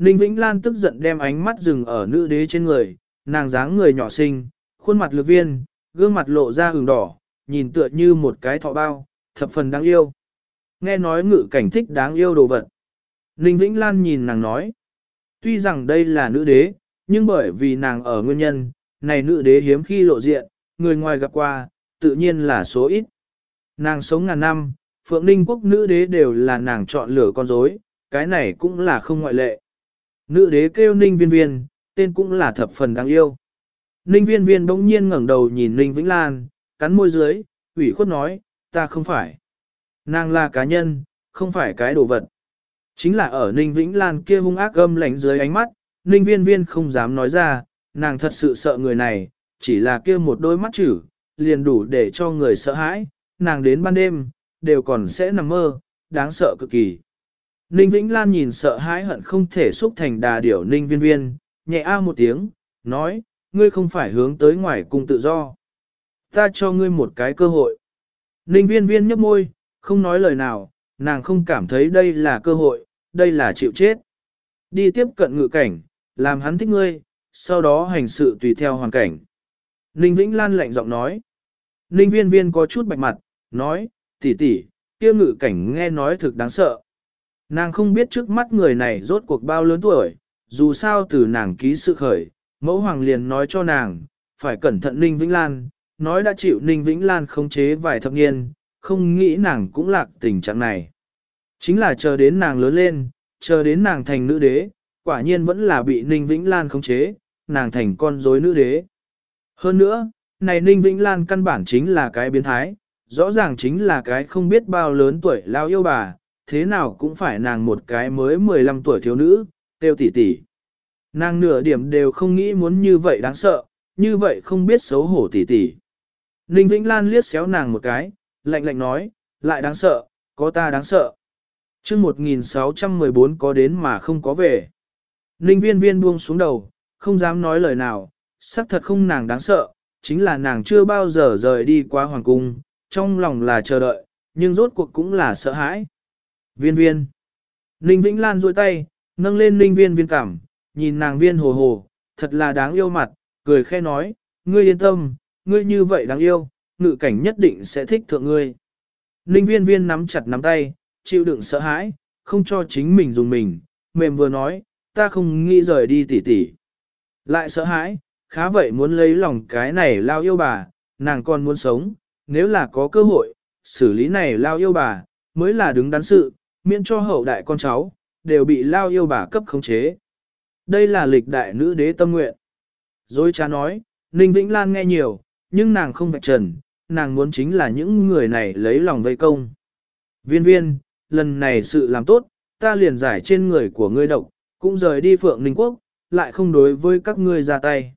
Ninh Vĩnh Lan tức giận đem ánh mắt dừng ở nữ đế trên người, nàng dáng người nhỏ xinh, khuôn mặt lược viên, gương mặt lộ ra hừng đỏ, nhìn tựa như một cái thọ bao, thập phần đáng yêu. Nghe nói ngự cảnh thích đáng yêu đồ vật. Ninh Vĩnh Lan nhìn nàng nói. Tuy rằng đây là nữ đế, nhưng bởi vì nàng ở nguyên nhân, này nữ đế hiếm khi lộ diện, người ngoài gặp qua, tự nhiên là số ít. Nàng sống ngàn năm, Phượng Ninh quốc nữ đế đều là nàng chọn lựa con rối, cái này cũng là không ngoại lệ. Nữ đế kêu Ninh Viên Viên, tên cũng là thập phần đáng yêu. Ninh Viên Viên bỗng nhiên ngẩng đầu nhìn Ninh Vĩnh Lan, cắn môi dưới, ủy khuất nói, ta không phải. Nàng là cá nhân, không phải cái đồ vật. Chính là ở Ninh Vĩnh Lan kia hung ác gâm lạnh dưới ánh mắt, Ninh Viên Viên không dám nói ra, nàng thật sự sợ người này, chỉ là kia một đôi mắt chữ, liền đủ để cho người sợ hãi, nàng đến ban đêm, đều còn sẽ nằm mơ, đáng sợ cực kỳ. Ninh Vĩnh Lan nhìn sợ hãi hận không thể xúc thành đà điểu Ninh Viên Viên, nhẹ a một tiếng, nói, ngươi không phải hướng tới ngoài cung tự do. Ta cho ngươi một cái cơ hội. Ninh Viên Viên nhấp môi, không nói lời nào, nàng không cảm thấy đây là cơ hội, đây là chịu chết. Đi tiếp cận ngự cảnh, làm hắn thích ngươi, sau đó hành sự tùy theo hoàn cảnh. Ninh Vĩnh Lan lạnh giọng nói. Ninh Viên Viên có chút bạch mặt, nói, tỷ tỷ, kia ngự cảnh nghe nói thực đáng sợ. Nàng không biết trước mắt người này rốt cuộc bao lớn tuổi, dù sao từ nàng ký sự khởi, mẫu hoàng liền nói cho nàng, phải cẩn thận Ninh Vĩnh Lan, nói đã chịu Ninh Vĩnh Lan khống chế vài thập niên, không nghĩ nàng cũng lạc tình trạng này. Chính là chờ đến nàng lớn lên, chờ đến nàng thành nữ đế, quả nhiên vẫn là bị Ninh Vĩnh Lan khống chế, nàng thành con rối nữ đế. Hơn nữa, này Ninh Vĩnh Lan căn bản chính là cái biến thái, rõ ràng chính là cái không biết bao lớn tuổi lao yêu bà, thế nào cũng phải nàng một cái mới 15 tuổi thiếu nữ, tiêu tỷ tỷ. Nàng nửa điểm đều không nghĩ muốn như vậy đáng sợ, như vậy không biết xấu hổ tỷ tỷ. Ninh Vĩnh Lan liếc xéo nàng một cái, lạnh lạnh nói, lại đáng sợ, có ta đáng sợ. chương 1614 có đến mà không có về. Ninh viên viên buông xuống đầu, không dám nói lời nào, xác thật không nàng đáng sợ, chính là nàng chưa bao giờ rời đi qua hoàng cung, trong lòng là chờ đợi, nhưng rốt cuộc cũng là sợ hãi. Viên viên. Ninh Vĩnh Lan duỗi tay, nâng lên Ninh viên viên cảm, nhìn nàng viên hồ hồ, thật là đáng yêu mặt, cười khe nói, ngươi yên tâm, ngươi như vậy đáng yêu, ngự cảnh nhất định sẽ thích thượng ngươi. Ninh viên viên nắm chặt nắm tay, chịu đựng sợ hãi, không cho chính mình dùng mình, mềm vừa nói, ta không nghĩ rời đi tỉ tỉ. Lại sợ hãi, khá vậy muốn lấy lòng cái này lao yêu bà, nàng còn muốn sống, nếu là có cơ hội, xử lý này lao yêu bà, mới là đứng đắn sự, miễn cho hậu đại con cháu, đều bị lao yêu bà cấp khống chế. Đây là lịch đại nữ đế tâm nguyện. Rồi cha nói, Ninh Vĩnh Lan nghe nhiều, nhưng nàng không vạch trần, nàng muốn chính là những người này lấy lòng vây công. Viên viên, lần này sự làm tốt, ta liền giải trên người của ngươi độc, cũng rời đi Phượng Ninh Quốc, lại không đối với các ngươi ra tay.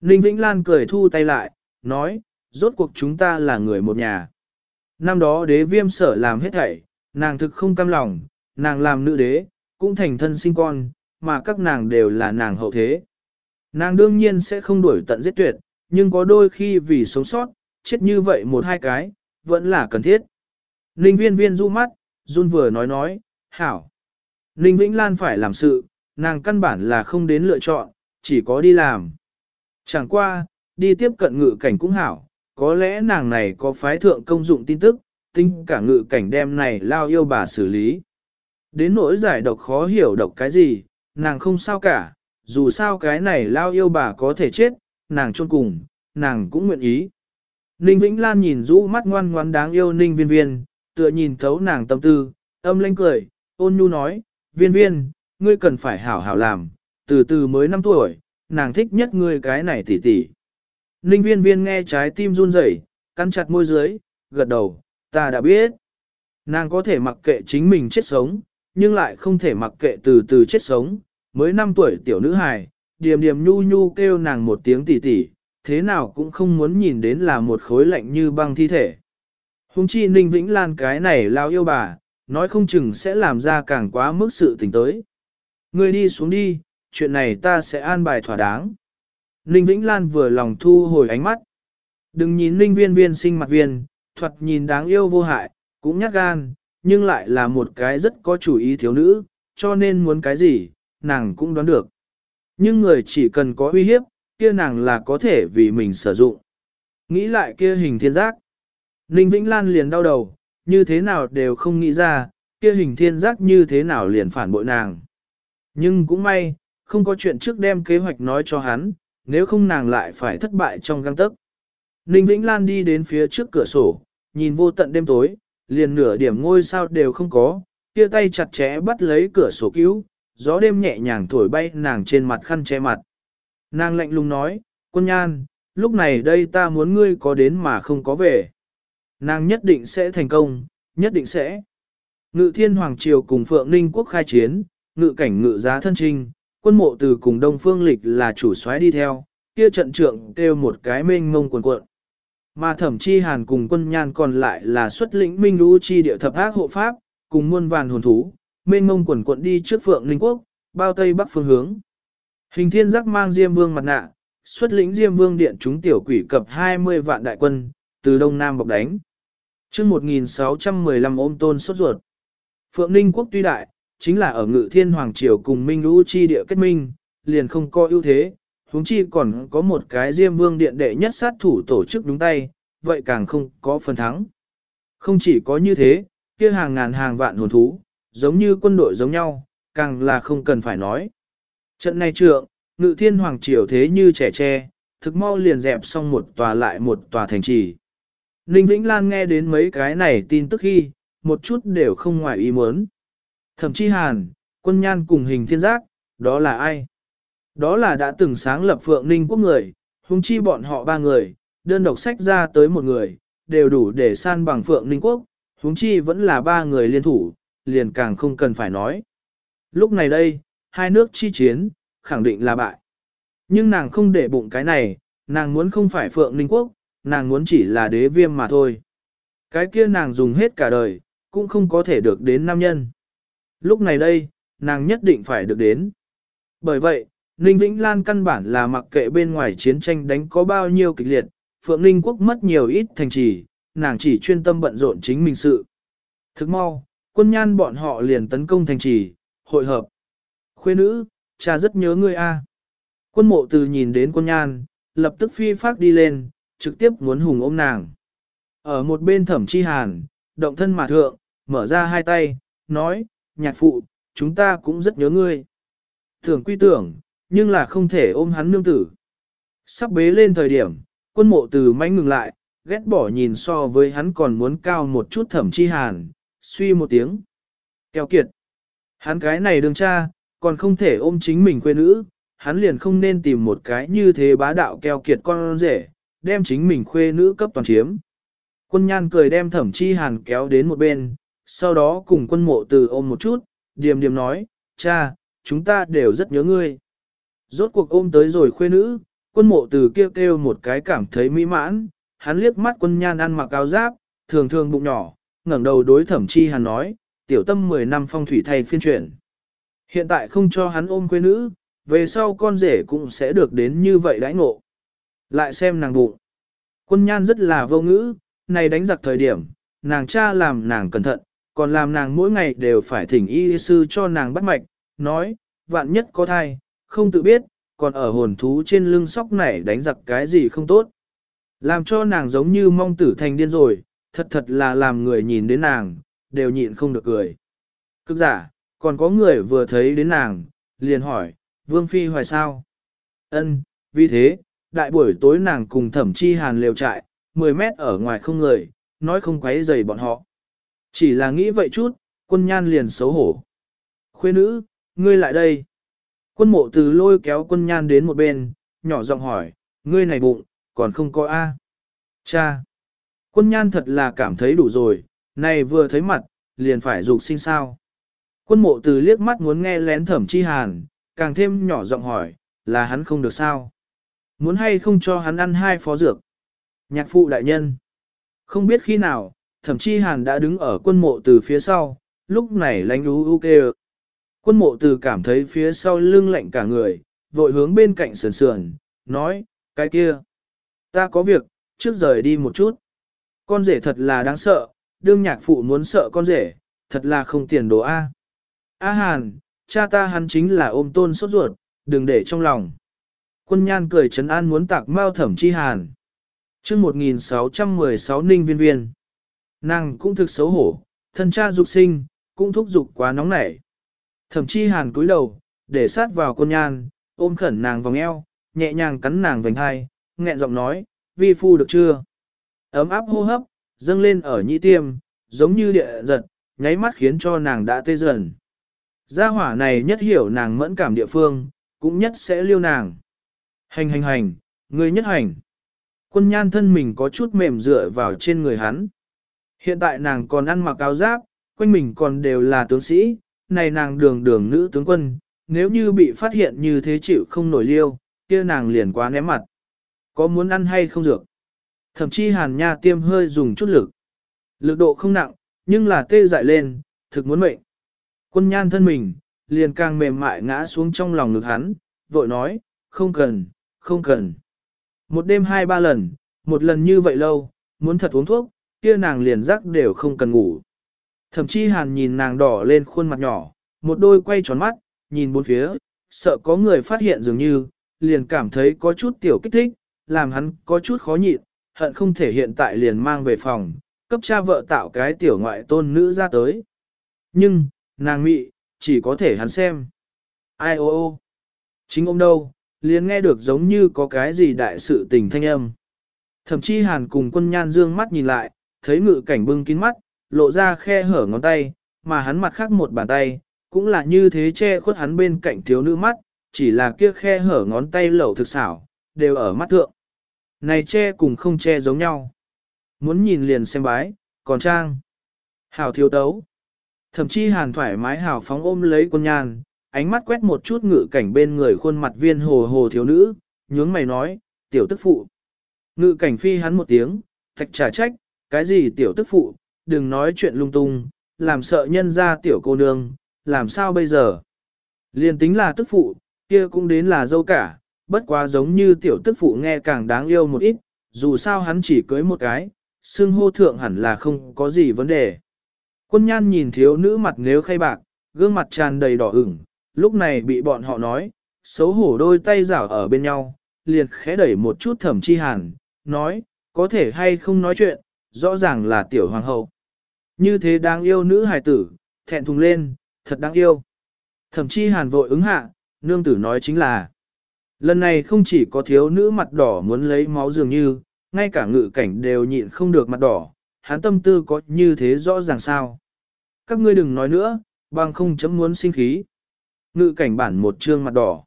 Ninh Vĩnh Lan cười thu tay lại, nói, rốt cuộc chúng ta là người một nhà. Năm đó đế viêm sở làm hết thảy, nàng thực không cam lòng, nàng làm nữ đế, cũng thành thân sinh con, mà các nàng đều là nàng hậu thế. Nàng đương nhiên sẽ không đuổi tận giết tuyệt, nhưng có đôi khi vì sống sót, chết như vậy một hai cái, vẫn là cần thiết. Ninh viên viên du mắt, run vừa nói nói, hảo. Ninh Vĩnh Lan phải làm sự, nàng căn bản là không đến lựa chọn, chỉ có đi làm. Chẳng qua, đi tiếp cận ngự cảnh cũng hảo, có lẽ nàng này có phái thượng công dụng tin tức, tinh cả ngự cảnh đem này lao yêu bà xử lý. Đến nỗi giải độc khó hiểu độc cái gì, nàng không sao cả, dù sao cái này lao yêu bà có thể chết, nàng chôn cùng, nàng cũng nguyện ý. Ninh Vĩnh Lan nhìn rũ mắt ngoan ngoan đáng yêu Ninh Viên Viên, tựa nhìn thấu nàng tâm tư, âm lanh cười, ôn nhu nói, viên viên, ngươi cần phải hảo hảo làm, từ từ mới 5 tuổi, nàng thích nhất ngươi cái này tỉ tỉ. Ninh viên viên nghe trái tim run rẩy, cắn chặt môi dưới, gật đầu, ta đã biết. Nàng có thể mặc kệ chính mình chết sống, nhưng lại không thể mặc kệ từ từ chết sống. Mới 5 tuổi tiểu nữ hài, điềm điềm nhu nhu kêu nàng một tiếng tỉ tỉ, thế nào cũng không muốn nhìn đến là một khối lạnh như băng thi thể. Hùng chi Ninh Vĩnh Lan cái này lao yêu bà, nói không chừng sẽ làm ra càng quá mức sự tình tới. Ngươi đi xuống đi, chuyện này ta sẽ an bài thỏa đáng. Ninh Vĩnh Lan vừa lòng thu hồi ánh mắt. Đừng nhìn Ninh viên viên sinh mặt viên, thuật nhìn đáng yêu vô hại, cũng nhát gan, nhưng lại là một cái rất có chủ ý thiếu nữ, cho nên muốn cái gì, nàng cũng đoán được. Nhưng người chỉ cần có uy hiếp, kia nàng là có thể vì mình sử dụng. Nghĩ lại kia hình thiên giác. Ninh Vĩnh Lan liền đau đầu, như thế nào đều không nghĩ ra, kia hình thiên giác như thế nào liền phản bội nàng. Nhưng cũng may, không có chuyện trước đem kế hoạch nói cho hắn, nếu không nàng lại phải thất bại trong găng tấc. Ninh Vĩnh Lan đi đến phía trước cửa sổ, nhìn vô tận đêm tối, liền nửa điểm ngôi sao đều không có, kia tay chặt chẽ bắt lấy cửa sổ cứu, gió đêm nhẹ nhàng thổi bay nàng trên mặt khăn che mặt. Nàng lạnh lùng nói, quân nhan, lúc này đây ta muốn ngươi có đến mà không có về. Nàng nhất định sẽ thành công, nhất định sẽ. Ngự thiên hoàng triều cùng Phượng Ninh quốc khai chiến, ngự cảnh ngự giá thân trinh, quân mộ từ cùng Đông Phương Lịch là chủ soái đi theo, kia trận trượng kêu một cái mênh mông quần cuộn. Mà thẩm chi hàn cùng quân nhan còn lại là xuất lĩnh minh lũ chi địa thập ác hộ pháp, cùng muôn vàn hồn thú, mênh mông quần cuộn đi trước Phượng Linh quốc, bao tây bắc phương hướng. Hình thiên giác mang Diêm Vương mặt nạ, xuất lĩnh Diêm Vương điện chúng tiểu quỷ cập 20 vạn đại quân, từ Đông Nam bọc đánh. chương 1615 ôm tôn xuất ruột. Phượng Ninh quốc tuy đại, chính là ở ngự thiên hoàng triều cùng Minh Lũ chi địa kết minh, liền không có ưu thế, huống chi còn có một cái Diêm Vương điện đệ nhất sát thủ tổ chức đúng tay, vậy càng không có phần thắng. Không chỉ có như thế, kia hàng ngàn hàng vạn hồn thú, giống như quân đội giống nhau, càng là không cần phải nói. Trận này trượng, ngự thiên hoàng triều thế như trẻ tre, thực mau liền dẹp xong một tòa lại một tòa thành trì. Ninh Vĩnh Lan nghe đến mấy cái này tin tức khi, một chút đều không ngoài ý muốn. Thậm chí hàn, quân nhan cùng hình thiên giác, đó là ai? Đó là đã từng sáng lập phượng ninh quốc người, hung chi bọn họ ba người, đơn độc sách ra tới một người, đều đủ để san bằng phượng ninh quốc, hung chi vẫn là ba người liên thủ, liền càng không cần phải nói. Lúc này đây, hai nước chi chiến, khẳng định là bại. Nhưng nàng không để bụng cái này, nàng muốn không phải Phượng Ninh Quốc, nàng muốn chỉ là đế viêm mà thôi. Cái kia nàng dùng hết cả đời, cũng không có thể được đến nam nhân. Lúc này đây, nàng nhất định phải được đến. Bởi vậy, Ninh Vĩnh Lan căn bản là mặc kệ bên ngoài chiến tranh đánh có bao nhiêu kịch liệt, Phượng Ninh Quốc mất nhiều ít thành trì, nàng chỉ chuyên tâm bận rộn chính mình sự. Thức mau, quân nhan bọn họ liền tấn công thành trì, hội hợp. Khuê nữ, cha rất nhớ ngươi a. Quân mộ từ nhìn đến quân nhan, lập tức phi phát đi lên, trực tiếp muốn hùng ôm nàng. Ở một bên thẩm chi hàn, động thân mà thượng, mở ra hai tay, nói, nhạc phụ, chúng ta cũng rất nhớ ngươi. Thường quy tưởng, nhưng là không thể ôm hắn nương tử. Sắp bế lên thời điểm, quân mộ từ manh ngừng lại, ghét bỏ nhìn so với hắn còn muốn cao một chút thẩm chi hàn, suy một tiếng. Kéo kiệt. Hắn cái này đương cha, còn không thể ôm chính mình quê nữ, hắn liền không nên tìm một cái như thế bá đạo keo kiệt con rể, đem chính mình khuê nữ cấp toàn chiếm. Quân nhan cười đem thẩm chi hàn kéo đến một bên, sau đó cùng quân mộ từ ôm một chút, điềm điềm nói, cha, chúng ta đều rất nhớ ngươi. Rốt cuộc ôm tới rồi khuê nữ, quân mộ từ kêu kêu một cái cảm thấy mỹ mãn, hắn liếc mắt quân nhan ăn mặc áo giáp, thường thường bụng nhỏ, ngẩng đầu đối thẩm chi hàn nói, tiểu tâm 10 năm phong thủy thay phiên chuyển. Hiện tại không cho hắn ôm quê nữ, về sau con rể cũng sẽ được đến như vậy đãi ngộ. Lại xem nàng bụng. Quân nhan rất là vô ngữ, này đánh giặc thời điểm, nàng cha làm nàng cẩn thận, còn làm nàng mỗi ngày đều phải thỉnh y sư cho nàng bắt mạch, nói, vạn nhất có thai, không tự biết, còn ở hồn thú trên lưng sóc này đánh giặc cái gì không tốt. Làm cho nàng giống như mong tử thành điên rồi, thật thật là làm người nhìn đến nàng, đều nhịn không được cười. Cực giả, còn có người vừa thấy đến nàng, liền hỏi, Vương Phi hoài sao? Ân, vì thế, đại buổi tối nàng cùng thẩm chi hàn liều trại, 10 mét ở ngoài không người, nói không quấy dày bọn họ. Chỉ là nghĩ vậy chút, quân nhan liền xấu hổ. Khuê nữ, ngươi lại đây. Quân mộ từ lôi kéo quân nhan đến một bên, nhỏ giọng hỏi, ngươi này bụng, còn không có A. Cha. Quân nhan thật là cảm thấy đủ rồi, này vừa thấy mặt, liền phải dục sinh sao. Quân mộ từ liếc mắt muốn nghe lén thẩm chi hàn, càng thêm nhỏ giọng hỏi, là hắn không được sao. Muốn hay không cho hắn ăn hai phó dược. Nhạc phụ đại nhân. Không biết khi nào, thẩm chi hàn đã đứng ở quân mộ từ phía sau, lúc này lánh đú u kê Quân mộ từ cảm thấy phía sau lưng lạnh cả người, vội hướng bên cạnh sườn sườn, nói, cái kia. Ta có việc, trước rời đi một chút. Con rể thật là đáng sợ, đương nhạc phụ muốn sợ con rể, thật là không tiền đồ A. A Hàn, cha ta hắn chính là ôm tôn sốt ruột, đừng để trong lòng. Quân nhan cười trấn an muốn tạc mao thẩm chi Hàn. chương 1616 ninh viên viên. Nàng cũng thực xấu hổ, thân cha dục sinh, cũng thúc dục quá nóng nảy. Thẩm chi Hàn cúi đầu, để sát vào quân nhan, ôm khẩn nàng vòng eo, nhẹ nhàng cắn nàng vành hai, nghẹn giọng nói, vi phu được chưa? Ấm áp hô hấp, dâng lên ở nhĩ tiêm, giống như địa giật, nháy mắt khiến cho nàng đã tê dần. Gia hỏa này nhất hiểu nàng mẫn cảm địa phương, cũng nhất sẽ liêu nàng. Hành hành hành, người nhất hành. Quân nhan thân mình có chút mềm dựa vào trên người hắn. Hiện tại nàng còn ăn mặc áo giáp, quanh mình còn đều là tướng sĩ, này nàng đường đường nữ tướng quân, nếu như bị phát hiện như thế chịu không nổi liêu, kia nàng liền quá ném mặt. Có muốn ăn hay không dược? Thậm chí hàn nha tiêm hơi dùng chút lực. Lực độ không nặng, nhưng là tê dại lên, thực muốn mệnh. Quân nhan thân mình, liền càng mềm mại ngã xuống trong lòng ngực hắn, vội nói, không cần, không cần. Một đêm hai ba lần, một lần như vậy lâu, muốn thật uống thuốc, kia nàng liền rắc đều không cần ngủ. Thậm chí hàn nhìn nàng đỏ lên khuôn mặt nhỏ, một đôi quay tròn mắt, nhìn bốn phía, sợ có người phát hiện dường như, liền cảm thấy có chút tiểu kích thích, làm hắn có chút khó nhịn, hận không thể hiện tại liền mang về phòng, cấp cha vợ tạo cái tiểu ngoại tôn nữ ra tới. Nhưng, nàng mị, chỉ có thể hắn xem. Ai ô ô? Chính ông đâu, liền nghe được giống như có cái gì đại sự tình thanh âm. Thậm chí hàn cùng quân nhan dương mắt nhìn lại, thấy ngự cảnh bưng kín mắt, lộ ra khe hở ngón tay, mà hắn mặt khác một bàn tay, cũng là như thế che khuất hắn bên cạnh thiếu nữ mắt, chỉ là kia khe hở ngón tay lẩu thực xảo, đều ở mắt thượng. Này che cùng không che giống nhau. Muốn nhìn liền xem bái, còn trang. Hảo thiếu tấu. Thậm chí hàn thoải mái hào phóng ôm lấy quân nhan, ánh mắt quét một chút ngự cảnh bên người khuôn mặt viên hồ hồ thiếu nữ, nhướng mày nói, tiểu tức phụ. Ngự cảnh phi hắn một tiếng, thạch trả trách, cái gì tiểu tức phụ, đừng nói chuyện lung tung, làm sợ nhân ra tiểu cô nương, làm sao bây giờ? Liên tính là tức phụ, kia cũng đến là dâu cả, bất quá giống như tiểu tức phụ nghe càng đáng yêu một ít, dù sao hắn chỉ cưới một cái, xương hô thượng hẳn là không có gì vấn đề. Quân nhan nhìn thiếu nữ mặt nếu khay bạc, gương mặt tràn đầy đỏ ửng, lúc này bị bọn họ nói, xấu hổ đôi tay rảo ở bên nhau, liền khẽ đẩy một chút thẩm chi hàn, nói, có thể hay không nói chuyện, rõ ràng là tiểu hoàng hậu. Như thế đáng yêu nữ hài tử, thẹn thùng lên, thật đáng yêu. Thẩm chi hàn vội ứng hạ, nương tử nói chính là, lần này không chỉ có thiếu nữ mặt đỏ muốn lấy máu dường như, ngay cả ngự cảnh đều nhịn không được mặt đỏ, hắn tâm tư có như thế rõ ràng sao. Các ngươi đừng nói nữa, bằng không chấm muốn sinh khí. Ngự cảnh bản một trương mặt đỏ.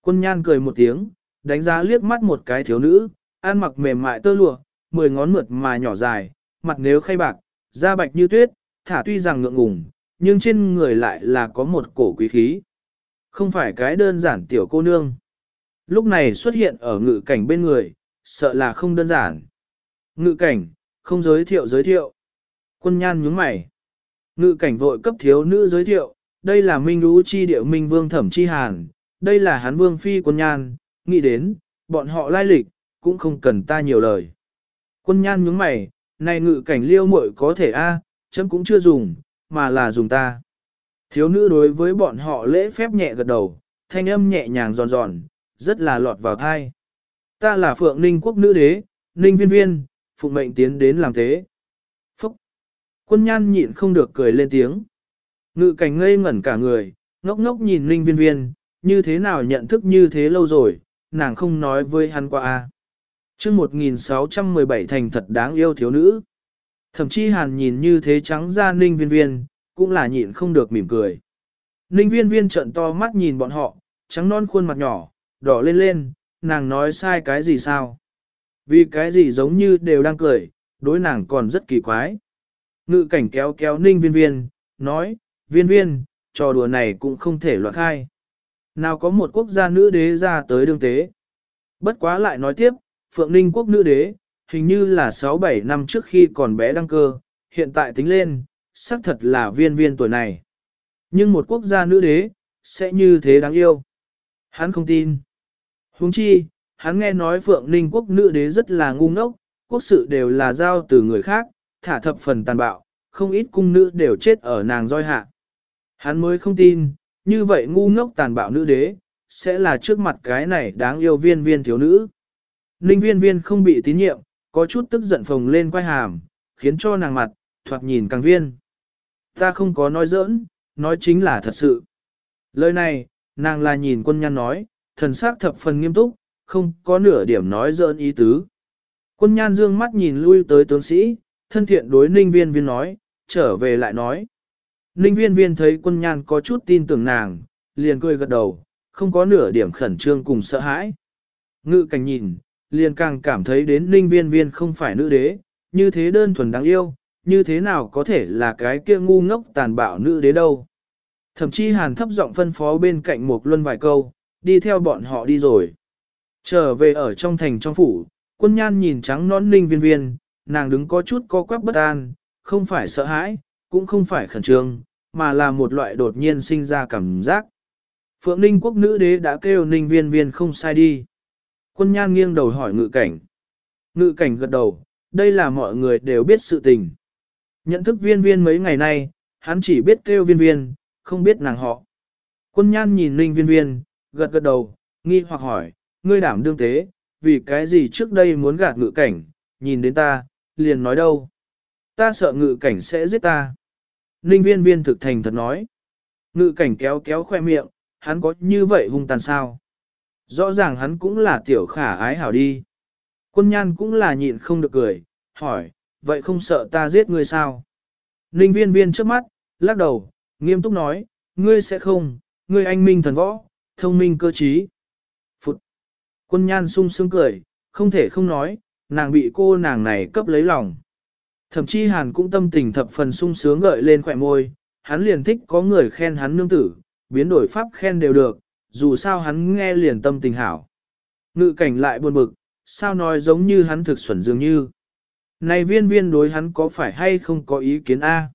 Quân nhan cười một tiếng, đánh giá liếc mắt một cái thiếu nữ, ăn mặc mềm mại tơ lụa, mười ngón mượt mà nhỏ dài, mặt nếu khay bạc, da bạch như tuyết, thả tuy rằng ngượng ngùng, nhưng trên người lại là có một cổ quý khí. Không phải cái đơn giản tiểu cô nương. Lúc này xuất hiện ở ngự cảnh bên người, sợ là không đơn giản. Ngự cảnh, không giới thiệu giới thiệu. Quân nhan nhướng mày. Ngự cảnh vội cấp thiếu nữ giới thiệu, đây là Minh Đú Chi Điệu Minh Vương Thẩm Chi Hàn, đây là Hán Vương Phi quân nhan, nghĩ đến, bọn họ lai lịch, cũng không cần ta nhiều lời. Quân nhan nhướng mày, này ngự cảnh liêu muội có thể a, chấm cũng chưa dùng, mà là dùng ta. Thiếu nữ đối với bọn họ lễ phép nhẹ gật đầu, thanh âm nhẹ nhàng giòn giòn, rất là lọt vào thai. Ta là Phượng Ninh quốc nữ đế, Ninh viên viên, phụ mệnh tiến đến làm thế. Phúc! Quân nhan nhịn không được cười lên tiếng. Ngự cảnh ngây ngẩn cả người, ngốc ngốc nhìn Ninh viên viên, như thế nào nhận thức như thế lâu rồi, nàng không nói với hắn qua a. Chương 1617 thành thật đáng yêu thiếu nữ. Thậm chí hàn nhìn như thế trắng ra ninh viên viên, cũng là nhịn không được mỉm cười. Ninh viên viên trận to mắt nhìn bọn họ, trắng non khuôn mặt nhỏ, đỏ lên lên, nàng nói sai cái gì sao? Vì cái gì giống như đều đang cười, đối nàng còn rất kỳ quái. Ngự cảnh kéo kéo ninh viên viên, nói, viên viên, trò đùa này cũng không thể loạn khai. Nào có một quốc gia nữ đế ra tới đương tế. Bất quá lại nói tiếp, Phượng Ninh quốc nữ đế, hình như là 6-7 năm trước khi còn bé đăng cơ, hiện tại tính lên, xác thật là viên viên tuổi này. Nhưng một quốc gia nữ đế, sẽ như thế đáng yêu. Hắn không tin. Huống chi, hắn nghe nói Phượng Ninh quốc nữ đế rất là ngu ngốc, quốc sự đều là giao từ người khác, thả thập phần tàn bạo, không ít cung nữ đều chết ở nàng roi hạ. Hắn mới không tin, như vậy ngu ngốc tàn bạo nữ đế, sẽ là trước mặt cái này đáng yêu viên viên thiếu nữ. Ninh viên viên không bị tín nhiệm, có chút tức giận phồng lên quay hàm, khiến cho nàng mặt, thoạt nhìn càng viên. Ta không có nói giỡn, nói chính là thật sự. Lời này, nàng là nhìn quân nhan nói, thần sắc thập phần nghiêm túc, không có nửa điểm nói giỡn ý tứ. Quân nhan dương mắt nhìn lui tới tướng sĩ, thân thiện đối ninh viên viên nói, trở về lại nói. Ninh viên viên thấy quân nhan có chút tin tưởng nàng, liền cười gật đầu, không có nửa điểm khẩn trương cùng sợ hãi. Ngự cảnh nhìn, liền càng cảm thấy đến ninh viên viên không phải nữ đế, như thế đơn thuần đáng yêu, như thế nào có thể là cái kia ngu ngốc tàn bạo nữ đế đâu. Thậm chí hàn thấp giọng phân phó bên cạnh một luân vài câu, đi theo bọn họ đi rồi. Trở về ở trong thành trong phủ, quân nhan nhìn trắng nón ninh viên viên, nàng đứng có chút co quắp bất an, không phải sợ hãi, cũng không phải khẩn trương, mà là một loại đột nhiên sinh ra cảm giác. Phượng Ninh quốc nữ đế đã kêu ninh viên viên không sai đi. Quân nhan nghiêng đầu hỏi ngự cảnh. Ngự cảnh gật đầu, đây là mọi người đều biết sự tình. Nhận thức viên viên mấy ngày nay, hắn chỉ biết kêu viên viên, không biết nàng họ. Quân nhan nhìn ninh viên viên, gật gật đầu, nghi hoặc hỏi, ngươi đảm đương tế, vì cái gì trước đây muốn gạt ngự cảnh, nhìn đến ta, liền nói đâu. Ta sợ ngự cảnh sẽ giết ta. Ninh viên viên thực thành thật nói. Ngự cảnh kéo kéo khoe miệng, hắn có như vậy hung tàn sao? Rõ ràng hắn cũng là tiểu khả ái hảo đi. Quân nhan cũng là nhịn không được cười, hỏi, vậy không sợ ta giết ngươi sao? Ninh viên viên trước mắt, lắc đầu, nghiêm túc nói, ngươi sẽ không, ngươi anh minh thần võ, thông minh cơ trí. Phụt! Quân nhan sung sướng cười, không thể không nói, nàng bị cô nàng này cấp lấy lòng. Thậm chí hàn cũng tâm tình thập phần sung sướng gợi lên khỏe môi, hắn liền thích có người khen hắn nương tử, biến đổi pháp khen đều được, dù sao hắn nghe liền tâm tình hảo. Ngự cảnh lại buồn bực, sao nói giống như hắn thực xuẩn dường như. Này viên viên đối hắn có phải hay không có ý kiến A?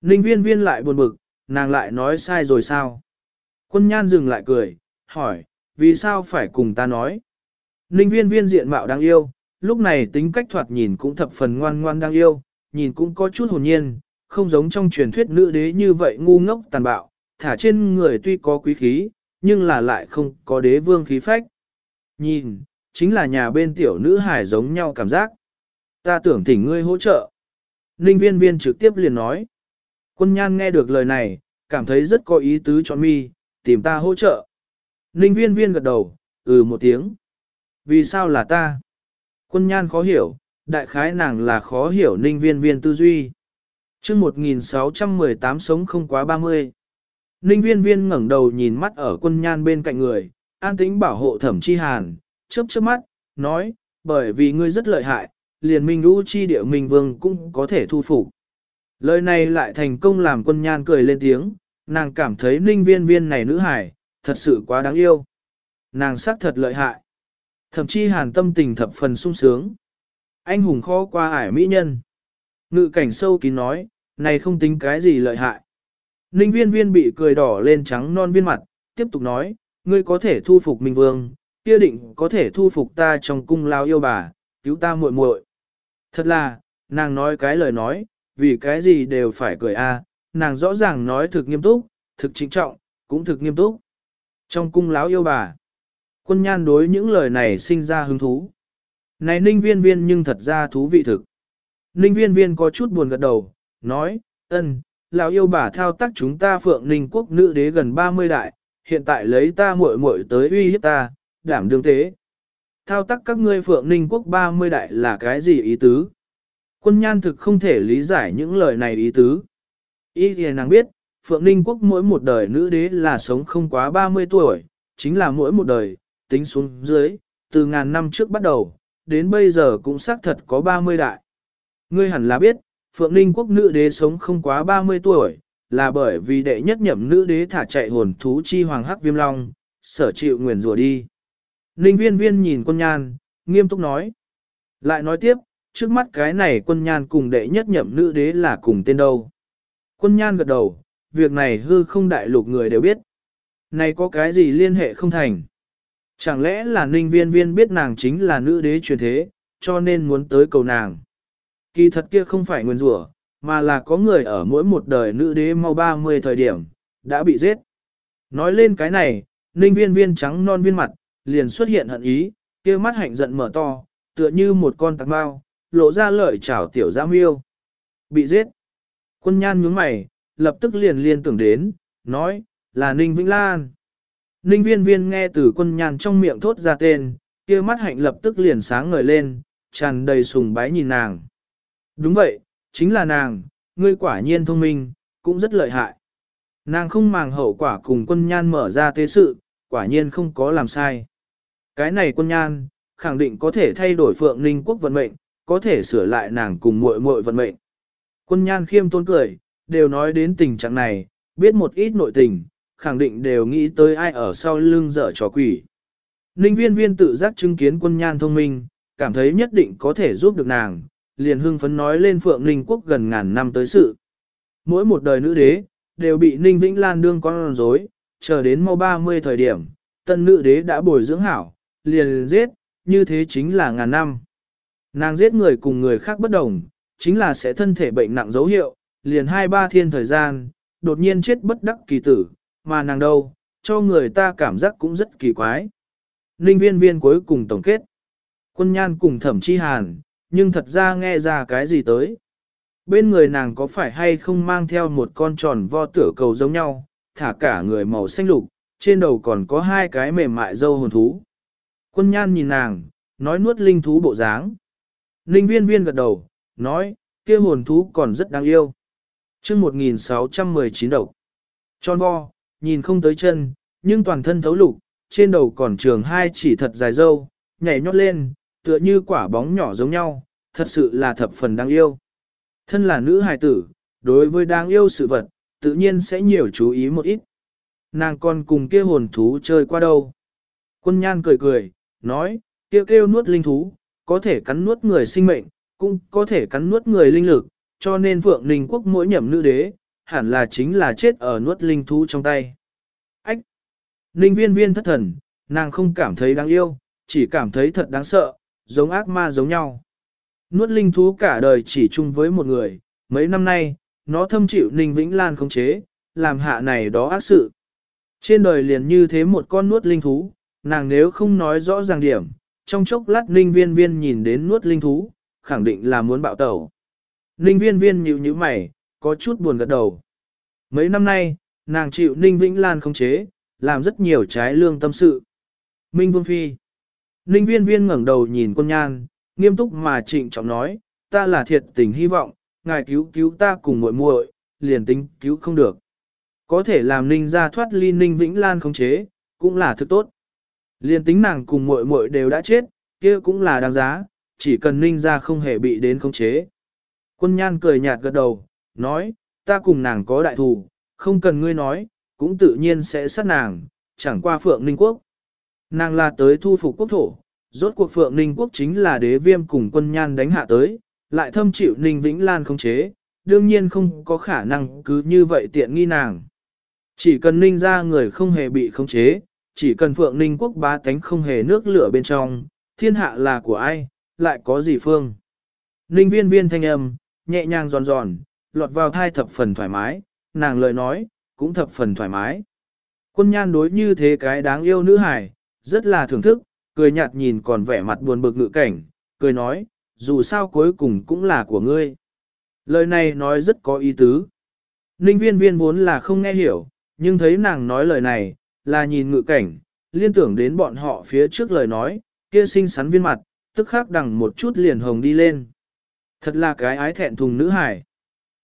Ninh viên viên lại buồn bực, nàng lại nói sai rồi sao? Quân nhan dừng lại cười, hỏi, vì sao phải cùng ta nói? Ninh viên viên diện mạo đáng yêu, lúc này tính cách thoạt nhìn cũng thập phần ngoan ngoan đáng yêu, nhìn cũng có chút hồn nhiên, không giống trong truyền thuyết nữ đế như vậy ngu ngốc tàn bạo, thả trên người tuy có quý khí, nhưng là lại không có đế vương khí phách. Nhìn, chính là nhà bên tiểu nữ hải giống nhau cảm giác. Ta tưởng thỉnh ngươi hỗ trợ. Ninh viên viên trực tiếp liền nói. Quân nhan nghe được lời này, cảm thấy rất có ý tứ cho mi, tìm ta hỗ trợ. Ninh viên viên gật đầu, ừ một tiếng. Vì sao là ta? Quân nhan khó hiểu, đại khái nàng là khó hiểu ninh viên viên tư duy. chương 1618 sống không quá 30. Ninh viên viên ngẩng đầu nhìn mắt ở quân nhan bên cạnh người, an tĩnh bảo hộ thẩm chi hàn, chớp chớp mắt, nói, bởi vì ngươi rất lợi hại, liền minh lũ chi địa minh vương cũng có thể thu phục. Lời này lại thành công làm quân nhan cười lên tiếng, nàng cảm thấy ninh viên viên này nữ hải, thật sự quá đáng yêu. Nàng sắc thật lợi hại. Thậm chí hàn tâm tình thập phần sung sướng. Anh hùng khó qua ải mỹ nhân. Ngự cảnh sâu kín nói, này không tính cái gì lợi hại. Ninh viên viên bị cười đỏ lên trắng non viên mặt, tiếp tục nói, ngươi có thể thu phục Minh Vương, kia định có thể thu phục ta trong cung lao yêu bà, cứu ta muội muội. Thật là, nàng nói cái lời nói, vì cái gì đều phải cười a, nàng rõ ràng nói thực nghiêm túc, thực chính trọng, cũng thực nghiêm túc. Trong cung láo yêu bà, quân nhan đối những lời này sinh ra hứng thú. Này ninh viên viên nhưng thật ra thú vị thực. Ninh viên viên có chút buồn gật đầu, nói, ân, lão yêu bà thao tác chúng ta phượng ninh quốc nữ đế gần 30 đại, hiện tại lấy ta muội muội tới uy hiếp ta, đảm đương thế. Thao tác các ngươi phượng ninh quốc 30 đại là cái gì ý tứ? Quân nhan thực không thể lý giải những lời này ý tứ. Ý thì nàng biết, Phượng Ninh Quốc mỗi một đời nữ đế là sống không quá 30 tuổi, chính là mỗi một đời, tính xuống dưới, từ ngàn năm trước bắt đầu, đến bây giờ cũng xác thật có 30 đại. Ngươi hẳn là biết, Phượng Ninh Quốc nữ đế sống không quá 30 tuổi, là bởi vì đệ nhất nhậm nữ đế thả chạy hồn thú chi hoàng hắc viêm long, sở chịu nguyền rủa đi. Ninh viên viên nhìn quân nhan, nghiêm túc nói. Lại nói tiếp, trước mắt cái này quân nhan cùng đệ nhất nhậm nữ đế là cùng tên đâu. Quân nhan gật đầu, việc này hư không đại lục người đều biết. Này có cái gì liên hệ không thành? Chẳng lẽ là ninh viên viên biết nàng chính là nữ đế truyền thế, cho nên muốn tới cầu nàng. Kỳ thật kia không phải nguyên rủa, mà là có người ở mỗi một đời nữ đế mau 30 thời điểm, đã bị giết. Nói lên cái này, ninh viên viên trắng non viên mặt, liền xuất hiện hận ý, kia mắt hạnh giận mở to, tựa như một con tạc bao, lộ ra lợi chảo tiểu giam yêu. Bị giết. Quân nhan nhướng mày, lập tức liền liên tưởng đến, nói, là Ninh Vĩnh Lan. Ninh viên viên nghe từ quân nhan trong miệng thốt ra tên, kia mắt hạnh lập tức liền sáng ngời lên, tràn đầy sùng bái nhìn nàng. Đúng vậy, chính là nàng, ngươi quả nhiên thông minh, cũng rất lợi hại. Nàng không màng hậu quả cùng quân nhan mở ra thế sự, quả nhiên không có làm sai. Cái này quân nhan, khẳng định có thể thay đổi phượng ninh quốc vận mệnh, có thể sửa lại nàng cùng muội muội vận mệnh. Quân nhan khiêm tôn cười, đều nói đến tình trạng này, biết một ít nội tình, khẳng định đều nghĩ tới ai ở sau lưng dở trò quỷ. Ninh viên viên tự giác chứng kiến quân nhan thông minh, cảm thấy nhất định có thể giúp được nàng, liền hưng phấn nói lên Phượng Ninh quốc gần ngàn năm tới sự. Mỗi một đời nữ đế, đều bị Ninh Vĩnh Lan đương con rối, chờ đến mau 30 thời điểm, tân nữ đế đã bồi dưỡng hảo, liền giết, như thế chính là ngàn năm. Nàng giết người cùng người khác bất đồng, chính là sẽ thân thể bệnh nặng dấu hiệu, liền hai ba thiên thời gian, đột nhiên chết bất đắc kỳ tử, mà nàng đâu, cho người ta cảm giác cũng rất kỳ quái. Ninh viên viên cuối cùng tổng kết. Quân nhan cùng thẩm chi hàn, nhưng thật ra nghe ra cái gì tới. Bên người nàng có phải hay không mang theo một con tròn vo tửa cầu giống nhau, thả cả người màu xanh lục, trên đầu còn có hai cái mềm mại dâu hồn thú. Quân nhan nhìn nàng, nói nuốt linh thú bộ dáng. linh viên viên gật đầu, nói, kia hồn thú còn rất đáng yêu. chương 1619 độc. Tròn vo, nhìn không tới chân, nhưng toàn thân thấu lục, trên đầu còn trường hai chỉ thật dài dâu, nhảy nhót lên, tựa như quả bóng nhỏ giống nhau, thật sự là thập phần đáng yêu. Thân là nữ hài tử, đối với đáng yêu sự vật, tự nhiên sẽ nhiều chú ý một ít. Nàng còn cùng kia hồn thú chơi qua đâu. Quân nhan cười cười, nói, kia kêu, kêu nuốt linh thú, có thể cắn nuốt người sinh mệnh, cũng có thể cắn nuốt người linh lực, cho nên Phượng Ninh Quốc mỗi nhậm nữ đế, hẳn là chính là chết ở nuốt linh thú trong tay. Ách! Ninh viên viên thất thần, nàng không cảm thấy đáng yêu, chỉ cảm thấy thật đáng sợ, giống ác ma giống nhau. Nuốt linh thú cả đời chỉ chung với một người, mấy năm nay, nó thâm chịu Ninh Vĩnh Lan khống chế, làm hạ này đó ác sự. Trên đời liền như thế một con nuốt linh thú, nàng nếu không nói rõ ràng điểm, trong chốc lát Ninh viên viên nhìn đến nuốt linh thú, khẳng định là muốn bạo tẩu. Ninh viên viên nhíu nhíu mày, có chút buồn gật đầu. Mấy năm nay, nàng chịu Ninh Vĩnh Lan khống chế, làm rất nhiều trái lương tâm sự. Minh Vương Phi Ninh viên viên ngẩng đầu nhìn quân nhan, nghiêm túc mà trịnh trọng nói, ta là thiệt tình hy vọng, ngài cứu cứu ta cùng muội muội, liền tính cứu không được. Có thể làm Ninh ra thoát ly Ninh Vĩnh Lan khống chế, cũng là thứ tốt. Liền tính nàng cùng muội muội đều đã chết, kia cũng là đáng giá, chỉ cần Ninh ra không hề bị đến khống chế. Quân nhan cười nhạt gật đầu, nói, ta cùng nàng có đại thù, không cần ngươi nói, cũng tự nhiên sẽ sát nàng, chẳng qua phượng ninh quốc. Nàng là tới thu phục quốc thổ, rốt cuộc phượng ninh quốc chính là đế viêm cùng quân nhan đánh hạ tới, lại thâm chịu ninh vĩnh lan không chế, đương nhiên không có khả năng cứ như vậy tiện nghi nàng. Chỉ cần ninh ra người không hề bị khống chế, chỉ cần phượng ninh quốc bá tánh không hề nước lửa bên trong, thiên hạ là của ai, lại có gì phương. Ninh viên viên thanh âm, nhẹ nhàng giòn giòn, lọt vào thai thập phần thoải mái, nàng lời nói, cũng thập phần thoải mái. Quân nhan đối như thế cái đáng yêu nữ hài, rất là thưởng thức, cười nhạt nhìn còn vẻ mặt buồn bực ngự cảnh, cười nói, dù sao cuối cùng cũng là của ngươi. Lời này nói rất có ý tứ. Ninh viên viên vốn là không nghe hiểu, nhưng thấy nàng nói lời này, là nhìn ngự cảnh, liên tưởng đến bọn họ phía trước lời nói, kia xinh xắn viên mặt, tức khắc đằng một chút liền hồng đi lên. Thật là cái ái thẹn thùng nữ hải.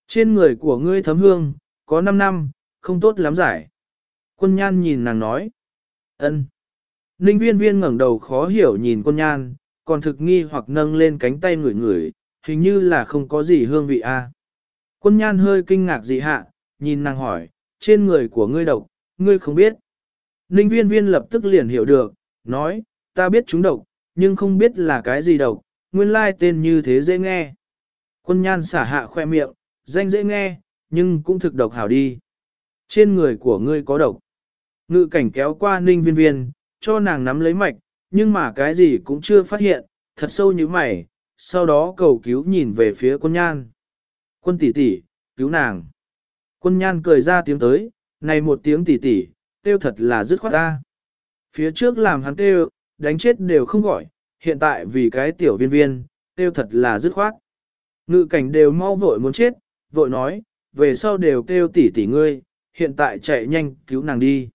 Trên người của ngươi thấm hương, có 5 năm, không tốt lắm giải. Quân nhan nhìn nàng nói. ân. Ninh viên viên ngẩng đầu khó hiểu nhìn con nhan, còn thực nghi hoặc nâng lên cánh tay ngửi ngửi, hình như là không có gì hương vị a. À. Quân nhan hơi kinh ngạc dị hạ, nhìn nàng hỏi, trên người của ngươi độc, ngươi không biết. Ninh viên viên lập tức liền hiểu được, nói, ta biết chúng độc, nhưng không biết là cái gì độc, nguyên lai tên như thế dễ nghe. Quân nhan xả hạ khoe miệng, danh dễ nghe, nhưng cũng thực độc hảo đi. Trên người của ngươi có độc. Ngự cảnh kéo qua ninh viên viên, cho nàng nắm lấy mạch, nhưng mà cái gì cũng chưa phát hiện, thật sâu như mày, sau đó cầu cứu nhìn về phía quân nhan. Quân tỷ tỷ, cứu nàng. Quân nhan cười ra tiếng tới, này một tiếng tỷ tỷ, tiêu thật là dứt khoát ta. Phía trước làm hắn tiêu đánh chết đều không gọi, hiện tại vì cái tiểu viên viên, tiêu thật là dứt khoát. Ngự cảnh đều mau vội muốn chết, vội nói, về sau đều kêu tỷ tỷ ngươi, hiện tại chạy nhanh cứu nàng đi.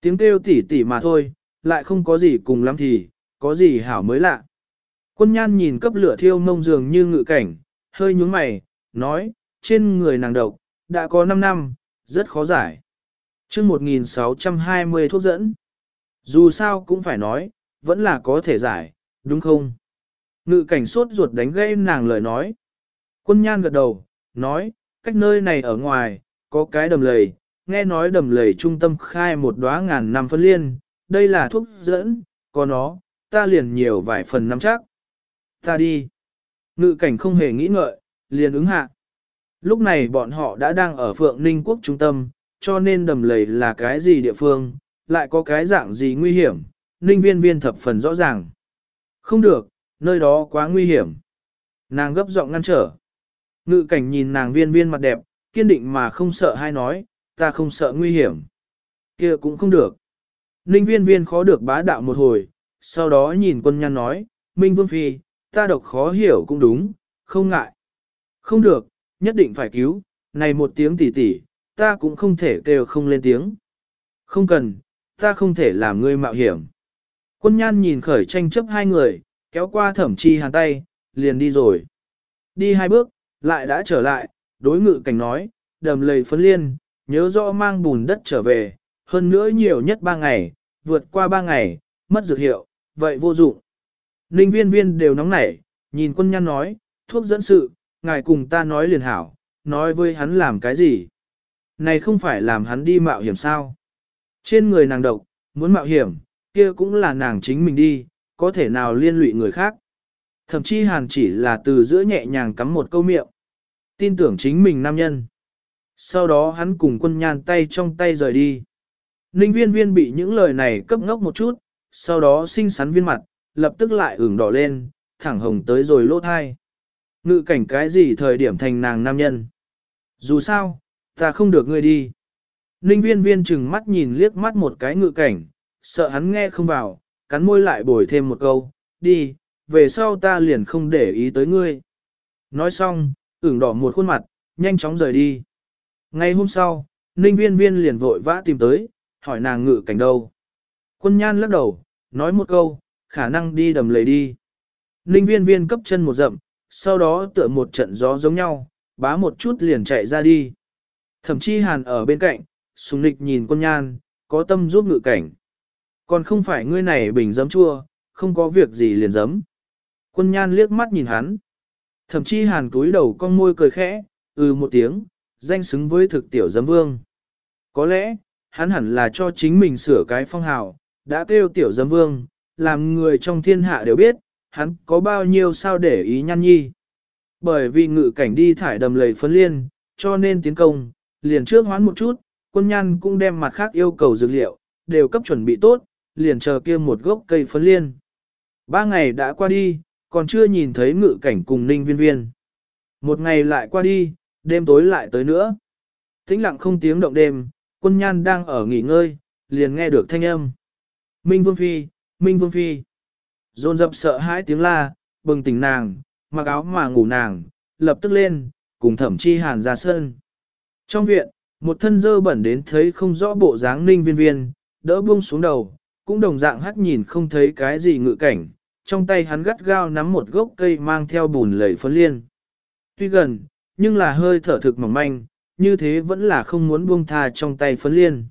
Tiếng kêu tỷ tỷ mà thôi, lại không có gì cùng lắm thì, có gì hảo mới lạ. Quân nhan nhìn cấp lửa thiêu mông dường như ngự cảnh, hơi nhúng mày, nói, trên người nàng độc, đã có 5 năm, rất khó giải. chương 1620 thuốc dẫn. Dù sao cũng phải nói, vẫn là có thể giải, đúng không? Ngự cảnh sốt ruột đánh gây nàng lời nói. Quân nhan gật đầu, nói, cách nơi này ở ngoài, có cái đầm lầy, nghe nói đầm lầy trung tâm khai một đóa ngàn năm phân liên, đây là thuốc dẫn, có nó, ta liền nhiều vài phần nắm chắc. Ta đi. Ngự cảnh không hề nghĩ ngợi, liền ứng hạ. Lúc này bọn họ đã đang ở Phượng Ninh Quốc trung tâm, cho nên đầm lầy là cái gì địa phương, lại có cái dạng gì nguy hiểm, Ninh viên viên thập phần rõ ràng. Không được, nơi đó quá nguy hiểm. Nàng gấp giọng ngăn trở. Ngự cảnh nhìn nàng viên viên mặt đẹp, kiên định mà không sợ hay nói, ta không sợ nguy hiểm. kia cũng không được. Ninh viên viên khó được bá đạo một hồi, sau đó nhìn quân nhan nói, Minh Vương Phi, ta độc khó hiểu cũng đúng, không ngại. Không được, nhất định phải cứu, này một tiếng tỉ tỉ, ta cũng không thể kêu không lên tiếng. Không cần, ta không thể làm ngươi mạo hiểm. Quân nhan nhìn khởi tranh chấp hai người, kéo qua thẩm chi hàn tay, liền đi rồi. Đi hai bước, lại đã trở lại, đối ngự cảnh nói, đầm lầy phấn liên, nhớ rõ mang bùn đất trở về, hơn nữa nhiều nhất ba ngày, vượt qua ba ngày, mất dược hiệu, vậy vô dụng. Ninh viên viên đều nóng nảy, nhìn quân nhan nói, thuốc dẫn sự, ngài cùng ta nói liền hảo, nói với hắn làm cái gì. Này không phải làm hắn đi mạo hiểm sao. Trên người nàng độc, muốn mạo hiểm, kia cũng là nàng chính mình đi, có thể nào liên lụy người khác. Thậm chí hàn chỉ là từ giữa nhẹ nhàng cắm một câu miệng. Tin tưởng chính mình nam nhân. Sau đó hắn cùng quân nhan tay trong tay rời đi. Ninh viên viên bị những lời này cấp ngốc một chút, sau đó xinh xắn viên mặt, lập tức lại ửng đỏ lên, thẳng hồng tới rồi lỗ thai. Ngự cảnh cái gì thời điểm thành nàng nam nhân? Dù sao, ta không được ngươi đi. Ninh viên viên chừng mắt nhìn liếc mắt một cái ngự cảnh, sợ hắn nghe không vào, cắn môi lại bồi thêm một câu, đi, về sau ta liền không để ý tới ngươi. Nói xong, ửng đỏ một khuôn mặt, nhanh chóng rời đi. Ngay hôm sau, Ninh viên viên liền vội vã tìm tới, hỏi nàng ngự cảnh đâu. Quân nhan lắc đầu, nói một câu, khả năng đi đầm lầy đi. Ninh viên viên cấp chân một dậm, sau đó tựa một trận gió giống nhau, bá một chút liền chạy ra đi. Thậm chí hàn ở bên cạnh, sùng nịch nhìn quân nhan, có tâm giúp ngự cảnh. Còn không phải ngươi này bình giấm chua, không có việc gì liền giấm. Quân nhan liếc mắt nhìn hắn. Thậm chí hàn túi đầu con môi cười khẽ, ừ một tiếng, danh xứng với thực tiểu giấm vương. Có lẽ, hắn hẳn là cho chính mình sửa cái phong hào, đã kêu tiểu dâm vương, làm người trong thiên hạ đều biết, hắn có bao nhiêu sao để ý nhăn nhi. Bởi vì ngự cảnh đi thải đầm lầy phấn liên, cho nên tiến công, liền trước hoán một chút, quân nhan cũng đem mặt khác yêu cầu dược liệu, đều cấp chuẩn bị tốt, liền chờ kia một gốc cây phấn liên. Ba ngày đã qua đi, còn chưa nhìn thấy ngự cảnh cùng ninh viên viên. Một ngày lại qua đi, đêm tối lại tới nữa. Tĩnh lặng không tiếng động đêm, quân nhan đang ở nghỉ ngơi, liền nghe được thanh âm. Minh Vương Phi, Minh Vương Phi. Dồn dập sợ hãi tiếng la, bừng tỉnh nàng, mặc áo mà ngủ nàng, lập tức lên, cùng thẩm chi hàn ra sân. Trong viện, một thân dơ bẩn đến thấy không rõ bộ dáng ninh viên viên, đỡ buông xuống đầu, cũng đồng dạng hắt nhìn không thấy cái gì ngự cảnh, trong tay hắn gắt gao nắm một gốc cây mang theo bùn lầy phấn liên. Tuy gần, nhưng là hơi thở thực mỏng manh, như thế vẫn là không muốn buông tha trong tay phấn liên.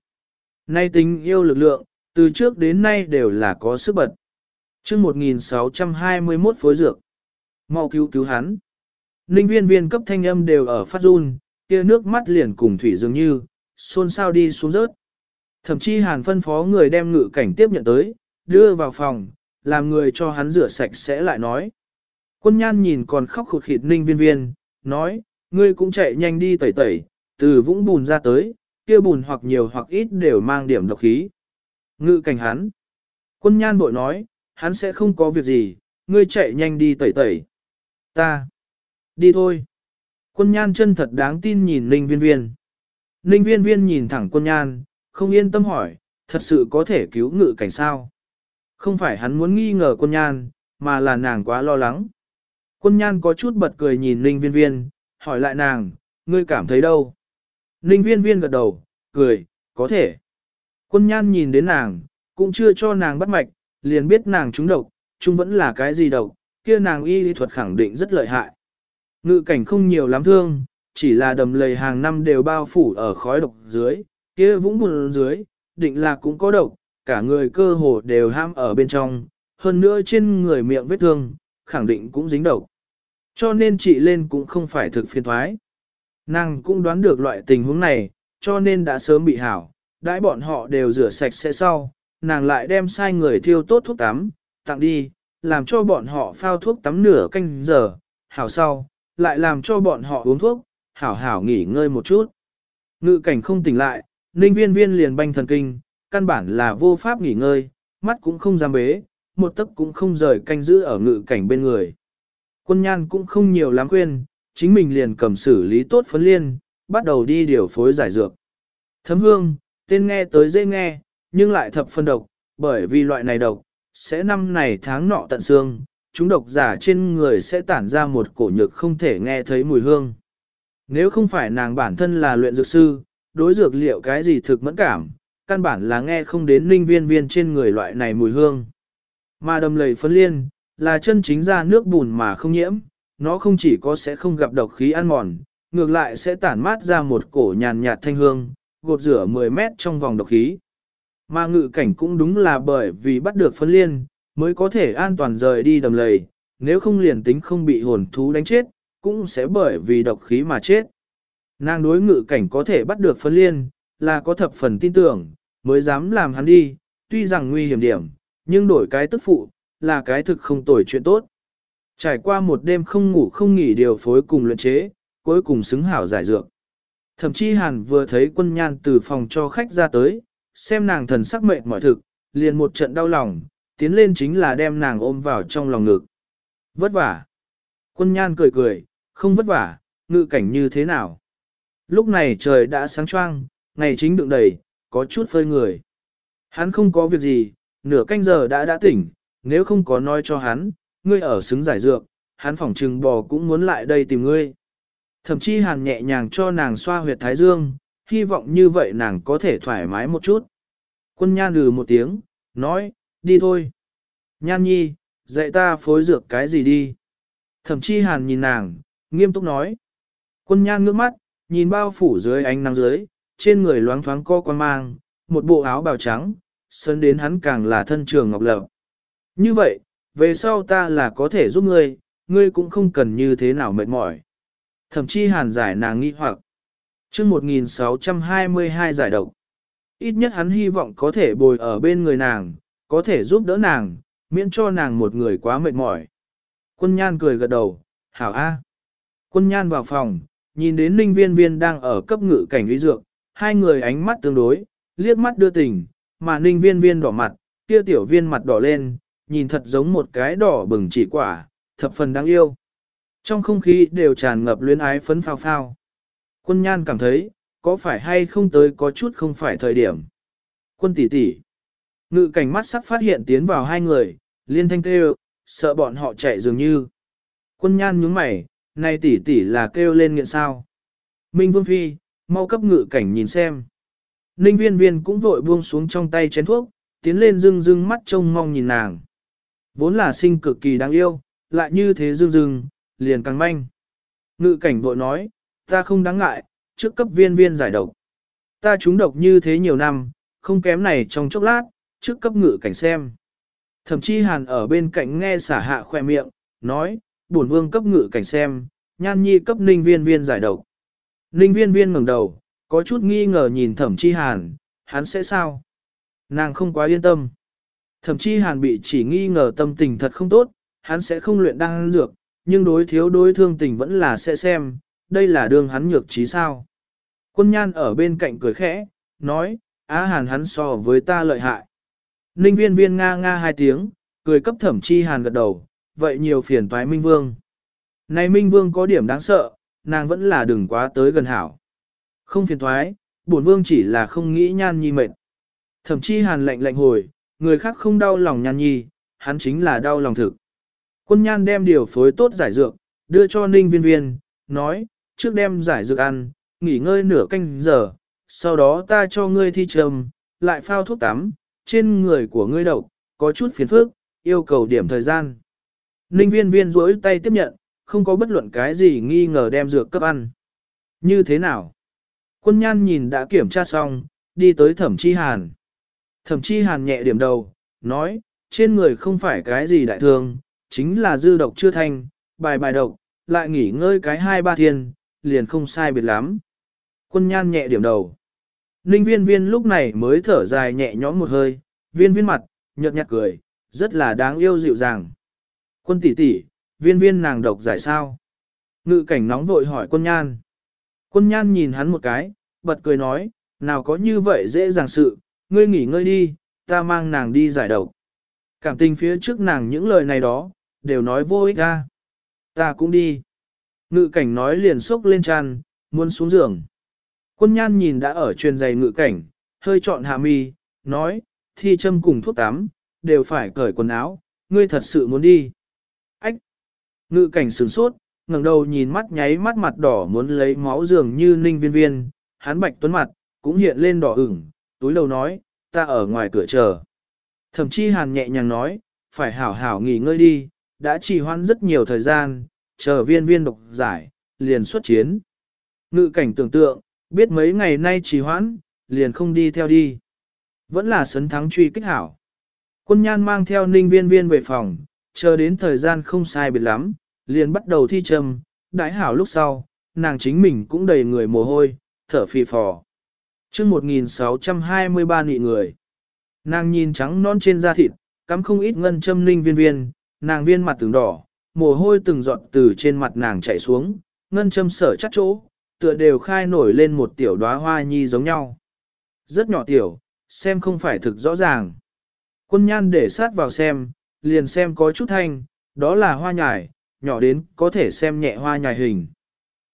Nay tính yêu lực lượng, từ trước đến nay đều là có sức bật. chương 1621 phối dược. mau cứu cứu hắn. Ninh viên viên cấp thanh âm đều ở phát run, kia nước mắt liền cùng thủy dường như, xôn xao đi xuống rớt. Thậm chí hàn phân phó người đem ngự cảnh tiếp nhận tới, đưa vào phòng, làm người cho hắn rửa sạch sẽ lại nói. Quân nhan nhìn còn khóc khụt khịt ninh viên viên, nói, ngươi cũng chạy nhanh đi tẩy tẩy, từ vũng bùn ra tới, kia bùn hoặc nhiều hoặc ít đều mang điểm độc khí. Ngự cảnh hắn. Quân nhan bội nói, hắn sẽ không có việc gì, ngươi chạy nhanh đi tẩy tẩy. Ta. Đi thôi. Quân nhan chân thật đáng tin nhìn ninh viên viên. Ninh viên viên nhìn thẳng quân nhan, không yên tâm hỏi, thật sự có thể cứu ngự cảnh sao? Không phải hắn muốn nghi ngờ quân nhan, mà là nàng quá lo lắng. Quân nhan có chút bật cười nhìn ninh viên viên, hỏi lại nàng, ngươi cảm thấy đâu? Ninh viên viên gật đầu, cười, có thể. Quân nhan nhìn đến nàng, cũng chưa cho nàng bắt mạch, liền biết nàng trúng độc, chúng vẫn là cái gì độc, kia nàng y lý thuật khẳng định rất lợi hại. Ngự cảnh không nhiều lắm thương, chỉ là đầm lầy hàng năm đều bao phủ ở khói độc dưới, kia vũng bùn dưới, định là cũng có độc, cả người cơ hồ đều ham ở bên trong, hơn nữa trên người miệng vết thương, khẳng định cũng dính độc. Cho nên chị lên cũng không phải thực phiền thoái. Nàng cũng đoán được loại tình huống này, cho nên đã sớm bị hảo, đãi bọn họ đều rửa sạch sẽ sau, nàng lại đem sai người thiêu tốt thuốc tắm, tặng đi, làm cho bọn họ phao thuốc tắm nửa canh giờ, hảo sau, lại làm cho bọn họ uống thuốc, hảo hảo nghỉ ngơi một chút. Ngự cảnh không tỉnh lại, ninh viên viên liền banh thần kinh, căn bản là vô pháp nghỉ ngơi, mắt cũng không dám bế, một tấc cũng không rời canh giữ ở ngự cảnh bên người. Quân nhan cũng không nhiều lắm khuyên, chính mình liền cầm xử lý tốt phấn liên, bắt đầu đi điều phối giải dược. Thấm hương, tên nghe tới dễ nghe, nhưng lại thập phân độc, bởi vì loại này độc, sẽ năm này tháng nọ tận xương, chúng độc giả trên người sẽ tản ra một cổ nhược không thể nghe thấy mùi hương. Nếu không phải nàng bản thân là luyện dược sư, đối dược liệu cái gì thực mẫn cảm, căn bản là nghe không đến ninh viên viên trên người loại này mùi hương. Mà đầm lầy phấn liên, là chân chính ra nước bùn mà không nhiễm, nó không chỉ có sẽ không gặp độc khí ăn mòn, ngược lại sẽ tản mát ra một cổ nhàn nhạt thanh hương, gột rửa 10 mét trong vòng độc khí. Mà ngự cảnh cũng đúng là bởi vì bắt được phân liên, mới có thể an toàn rời đi đầm lầy, nếu không liền tính không bị hồn thú đánh chết, cũng sẽ bởi vì độc khí mà chết. Nàng đối ngự cảnh có thể bắt được phân liên, là có thập phần tin tưởng, mới dám làm hắn đi, tuy rằng nguy hiểm điểm, nhưng đổi cái tức phụ, là cái thực không tồi chuyện tốt. Trải qua một đêm không ngủ không nghỉ điều phối cùng luyện chế, cuối cùng xứng hảo giải dược. Thậm chí hàn vừa thấy quân nhan từ phòng cho khách ra tới, xem nàng thần sắc mệt mỏi thực, liền một trận đau lòng, tiến lên chính là đem nàng ôm vào trong lòng ngực. Vất vả. Quân nhan cười cười, không vất vả, ngự cảnh như thế nào. Lúc này trời đã sáng choang, ngày chính đựng đầy, có chút phơi người. Hắn không có việc gì, nửa canh giờ đã đã tỉnh, nếu không có nói cho hắn, ngươi ở xứng giải dược, hắn phỏng trừng bò cũng muốn lại đây tìm ngươi. Thậm chí hàn nhẹ nhàng cho nàng xoa huyệt thái dương, hy vọng như vậy nàng có thể thoải mái một chút. Quân nhan lừ một tiếng, nói, đi thôi. Nhan nhi, dạy ta phối dược cái gì đi. Thậm chí hàn nhìn nàng, nghiêm túc nói. Quân nhan ngước mắt, nhìn bao phủ dưới ánh nắng dưới, trên người loáng thoáng co quan mang, một bộ áo bào trắng, sơn đến hắn càng là thân trường ngọc lập. Như vậy, về sau ta là có thể giúp ngươi, ngươi cũng không cần như thế nào mệt mỏi. Thậm chí hàn giải nàng nghi hoặc. chương 1622 giải độc. Ít nhất hắn hy vọng có thể bồi ở bên người nàng, có thể giúp đỡ nàng, miễn cho nàng một người quá mệt mỏi. Quân nhan cười gật đầu, hảo a. Quân nhan vào phòng, nhìn đến ninh viên viên đang ở cấp ngự cảnh uy dược, hai người ánh mắt tương đối, liếc mắt đưa tình, mà ninh viên viên đỏ mặt, kia tiểu viên mặt đỏ lên, nhìn thật giống một cái đỏ bừng chỉ quả, thập phần đáng yêu. Trong không khí đều tràn ngập luyến ái phấn phao phao. Quân nhan cảm thấy, có phải hay không tới có chút không phải thời điểm. Quân tỷ tỷ. Ngự cảnh mắt sắc phát hiện tiến vào hai người, liên thanh kêu, sợ bọn họ chạy dường như. Quân nhan nhướng mày, này tỷ tỷ là kêu lên nghiện sao. Minh Vương Phi, mau cấp ngự cảnh nhìn xem. Ninh viên viên cũng vội buông xuống trong tay chén thuốc, tiến lên dưng dưng mắt trông mong nhìn nàng. Vốn là sinh cực kỳ đáng yêu, lại như thế dương dương, liền càng manh. Ngự cảnh vội nói, ta không đáng ngại, trước cấp viên viên giải độc. Ta trúng độc như thế nhiều năm, không kém này trong chốc lát, trước cấp ngự cảnh xem. Thậm chí hàn ở bên cạnh nghe xả hạ khoe miệng, nói, bổn vương cấp ngự cảnh xem, nhan nhi cấp ninh viên viên giải độc. Ninh viên viên ngẩng đầu, có chút nghi ngờ nhìn thẩm chi hàn, hắn sẽ sao? Nàng không quá yên tâm. Thẩm chi hàn bị chỉ nghi ngờ tâm tình thật không tốt, hắn sẽ không luyện đan dược, nhưng đối thiếu đối thương tình vẫn là sẽ xem, đây là đường hắn nhược trí sao. Quân nhan ở bên cạnh cười khẽ, nói, á hàn hắn so với ta lợi hại. Ninh viên viên nga nga hai tiếng, cười cấp thẩm chi hàn gật đầu, vậy nhiều phiền toái Minh Vương. Này Minh Vương có điểm đáng sợ, nàng vẫn là đừng quá tới gần hảo. Không phiền thoái, bổn vương chỉ là không nghĩ nhan nhi mệt. Thẩm chi hàn lạnh lạnh hồi, người khác không đau lòng nhan nhi, hắn chính là đau lòng thực. Quân nhan đem điều phối tốt giải dược, đưa cho ninh viên viên, nói, trước đem giải dược ăn, nghỉ ngơi nửa canh giờ, sau đó ta cho ngươi thi trầm, lại phao thuốc tắm, trên người của ngươi độc, có chút phiền phức, yêu cầu điểm thời gian. Ninh viên viên rỗi tay tiếp nhận, không có bất luận cái gì nghi ngờ đem dược cấp ăn. Như thế nào? Quân nhan nhìn đã kiểm tra xong, đi tới thẩm chi hàn thậm chí hàn nhẹ điểm đầu, nói, trên người không phải cái gì đại thương, chính là dư độc chưa thanh, bài bài độc, lại nghỉ ngơi cái hai ba thiên, liền không sai biệt lắm. Quân nhan nhẹ điểm đầu. Ninh viên viên lúc này mới thở dài nhẹ nhõm một hơi, viên viên mặt, nhợt nhạt cười, rất là đáng yêu dịu dàng. Quân tỷ tỷ, viên viên nàng độc giải sao? Ngự cảnh nóng vội hỏi quân nhan. Quân nhan nhìn hắn một cái, bật cười nói, nào có như vậy dễ dàng sự, ngươi nghỉ ngơi đi, ta mang nàng đi giải độc. Cảm tình phía trước nàng những lời này đó, đều nói vô ích ra. Ta cũng đi. Ngự cảnh nói liền sốc lên tràn, muốn xuống giường. Quân nhan nhìn đã ở truyền giày ngự cảnh, hơi trọn hạ mi, nói, thi châm cùng thuốc tắm, đều phải cởi quần áo, ngươi thật sự muốn đi. Ách! Ngự cảnh sửng sốt, ngẩng đầu nhìn mắt nháy mắt mặt đỏ muốn lấy máu dường như ninh viên viên, hắn bạch tuấn mặt, cũng hiện lên đỏ ửng, túi đầu nói, ta ở ngoài cửa chờ. Thẩm Chi hàn nhẹ nhàng nói, phải hảo hảo nghỉ ngơi đi, đã trì hoãn rất nhiều thời gian, chờ viên viên độc giải, liền xuất chiến. Ngự cảnh tưởng tượng, biết mấy ngày nay trì hoãn, liền không đi theo đi. Vẫn là sấn thắng truy kích hảo. Quân nhan mang theo ninh viên viên về phòng, chờ đến thời gian không sai biệt lắm, liền bắt đầu thi trầm, đãi hảo lúc sau, nàng chính mình cũng đầy người mồ hôi, thở phì phò chương 1623 nị người. Nàng nhìn trắng non trên da thịt, cắm không ít ngân châm ninh viên viên, nàng viên mặt từng đỏ, mồ hôi từng giọt từ trên mặt nàng chảy xuống, ngân châm sở chắc chỗ, tựa đều khai nổi lên một tiểu đóa hoa nhi giống nhau. Rất nhỏ tiểu, xem không phải thực rõ ràng. Quân nhan để sát vào xem, liền xem có chút thanh, đó là hoa nhài, nhỏ đến có thể xem nhẹ hoa nhài hình.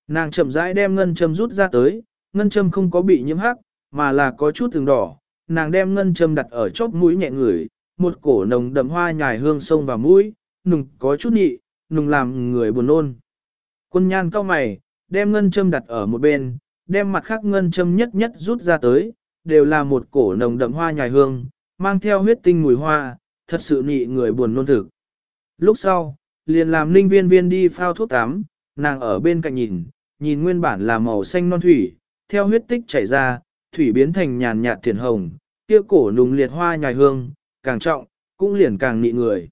Nàng chậm rãi đem ngân châm rút ra tới, ngân châm không có bị nhiễm hắc, mà là có chút từng đỏ. Nàng đem ngân châm đặt ở chóp mũi nhẹ ngửi, một cổ nồng đậm hoa nhài hương sông vào mũi, nùng có chút nhị, nùng làm người buồn nôn. Quân nhan cao mày, đem ngân châm đặt ở một bên, đem mặt khác ngân châm nhất nhất rút ra tới, đều là một cổ nồng đậm hoa nhài hương, mang theo huyết tinh mùi hoa, thật sự nhị người buồn nôn thực. Lúc sau, liền làm ninh viên viên đi phao thuốc tắm, nàng ở bên cạnh nhìn, nhìn nguyên bản là màu xanh non thủy, theo huyết tích chảy ra, thủy biến thành nhàn nhạt thiền hồng, kia cổ nùng liệt hoa nhài hương, càng trọng, cũng liền càng nị người.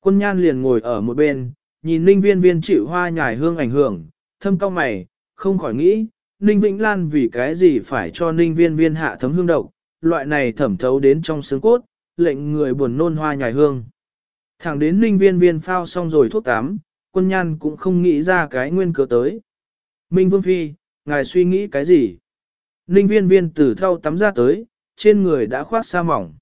Quân nhan liền ngồi ở một bên, nhìn ninh viên viên chịu hoa nhài hương ảnh hưởng, thâm cao mày, không khỏi nghĩ, ninh vĩnh lan vì cái gì phải cho ninh viên viên hạ thấm hương độc, loại này thẩm thấu đến trong xương cốt, lệnh người buồn nôn hoa nhài hương. Thẳng đến ninh viên viên phao xong rồi thuốc tắm, quân nhan cũng không nghĩ ra cái nguyên cớ tới. Minh Vương Phi, ngài suy nghĩ cái gì? Ninh viên viên từ thau tắm ra tới, trên người đã khoác sa mỏng.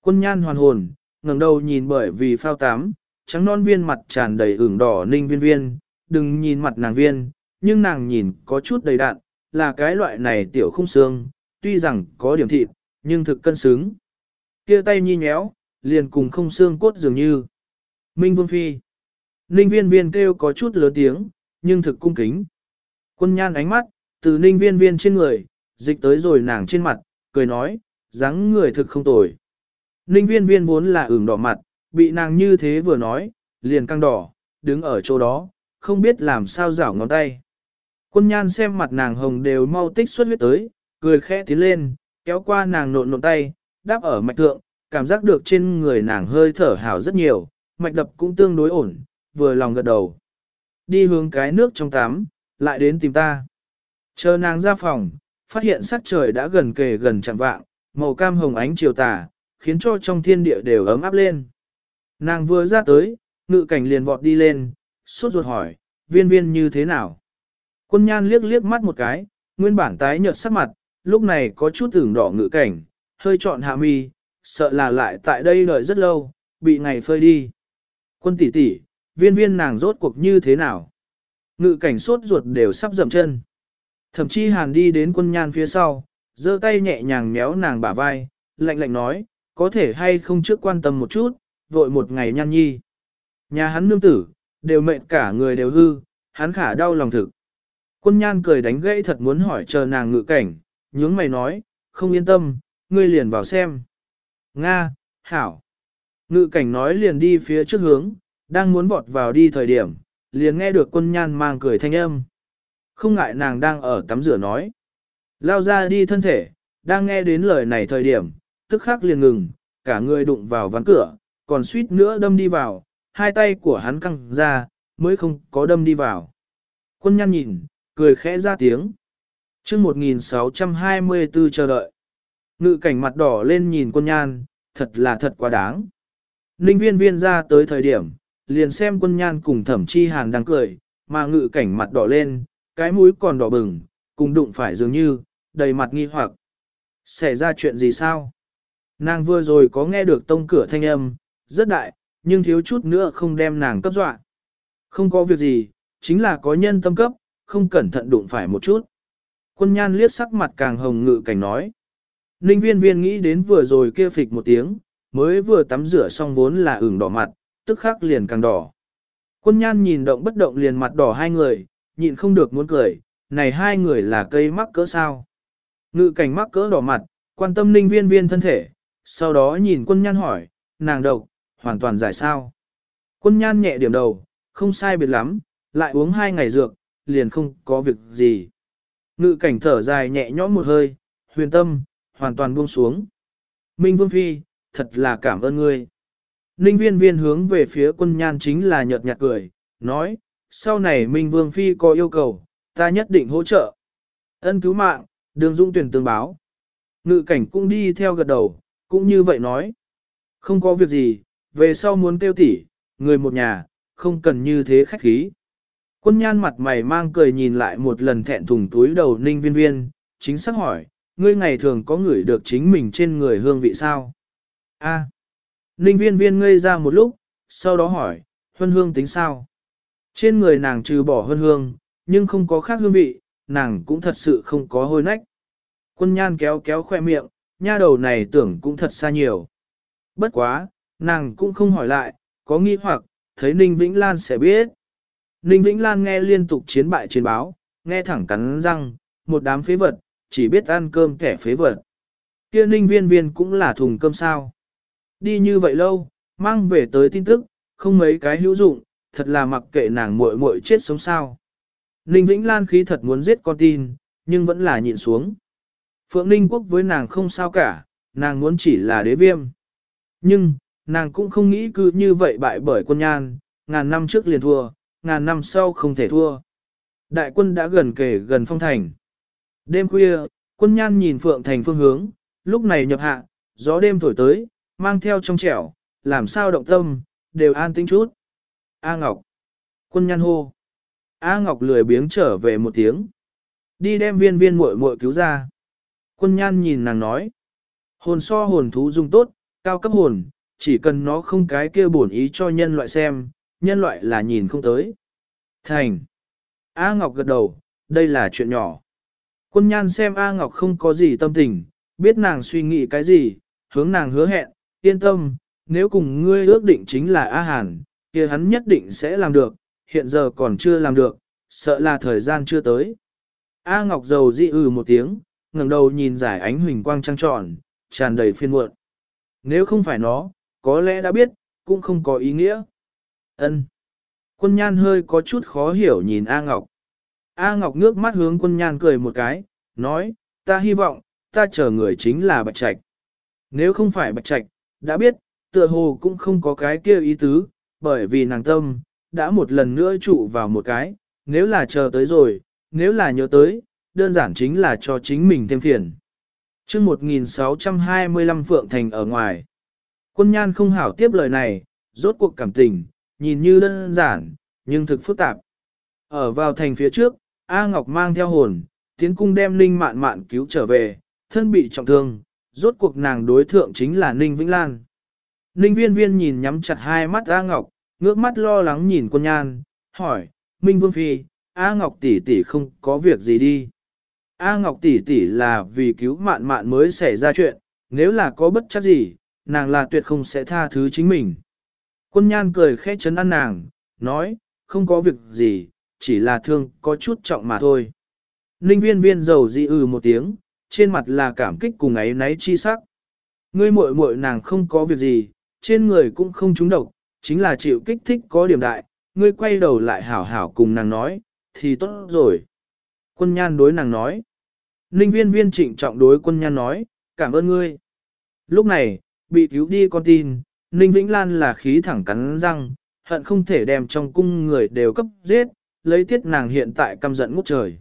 Quân nhan hoàn hồn, ngẩng đầu nhìn bởi vì phao tắm, trắng non viên mặt tràn đầy ửng đỏ ninh viên viên, đừng nhìn mặt nàng viên, nhưng nàng nhìn có chút đầy đạn, là cái loại này tiểu không xương, tuy rằng có điểm thịt, nhưng thực cân xứng. Kia tay nhi nhéo, liền cùng không xương cốt dường như. Minh Vương Phi. Ninh viên viên kêu có chút lớn tiếng, nhưng thực cung kính. Quân nhan ánh mắt, từ ninh viên viên trên người, dịch tới rồi nàng trên mặt, cười nói, dáng người thực không tồi. Ninh viên viên vốn là ửng đỏ mặt, bị nàng như thế vừa nói, liền căng đỏ, đứng ở chỗ đó, không biết làm sao rảo ngón tay. Quân nhan xem mặt nàng hồng đều mau tích xuất huyết tới, cười khẽ tiến lên, kéo qua nàng nộn nộn tay, đáp ở mạch thượng, cảm giác được trên người nàng hơi thở hào rất nhiều, mạch đập cũng tương đối ổn, vừa lòng gật đầu. Đi hướng cái nước trong tắm, lại đến tìm ta. Chờ nàng ra phòng, phát hiện sắc trời đã gần kề gần chẳng vạng, màu cam hồng ánh chiều tà, khiến cho trong thiên địa đều ấm áp lên. Nàng vừa ra tới, ngự cảnh liền vọt đi lên, sốt ruột hỏi, viên viên như thế nào? Quân nhan liếc liếc mắt một cái, nguyên bản tái nhợt sắc mặt, lúc này có chút tưởng đỏ ngự cảnh, hơi trọn hạ mi, sợ là lại tại đây đợi rất lâu, bị ngày phơi đi. Quân tỷ tỷ, viên viên nàng rốt cuộc như thế nào? Ngự cảnh sốt ruột đều sắp dậm chân. Thậm chí hàn đi đến quân nhan phía sau, giơ tay nhẹ nhàng méo nàng bả vai, lạnh lạnh nói, có thể hay không trước quan tâm một chút, vội một ngày nhan nhi. Nhà hắn nương tử, đều mệnh cả người đều hư, hắn khả đau lòng thực. Quân nhan cười đánh gãy thật muốn hỏi chờ nàng ngự cảnh, nhướng mày nói, không yên tâm, ngươi liền vào xem. Nga, Hảo. Ngự cảnh nói liền đi phía trước hướng, đang muốn vọt vào đi thời điểm, liền nghe được quân nhan mang cười thanh âm. Không ngại nàng đang ở tắm rửa nói. Lao ra đi thân thể, đang nghe đến lời này thời điểm, tức khắc liền ngừng, cả người đụng vào ván cửa, còn suýt nữa đâm đi vào, hai tay của hắn căng ra, mới không có đâm đi vào. Quân nhan nhìn, cười khẽ ra tiếng. chương 1624 chờ đợi. Ngự cảnh mặt đỏ lên nhìn quân nhan, thật là thật quá đáng. Ninh viên viên ra tới thời điểm, liền xem quân nhan cùng thẩm chi hàn đang cười, mà ngự cảnh mặt đỏ lên, cái mũi còn đỏ bừng, cùng đụng phải dường như, đầy mặt nghi hoặc. Xảy ra chuyện gì sao? Nàng vừa rồi có nghe được tông cửa thanh âm, rất đại, nhưng thiếu chút nữa không đem nàng cấp dọa. Không có việc gì, chính là có nhân tâm cấp, không cẩn thận đụng phải một chút. Quân nhan liếc sắc mặt càng hồng ngự cảnh nói. Ninh viên viên nghĩ đến vừa rồi kia phịch một tiếng, mới vừa tắm rửa xong vốn là ửng đỏ mặt, tức khắc liền càng đỏ. Quân nhan nhìn động bất động liền mặt đỏ hai người, nhịn không được muốn cười, này hai người là cây mắc cỡ sao. Ngự cảnh mắc cỡ đỏ mặt, quan tâm ninh viên viên thân thể, sau đó nhìn quân nhan hỏi, nàng độc, hoàn toàn giải sao. Quân nhan nhẹ điểm đầu, không sai biệt lắm, lại uống hai ngày dược, liền không có việc gì. Ngự cảnh thở dài nhẹ nhõm một hơi, huyền tâm, hoàn toàn buông xuống. Minh Vương Phi, thật là cảm ơn ngươi. Ninh viên viên hướng về phía quân nhan chính là nhợt nhạt cười, nói, sau này Minh Vương Phi có yêu cầu, ta nhất định hỗ trợ. Ân cứu mạng, đường dung tuyển tương báo. Ngự cảnh cũng đi theo gật đầu, cũng như vậy nói. Không có việc gì, về sau muốn tiêu tỉ, người một nhà, không cần như thế khách khí. Quân nhan mặt mày mang cười nhìn lại một lần thẹn thùng túi đầu ninh viên viên, chính xác hỏi, ngươi ngày thường có ngửi được chính mình trên người hương vị sao? A. Ninh viên viên ngây ra một lúc, sau đó hỏi, huân hương tính sao? Trên người nàng trừ bỏ hương hương, nhưng không có khác hương vị, nàng cũng thật sự không có hôi nách. Quân nhan kéo kéo khoe miệng, nha đầu này tưởng cũng thật xa nhiều. Bất quá, nàng cũng không hỏi lại, có nghi hoặc, thấy Ninh Vĩnh Lan sẽ biết. Ninh Vĩnh Lan nghe liên tục chiến bại trên báo, nghe thẳng cắn răng, một đám phế vật, chỉ biết ăn cơm kẻ phế vật. Kia Ninh Viên Viên cũng là thùng cơm sao. Đi như vậy lâu, mang về tới tin tức, không mấy cái hữu dụng, thật là mặc kệ nàng muội muội chết sống sao. Ninh Vĩnh Lan khí thật muốn giết con tin, nhưng vẫn là nhịn xuống. Phượng Ninh Quốc với nàng không sao cả, nàng muốn chỉ là đế viêm. Nhưng, nàng cũng không nghĩ cứ như vậy bại bởi quân nhan, ngàn năm trước liền thua, ngàn năm sau không thể thua. Đại quân đã gần kề gần phong thành. Đêm khuya, quân nhan nhìn Phượng Thành phương hướng, lúc này nhập hạ, gió đêm thổi tới, mang theo trong trẻo, làm sao động tâm, đều an tĩnh chút. A Ngọc. Quân nhan hô. A Ngọc lười biếng trở về một tiếng. Đi đem viên viên muội muội cứu ra. Quân nhan nhìn nàng nói. Hồn so hồn thú dung tốt, cao cấp hồn, chỉ cần nó không cái kia bổn ý cho nhân loại xem, nhân loại là nhìn không tới. Thành. A Ngọc gật đầu, đây là chuyện nhỏ. Quân nhan xem A Ngọc không có gì tâm tình, biết nàng suy nghĩ cái gì, hướng nàng hứa hẹn, yên tâm, nếu cùng ngươi ước định chính là A Hàn, kia hắn nhất định sẽ làm được, hiện giờ còn chưa làm được, sợ là thời gian chưa tới. A Ngọc dầu dị ừ một tiếng, ngẩng đầu nhìn giải ánh huỳnh quang trăng tròn, tràn đầy phiên muộn. Nếu không phải nó, có lẽ đã biết, cũng không có ý nghĩa. Ân. Quân nhan hơi có chút khó hiểu nhìn A Ngọc. A Ngọc ngước mắt hướng quân nhan cười một cái, nói, ta hy vọng, ta chờ người chính là Bạch Trạch. Nếu không phải Bạch Trạch, đã biết, tựa hồ cũng không có cái kia ý tứ, bởi vì nàng tâm, đã một lần nữa trụ vào một cái, nếu là chờ tới rồi, nếu là nhớ tới, đơn giản chính là cho chính mình thêm phiền. chương 1625 Phượng Thành ở ngoài, quân nhan không hảo tiếp lời này, rốt cuộc cảm tình, nhìn như đơn giản, nhưng thực phức tạp. Ở vào thành phía trước, A Ngọc mang theo hồn, tiến cung đem Ninh mạn mạn cứu trở về, thân bị trọng thương, rốt cuộc nàng đối thượng chính là Ninh Vĩnh Lan. Ninh viên viên nhìn nhắm chặt hai mắt A Ngọc, ngước mắt lo lắng nhìn quân nhan, hỏi, Minh Vương Phi, A Ngọc tỷ tỷ không có việc gì đi. A Ngọc tỷ tỷ là vì cứu mạn mạn mới xảy ra chuyện, nếu là có bất chắc gì, nàng là tuyệt không sẽ tha thứ chính mình. Quân nhan cười khẽ chấn an nàng, nói, không có việc gì, chỉ là thương có chút trọng mà thôi. Ninh viên viên dầu dị ừ một tiếng, trên mặt là cảm kích cùng ấy náy chi sắc. Ngươi muội muội nàng không có việc gì, trên người cũng không trúng độc, chính là chịu kích thích có điểm đại, ngươi quay đầu lại hảo hảo cùng nàng nói, thì tốt rồi. Quân nhan đối nàng nói. Ninh viên viên trịnh trọng đối quân nhan nói, cảm ơn ngươi. Lúc này, bị cứu đi con tin, Ninh Vĩnh Lan là khí thẳng cắn răng, hận không thể đem trong cung người đều cấp giết, lấy tiết nàng hiện tại căm giận ngút trời.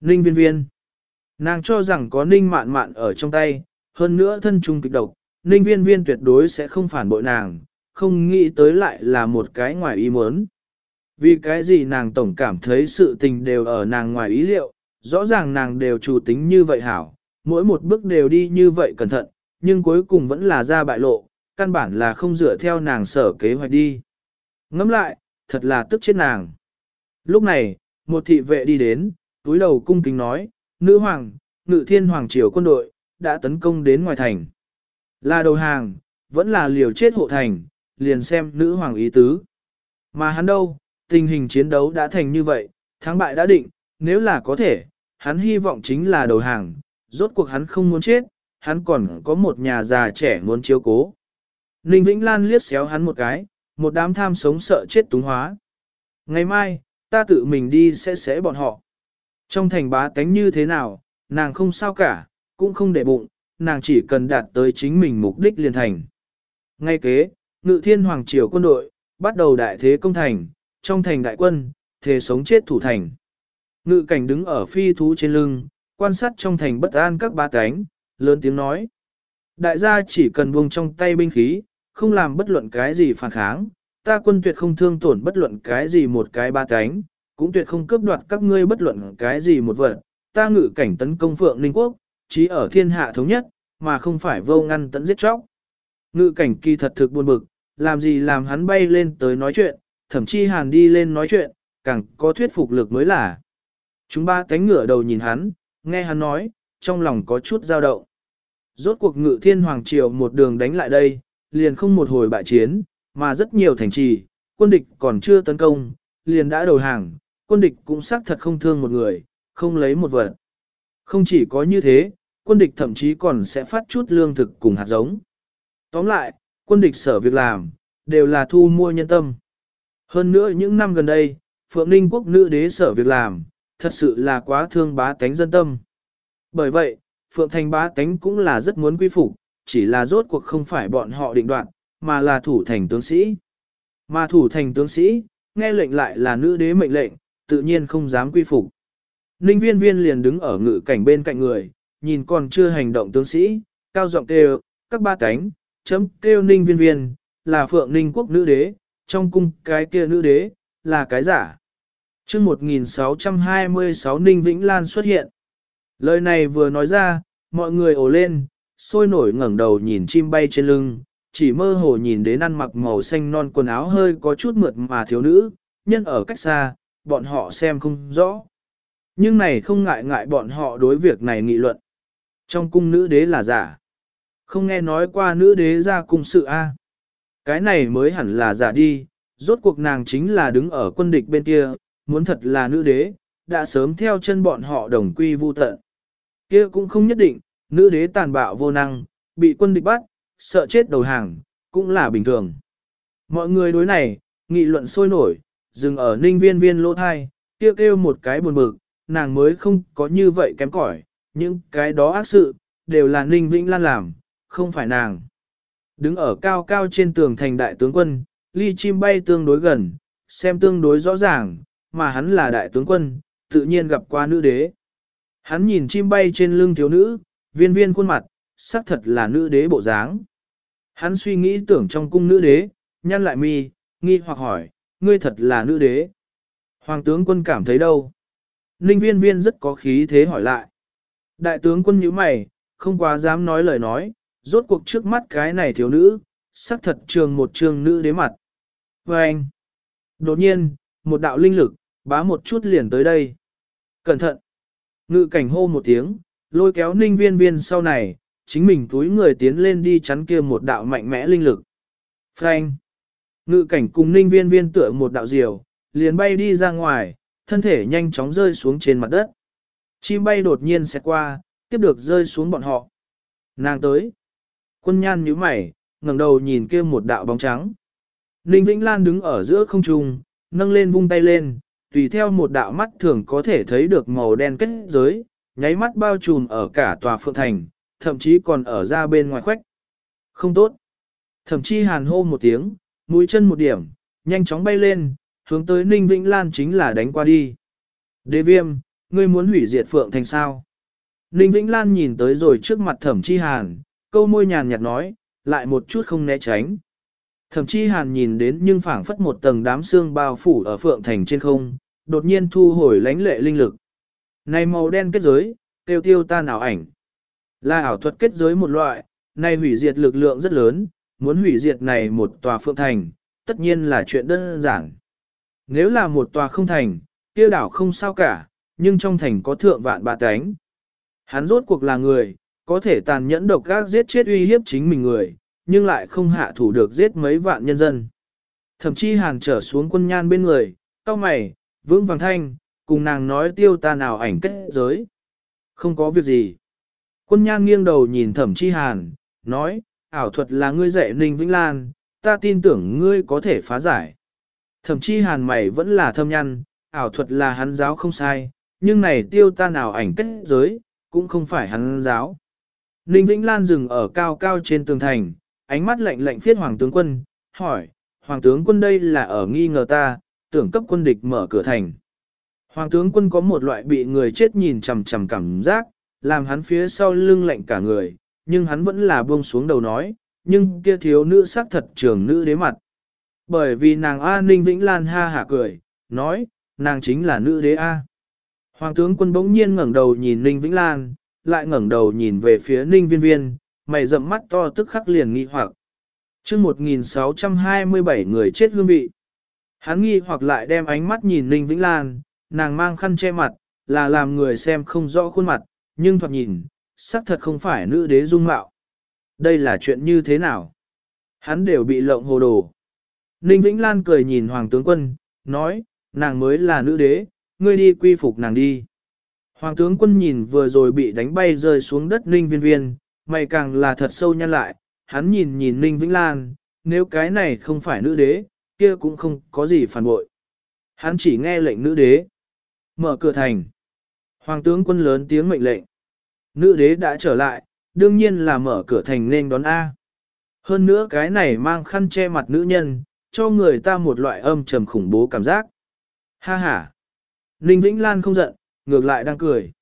Ninh viên viên. Nàng cho rằng có ninh mạn mạn ở trong tay, hơn nữa thân trung kịch độc, ninh viên viên tuyệt đối sẽ không phản bội nàng, không nghĩ tới lại là một cái ngoài ý muốn. Vì cái gì nàng tổng cảm thấy sự tình đều ở nàng ngoài ý liệu, rõ ràng nàng đều chủ tính như vậy hảo, mỗi một bước đều đi như vậy cẩn thận, nhưng cuối cùng vẫn là ra bại lộ, căn bản là không dựa theo nàng sở kế hoạch đi. Ngẫm lại, thật là tức chết nàng. Lúc này, một thị vệ đi đến, túi đầu cung kính nói, nữ hoàng, ngự thiên hoàng triều quân đội, đã tấn công đến ngoài thành. Là đầu hàng, vẫn là liều chết hộ thành, liền xem nữ hoàng ý tứ. Mà hắn đâu, tình hình chiến đấu đã thành như vậy, thắng bại đã định, nếu là có thể, hắn hy vọng chính là đầu hàng, rốt cuộc hắn không muốn chết, hắn còn có một nhà già trẻ muốn chiếu cố. Ninh Vĩnh Lan liếc xéo hắn một cái, một đám tham sống sợ chết túng hóa. Ngày mai, ta tự mình đi sẽ xé bọn họ. Trong thành bá tánh như thế nào, nàng không sao cả, cũng không để bụng, nàng chỉ cần đạt tới chính mình mục đích liền thành. Ngay kế, ngự thiên hoàng triều quân đội, bắt đầu đại thế công thành, trong thành đại quân, thế sống chết thủ thành. Ngự cảnh đứng ở phi thú trên lưng, quan sát trong thành bất an các ba cánh, lớn tiếng nói. Đại gia chỉ cần buông trong tay binh khí, không làm bất luận cái gì phản kháng, ta quân tuyệt không thương tổn bất luận cái gì một cái ba cánh, cũng tuyệt không cướp đoạt các ngươi bất luận cái gì một vật, ta ngự cảnh tấn công phượng ninh quốc, chí ở thiên hạ thống nhất, mà không phải vô ngăn tận giết chóc. Ngự cảnh kỳ thật thực buồn bực, làm gì làm hắn bay lên tới nói chuyện, thậm chí hàn đi lên nói chuyện, càng có thuyết phục lực mới là. Chúng ba cánh ngửa đầu nhìn hắn, nghe hắn nói, trong lòng có chút dao động. Rốt cuộc ngự thiên hoàng triều một đường đánh lại đây, liền không một hồi bại chiến, mà rất nhiều thành trì, quân địch còn chưa tấn công, liền đã đầu hàng, quân địch cũng xác thật không thương một người, không lấy một vật. Không chỉ có như thế, quân địch thậm chí còn sẽ phát chút lương thực cùng hạt giống. Tóm lại, quân địch sở việc làm, đều là thu mua nhân tâm. Hơn nữa những năm gần đây, Phượng Ninh quốc nữ đế sở việc làm, thật sự là quá thương bá tánh dân tâm. Bởi vậy, Phượng Thành bá tánh cũng là rất muốn quy phục, chỉ là rốt cuộc không phải bọn họ định đoạt, mà là thủ thành tướng sĩ. Mà thủ thành tướng sĩ, nghe lệnh lại là nữ đế mệnh lệnh, tự nhiên không dám quy phục. Ninh viên viên liền đứng ở ngự cảnh bên cạnh người, nhìn còn chưa hành động tướng sĩ, cao giọng kêu, các ba cánh, chấm kêu ninh viên viên, là phượng ninh quốc nữ đế, trong cung cái kia nữ đế, là cái giả. chương 1626 Ninh Vĩnh Lan xuất hiện. Lời này vừa nói ra, mọi người ồ lên, sôi nổi ngẩng đầu nhìn chim bay trên lưng, chỉ mơ hồ nhìn đến ăn mặc màu xanh non quần áo hơi có chút mượt mà thiếu nữ, nhân ở cách xa, bọn họ xem không rõ. Nhưng này không ngại ngại bọn họ đối việc này nghị luận. Trong cung nữ đế là giả. Không nghe nói qua nữ đế ra cung sự A. Cái này mới hẳn là giả đi, rốt cuộc nàng chính là đứng ở quân địch bên kia, muốn thật là nữ đế, đã sớm theo chân bọn họ đồng quy vu tận. Kia cũng không nhất định, nữ đế tàn bạo vô năng, bị quân địch bắt, sợ chết đầu hàng, cũng là bình thường. Mọi người đối này, nghị luận sôi nổi, dừng ở ninh viên viên lỗ thai, kêu kêu một cái buồn bực, nàng mới không có như vậy kém cỏi, những cái đó ác sự, đều là ninh vĩnh lan làm, không phải nàng. Đứng ở cao cao trên tường thành đại tướng quân, ly chim bay tương đối gần, xem tương đối rõ ràng, mà hắn là đại tướng quân, tự nhiên gặp qua nữ đế. Hắn nhìn chim bay trên lưng thiếu nữ, viên viên khuôn mặt, xác thật là nữ đế bộ dáng. Hắn suy nghĩ tưởng trong cung nữ đế, nhăn lại mi, nghi hoặc hỏi, ngươi thật là nữ đế. Hoàng tướng quân cảm thấy đâu? Ninh viên viên rất có khí thế hỏi lại. Đại tướng quân nhíu mày, không quá dám nói lời nói, rốt cuộc trước mắt cái này thiếu nữ, sắc thật trường một trường nữ đế mặt. Và anh, đột nhiên, một đạo linh lực, bá một chút liền tới đây. Cẩn thận! Ngự cảnh hô một tiếng, lôi kéo ninh viên viên sau này, chính mình túi người tiến lên đi chắn kia một đạo mạnh mẽ linh lực. Frank! Ngự cảnh cùng ninh viên viên tựa một đạo diều, liền bay đi ra ngoài, thân thể nhanh chóng rơi xuống trên mặt đất. Chim bay đột nhiên sẽ qua, tiếp được rơi xuống bọn họ. Nàng tới. Quân nhan nhíu mày, ngẩng đầu nhìn kia một đạo bóng trắng. Ninh Vĩnh Lan đứng ở giữa không trung, nâng lên vung tay lên, tùy theo một đạo mắt thường có thể thấy được màu đen kết giới, nháy mắt bao trùm ở cả tòa phượng thành, thậm chí còn ở ra bên ngoài khoách. Không tốt. Thậm chí hàn hô một tiếng, mũi chân một điểm, nhanh chóng bay lên, hướng tới Ninh Vĩnh Lan chính là đánh qua đi. Đế viêm, ngươi muốn hủy diệt phượng thành sao? Ninh Vĩnh Lan nhìn tới rồi trước mặt thẩm chi hàn, câu môi nhàn nhạt nói, lại một chút không né tránh. Thẩm chi hàn nhìn đến nhưng phảng phất một tầng đám xương bao phủ ở phượng thành trên không, đột nhiên thu hồi lánh lệ linh lực. Này màu đen kết giới, tiêu tiêu ta nào ảnh. Là ảo thuật kết giới một loại, này hủy diệt lực lượng rất lớn, muốn hủy diệt này một tòa phượng thành, tất nhiên là chuyện đơn giản. Nếu là một tòa không thành, kia đảo không sao cả, nhưng trong thành có thượng vạn bạ tánh. Hắn rốt cuộc là người, có thể tàn nhẫn độc gác giết chết uy hiếp chính mình người, nhưng lại không hạ thủ được giết mấy vạn nhân dân. Thậm chí hàn trở xuống quân nhan bên người, cao mày, vững vàng thanh, cùng nàng nói tiêu ta nào ảnh kết giới. Không có việc gì. Quân nhan nghiêng đầu nhìn thẩm chi hàn, nói, ảo thuật là ngươi dạy Ninh Vĩnh Lan, ta tin tưởng ngươi có thể phá giải. Thẩm chi hàn mày vẫn là thâm nhăn, ảo thuật là hắn giáo không sai, nhưng này tiêu ta nào ảnh kết giới, cũng không phải hắn giáo. Ninh Vĩnh Lan dừng ở cao cao trên tường thành, ánh mắt lạnh lạnh phiết Hoàng tướng quân, hỏi, Hoàng tướng quân đây là ở nghi ngờ ta, tưởng cấp quân địch mở cửa thành. Hoàng tướng quân có một loại bị người chết nhìn chằm chằm cảm giác, làm hắn phía sau lưng lạnh cả người, nhưng hắn vẫn là buông xuống đầu nói, nhưng kia thiếu nữ sắc thật trường nữ đế mặt. Bởi vì nàng A Ninh Vĩnh Lan ha hả cười, nói, nàng chính là nữ đế A. Hoàng tướng quân bỗng nhiên ngẩng đầu nhìn Ninh Vĩnh Lan, lại ngẩng đầu nhìn về phía Ninh Viên Viên, mày rậm mắt to tức khắc liền nghi hoặc. chương 1627 người chết hương vị. Hắn nghi hoặc lại đem ánh mắt nhìn Ninh Vĩnh Lan, nàng mang khăn che mặt, là làm người xem không rõ khuôn mặt, nhưng thoạt nhìn, xác thật không phải nữ đế dung mạo. Đây là chuyện như thế nào? Hắn đều bị lộng hồ đồ. Ninh Vĩnh Lan cười nhìn Hoàng tướng quân, nói, nàng mới là nữ đế, ngươi đi quy phục nàng đi. Hoàng tướng quân nhìn vừa rồi bị đánh bay rơi xuống đất Ninh Viên Viên, mày càng là thật sâu nhăn lại, hắn nhìn nhìn Ninh Vĩnh Lan, nếu cái này không phải nữ đế, kia cũng không có gì phản bội. Hắn chỉ nghe lệnh nữ đế. Mở cửa thành. Hoàng tướng quân lớn tiếng mệnh lệnh. Nữ đế đã trở lại, đương nhiên là mở cửa thành nên đón A. Hơn nữa cái này mang khăn che mặt nữ nhân, cho người ta một loại âm trầm khủng bố cảm giác. Ha ha. Ninh Vĩnh Lan không giận, ngược lại đang cười.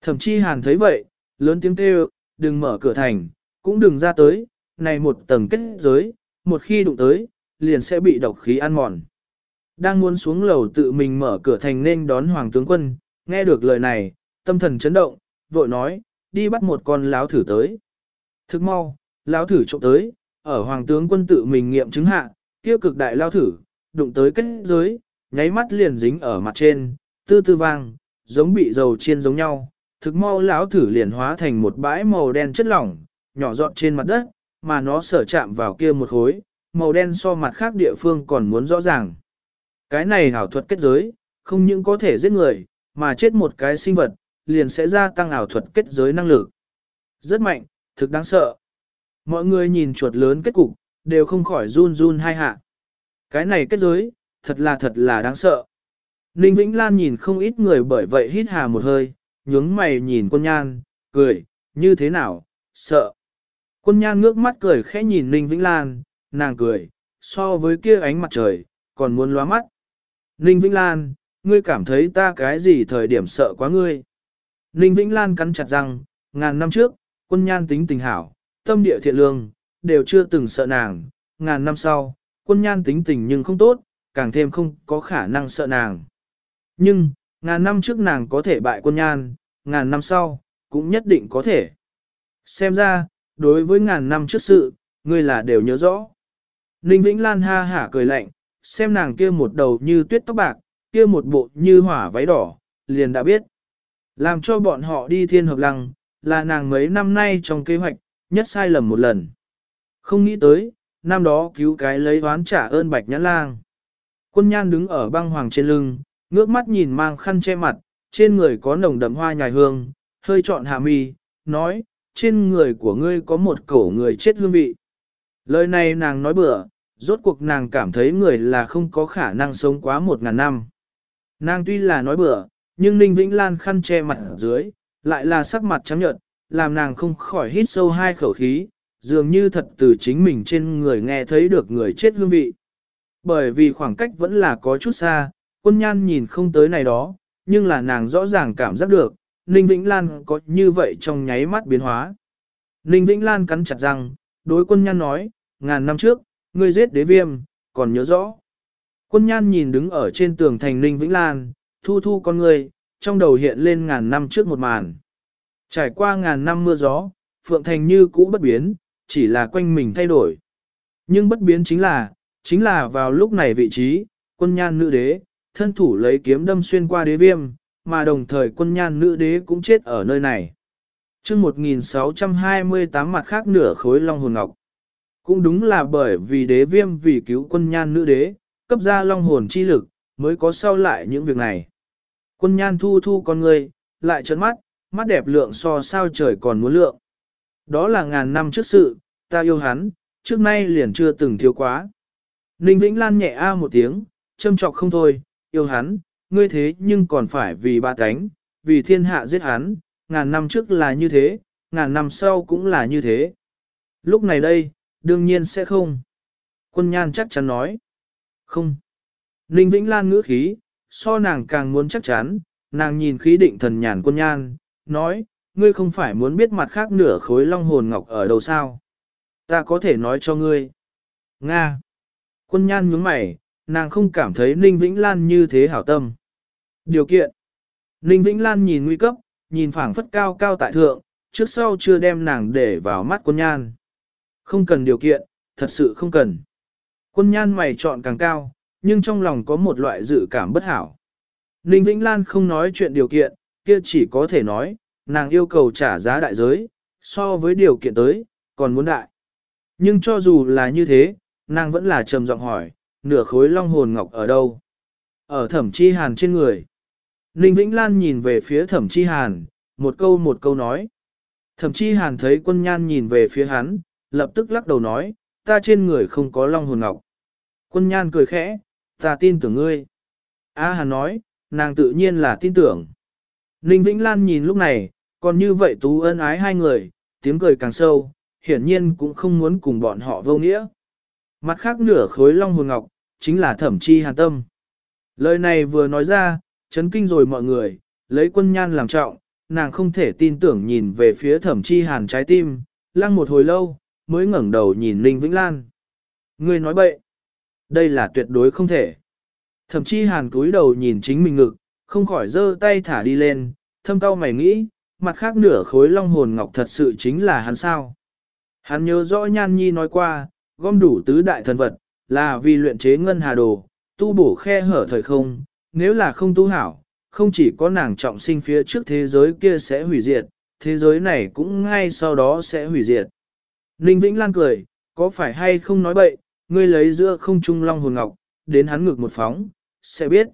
Thẩm Chi hàn thấy vậy, lớn tiếng kêu, đừng mở cửa thành, cũng đừng ra tới, này một tầng kết giới, một khi đụng tới, liền sẽ bị độc khí ăn mòn. Đang muốn xuống lầu tự mình mở cửa thành nên đón hoàng tướng quân, nghe được lời này, tâm thần chấn động, vội nói, đi bắt một con láo thử tới. Thức mau, láo thử trộm tới, ở hoàng tướng quân tự mình nghiệm chứng hạ, kia cực đại lao thử, đụng tới kết giới, nháy mắt liền dính ở mặt trên, tư tư vang, giống bị dầu chiên giống nhau. Thực mau lão thử liền hóa thành một bãi màu đen chất lỏng, nhỏ giọt trên mặt đất, mà nó sở chạm vào kia một khối, màu đen so mặt khác địa phương còn muốn rõ ràng. Cái này ảo thuật kết giới, không những có thể giết người, mà chết một cái sinh vật, liền sẽ gia tăng ảo thuật kết giới năng lực. Rất mạnh, thực đáng sợ. Mọi người nhìn chuột lớn kết cục, đều không khỏi run run hai hạ. Cái này kết giới, thật là thật là đáng sợ. Ninh Vĩnh Lan nhìn không ít người bởi vậy hít hà một hơi, nhướng mày nhìn quân nhan, cười, như thế nào, sợ. Quân nhan ngước mắt cười khẽ nhìn Ninh Vĩnh Lan, nàng cười, so với kia ánh mặt trời, còn muốn lóa mắt. Ninh Vĩnh Lan, ngươi cảm thấy ta cái gì thời điểm sợ quá ngươi. Ninh Vĩnh Lan cắn chặt răng, ngàn năm trước, quân nhan tính tình hảo, tâm địa thiện lương, đều chưa từng sợ nàng, ngàn năm sau, quân nhan tính tình nhưng không tốt, càng thêm không có khả năng sợ nàng. Nhưng, ngàn năm trước nàng có thể bại quân nhan, ngàn năm sau, cũng nhất định có thể. Xem ra, đối với ngàn năm trước sự, ngươi là đều nhớ rõ. Ninh Vĩnh Lan ha hả cười lạnh, xem nàng kia một đầu như tuyết tóc bạc, kia một bộ như hỏa váy đỏ, liền đã biết. Làm cho bọn họ đi thiên hợp lăng, là nàng mấy năm nay trong kế hoạch, nhất sai lầm một lần. Không nghĩ tới, năm đó cứu cái lấy oán trả ơn bạch nhãn lang. Quân nhan đứng ở băng hoàng trên lưng, ngước mắt nhìn mang khăn che mặt, trên người có nồng đậm hoa nhài hương, hơi trọn hạ mi, nói, trên người của ngươi có một cổ người chết hương vị. Lời này nàng nói bừa, rốt cuộc nàng cảm thấy người là không có khả năng sống quá một ngàn năm. Nàng tuy là nói bừa, nhưng Ninh Vĩnh Lan khăn che mặt ở dưới, lại là sắc mặt trắng nhợt, làm nàng không khỏi hít sâu hai khẩu khí, dường như thật từ chính mình trên người nghe thấy được người chết hương vị. Bởi vì khoảng cách vẫn là có chút xa, quân nhan nhìn không tới này đó, nhưng là nàng rõ ràng cảm giác được, Ninh Vĩnh Lan có như vậy trong nháy mắt biến hóa. Ninh Vĩnh Lan cắn chặt răng, đối quân nhan nói, ngàn năm trước, ngươi giết đế viêm, còn nhớ rõ. Quân nhan nhìn đứng ở trên tường thành Ninh Vĩnh Lan, thu thu con người, trong đầu hiện lên ngàn năm trước một màn. Trải qua ngàn năm mưa gió, Phượng Thành như cũ bất biến, chỉ là quanh mình thay đổi. Nhưng bất biến chính là, chính là vào lúc này vị trí, quân nhan nữ đế, thân thủ lấy kiếm đâm xuyên qua đế viêm, mà đồng thời quân nhan nữ đế cũng chết ở nơi này. chương 1628 mặt khác nửa khối long hồn ngọc. Cũng đúng là bởi vì đế viêm vì cứu quân nhan nữ đế, cấp ra long hồn chi lực, mới có sau lại những việc này. Quân nhan thu thu con người, lại trấn mắt, mắt đẹp lượng so sao trời còn muốn lượng. Đó là ngàn năm trước sự, ta yêu hắn, trước nay liền chưa từng thiếu quá. Ninh Vĩnh Lan nhẹ a một tiếng, châm trọc không thôi, yêu hắn, ngươi thế nhưng còn phải vì ba tánh, vì thiên hạ giết hắn, ngàn năm trước là như thế, ngàn năm sau cũng là như thế. Lúc này đây, đương nhiên sẽ không. Quân nhan chắc chắn nói. Không. Ninh Vĩnh Lan ngữ khí, so nàng càng muốn chắc chắn, nàng nhìn khí định thần nhàn quân nhan, nói, ngươi không phải muốn biết mặt khác nửa khối long hồn ngọc ở đâu sao. Ta có thể nói cho ngươi. Nga. Quân nhan nhướng mày, nàng không cảm thấy Ninh Vĩnh Lan như thế hảo tâm. Điều kiện. Ninh Vĩnh Lan nhìn nguy cấp, nhìn phảng phất cao cao tại thượng, trước sau chưa đem nàng để vào mắt quân nhan. Không cần điều kiện, thật sự không cần. Quân nhan mày chọn càng cao, nhưng trong lòng có một loại dự cảm bất hảo. Ninh Vĩnh Lan không nói chuyện điều kiện, kia chỉ có thể nói, nàng yêu cầu trả giá đại giới, so với điều kiện tới, còn muốn đại. Nhưng cho dù là như thế, nàng vẫn là trầm giọng hỏi, nửa khối long hồn ngọc ở đâu? Ở thẩm chi hàn trên người. Ninh Vĩnh Lan nhìn về phía thẩm chi hàn, một câu một câu nói. Thẩm chi hàn thấy quân nhan nhìn về phía hắn, lập tức lắc đầu nói, ta trên người không có long hồn ngọc. Quân nhan cười khẽ, ta tin tưởng ngươi. A hàn nói, nàng tự nhiên là tin tưởng. Ninh Vĩnh Lan nhìn lúc này, còn như vậy tú ân ái hai người, tiếng cười càng sâu, hiển nhiên cũng không muốn cùng bọn họ vô nghĩa. Mặt khác nửa khối long hồn ngọc, chính là thẩm chi hàn tâm. Lời này vừa nói ra, chấn kinh rồi mọi người, lấy quân nhan làm trọng, nàng không thể tin tưởng nhìn về phía thẩm chi hàn trái tim, lăng một hồi lâu, mới ngẩng đầu nhìn Ninh Vĩnh Lan. Ngươi nói bậy, đây là tuyệt đối không thể. Thẩm chi hàn cúi đầu nhìn chính mình ngực, không khỏi giơ tay thả đi lên, thâm cao mày nghĩ, mặt khác nửa khối long hồn ngọc thật sự chính là hắn sao. Hắn nhớ rõ Nhan Nhi nói qua, gom đủ tứ đại thần vật, là vì luyện chế ngân hà đồ, tu bổ khe hở thời không, nếu là không tu hảo, không chỉ có nàng trọng sinh phía trước thế giới kia sẽ hủy diệt, thế giới này cũng ngay sau đó sẽ hủy diệt. Ninh Vĩnh Lan cười, có phải hay không nói bậy, ngươi lấy giữa không trung long hồn ngọc, đến hắn ngực một phóng, sẽ biết.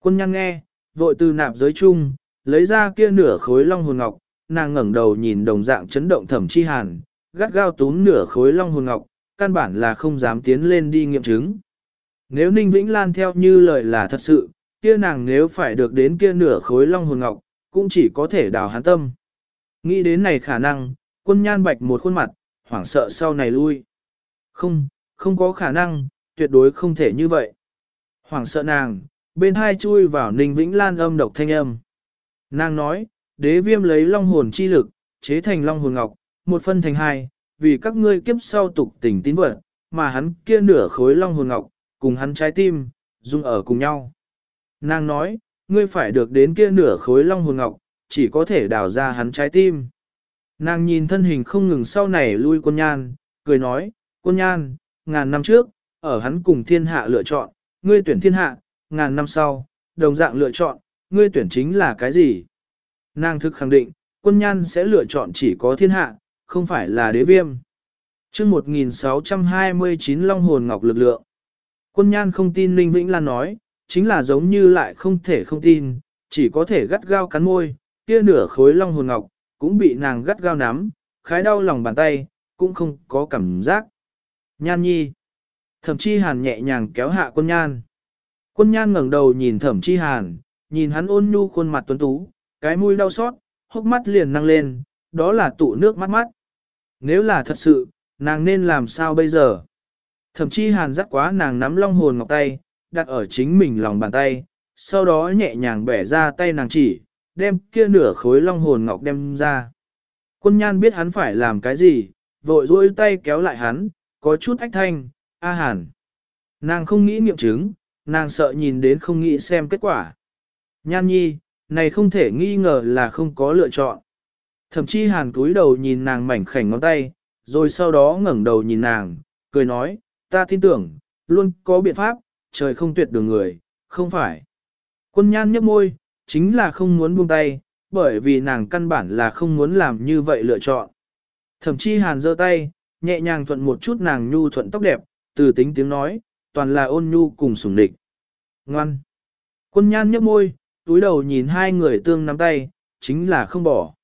Quân nhăn nghe, vội từ nạp giới chung, lấy ra kia nửa khối long hồn ngọc, nàng ngẩng đầu nhìn đồng dạng chấn động thẩm chi hàn, gắt gao túm nửa khối long hồn ngọc, căn bản là không dám tiến lên đi nghiệm chứng. Nếu Ninh Vĩnh Lan theo như lời là thật sự, kia nàng nếu phải được đến kia nửa khối long hồn ngọc, cũng chỉ có thể đào hán tâm. Nghĩ đến này khả năng, quân nhan bạch một khuôn mặt, hoảng sợ sau này lui. Không, không có khả năng, tuyệt đối không thể như vậy. Hoảng sợ nàng, bên hai chui vào Ninh Vĩnh Lan âm độc thanh âm. Nàng nói, đế viêm lấy long hồn chi lực, chế thành long hồn ngọc, một phân thành hai, vì các ngươi kiếp sau tục tình tín vật, mà hắn kia nửa khối long hồn ngọc, cùng hắn trái tim, dung ở cùng nhau. Nàng nói, ngươi phải được đến kia nửa khối long hồn ngọc, chỉ có thể đào ra hắn trái tim. Nàng nhìn thân hình không ngừng sau này lui quân nhan, cười nói, quân nhan, ngàn năm trước, ở hắn cùng thiên hạ lựa chọn, ngươi tuyển thiên hạ, ngàn năm sau, đồng dạng lựa chọn, ngươi tuyển chính là cái gì? Nàng thực khẳng định, quân nhan sẽ lựa chọn chỉ có thiên hạ, không phải là đế viêm. chương 1629 Long Hồn Ngọc lực lượng. Quân nhan không tin Linh Vĩnh Lan nói, chính là giống như lại không thể không tin, chỉ có thể gắt gao cắn môi, kia nửa khối Long Hồn Ngọc, cũng bị nàng gắt gao nắm, khái đau lòng bàn tay, cũng không có cảm giác. Nhan nhi. Thẩm chi hàn nhẹ nhàng kéo hạ quân nhan. Quân nhan ngẩng đầu nhìn thẩm chi hàn, nhìn hắn ôn nhu khuôn mặt tuấn tú, cái mũi đau xót, hốc mắt liền năng lên, đó là tụ nước mắt mắt. Nếu là thật sự, nàng nên làm sao bây giờ? thậm chí hàn dắt quá nàng nắm long hồn ngọc tay, đặt ở chính mình lòng bàn tay, sau đó nhẹ nhàng bẻ ra tay nàng chỉ, đem kia nửa khối long hồn ngọc đem ra. Quân nhan biết hắn phải làm cái gì, vội dỗi tay kéo lại hắn, có chút ách thanh, a hàn. Nàng không nghĩ nghiệm chứng, nàng sợ nhìn đến không nghĩ xem kết quả. Nhan nhi, này không thể nghi ngờ là không có lựa chọn. Thậm chí hàn cúi đầu nhìn nàng mảnh khảnh ngón tay, rồi sau đó ngẩng đầu nhìn nàng, cười nói, ta tin tưởng, luôn có biện pháp, trời không tuyệt đường người, không phải. Quân nhan nhấp môi, chính là không muốn buông tay, bởi vì nàng căn bản là không muốn làm như vậy lựa chọn. Thậm chí hàn giơ tay, nhẹ nhàng thuận một chút nàng nhu thuận tóc đẹp, từ tính tiếng nói, toàn là ôn nhu cùng sủng địch. Ngoan. Quân nhan nhấp môi, túi đầu nhìn hai người tương nắm tay, chính là không bỏ.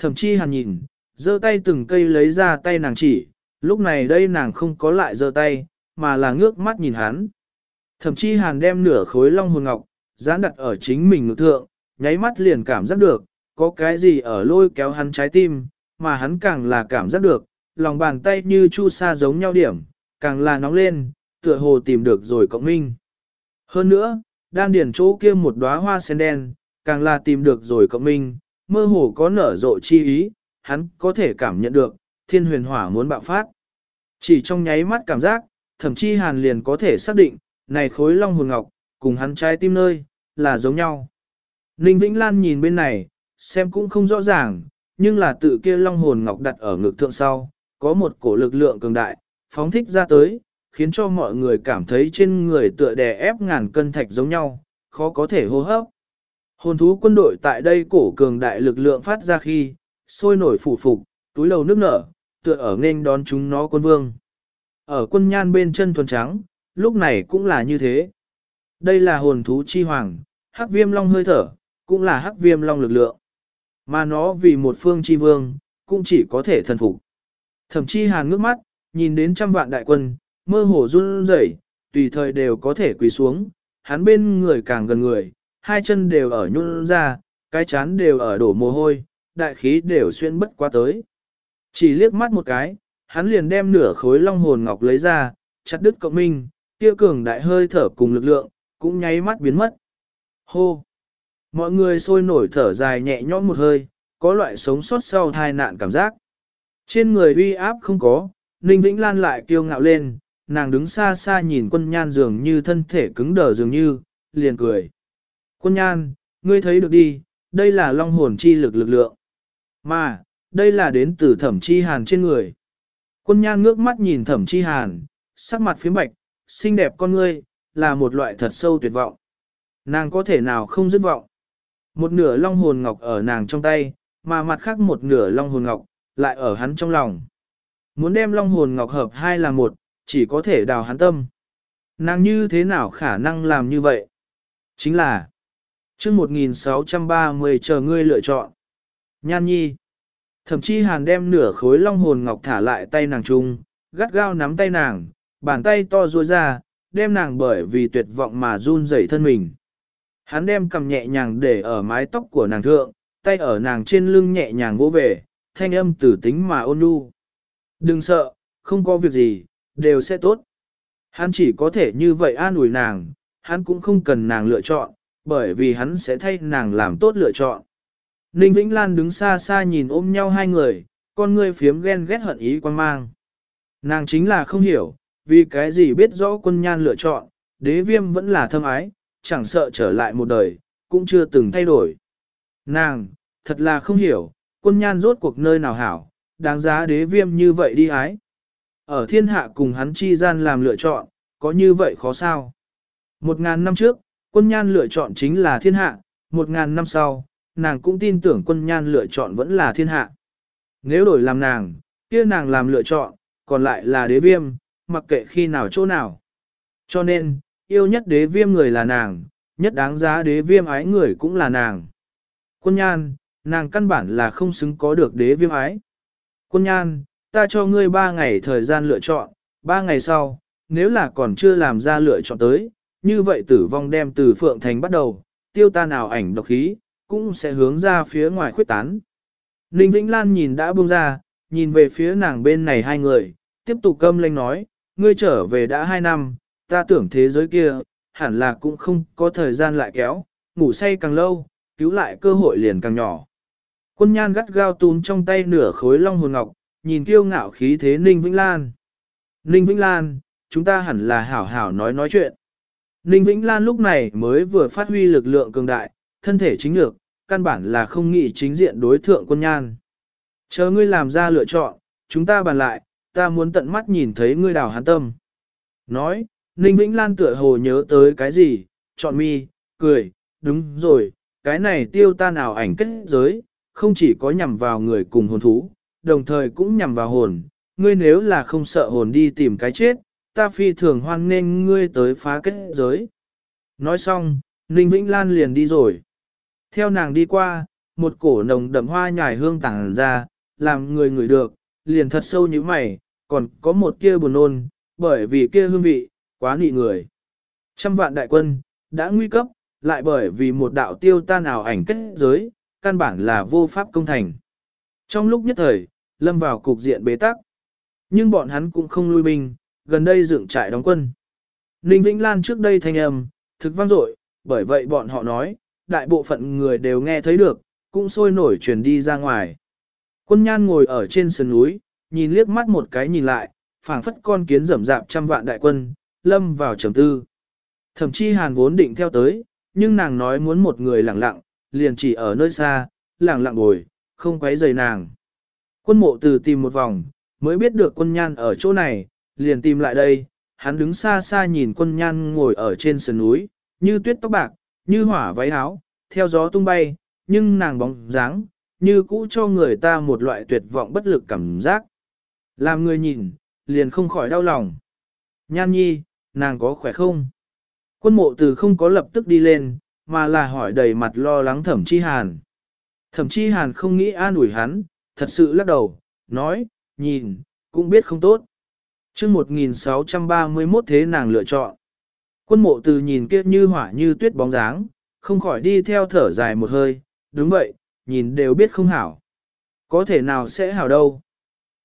Thậm chí hàn nhìn, giơ tay từng cây lấy ra tay nàng chỉ, lúc này đây nàng không có lại giơ tay, mà là ngước mắt nhìn hắn. Thậm chí hàn đem nửa khối long hồn ngọc, dán đặt ở chính mình ngực thượng, nháy mắt liền cảm giác được, có cái gì ở lôi kéo hắn trái tim, mà hắn càng là cảm giác được, lòng bàn tay như chu sa giống nhau điểm, càng là nóng lên, tựa hồ tìm được rồi cộng minh. Hơn nữa, đan điển chỗ kia một đóa hoa sen đen, càng là tìm được rồi cộng minh, mơ hồ có nở rộ chi ý, hắn có thể cảm nhận được, thiên huyền hỏa muốn bạo phát. Chỉ trong nháy mắt cảm giác, thậm chí hàn liền có thể xác định, này khối long hồn ngọc, cùng hắn trái tim nơi, là giống nhau. Ninh Vĩnh Lan nhìn bên này, xem cũng không rõ ràng, nhưng là tự kia long hồn ngọc đặt ở ngực thượng sau, có một cổ lực lượng cường đại, phóng thích ra tới, khiến cho mọi người cảm thấy trên người tựa đè ép ngàn cân thạch giống nhau, khó có thể hô hấp. Hồn thú quân đội tại đây cổ cường đại lực lượng phát ra khi, sôi nổi phủ phục, túi đầu nước nở, tựa ở nên đón chúng nó quân vương. Ở quân nhan bên chân thuần trắng, lúc này cũng là như thế. Đây là hồn thú chi hoàng, hắc viêm long hơi thở, cũng là hắc viêm long lực lượng. Mà nó vì một phương chi vương, cũng chỉ có thể thần phục. Thậm chí hàn ngước mắt, nhìn đến trăm vạn đại quân, mơ hồ run rẩy, tùy thời đều có thể quỳ xuống, hắn bên người càng gần người, hai chân đều ở nhún ra, cái chán đều ở đổ mồ hôi, đại khí đều xuyên bất qua tới. Chỉ liếc mắt một cái, hắn liền đem nửa khối long hồn ngọc lấy ra, chặt đứt cộng minh, kia cường đại hơi thở cùng lực lượng, cũng nháy mắt biến mất. Hô! Mọi người sôi nổi thở dài nhẹ nhõm một hơi, có loại sống sót sau tai nạn cảm giác. Trên người uy áp không có, Ninh Vĩnh Lan lại kiêu ngạo lên, nàng đứng xa xa nhìn quân nhan dường như thân thể cứng đờ dường như, liền cười. Quân nhan, ngươi thấy được đi, đây là long hồn chi lực lực lượng. Mà, đây là đến từ thẩm chi hàn trên người. Quân nhan ngước mắt nhìn thẩm chi hàn, sắc mặt phía bạch, xinh đẹp con ngươi, là một loại thật sâu tuyệt vọng. Nàng có thể nào không dứt vọng. Một nửa long hồn ngọc ở nàng trong tay, mà mặt khác một nửa long hồn ngọc, lại ở hắn trong lòng. Muốn đem long hồn ngọc hợp hai là một, chỉ có thể đào hắn tâm. Nàng như thế nào khả năng làm như vậy? Chính là, chương 1630 chờ ngươi lựa chọn. Nhan nhi. Thậm chí hàn đem nửa khối long hồn ngọc thả lại tay nàng trung, gắt gao nắm tay nàng, bàn tay to ruôi ra, đem nàng bởi vì tuyệt vọng mà run rẩy thân mình. Hắn đem cầm nhẹ nhàng để ở mái tóc của nàng thượng, tay ở nàng trên lưng nhẹ nhàng vỗ về, thanh âm tử tính mà ôn nhu. Đừng sợ, không có việc gì, đều sẽ tốt. Hắn chỉ có thể như vậy an ủi nàng, hắn cũng không cần nàng lựa chọn, bởi vì hắn sẽ thay nàng làm tốt lựa chọn. Ninh Vĩnh Lan đứng xa xa nhìn ôm nhau hai người, con ngươi phiếm ghen ghét hận ý quan mang. Nàng chính là không hiểu, vì cái gì biết rõ quân nhan lựa chọn, đế viêm vẫn là thâm ái, chẳng sợ trở lại một đời, cũng chưa từng thay đổi. Nàng, thật là không hiểu, quân nhan rốt cuộc nơi nào hảo, đáng giá đế viêm như vậy đi ái. Ở thiên hạ cùng hắn chi gian làm lựa chọn, có như vậy khó sao? Một ngàn năm trước, quân nhan lựa chọn chính là thiên hạ, một ngàn năm sau, nàng cũng tin tưởng quân nhan lựa chọn vẫn là thiên hạ. Nếu đổi làm nàng, kia nàng làm lựa chọn, còn lại là đế viêm, mặc kệ khi nào chỗ nào. Cho nên, yêu nhất đế viêm người là nàng, nhất đáng giá đế viêm ái người cũng là nàng. Quân nhan, nàng căn bản là không xứng có được đế viêm ái. Quân nhan, ta cho ngươi ba ngày thời gian lựa chọn, ba ngày sau, nếu là còn chưa làm ra lựa chọn tới, như vậy tử vong đem từ Phượng Thành bắt đầu, tiêu ta nào ảnh độc khí, cũng sẽ hướng ra phía ngoài khuyết tán. Ninh Vĩnh Lan nhìn đã buông ra, nhìn về phía nàng bên này hai người, tiếp tục câm lanh nói, ngươi trở về đã hai năm, ta tưởng thế giới kia, hẳn là cũng không có thời gian lại kéo, ngủ say càng lâu, cứu lại cơ hội liền càng nhỏ. Quân nhan gắt gao túm trong tay nửa khối long hồn ngọc, nhìn kiêu ngạo khí thế Ninh Vĩnh Lan. Ninh Vĩnh Lan, chúng ta hẳn là hảo hảo nói nói chuyện. Ninh Vĩnh Lan lúc này mới vừa phát huy lực lượng cường đại, thân thể chính lược, căn bản là không nghĩ chính diện đối thượng quân nhan. Chờ ngươi làm ra lựa chọn, chúng ta bàn lại, ta muốn tận mắt nhìn thấy ngươi đào hán tâm. Nói, Ninh Vĩnh Lan tựa hồ nhớ tới cái gì, chọn mi, cười, đúng rồi, cái này tiêu ta nào ảnh kết giới, không chỉ có nhằm vào người cùng hồn thú, đồng thời cũng nhằm vào hồn, ngươi nếu là không sợ hồn đi tìm cái chết, ta phi thường hoan nên ngươi tới phá kết giới. Nói xong, Ninh Vĩnh Lan liền đi rồi. Theo nàng đi qua, một cổ nồng đậm hoa nhài hương tảng ra, làm người ngửi được, liền thật sâu như mày, còn có một kia buồn nôn, bởi vì kia hương vị, quá nị người. Trăm vạn đại quân, đã nguy cấp, lại bởi vì một đạo tiêu tan ảo ảnh kết giới, căn bản là vô pháp công thành. Trong lúc nhất thời, lâm vào cục diện bế tắc. Nhưng bọn hắn cũng không lui binh, gần đây dựng trại đóng quân. Ninh Vĩnh Lan trước đây thanh âm, thực vang dội, bởi vậy bọn họ nói, đại bộ phận người đều nghe thấy được, cũng sôi nổi truyền đi ra ngoài. Quân nhan ngồi ở trên sườn núi, nhìn liếc mắt một cái nhìn lại, phảng phất con kiến rầm rạp trăm vạn đại quân, lâm vào trầm tư. Thậm chí hàn vốn định theo tới, nhưng nàng nói muốn một người lặng lặng, liền chỉ ở nơi xa, lặng lặng ngồi, không quấy rầy nàng. Quân mộ từ tìm một vòng, mới biết được quân nhan ở chỗ này, liền tìm lại đây, hắn đứng xa xa nhìn quân nhan ngồi ở trên sườn núi, như tuyết tóc bạc, như hỏa váy áo, theo gió tung bay, nhưng nàng bóng dáng, như cũ cho người ta một loại tuyệt vọng bất lực cảm giác. Làm người nhìn, liền không khỏi đau lòng. Nhan nhi, nàng có khỏe không? Quân mộ từ không có lập tức đi lên, mà là hỏi đầy mặt lo lắng thẩm chi hàn. Thẩm chi hàn không nghĩ an ủi hắn, thật sự lắc đầu, nói, nhìn, cũng biết không tốt chương 1631 thế nàng lựa chọn. Quân mộ từ nhìn kia như hỏa như tuyết bóng dáng, không khỏi đi theo thở dài một hơi, đúng vậy, nhìn đều biết không hảo. Có thể nào sẽ hảo đâu.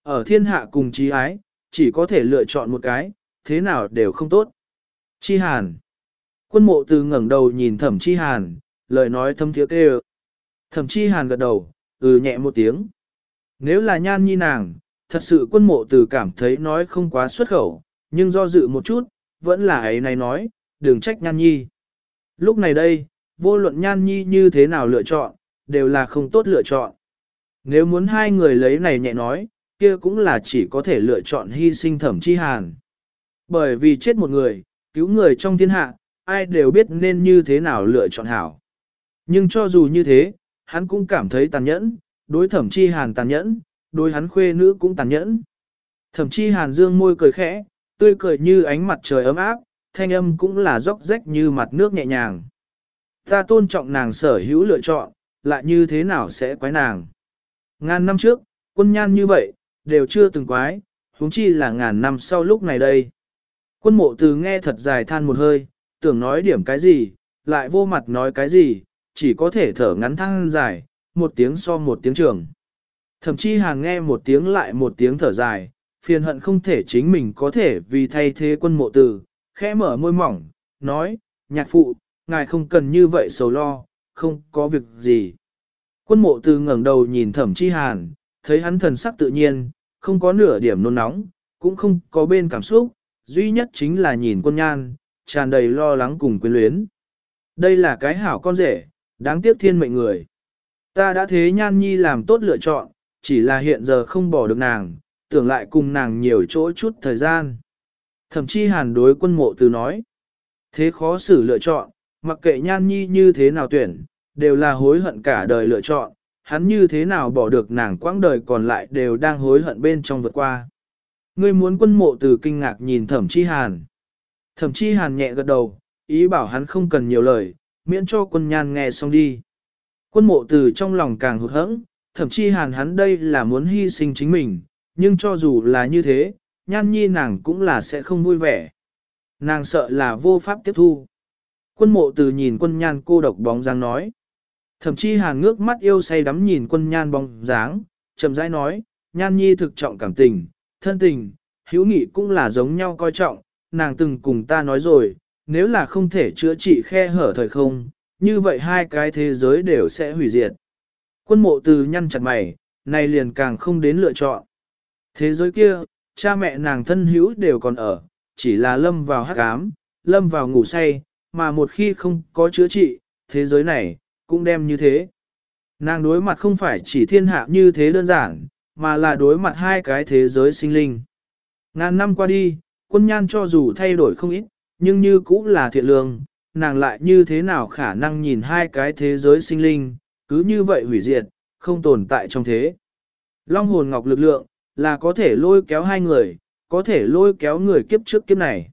Ở thiên hạ cùng trí ái, chỉ có thể lựa chọn một cái, thế nào đều không tốt. Chi hàn. Quân mộ từ ngẩng đầu nhìn thẩm chi hàn, lời nói thâm thiế kêu. Thẩm chi hàn gật đầu, ừ nhẹ một tiếng. Nếu là nhan nhi nàng, thật sự quân mộ từ cảm thấy nói không quá xuất khẩu, nhưng do dự một chút, vẫn là ấy này nói, đừng trách nhan nhi. Lúc này đây, vô luận nhan nhi như thế nào lựa chọn, đều là không tốt lựa chọn. Nếu muốn hai người lấy này nhẹ nói, kia cũng là chỉ có thể lựa chọn hy sinh thẩm chi hàn. Bởi vì chết một người, cứu người trong thiên hạ, ai đều biết nên như thế nào lựa chọn hảo. Nhưng cho dù như thế, hắn cũng cảm thấy tàn nhẫn, đối thẩm chi hàn tàn nhẫn, đối hắn khuê nữ cũng tàn nhẫn. thậm chí hàn dương môi cười khẽ, tươi cười như ánh mặt trời ấm áp, thanh âm cũng là róc rách như mặt nước nhẹ nhàng. Ta tôn trọng nàng sở hữu lựa chọn, lại như thế nào sẽ quái nàng. Ngàn năm trước, quân nhan như vậy, đều chưa từng quái, huống chi là ngàn năm sau lúc này đây. Quân mộ từ nghe thật dài than một hơi, tưởng nói điểm cái gì, lại vô mặt nói cái gì, chỉ có thể thở ngắn than dài, một tiếng so một tiếng trường. Thậm chí hàng nghe một tiếng lại một tiếng thở dài, phiền hận không thể chính mình có thể vì thay thế quân mộ Tử. khẽ mở môi mỏng, nói, nhạc phụ, ngài không cần như vậy sầu lo, không có việc gì. Quân mộ từ ngẩng đầu nhìn thẩm chi hàn, thấy hắn thần sắc tự nhiên, không có nửa điểm nôn nóng, cũng không có bên cảm xúc, duy nhất chính là nhìn quân nhan, tràn đầy lo lắng cùng quyến luyến. Đây là cái hảo con rể, đáng tiếc thiên mệnh người. Ta đã thế nhan nhi làm tốt lựa chọn, chỉ là hiện giờ không bỏ được nàng, tưởng lại cùng nàng nhiều chỗ chút thời gian. Thậm chí hàn đối quân mộ từ nói. Thế khó xử lựa chọn, mặc kệ nhan nhi như thế nào tuyển, đều là hối hận cả đời lựa chọn, hắn như thế nào bỏ được nàng quãng đời còn lại đều đang hối hận bên trong vượt qua. Ngươi muốn quân mộ từ kinh ngạc nhìn thẩm chi hàn. Thẩm chi hàn nhẹ gật đầu, ý bảo hắn không cần nhiều lời, miễn cho quân nhan nghe xong đi. Quân mộ từ trong lòng càng hụt hẫng, thậm chí hàn hắn đây là muốn hy sinh chính mình, nhưng cho dù là như thế, nhan nhi nàng cũng là sẽ không vui vẻ. Nàng sợ là vô pháp tiếp thu. Quân mộ từ nhìn quân nhan cô độc bóng dáng nói. Thậm chí hàn ngước mắt yêu say đắm nhìn quân nhan bóng dáng, chậm rãi nói, nhan nhi thực trọng cảm tình, thân tình, hữu nghị cũng là giống nhau coi trọng, nàng từng cùng ta nói rồi, nếu là không thể chữa trị khe hở thời không, như vậy hai cái thế giới đều sẽ hủy diệt. Quân mộ từ nhăn chặt mày, này liền càng không đến lựa chọn. Thế giới kia, cha mẹ nàng thân hữu đều còn ở, chỉ là lâm vào hắc ám, lâm vào ngủ say, mà một khi không có chữa trị, thế giới này, cũng đem như thế. Nàng đối mặt không phải chỉ thiên hạ như thế đơn giản, mà là đối mặt hai cái thế giới sinh linh. Ngàn năm qua đi, quân nhan cho dù thay đổi không ít, nhưng như cũng là thiện lương, nàng lại như thế nào khả năng nhìn hai cái thế giới sinh linh, cứ như vậy hủy diệt, không tồn tại trong thế. Long hồn ngọc lực lượng, là có thể lôi kéo hai người, có thể lôi kéo người kiếp trước kiếp này.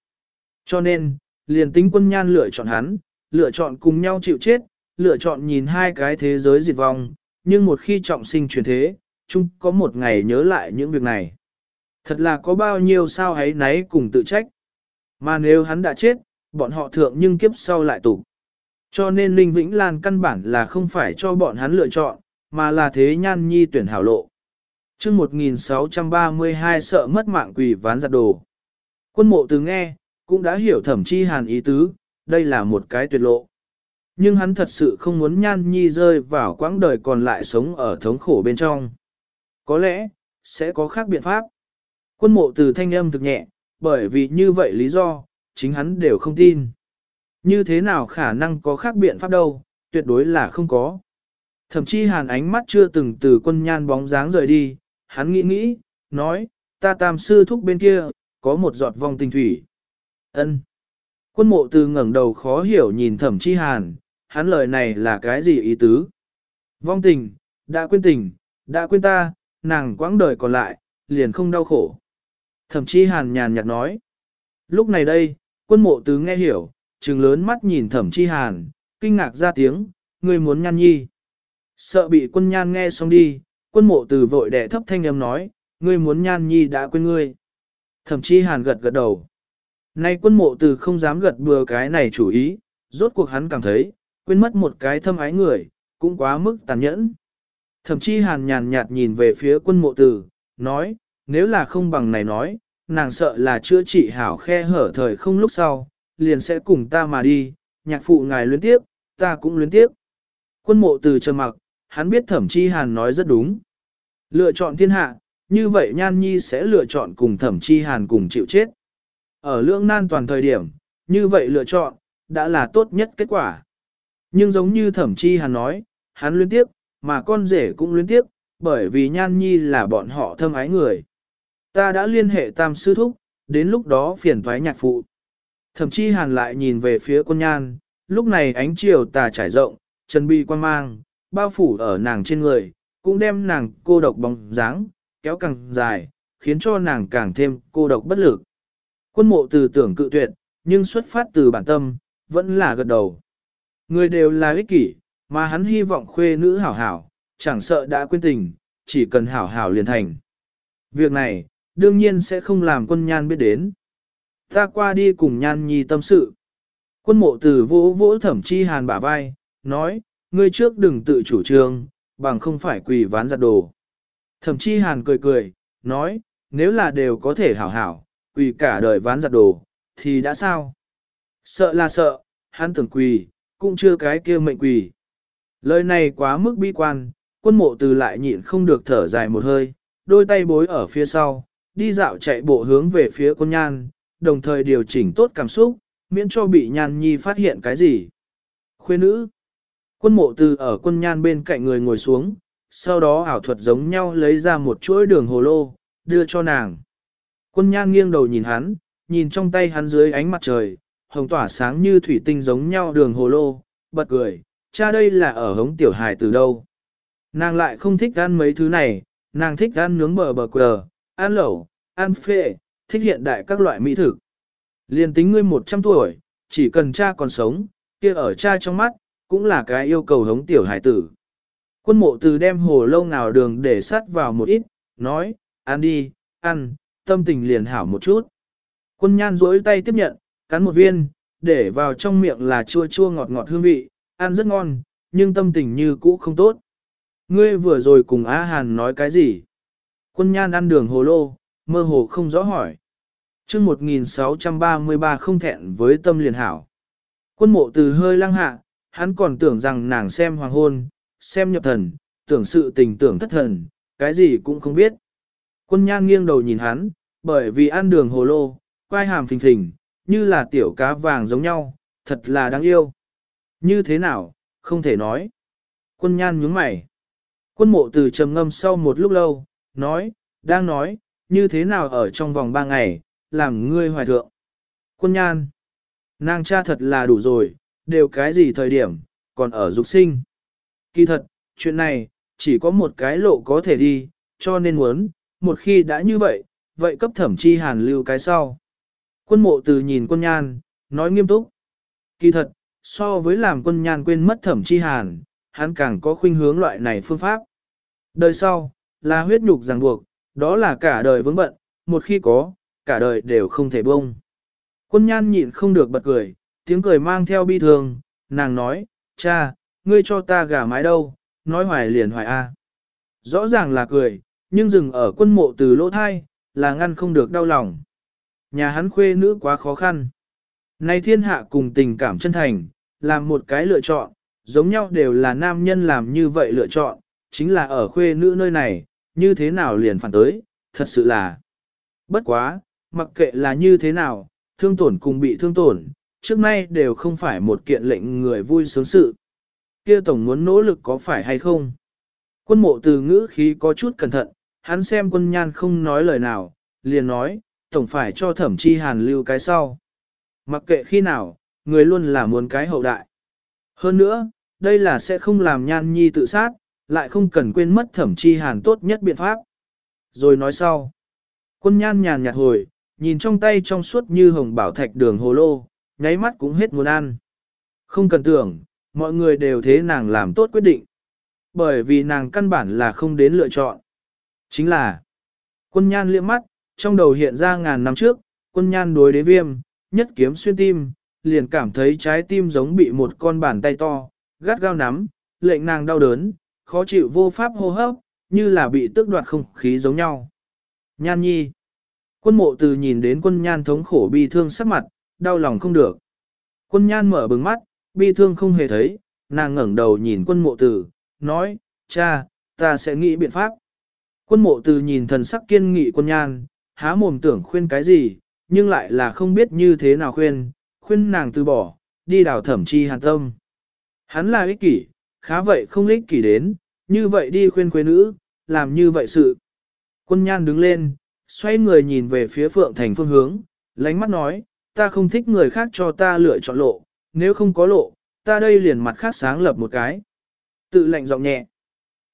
Cho nên, liền tính quân nhan lựa chọn hắn, lựa chọn cùng nhau chịu chết, lựa chọn nhìn hai cái thế giới diệt vong, nhưng một khi trọng sinh chuyển thế, chung có một ngày nhớ lại những việc này. Thật là có bao nhiêu sao ấy nấy cùng tự trách. Mà nếu hắn đã chết, bọn họ thượng nhưng kiếp sau lại tụ. Cho nên Linh Vĩnh Lan căn bản là không phải cho bọn hắn lựa chọn, mà là thế nhan nhi tuyển hảo lộ. chương 1632 sợ mất mạng quỷ ván giặt đồ. Quân mộ từ nghe, cũng đã hiểu thẩm chi hàn ý tứ, đây là một cái tuyệt lộ. Nhưng hắn thật sự không muốn nhan nhi rơi vào quãng đời còn lại sống ở thống khổ bên trong. Có lẽ, sẽ có khác biện pháp. Quân mộ từ thanh âm thực nhẹ, bởi vì như vậy lý do, chính hắn đều không tin. Như thế nào khả năng có khác biện pháp đâu, tuyệt đối là không có. Thậm chí hàn ánh mắt chưa từng từ quân nhan bóng dáng rời đi, hắn nghĩ nghĩ, nói, ta tam sư thúc bên kia, có một giọt vong tình thủy. ân Quân mộ từ ngẩng đầu khó hiểu nhìn thẩm chi hàn, hắn lời này là cái gì ý tứ? Vong tình, đã quên tình, đã quên ta, nàng quãng đời còn lại, liền không đau khổ. Thẩm chi hàn nhàn nhạt nói. Lúc này đây, quân mộ tứ nghe hiểu, trừng lớn mắt nhìn thẩm chi hàn, kinh ngạc ra tiếng, người muốn nhan nhi. Sợ bị quân nhan nghe xong đi, quân mộ từ vội đẻ thấp thanh âm nói, ngươi muốn nhan nhi đã quên ngươi. Thẩm chi hàn gật gật đầu. Nay quân mộ từ không dám gật bừa cái này chủ ý, rốt cuộc hắn cảm thấy, quên mất một cái thâm ái người, cũng quá mức tàn nhẫn. Thẩm chi hàn nhàn nhạt nhìn về phía quân mộ từ, nói, nếu là không bằng này nói, nàng sợ là chữa trị hảo khe hở thời không lúc sau, liền sẽ cùng ta mà đi, nhạc phụ ngài luyến tiếp, ta cũng luyến tiếp. Quân mộ từ trầm mặc, hắn biết thẩm chi hàn nói rất đúng. Lựa chọn thiên hạ, như vậy nhan nhi sẽ lựa chọn cùng thẩm chi hàn cùng chịu chết. Ở lưỡng nan toàn thời điểm, như vậy lựa chọn, đã là tốt nhất kết quả. Nhưng giống như thẩm chi hàn nói, hắn luyến tiếp, mà con rể cũng luyến tiếp, bởi vì nhan nhi là bọn họ thâm ái người. Ta đã liên hệ tam sư thúc, đến lúc đó phiền thoái nhạc phụ. Thậm chí hàn lại nhìn về phía quân nhan, lúc này ánh chiều tà trải rộng, chân bi quan mang, bao phủ ở nàng trên người, cũng đem nàng cô độc bóng dáng, kéo càng dài, khiến cho nàng càng thêm cô độc bất lực. Quân mộ từ tưởng cự tuyệt, nhưng xuất phát từ bản tâm, vẫn là gật đầu. Người đều là ích kỷ, mà hắn hy vọng khuê nữ hảo hảo, chẳng sợ đã quên tình, chỉ cần hảo hảo liền thành. Việc này, đương nhiên sẽ không làm quân nhan biết đến. Ta qua đi cùng nhan nhi tâm sự. Quân mộ tử vỗ vỗ thẩm chi hàn bả vai, nói, ngươi trước đừng tự chủ trương, bằng không phải quỳ ván giặt đồ. Thẩm chi hàn cười cười, nói, nếu là đều có thể hảo hảo, quỳ cả đời ván giặt đồ, thì đã sao? Sợ là sợ, hắn tưởng quỳ, cũng chưa cái kia mệnh quỳ. Lời này quá mức bi quan, quân mộ từ lại nhịn không được thở dài một hơi, đôi tay bối ở phía sau, đi dạo chạy bộ hướng về phía quân nhan, đồng thời điều chỉnh tốt cảm xúc, miễn cho bị nhan nhi phát hiện cái gì. Khuê nữ, quân mộ từ ở quân nhan bên cạnh người ngồi xuống, sau đó ảo thuật giống nhau lấy ra một chuỗi đường hồ lô, đưa cho nàng. Quân nhan nghiêng đầu nhìn hắn, nhìn trong tay hắn dưới ánh mặt trời, hồng tỏa sáng như thủy tinh giống nhau đường hồ lô, bật cười, cha đây là ở hống tiểu hài từ đâu. Nàng lại không thích ăn mấy thứ này, nàng thích ăn nướng bờ bờ quờ, ăn lẩu, ăn phê, thích hiện đại các loại mỹ thực. Liên tính ngươi 100 tuổi, chỉ cần cha còn sống, kia ở cha trong mắt, cũng là cái yêu cầu hống tiểu hải tử. Quân mộ từ đem hồ lâu nào đường để sắt vào một ít, nói, ăn đi, ăn, tâm tình liền hảo một chút. Quân nhan duỗi tay tiếp nhận, cắn một viên, để vào trong miệng là chua chua ngọt ngọt hương vị, ăn rất ngon, nhưng tâm tình như cũ không tốt. Ngươi vừa rồi cùng Á Hàn nói cái gì? Quân nhan ăn đường hồ lô, mơ hồ không rõ hỏi chương 1633 không thẹn với tâm liền hảo. Quân mộ từ hơi lăng hạ, hắn còn tưởng rằng nàng xem hoàng hôn, xem nhập thần, tưởng sự tình tưởng thất thần, cái gì cũng không biết. Quân nhan nghiêng đầu nhìn hắn, bởi vì ăn đường hồ lô, quai hàm phình phình, như là tiểu cá vàng giống nhau, thật là đáng yêu. Như thế nào, không thể nói. Quân nhan nhướng mày. Quân mộ từ trầm ngâm sau một lúc lâu, nói, đang nói, như thế nào ở trong vòng ba ngày, làm ngươi hoài thượng. Quân nhan, nàng cha thật là đủ rồi, đều cái gì thời điểm, còn ở dục sinh. Kỳ thật, chuyện này, chỉ có một cái lộ có thể đi, cho nên muốn, một khi đã như vậy, vậy cấp thẩm chi hàn lưu cái sau. Quân mộ từ nhìn quân nhan, nói nghiêm túc. Kỳ thật, so với làm quân nhan quên mất thẩm chi hàn, hắn càng có khuynh hướng loại này phương pháp. Đời sau, là huyết nhục ràng buộc, đó là cả đời vướng bận, một khi có, cả đời đều không thể bông. Quân nhan nhịn không được bật cười, tiếng cười mang theo bi thương, nàng nói, cha, ngươi cho ta gà mái đâu, nói hoài liền hoài a. Rõ ràng là cười, nhưng dừng ở quân mộ từ lỗ thai, là ngăn không được đau lòng. Nhà hắn khuê nữ quá khó khăn. Nay thiên hạ cùng tình cảm chân thành, làm một cái lựa chọn, giống nhau đều là nam nhân làm như vậy lựa chọn, chính là ở khuê nữ nơi này, như thế nào liền phản tới, thật sự là. Bất quá, mặc kệ là như thế nào, thương tổn cùng bị thương tổn, trước nay đều không phải một kiện lệnh người vui sướng sự. Kia tổng muốn nỗ lực có phải hay không? Quân mộ từ ngữ khí có chút cẩn thận, hắn xem quân nhan không nói lời nào, liền nói, tổng phải cho thẩm chi hàn lưu cái sau. Mặc kệ khi nào, người luôn là muốn cái hậu đại. Hơn nữa, đây là sẽ không làm nhan nhi tự sát, lại không cần quên mất thẩm chi hàn tốt nhất biện pháp. Rồi nói sau. Quân nhan nhàn nhạt hồi, nhìn trong tay trong suốt như hồng bảo thạch đường hồ lô, nháy mắt cũng hết muốn ăn. Không cần tưởng, mọi người đều thế nàng làm tốt quyết định. Bởi vì nàng căn bản là không đến lựa chọn. Chính là, quân nhan liếc mắt, trong đầu hiện ra ngàn năm trước, quân nhan đối đế viêm, nhất kiếm xuyên tim, liền cảm thấy trái tim giống bị một con bàn tay to, gắt gao nắm, lệnh nàng đau đớn, khó chịu vô pháp hô hấp, như là bị tước đoạt không khí giống nhau. Nhan nhi. Quân mộ từ nhìn đến quân nhan thống khổ bi thương sắc mặt, đau lòng không được. Quân nhan mở bừng mắt, bi thương không hề thấy, nàng ngẩng đầu nhìn quân mộ từ, nói, cha, ta sẽ nghĩ biện pháp. Quân mộ từ nhìn thần sắc kiên nghị quân nhan, há mồm tưởng khuyên cái gì, nhưng lại là không biết như thế nào khuyên, khuyên nàng từ bỏ, đi đào thẩm chi hàn tâm. Hắn là ích kỷ, khá vậy không ích kỷ đến, như vậy đi khuyên quê nữ, làm như vậy sự. Quân nhan đứng lên, xoay người nhìn về phía phượng thành phương hướng, lánh mắt nói, ta không thích người khác cho ta lựa chọn lộ, nếu không có lộ, ta đây liền mặt khác sáng lập một cái. Tự lạnh giọng nhẹ.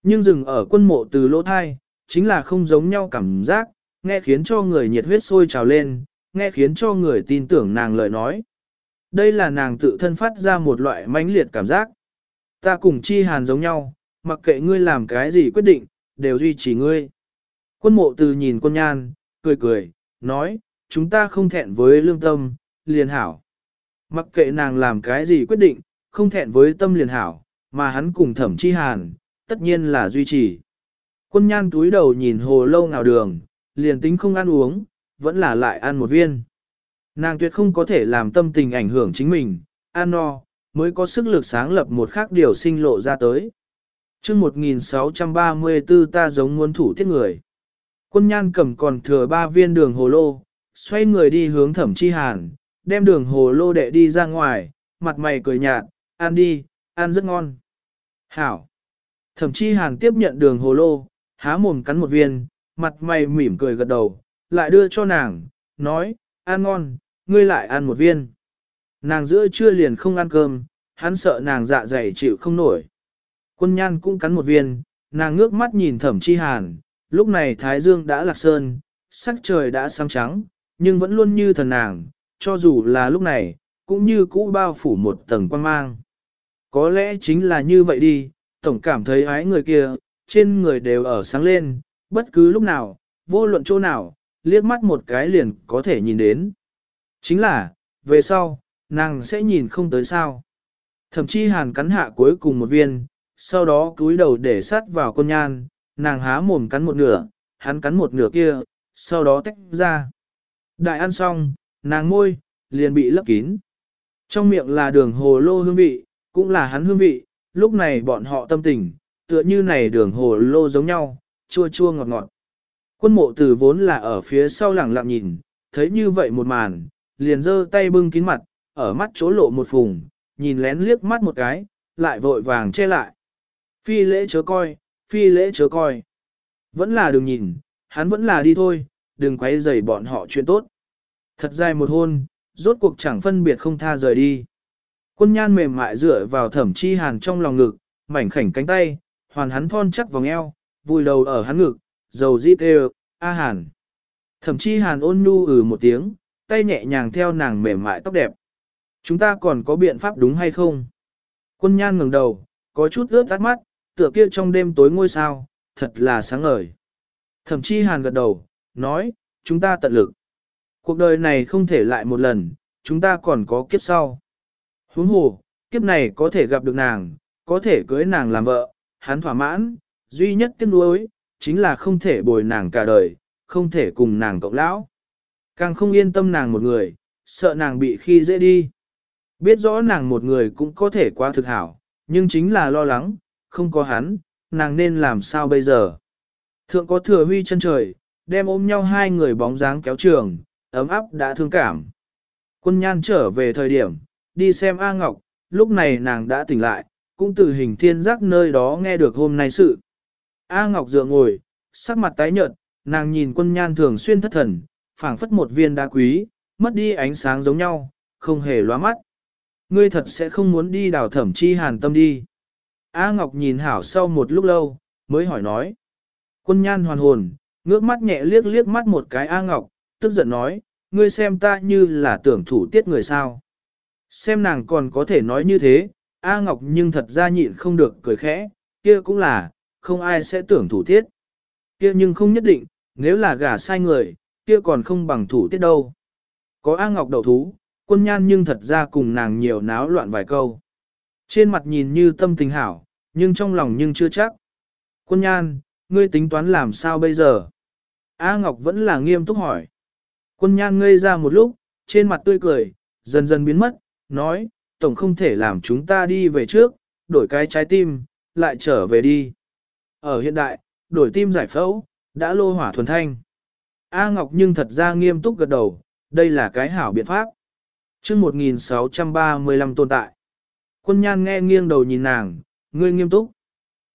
Nhưng dừng ở quân mộ từ lỗ thai, chính là không giống nhau cảm giác, nghe khiến cho người nhiệt huyết sôi trào lên, nghe khiến cho người tin tưởng nàng lời nói. Đây là nàng tự thân phát ra một loại mãnh liệt cảm giác. Ta cùng chi hàn giống nhau, mặc kệ ngươi làm cái gì quyết định, đều duy trì ngươi. Quân mộ từ nhìn quân nhan, cười cười, nói, chúng ta không thẹn với lương tâm, liền hảo. Mặc kệ nàng làm cái gì quyết định, không thẹn với tâm liền hảo, mà hắn cùng thẩm chi hàn, tất nhiên là duy trì. Quân nhan túi đầu nhìn hồ lâu nào đường, liền tính không ăn uống, vẫn là lại ăn một viên. Nàng tuyệt không có thể làm tâm tình ảnh hưởng chính mình, ăn no, mới có sức lực sáng lập một khác điều sinh lộ ra tới. chương 1634 ta giống muốn thủ tiết người. Quân nhan cầm còn thừa ba viên đường hồ lô, xoay người đi hướng thẩm chi hàn, đem đường hồ lô đệ đi ra ngoài, mặt mày cười nhạt, ăn đi, ăn rất ngon. Hảo. Thẩm chi hàn tiếp nhận đường hồ lô, há mồm cắn một viên, mặt mày mỉm cười gật đầu, lại đưa cho nàng, nói, ăn ngon, ngươi lại ăn một viên. Nàng giữa trưa liền không ăn cơm, hắn sợ nàng dạ dày chịu không nổi. Quân nhan cũng cắn một viên, nàng ngước mắt nhìn thẩm chi hàn, lúc này thái dương đã lạc sơn, sắc trời đã sáng trắng, nhưng vẫn luôn như thần nàng, cho dù là lúc này, cũng như cũ bao phủ một tầng quan mang. Có lẽ chính là như vậy đi, tổng cảm thấy ái người kia, trên người đều ở sáng lên, bất cứ lúc nào, vô luận chỗ nào, liếc mắt một cái liền có thể nhìn đến. Chính là, về sau, nàng sẽ nhìn không tới sao. Thậm chí hàn cắn hạ cuối cùng một viên, sau đó cúi đầu để sát vào con nhan, nàng há mồm cắn một nửa, hắn cắn một nửa kia, sau đó tách ra. Đại ăn xong, nàng môi, liền bị lấp kín. Trong miệng là đường hồ lô hương vị, cũng là hắn hương vị, lúc này bọn họ tâm tình, tựa như này đường hồ lô giống nhau, chua chua ngọt ngọt. Quân mộ từ vốn là ở phía sau lẳng lặng nhìn, thấy như vậy một màn, liền giơ tay bưng kín mặt, ở mắt chỗ lộ một phùng, nhìn lén liếc mắt một cái, lại vội vàng che lại. Phi lễ chớ coi, phi lễ chớ coi. Vẫn là đừng nhìn, hắn vẫn là đi thôi, đừng quấy rầy bọn họ chuyện tốt. Thật dài một hôn, rốt cuộc chẳng phân biệt không tha rời đi. Quân nhan mềm mại dựa vào thẩm chi hàn trong lòng ngực, mảnh khảnh cánh tay, hoàn hắn thon chắc vòng eo, vùi đầu ở hắn ngực, dầu dít đều, a hàn. Thẩm chi hàn ôn nhu ừ một tiếng, tay nhẹ nhàng theo nàng mềm mại tóc đẹp. Chúng ta còn có biện pháp đúng hay không? Quân nhan ngừng đầu, có chút ướt tắt mắt, tựa kia trong đêm tối ngôi sao, thật là sáng ngời. Thẩm chi hàn gật đầu, nói, chúng ta tận lực. Cuộc đời này không thể lại một lần, chúng ta còn có kiếp sau. Huống hồ, kiếp này có thể gặp được nàng, có thể cưới nàng làm vợ, hắn thỏa mãn, duy nhất tiếc nuối, chính là không thể bồi nàng cả đời, không thể cùng nàng cộng lão. Càng không yên tâm nàng một người, sợ nàng bị khi dễ đi. Biết rõ nàng một người cũng có thể quá thực hảo, nhưng chính là lo lắng, không có hắn, nàng nên làm sao bây giờ. Thượng có thừa huy chân trời, đem ôm nhau hai người bóng dáng kéo trường, ấm áp đã thương cảm. Quân nhan trở về thời điểm, đi xem A Ngọc, lúc này nàng đã tỉnh lại, cũng từ hình thiên giác nơi đó nghe được hôm nay sự. A Ngọc dựa ngồi, sắc mặt tái nhợt, nàng nhìn quân nhan thường xuyên thất thần, phảng phất một viên đá quý, mất đi ánh sáng giống nhau, không hề lóa mắt. Ngươi thật sẽ không muốn đi đào thẩm chi hàn tâm đi. A Ngọc nhìn hảo sau một lúc lâu, mới hỏi nói. Quân nhan hoàn hồn, ngước mắt nhẹ liếc liếc mắt một cái A Ngọc, tức giận nói, ngươi xem ta như là tưởng thủ tiết người sao. Xem nàng còn có thể nói như thế, A Ngọc nhưng thật ra nhịn không được cười khẽ, kia cũng là, không ai sẽ tưởng thủ tiết. Kia nhưng không nhất định, nếu là gả sai người, kia còn không bằng thủ tiết đâu. Có A Ngọc đầu thú, quân nhan nhưng thật ra cùng nàng nhiều náo loạn vài câu. Trên mặt nhìn như tâm tình hảo, nhưng trong lòng nhưng chưa chắc. Quân nhan, ngươi tính toán làm sao bây giờ? A Ngọc vẫn là nghiêm túc hỏi. Quân nhan ngây ra một lúc, trên mặt tươi cười, dần dần biến mất, nói, tổng không thể làm chúng ta đi về trước, đổi cái trái tim, lại trở về đi. Ở hiện đại, đổi tim giải phẫu, đã lô hỏa thuần thanh. A Ngọc nhưng thật ra nghiêm túc gật đầu, đây là cái hảo biện pháp. trước 1635 tồn tại. Quân nhan nghe nghiêng đầu nhìn nàng, ngươi nghiêm túc.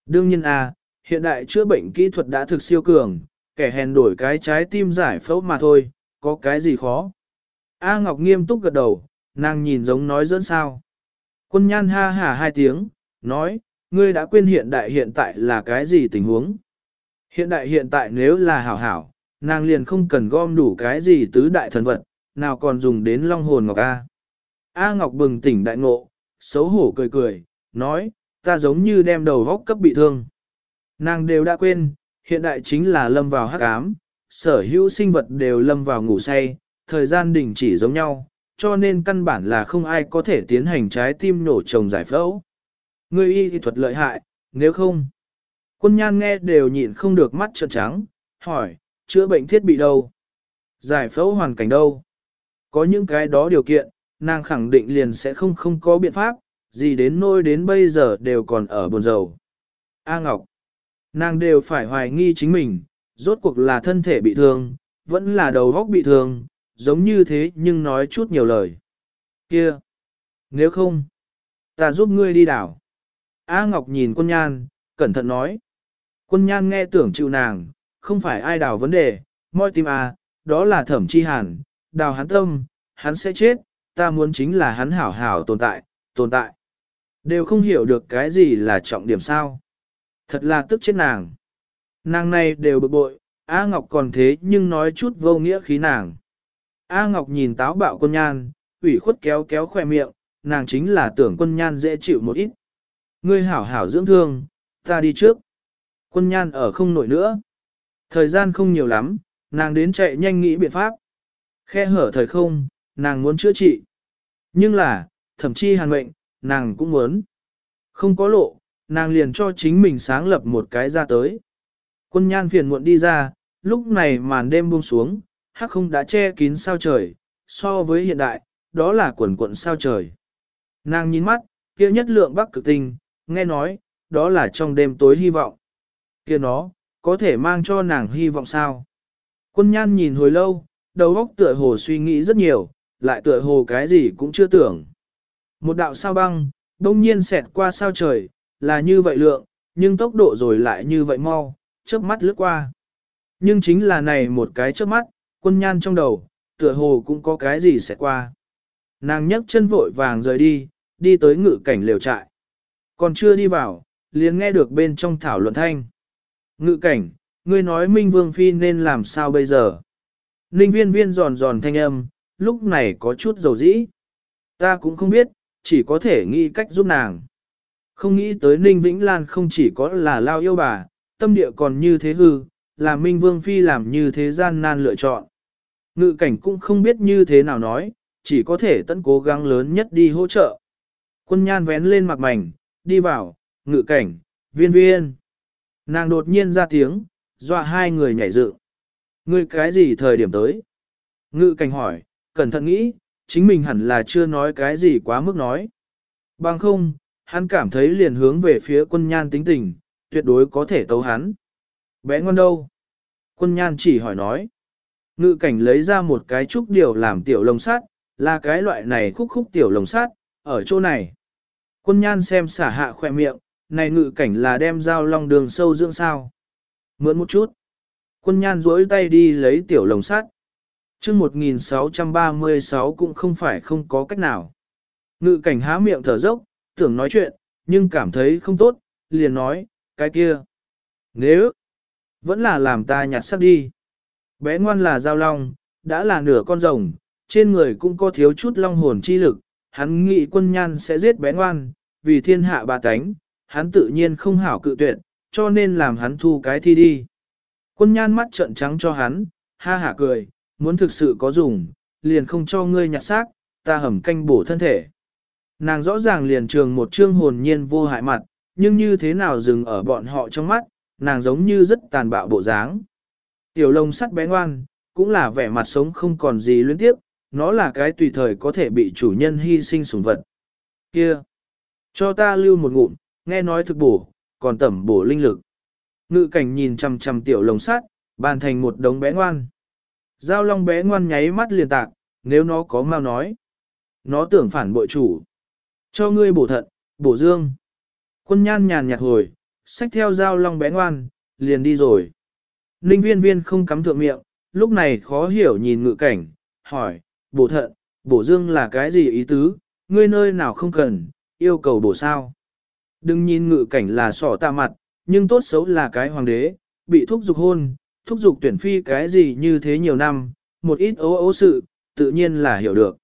Đương nhiên à, hiện đại chữa bệnh kỹ thuật đã thực siêu cường, kẻ hèn đổi cái trái tim giải phẫu mà thôi, có cái gì khó. A Ngọc nghiêm túc gật đầu, nàng nhìn giống nói dẫn sao. Quân nhan ha hả hai tiếng, nói, ngươi đã quên hiện đại hiện tại là cái gì tình huống. Hiện đại hiện tại nếu là hảo hảo, nàng liền không cần gom đủ cái gì tứ đại thần vật, nào còn dùng đến long hồn Ngọc A. A Ngọc bừng tỉnh đại ngộ, xấu hổ cười cười, nói, ta giống như đem đầu góc cấp bị thương. Nàng đều đã quên, hiện đại chính là lâm vào hắc ám, sở hữu sinh vật đều lâm vào ngủ say, thời gian đình chỉ giống nhau, cho nên căn bản là không ai có thể tiến hành trái tim nổ trồng giải phẫu. Người y thì thuật lợi hại, nếu không. Quân nhan nghe đều nhịn không được mắt trợn trắng, hỏi, chữa bệnh thiết bị đâu? Giải phẫu hoàn cảnh đâu? Có những cái đó điều kiện, nàng khẳng định liền sẽ không không có biện pháp, gì đến nôi đến bây giờ đều còn ở buồn rầu. A Ngọc, nàng đều phải hoài nghi chính mình, rốt cuộc là thân thể bị thương, vẫn là đầu góc bị thương, giống như thế nhưng nói chút nhiều lời. Kia, nếu không, ta giúp ngươi đi đảo. A Ngọc nhìn quân nhan, cẩn thận nói. Quân nhan nghe tưởng chịu nàng, không phải ai đảo vấn đề, moi tim à, đó là thẩm chi hàn, đào hắn tâm, hắn sẽ chết, ta muốn chính là hắn hảo hảo tồn tại, tồn tại. Đều không hiểu được cái gì là trọng điểm sao. Thật là tức chết nàng. Nàng này đều bực bội, A Ngọc còn thế nhưng nói chút vô nghĩa khí nàng. A Ngọc nhìn táo bạo quân nhan, ủy khuất kéo kéo khoe miệng, nàng chính là tưởng quân nhan dễ chịu một ít. Ngươi hảo hảo dưỡng thương, ta đi trước. Quân nhan ở không nổi nữa. Thời gian không nhiều lắm, nàng đến chạy nhanh nghĩ biện pháp. Khe hở thời không, nàng muốn chữa trị. Nhưng là, thậm chí hàn mệnh, nàng cũng muốn. Không có lộ, nàng liền cho chính mình sáng lập một cái ra tới. Quân nhan phiền muộn đi ra, lúc này màn đêm buông xuống, hắc không đã che kín sao trời, so với hiện đại, đó là quần quận sao trời. Nàng nhìn mắt, kia nhất lượng bắc cực tinh, nghe nói, đó là trong đêm tối hy vọng. Kia nó, có thể mang cho nàng hy vọng sao? Quân nhan nhìn hồi lâu, đầu óc tựa hồ suy nghĩ rất nhiều, lại tựa hồ cái gì cũng chưa tưởng. Một đạo sao băng, đông nhiên xẹt qua sao trời, là như vậy lượng, nhưng tốc độ rồi lại như vậy mau, chớp mắt lướt qua. Nhưng chính là này một cái chớp mắt, quân nhan trong đầu, tựa hồ cũng có cái gì xẹt qua. Nàng nhấc chân vội vàng rời đi, đi tới ngự cảnh lều trại. Còn chưa đi vào, liền nghe được bên trong thảo luận thanh. Ngự cảnh, ngươi nói Minh Vương Phi nên làm sao bây giờ? Ninh viên viên giòn giòn thanh âm, lúc này có chút dầu dĩ. Ta cũng không biết, chỉ có thể nghĩ cách giúp nàng. Không nghĩ tới Ninh Vĩnh Lan không chỉ có là lao yêu bà, tâm địa còn như thế hư, là Minh Vương Phi làm như thế gian nan lựa chọn. Ngự cảnh cũng không biết như thế nào nói, chỉ có thể tận cố gắng lớn nhất đi hỗ trợ. Quân nhan vén lên mặt mảnh, đi vào, ngự cảnh, viên viên. Nàng đột nhiên ra tiếng, dọa hai người nhảy dựng. Ngươi cái gì thời điểm tới? Ngự cảnh hỏi, cẩn thận nghĩ, chính mình hẳn là chưa nói cái gì quá mức nói. Bằng không, hắn cảm thấy liền hướng về phía quân nhan tính tình, tuyệt đối có thể tấu hắn. Bé ngon đâu? Quân nhan chỉ hỏi nói. Ngự cảnh lấy ra một cái trúc điều làm tiểu lồng sắt, là cái loại này khúc khúc tiểu lồng sắt, ở chỗ này. Quân nhan xem xả hạ khỏe miệng, này ngự cảnh là đem dao long đường sâu dưỡng sao. Mượn một chút. Quân nhan duỗi tay đi lấy tiểu lồng sắt chương 1636 cũng không phải không có cách nào. Ngự cảnh há miệng thở dốc, tưởng nói chuyện, nhưng cảm thấy không tốt, liền nói, cái kia. Nếu, vẫn là làm ta nhặt sắc đi. Bé ngoan là giao long, đã là nửa con rồng, trên người cũng có thiếu chút long hồn chi lực, hắn nghĩ quân nhan sẽ giết bé ngoan, vì thiên hạ bà tánh, hắn tự nhiên không hảo cự tuyệt, cho nên làm hắn thu cái thi đi. Quân nhan mắt trợn trắng cho hắn, ha hả cười, muốn thực sự có dùng, liền không cho ngươi nhặt xác, ta hầm canh bổ thân thể. Nàng rõ ràng liền trường một trương hồn nhiên vô hại mặt, nhưng như thế nào dừng ở bọn họ trong mắt, nàng giống như rất tàn bạo bộ dáng. Tiểu lông sắt bé ngoan, cũng là vẻ mặt sống không còn gì luyến tiếp, nó là cái tùy thời có thể bị chủ nhân hy sinh sủng vật. Kia! Cho ta lưu một ngụm, nghe nói thực bổ, còn tẩm bổ linh lực. Ngự cảnh nhìn chằm chằm tiểu lồng sắt, bàn thành một đống bé ngoan. Giao long bé ngoan nháy mắt liền tạc, nếu nó có mau nói. Nó tưởng phản bội chủ. Cho ngươi bổ thận, bổ dương. Quân nhan nhàn nhạt hồi, xách theo dao long bé ngoan, liền đi rồi. Ninh viên viên không cắm thượng miệng, lúc này khó hiểu nhìn ngự cảnh, hỏi, bổ thận, bổ dương là cái gì ý tứ, ngươi nơi nào không cần, yêu cầu bổ sao. Đừng nhìn ngự cảnh là sỏ ta mặt, nhưng tốt xấu là cái hoàng đế, bị thúc dục hôn, thúc dục tuyển phi cái gì như thế nhiều năm, một ít ố ố sự, tự nhiên là hiểu được.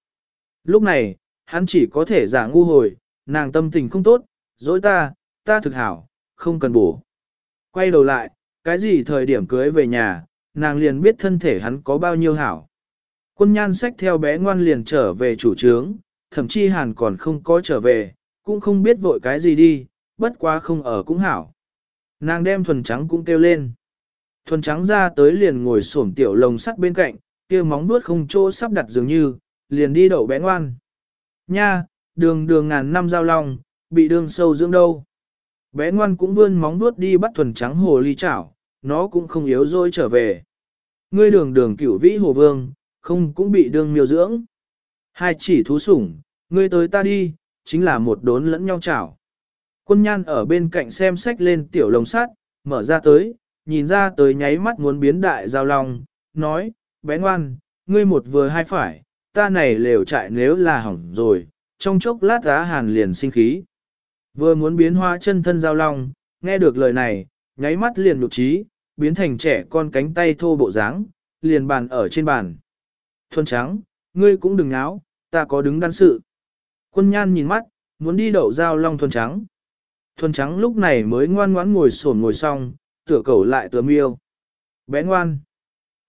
Lúc này, hắn chỉ có thể giả ngu hồi, nàng tâm tình không tốt, dối ta, ta thực hảo, không cần bổ. Quay đầu lại, cái gì thời điểm cưới về nhà, nàng liền biết thân thể hắn có bao nhiêu hảo. Quân nhan sách theo bé ngoan liền trở về chủ trướng, thậm chí hàn còn không có trở về, cũng không biết vội cái gì đi, bất quá không ở cũng hảo. Nàng đem thuần trắng cũng kêu lên. Thuần trắng ra tới liền ngồi xổm tiểu lồng sắt bên cạnh, kia móng vuốt không chỗ sắp đặt dường như, liền đi đậu bé ngoan. Nha, đường đường ngàn năm giao long, bị đường sâu dưỡng đâu. Bé ngoan cũng vươn móng vuốt đi bắt thuần trắng hồ ly chảo, nó cũng không yếu rồi trở về. Ngươi đường đường cửu vĩ hồ vương, không cũng bị đường miêu dưỡng. Hai chỉ thú sủng, ngươi tới ta đi, chính là một đốn lẫn nhau chảo. Quân nhan ở bên cạnh xem sách lên tiểu lồng sắt, mở ra tới, nhìn ra tới nháy mắt muốn biến đại giao long, nói, bé ngoan, ngươi một vừa hai phải, ta này lều trại nếu là hỏng rồi, trong chốc lát giá hàn liền sinh khí. Vừa muốn biến hóa chân thân giao long, nghe được lời này, nháy mắt liền lục trí, biến thành trẻ con cánh tay thô bộ dáng, liền bàn ở trên bàn. Thuần trắng, ngươi cũng đừng náo, ta có đứng đắn sự. Quân nhan nhìn mắt, muốn đi đậu giao long thuần trắng. Thuần trắng lúc này mới ngoan ngoãn ngồi sổn ngồi xong, tựa cẩu lại tựa miêu. Bé ngoan.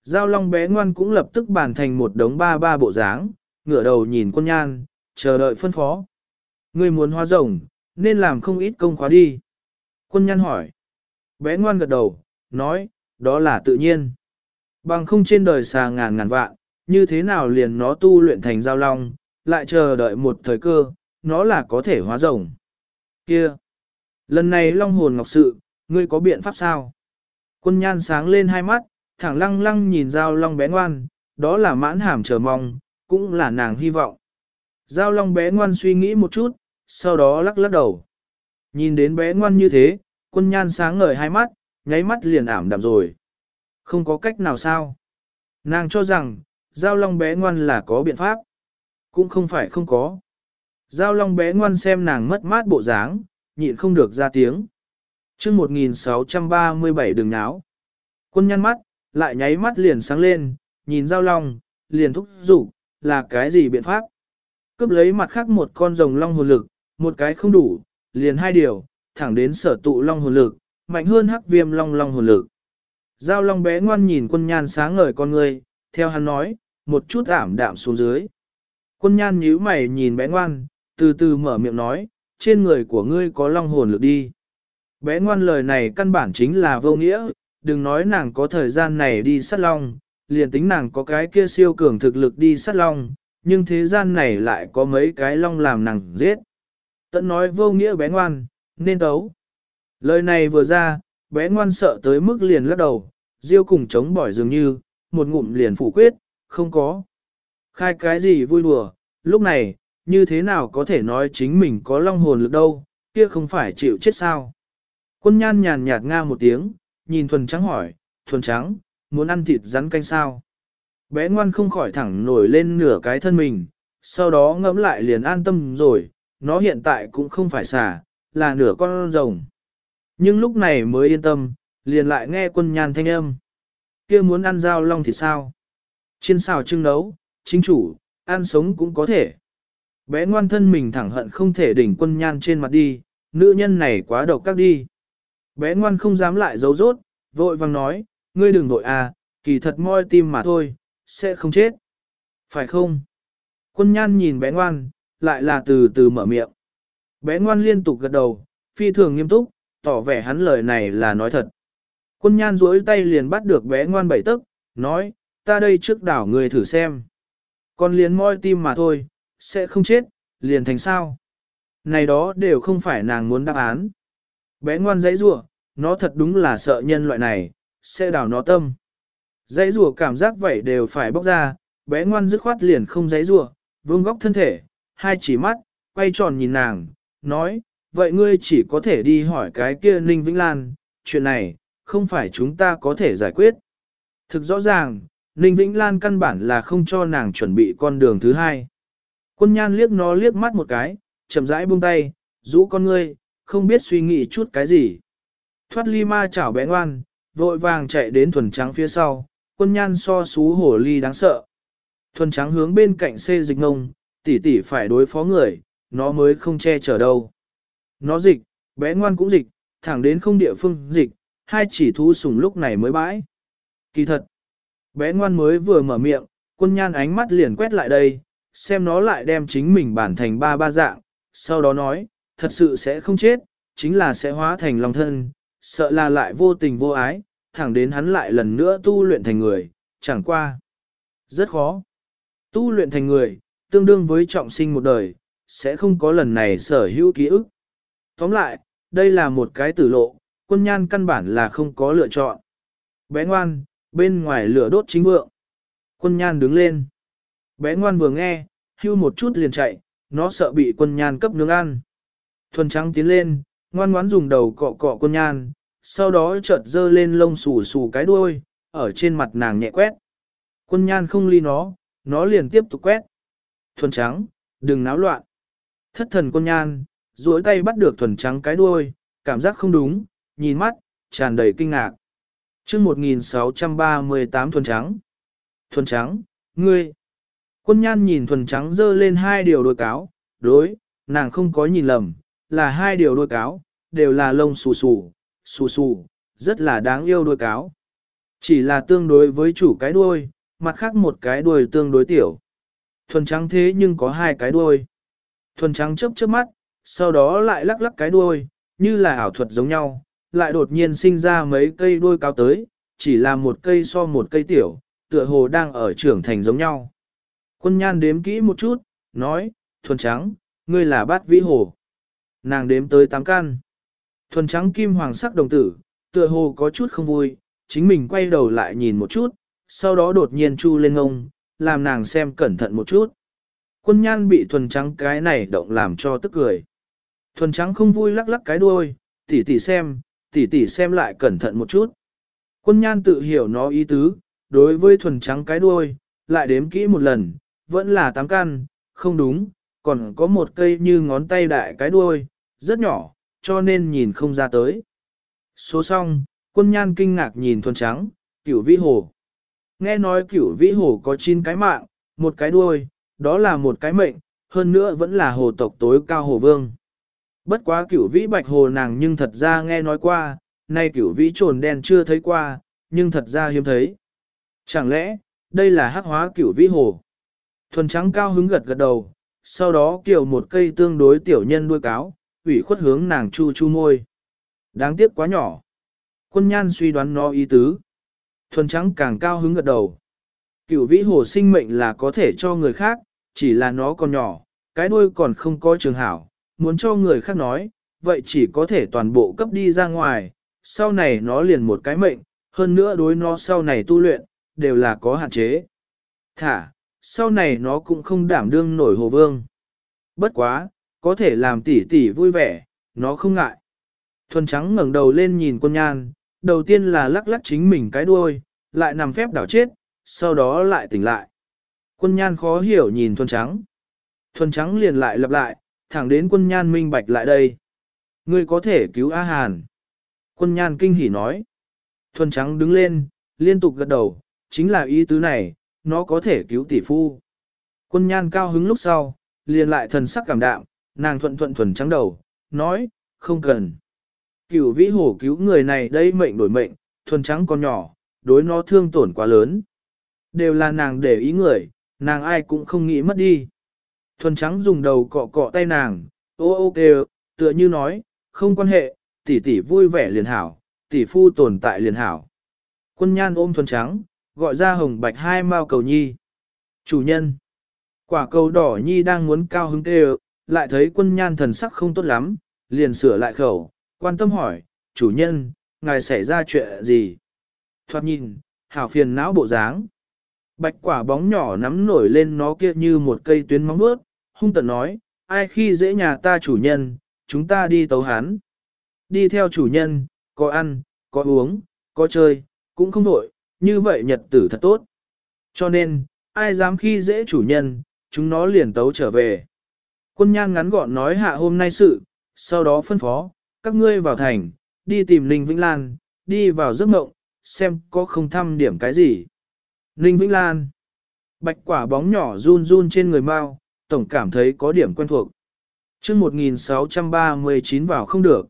Giao long bé ngoan cũng lập tức bàn thành một đống ba ba bộ dáng, ngửa đầu nhìn quân nhan, chờ đợi phân phó. Ngươi muốn hóa rồng, nên làm không ít công khóa đi. Quân nhan hỏi. Bé ngoan gật đầu, nói, đó là tự nhiên. Bằng không trên đời xà ngàn ngàn vạn, như thế nào liền nó tu luyện thành giao long, lại chờ đợi một thời cơ, nó là có thể hóa rồng. Kia! Lần này long hồn ngọc sự, ngươi có biện pháp sao? Quân nhan sáng lên hai mắt, thẳng lăng lăng nhìn giao long bé ngoan, đó là mãn hàm chờ mong, cũng là nàng hy vọng. Giao long bé ngoan suy nghĩ một chút, sau đó lắc lắc đầu. Nhìn đến bé ngoan như thế, quân nhan sáng ngời hai mắt, nháy mắt liền ảm đạm rồi. Không có cách nào sao. Nàng cho rằng, giao long bé ngoan là có biện pháp. Cũng không phải không có. Giao long bé ngoan xem nàng mất mát bộ dáng, nhịn không được ra tiếng chương 1637 đường náo. Quân nhăn mắt, lại nháy mắt liền sáng lên, nhìn giao long, liền thúc giục, là cái gì biện pháp? Cướp lấy mặt khác một con rồng long hồn lực, một cái không đủ, liền hai điều, thẳng đến sở tụ long hồn lực, mạnh hơn hắc viêm long long hồn lực. Giao long bé ngoan nhìn quân nhan sáng ngời con người, theo hắn nói, một chút ảm đạm xuống dưới. Quân nhan nhíu mày nhìn bé ngoan, từ từ mở miệng nói, trên người của ngươi có long hồn lực đi. Bé ngoan lời này căn bản chính là vô nghĩa, đừng nói nàng có thời gian này đi sát long, liền tính nàng có cái kia siêu cường thực lực đi sát long, nhưng thế gian này lại có mấy cái long làm nàng giết. Tận nói vô nghĩa bé ngoan, nên tấu. Lời này vừa ra, bé ngoan sợ tới mức liền lắc đầu, diêu cùng chống bỏi dường như, một ngụm liền phủ quyết, không có. Khai cái gì vui đùa, lúc này, như thế nào có thể nói chính mình có long hồn lực đâu, kia không phải chịu chết sao. Quân nhan nhàn nhạt nga một tiếng, nhìn thuần trắng hỏi, thuần trắng, muốn ăn thịt rắn canh sao? Bé ngoan không khỏi thẳng nổi lên nửa cái thân mình, sau đó ngẫm lại liền an tâm rồi, nó hiện tại cũng không phải xả, là nửa con rồng. Nhưng lúc này mới yên tâm, liền lại nghe quân nhan thanh âm. kia muốn ăn dao long thịt sao? Trên xào trưng nấu, chính chủ, ăn sống cũng có thể. Bé ngoan thân mình thẳng hận không thể đỉnh quân nhan trên mặt đi, nữ nhân này quá độc các đi. Bé ngoan không dám lại giấu rốt, vội vàng nói, ngươi đừng vội à, kỳ thật moi tim mà thôi, sẽ không chết. Phải không? Quân nhan nhìn bé ngoan, lại là từ từ mở miệng. Bé ngoan liên tục gật đầu, phi thường nghiêm túc, tỏ vẻ hắn lời này là nói thật. Quân nhan duỗi tay liền bắt được bé ngoan bảy tức, nói, ta đây trước đảo người thử xem. Con liền moi tim mà thôi, sẽ không chết, liền thành sao. Này đó đều không phải nàng muốn đáp án. Bé ngoan dãy rủa, nó thật đúng là sợ nhân loại này, sẽ đào nó tâm. Dãy rủa cảm giác vậy đều phải bóc ra, bé ngoan dứt khoát liền không dãy rủa, vương góc thân thể, hai chỉ mắt, quay tròn nhìn nàng, nói, vậy ngươi chỉ có thể đi hỏi cái kia Ninh Vĩnh Lan, chuyện này, không phải chúng ta có thể giải quyết. Thực rõ ràng, Ninh Vĩnh Lan căn bản là không cho nàng chuẩn bị con đường thứ hai. Quân nhan liếc nó liếc mắt một cái, chậm rãi buông tay, rũ con ngươi, không biết suy nghĩ chút cái gì. Thoát ly ma chảo bé ngoan, vội vàng chạy đến thuần trắng phía sau, quân nhan so xú hổ ly đáng sợ. Thuần trắng hướng bên cạnh xê dịch ngông, tỷ tỷ phải đối phó người, nó mới không che chở đâu. Nó dịch, bé ngoan cũng dịch, thẳng đến không địa phương dịch, hai chỉ thú sủng lúc này mới bãi. Kỳ thật, bé ngoan mới vừa mở miệng, Quân nhan ánh mắt liền quét lại đây, xem nó lại đem chính mình bản thành ba ba dạng, sau đó nói, thật sự sẽ không chết, chính là sẽ hóa thành long thân, sợ là lại vô tình vô ái, thẳng đến hắn lại lần nữa tu luyện thành người, chẳng qua. Rất khó. Tu luyện thành người, tương đương với trọng sinh một đời, sẽ không có lần này sở hữu ký ức. Tóm lại, đây là một cái tử lộ, quân nhan căn bản là không có lựa chọn. Bé ngoan, bên ngoài lửa đốt chính vượng. Quân nhan đứng lên. Bé ngoan vừa nghe, hưu một chút liền chạy, nó sợ bị quân nhan cấp nướng ăn. Thuần trắng tiến lên, ngoan ngoãn dùng đầu cọ cọ quân nhan, sau đó chợt dơ lên lông xù xù cái đuôi, ở trên mặt nàng nhẹ quét. Quân nhan không ly nó, nó liền tiếp tục quét. Thuần trắng, đừng náo loạn. Thất thần quân nhan, duỗi tay bắt được thuần trắng cái đuôi, cảm giác không đúng, nhìn mắt, tràn đầy kinh ngạc. chương 1638 thuần trắng. Thuần trắng, ngươi. Quân nhan nhìn thuần trắng dơ lên hai điều đôi cáo, đối, nàng không có nhìn lầm, là hai điều đôi cáo, đều là lông xù xù, xù xù, rất là đáng yêu đôi cáo. Chỉ là tương đối với chủ cái đuôi, mặt khác một cái đuôi tương đối tiểu. Thuần trắng thế nhưng có hai cái đuôi. Thuần trắng chớp chớp mắt, sau đó lại lắc lắc cái đuôi, như là ảo thuật giống nhau, lại đột nhiên sinh ra mấy cây đuôi cao tới, chỉ là một cây so một cây tiểu, tựa hồ đang ở trưởng thành giống nhau. Quân nhan đếm kỹ một chút, nói, thuần trắng, ngươi là bát vĩ hồ. Nàng đếm tới tám căn. Thuần trắng kim hoàng sắc đồng tử, tựa hồ có chút không vui, chính mình quay đầu lại nhìn một chút, sau đó đột nhiên chu lên ngông, làm nàng xem cẩn thận một chút. Quân nhan bị thuần trắng cái này động làm cho tức cười. Thuần trắng không vui lắc lắc cái đuôi, tỉ tỉ xem, tỉ tỉ xem lại cẩn thận một chút. Quân nhan tự hiểu nó ý tứ, đối với thuần trắng cái đuôi, lại đếm kỹ một lần, vẫn là tám căn, không đúng, còn có một cây như ngón tay đại cái đuôi, rất nhỏ, cho nên nhìn không ra tới. Số xong, quân nhan kinh ngạc nhìn thuần trắng, cửu vĩ hồ. Nghe nói cửu vĩ hồ có 9 cái mạng, một cái đuôi, đó là một cái mệnh, hơn nữa vẫn là hồ tộc tối cao hồ vương. Bất quá cửu vĩ bạch hồ nàng nhưng thật ra nghe nói qua, nay cửu vĩ trồn đen chưa thấy qua, nhưng thật ra hiếm thấy. Chẳng lẽ, đây là hắc hóa cửu vĩ hồ? Thuần trắng cao hứng gật gật đầu, sau đó kiểu một cây tương đối tiểu nhân đuôi cáo, ủy khuất hướng nàng chu chu môi. Đáng tiếc quá nhỏ. Quân nhan suy đoán nó ý tứ. Thuần trắng càng cao hứng gật đầu. Cửu vĩ hồ sinh mệnh là có thể cho người khác, chỉ là nó còn nhỏ, cái đuôi còn không có trường hảo, muốn cho người khác nói, vậy chỉ có thể toàn bộ cấp đi ra ngoài, sau này nó liền một cái mệnh, hơn nữa đối nó sau này tu luyện, đều là có hạn chế. Thả, sau này nó cũng không đảm đương nổi hồ vương. Bất quá, có thể làm tỷ tỷ vui vẻ, nó không ngại. Thuần trắng ngẩng đầu lên nhìn quân nhan, đầu tiên là lắc lắc chính mình cái đuôi, lại nằm phép đảo chết, sau đó lại tỉnh lại. Quân nhan khó hiểu nhìn thuần trắng. Thuần trắng liền lại lặp lại, thẳng đến quân nhan minh bạch lại đây. Ngươi có thể cứu A Hàn. Quân nhan kinh hỉ nói. Thuần trắng đứng lên, liên tục gật đầu, chính là ý tứ này, nó có thể cứu tỷ phu. Quân nhan cao hứng lúc sau, liền lại thần sắc cảm đạm, nàng thuận thuận thuần trắng đầu, nói, không cần. Cửu vĩ hổ cứu người này đây mệnh đổi mệnh, thuần trắng con nhỏ, đối nó thương tổn quá lớn. Đều là nàng để ý người, nàng ai cũng không nghĩ mất đi. Thuần trắng dùng đầu cọ cọ tay nàng, ô ô kêu, tựa như nói, không quan hệ, tỷ tỷ vui vẻ liền hảo, tỷ phu tồn tại liền hảo. Quân nhan ôm thuần trắng, gọi ra hồng bạch hai mao cầu nhi. Chủ nhân, quả cầu đỏ nhi đang muốn cao hứng kêu, lại thấy quân nhan thần sắc không tốt lắm, liền sửa lại khẩu, quan tâm hỏi, chủ nhân, ngài xảy ra chuyện gì? Thoát nhìn, hảo phiền não bộ dáng. Bạch quả bóng nhỏ nắm nổi lên nó kia như một cây tuyến móng bước, hung tận nói, ai khi dễ nhà ta chủ nhân, chúng ta đi tấu hán Đi theo chủ nhân, có ăn, có uống, có chơi, cũng không vội, như vậy nhật tử thật tốt. Cho nên, ai dám khi dễ chủ nhân, chúng nó liền tấu trở về. Quân nhan ngắn gọn nói hạ hôm nay sự, sau đó phân phó, các ngươi vào thành, đi tìm Ninh Vĩnh Lan, đi vào giấc mộng, xem có không thăm điểm cái gì. Ninh Vĩnh Lan Bạch quả bóng nhỏ run run trên người mau, tổng cảm thấy có điểm quen thuộc. chương 1639 vào không được.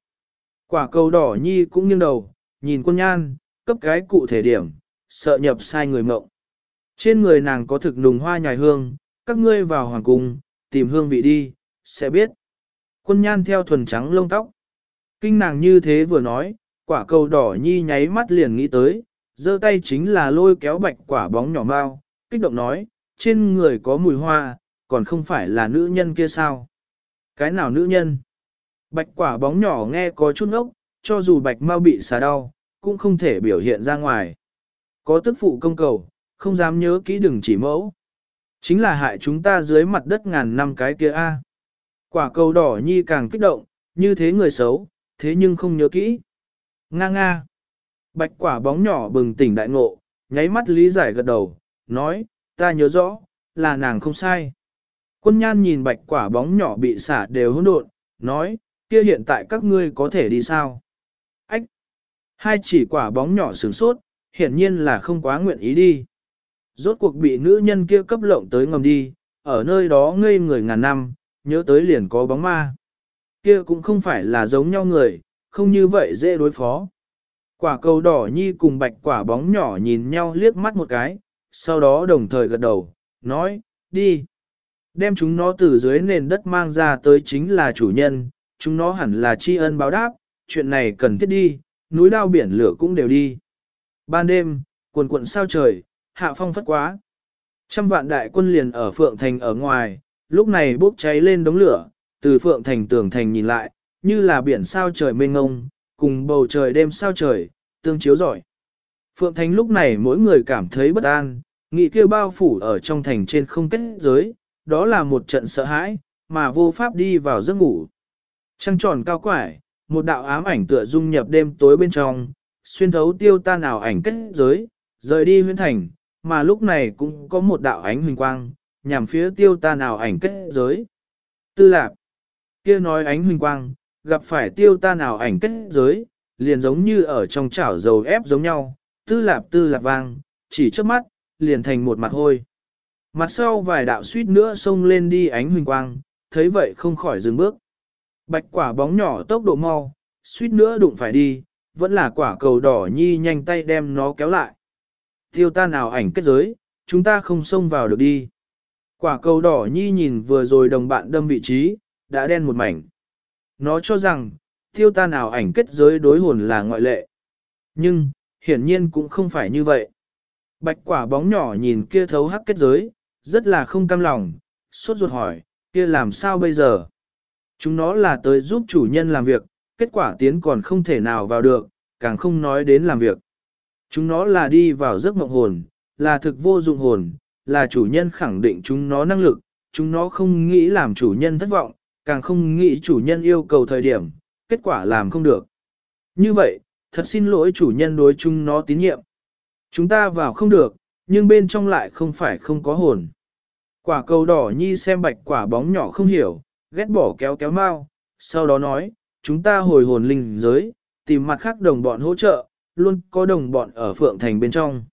Quả cầu đỏ nhi cũng nghiêng đầu, nhìn quân nhan, cấp cái cụ thể điểm, sợ nhập sai người mộng. Trên người nàng có thực nùng hoa nhài hương, các ngươi vào hoàng cung, tìm hương vị đi, sẽ biết. Quân nhan theo thuần trắng lông tóc. Kinh nàng như thế vừa nói, quả cầu đỏ nhi nháy mắt liền nghĩ tới, giơ tay chính là lôi kéo bạch quả bóng nhỏ mau, kích động nói, trên người có mùi hoa, còn không phải là nữ nhân kia sao? Cái nào nữ nhân? Bạch quả bóng nhỏ nghe có chút ốc, cho dù bạch mau bị xà đau, cũng không thể biểu hiện ra ngoài. Có tức phụ công cầu, không dám nhớ kỹ đừng chỉ mẫu. Chính là hại chúng ta dưới mặt đất ngàn năm cái kia a. Quả cầu đỏ nhi càng kích động, như thế người xấu, thế nhưng không nhớ kỹ. Nga nga. Bạch quả bóng nhỏ bừng tỉnh đại ngộ, nháy mắt lý giải gật đầu, nói, ta nhớ rõ, là nàng không sai. Quân nhan nhìn bạch quả bóng nhỏ bị xả đều hỗn độn, nói, kia hiện tại các ngươi có thể đi sao? Ách! Hai chỉ quả bóng nhỏ sửng sốt, hiển nhiên là không quá nguyện ý đi. Rốt cuộc bị nữ nhân kia cấp lộng tới ngầm đi, ở nơi đó ngây người ngàn năm, nhớ tới liền có bóng ma. Kia cũng không phải là giống nhau người, không như vậy dễ đối phó. Quả cầu đỏ nhi cùng bạch quả bóng nhỏ nhìn nhau liếc mắt một cái, sau đó đồng thời gật đầu, nói, đi. Đem chúng nó từ dưới nền đất mang ra tới chính là chủ nhân, chúng nó hẳn là tri ân báo đáp, chuyện này cần thiết đi, núi đao biển lửa cũng đều đi. Ban đêm, quần quận sao trời, hạ phong phất quá. Trăm vạn đại quân liền ở Phượng Thành ở ngoài, lúc này bốc cháy lên đống lửa, từ Phượng Thành tường thành nhìn lại, như là biển sao trời mênh ngông, cùng bầu trời đêm sao trời, tương chiếu giỏi. Phượng Thành lúc này mỗi người cảm thấy bất an, nghị kêu bao phủ ở trong thành trên không kết giới, đó là một trận sợ hãi, mà vô pháp đi vào giấc ngủ. Trăng tròn cao quải, một đạo ám ảnh tựa dung nhập đêm tối bên trong, xuyên thấu tiêu tan ảo ảnh kết giới, rời đi huyên thành, mà lúc này cũng có một đạo ánh huỳnh quang, nhằm phía tiêu ta nào ảnh kết giới. Tư lạc, kia nói ánh huỳnh quang, gặp phải tiêu ta nào ảnh kết giới, liền giống như ở trong chảo dầu ép giống nhau, tư lạp tư lạp vang, chỉ trước mắt, liền thành một mặt hôi. Mặt sau vài đạo suýt nữa xông lên đi ánh huỳnh quang, thấy vậy không khỏi dừng bước. Bạch quả bóng nhỏ tốc độ mau, suýt nữa đụng phải đi, vẫn là quả cầu đỏ nhi nhanh tay đem nó kéo lại. Tiêu ta nào ảnh kết giới, chúng ta không xông vào được đi. Quả cầu đỏ nhi nhìn vừa rồi đồng bạn đâm vị trí, đã đen một mảnh. Nó cho rằng, tiêu ta nào ảnh kết giới đối hồn là ngoại lệ. Nhưng, hiển nhiên cũng không phải như vậy. Bạch quả bóng nhỏ nhìn kia thấu hắc kết giới, rất là không cam lòng, sốt ruột hỏi, kia làm sao bây giờ? Chúng nó là tới giúp chủ nhân làm việc, kết quả tiến còn không thể nào vào được, càng không nói đến làm việc. Chúng nó là đi vào giấc mộng hồn, là thực vô dụng hồn, là chủ nhân khẳng định chúng nó năng lực, chúng nó không nghĩ làm chủ nhân thất vọng, càng không nghĩ chủ nhân yêu cầu thời điểm, kết quả làm không được. Như vậy, thật xin lỗi chủ nhân đối chúng nó tín nhiệm. Chúng ta vào không được, nhưng bên trong lại không phải không có hồn. Quả cầu đỏ nhi xem bạch quả bóng nhỏ không hiểu, ghét bỏ kéo kéo mau, sau đó nói, chúng ta hồi hồn linh giới, tìm mặt khác đồng bọn hỗ trợ, luôn có đồng bọn ở phượng thành bên trong.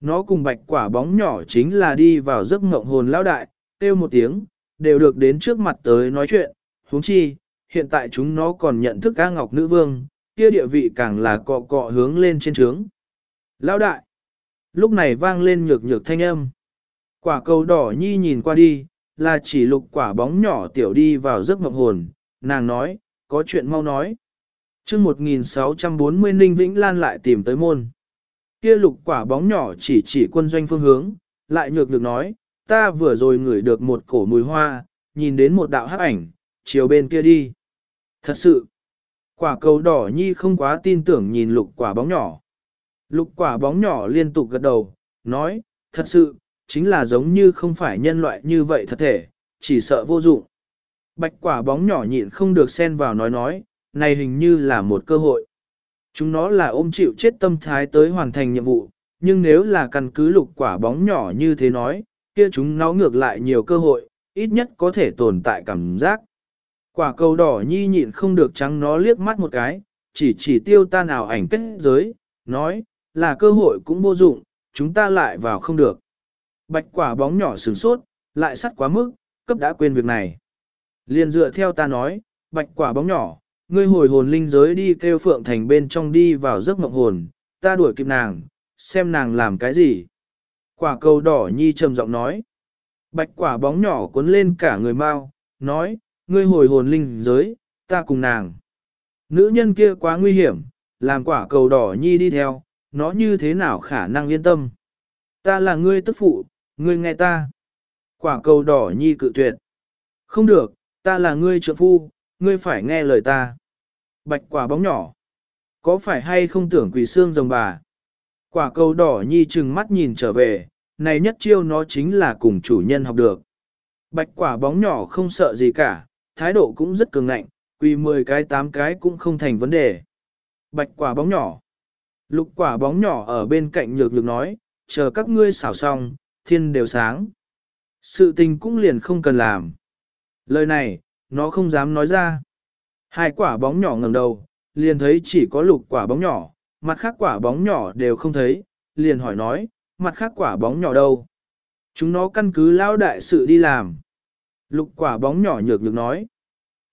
Nó cùng bạch quả bóng nhỏ chính là đi vào giấc ngộng hồn lão đại, kêu một tiếng, đều được đến trước mặt tới nói chuyện, huống chi, hiện tại chúng nó còn nhận thức A Ngọc Nữ Vương, kia địa vị càng là cọ cọ hướng lên trên trướng. Lão đại, lúc này vang lên nhược nhược thanh âm. Quả cầu đỏ nhi nhìn qua đi, là chỉ lục quả bóng nhỏ tiểu đi vào giấc mộng hồn, nàng nói, có chuyện mau nói. chương 1640 Ninh Vĩnh Lan lại tìm tới môn. Kia lục quả bóng nhỏ chỉ chỉ quân doanh phương hướng, lại nhược được nói, ta vừa rồi ngửi được một cổ mùi hoa, nhìn đến một đạo hắc ảnh, chiều bên kia đi. Thật sự, quả cầu đỏ nhi không quá tin tưởng nhìn lục quả bóng nhỏ. Lục quả bóng nhỏ liên tục gật đầu, nói, thật sự, chính là giống như không phải nhân loại như vậy thật thể, chỉ sợ vô dụng. Bạch quả bóng nhỏ nhịn không được xen vào nói nói, này hình như là một cơ hội. Chúng nó là ôm chịu chết tâm thái tới hoàn thành nhiệm vụ, nhưng nếu là căn cứ lục quả bóng nhỏ như thế nói, kia chúng nó ngược lại nhiều cơ hội, ít nhất có thể tồn tại cảm giác. Quả cầu đỏ nhi nhịn không được trắng nó liếc mắt một cái, chỉ chỉ tiêu ta nào ảnh kết giới, nói, là cơ hội cũng vô dụng, chúng ta lại vào không được. Bạch quả bóng nhỏ sừng sốt, lại sắt quá mức, cấp đã quên việc này. Liền dựa theo ta nói, bạch quả bóng nhỏ, ngươi hồi hồn linh giới đi kêu phượng thành bên trong đi vào giấc mộng hồn, ta đuổi kịp nàng, xem nàng làm cái gì. Quả cầu đỏ nhi trầm giọng nói. Bạch quả bóng nhỏ cuốn lên cả người mau, nói, ngươi hồi hồn linh giới, ta cùng nàng. Nữ nhân kia quá nguy hiểm, làm quả cầu đỏ nhi đi theo, nó như thế nào khả năng yên tâm. Ta là ngươi tức phụ, ngươi nghe ta. Quả cầu đỏ nhi cự tuyệt. Không được, ta là ngươi trợ phu, ngươi phải nghe lời ta. Bạch quả bóng nhỏ. Có phải hay không tưởng quỷ xương rồng bà? Quả cầu đỏ nhi chừng mắt nhìn trở về, này nhất chiêu nó chính là cùng chủ nhân học được. Bạch quả bóng nhỏ không sợ gì cả, thái độ cũng rất cường ngạnh, quỳ 10 cái 8 cái cũng không thành vấn đề. Bạch quả bóng nhỏ. Lục quả bóng nhỏ ở bên cạnh nhược nhược nói, chờ các ngươi xảo xong, thiên đều sáng. Sự tình cũng liền không cần làm. Lời này, nó không dám nói ra. Hai quả bóng nhỏ ngẩng đầu, liền thấy chỉ có lục quả bóng nhỏ, mặt khác quả bóng nhỏ đều không thấy, liền hỏi nói, mặt khác quả bóng nhỏ đâu? Chúng nó căn cứ lao đại sự đi làm. Lục quả bóng nhỏ nhược nhược nói.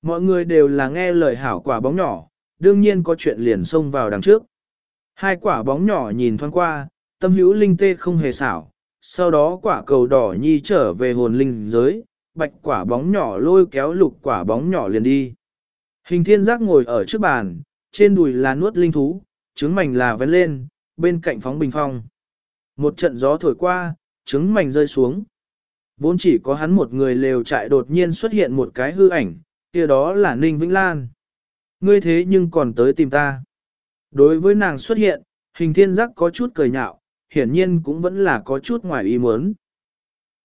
Mọi người đều là nghe lời hảo quả bóng nhỏ, đương nhiên có chuyện liền xông vào đằng trước. Hai quả bóng nhỏ nhìn thoáng qua, tâm hữu linh tê không hề xảo. Sau đó quả cầu đỏ nhi trở về hồn linh giới, bạch quả bóng nhỏ lôi kéo lục quả bóng nhỏ liền đi. Hình thiên giác ngồi ở trước bàn, trên đùi là nuốt linh thú, trứng mảnh là vén lên, bên cạnh phóng bình phong. Một trận gió thổi qua, trứng mảnh rơi xuống. Vốn chỉ có hắn một người lều trại đột nhiên xuất hiện một cái hư ảnh, kia đó là Ninh Vĩnh Lan. Ngươi thế nhưng còn tới tìm ta. Đối với nàng xuất hiện, hình thiên giác có chút cười nhạo, hiển nhiên cũng vẫn là có chút ngoài ý muốn.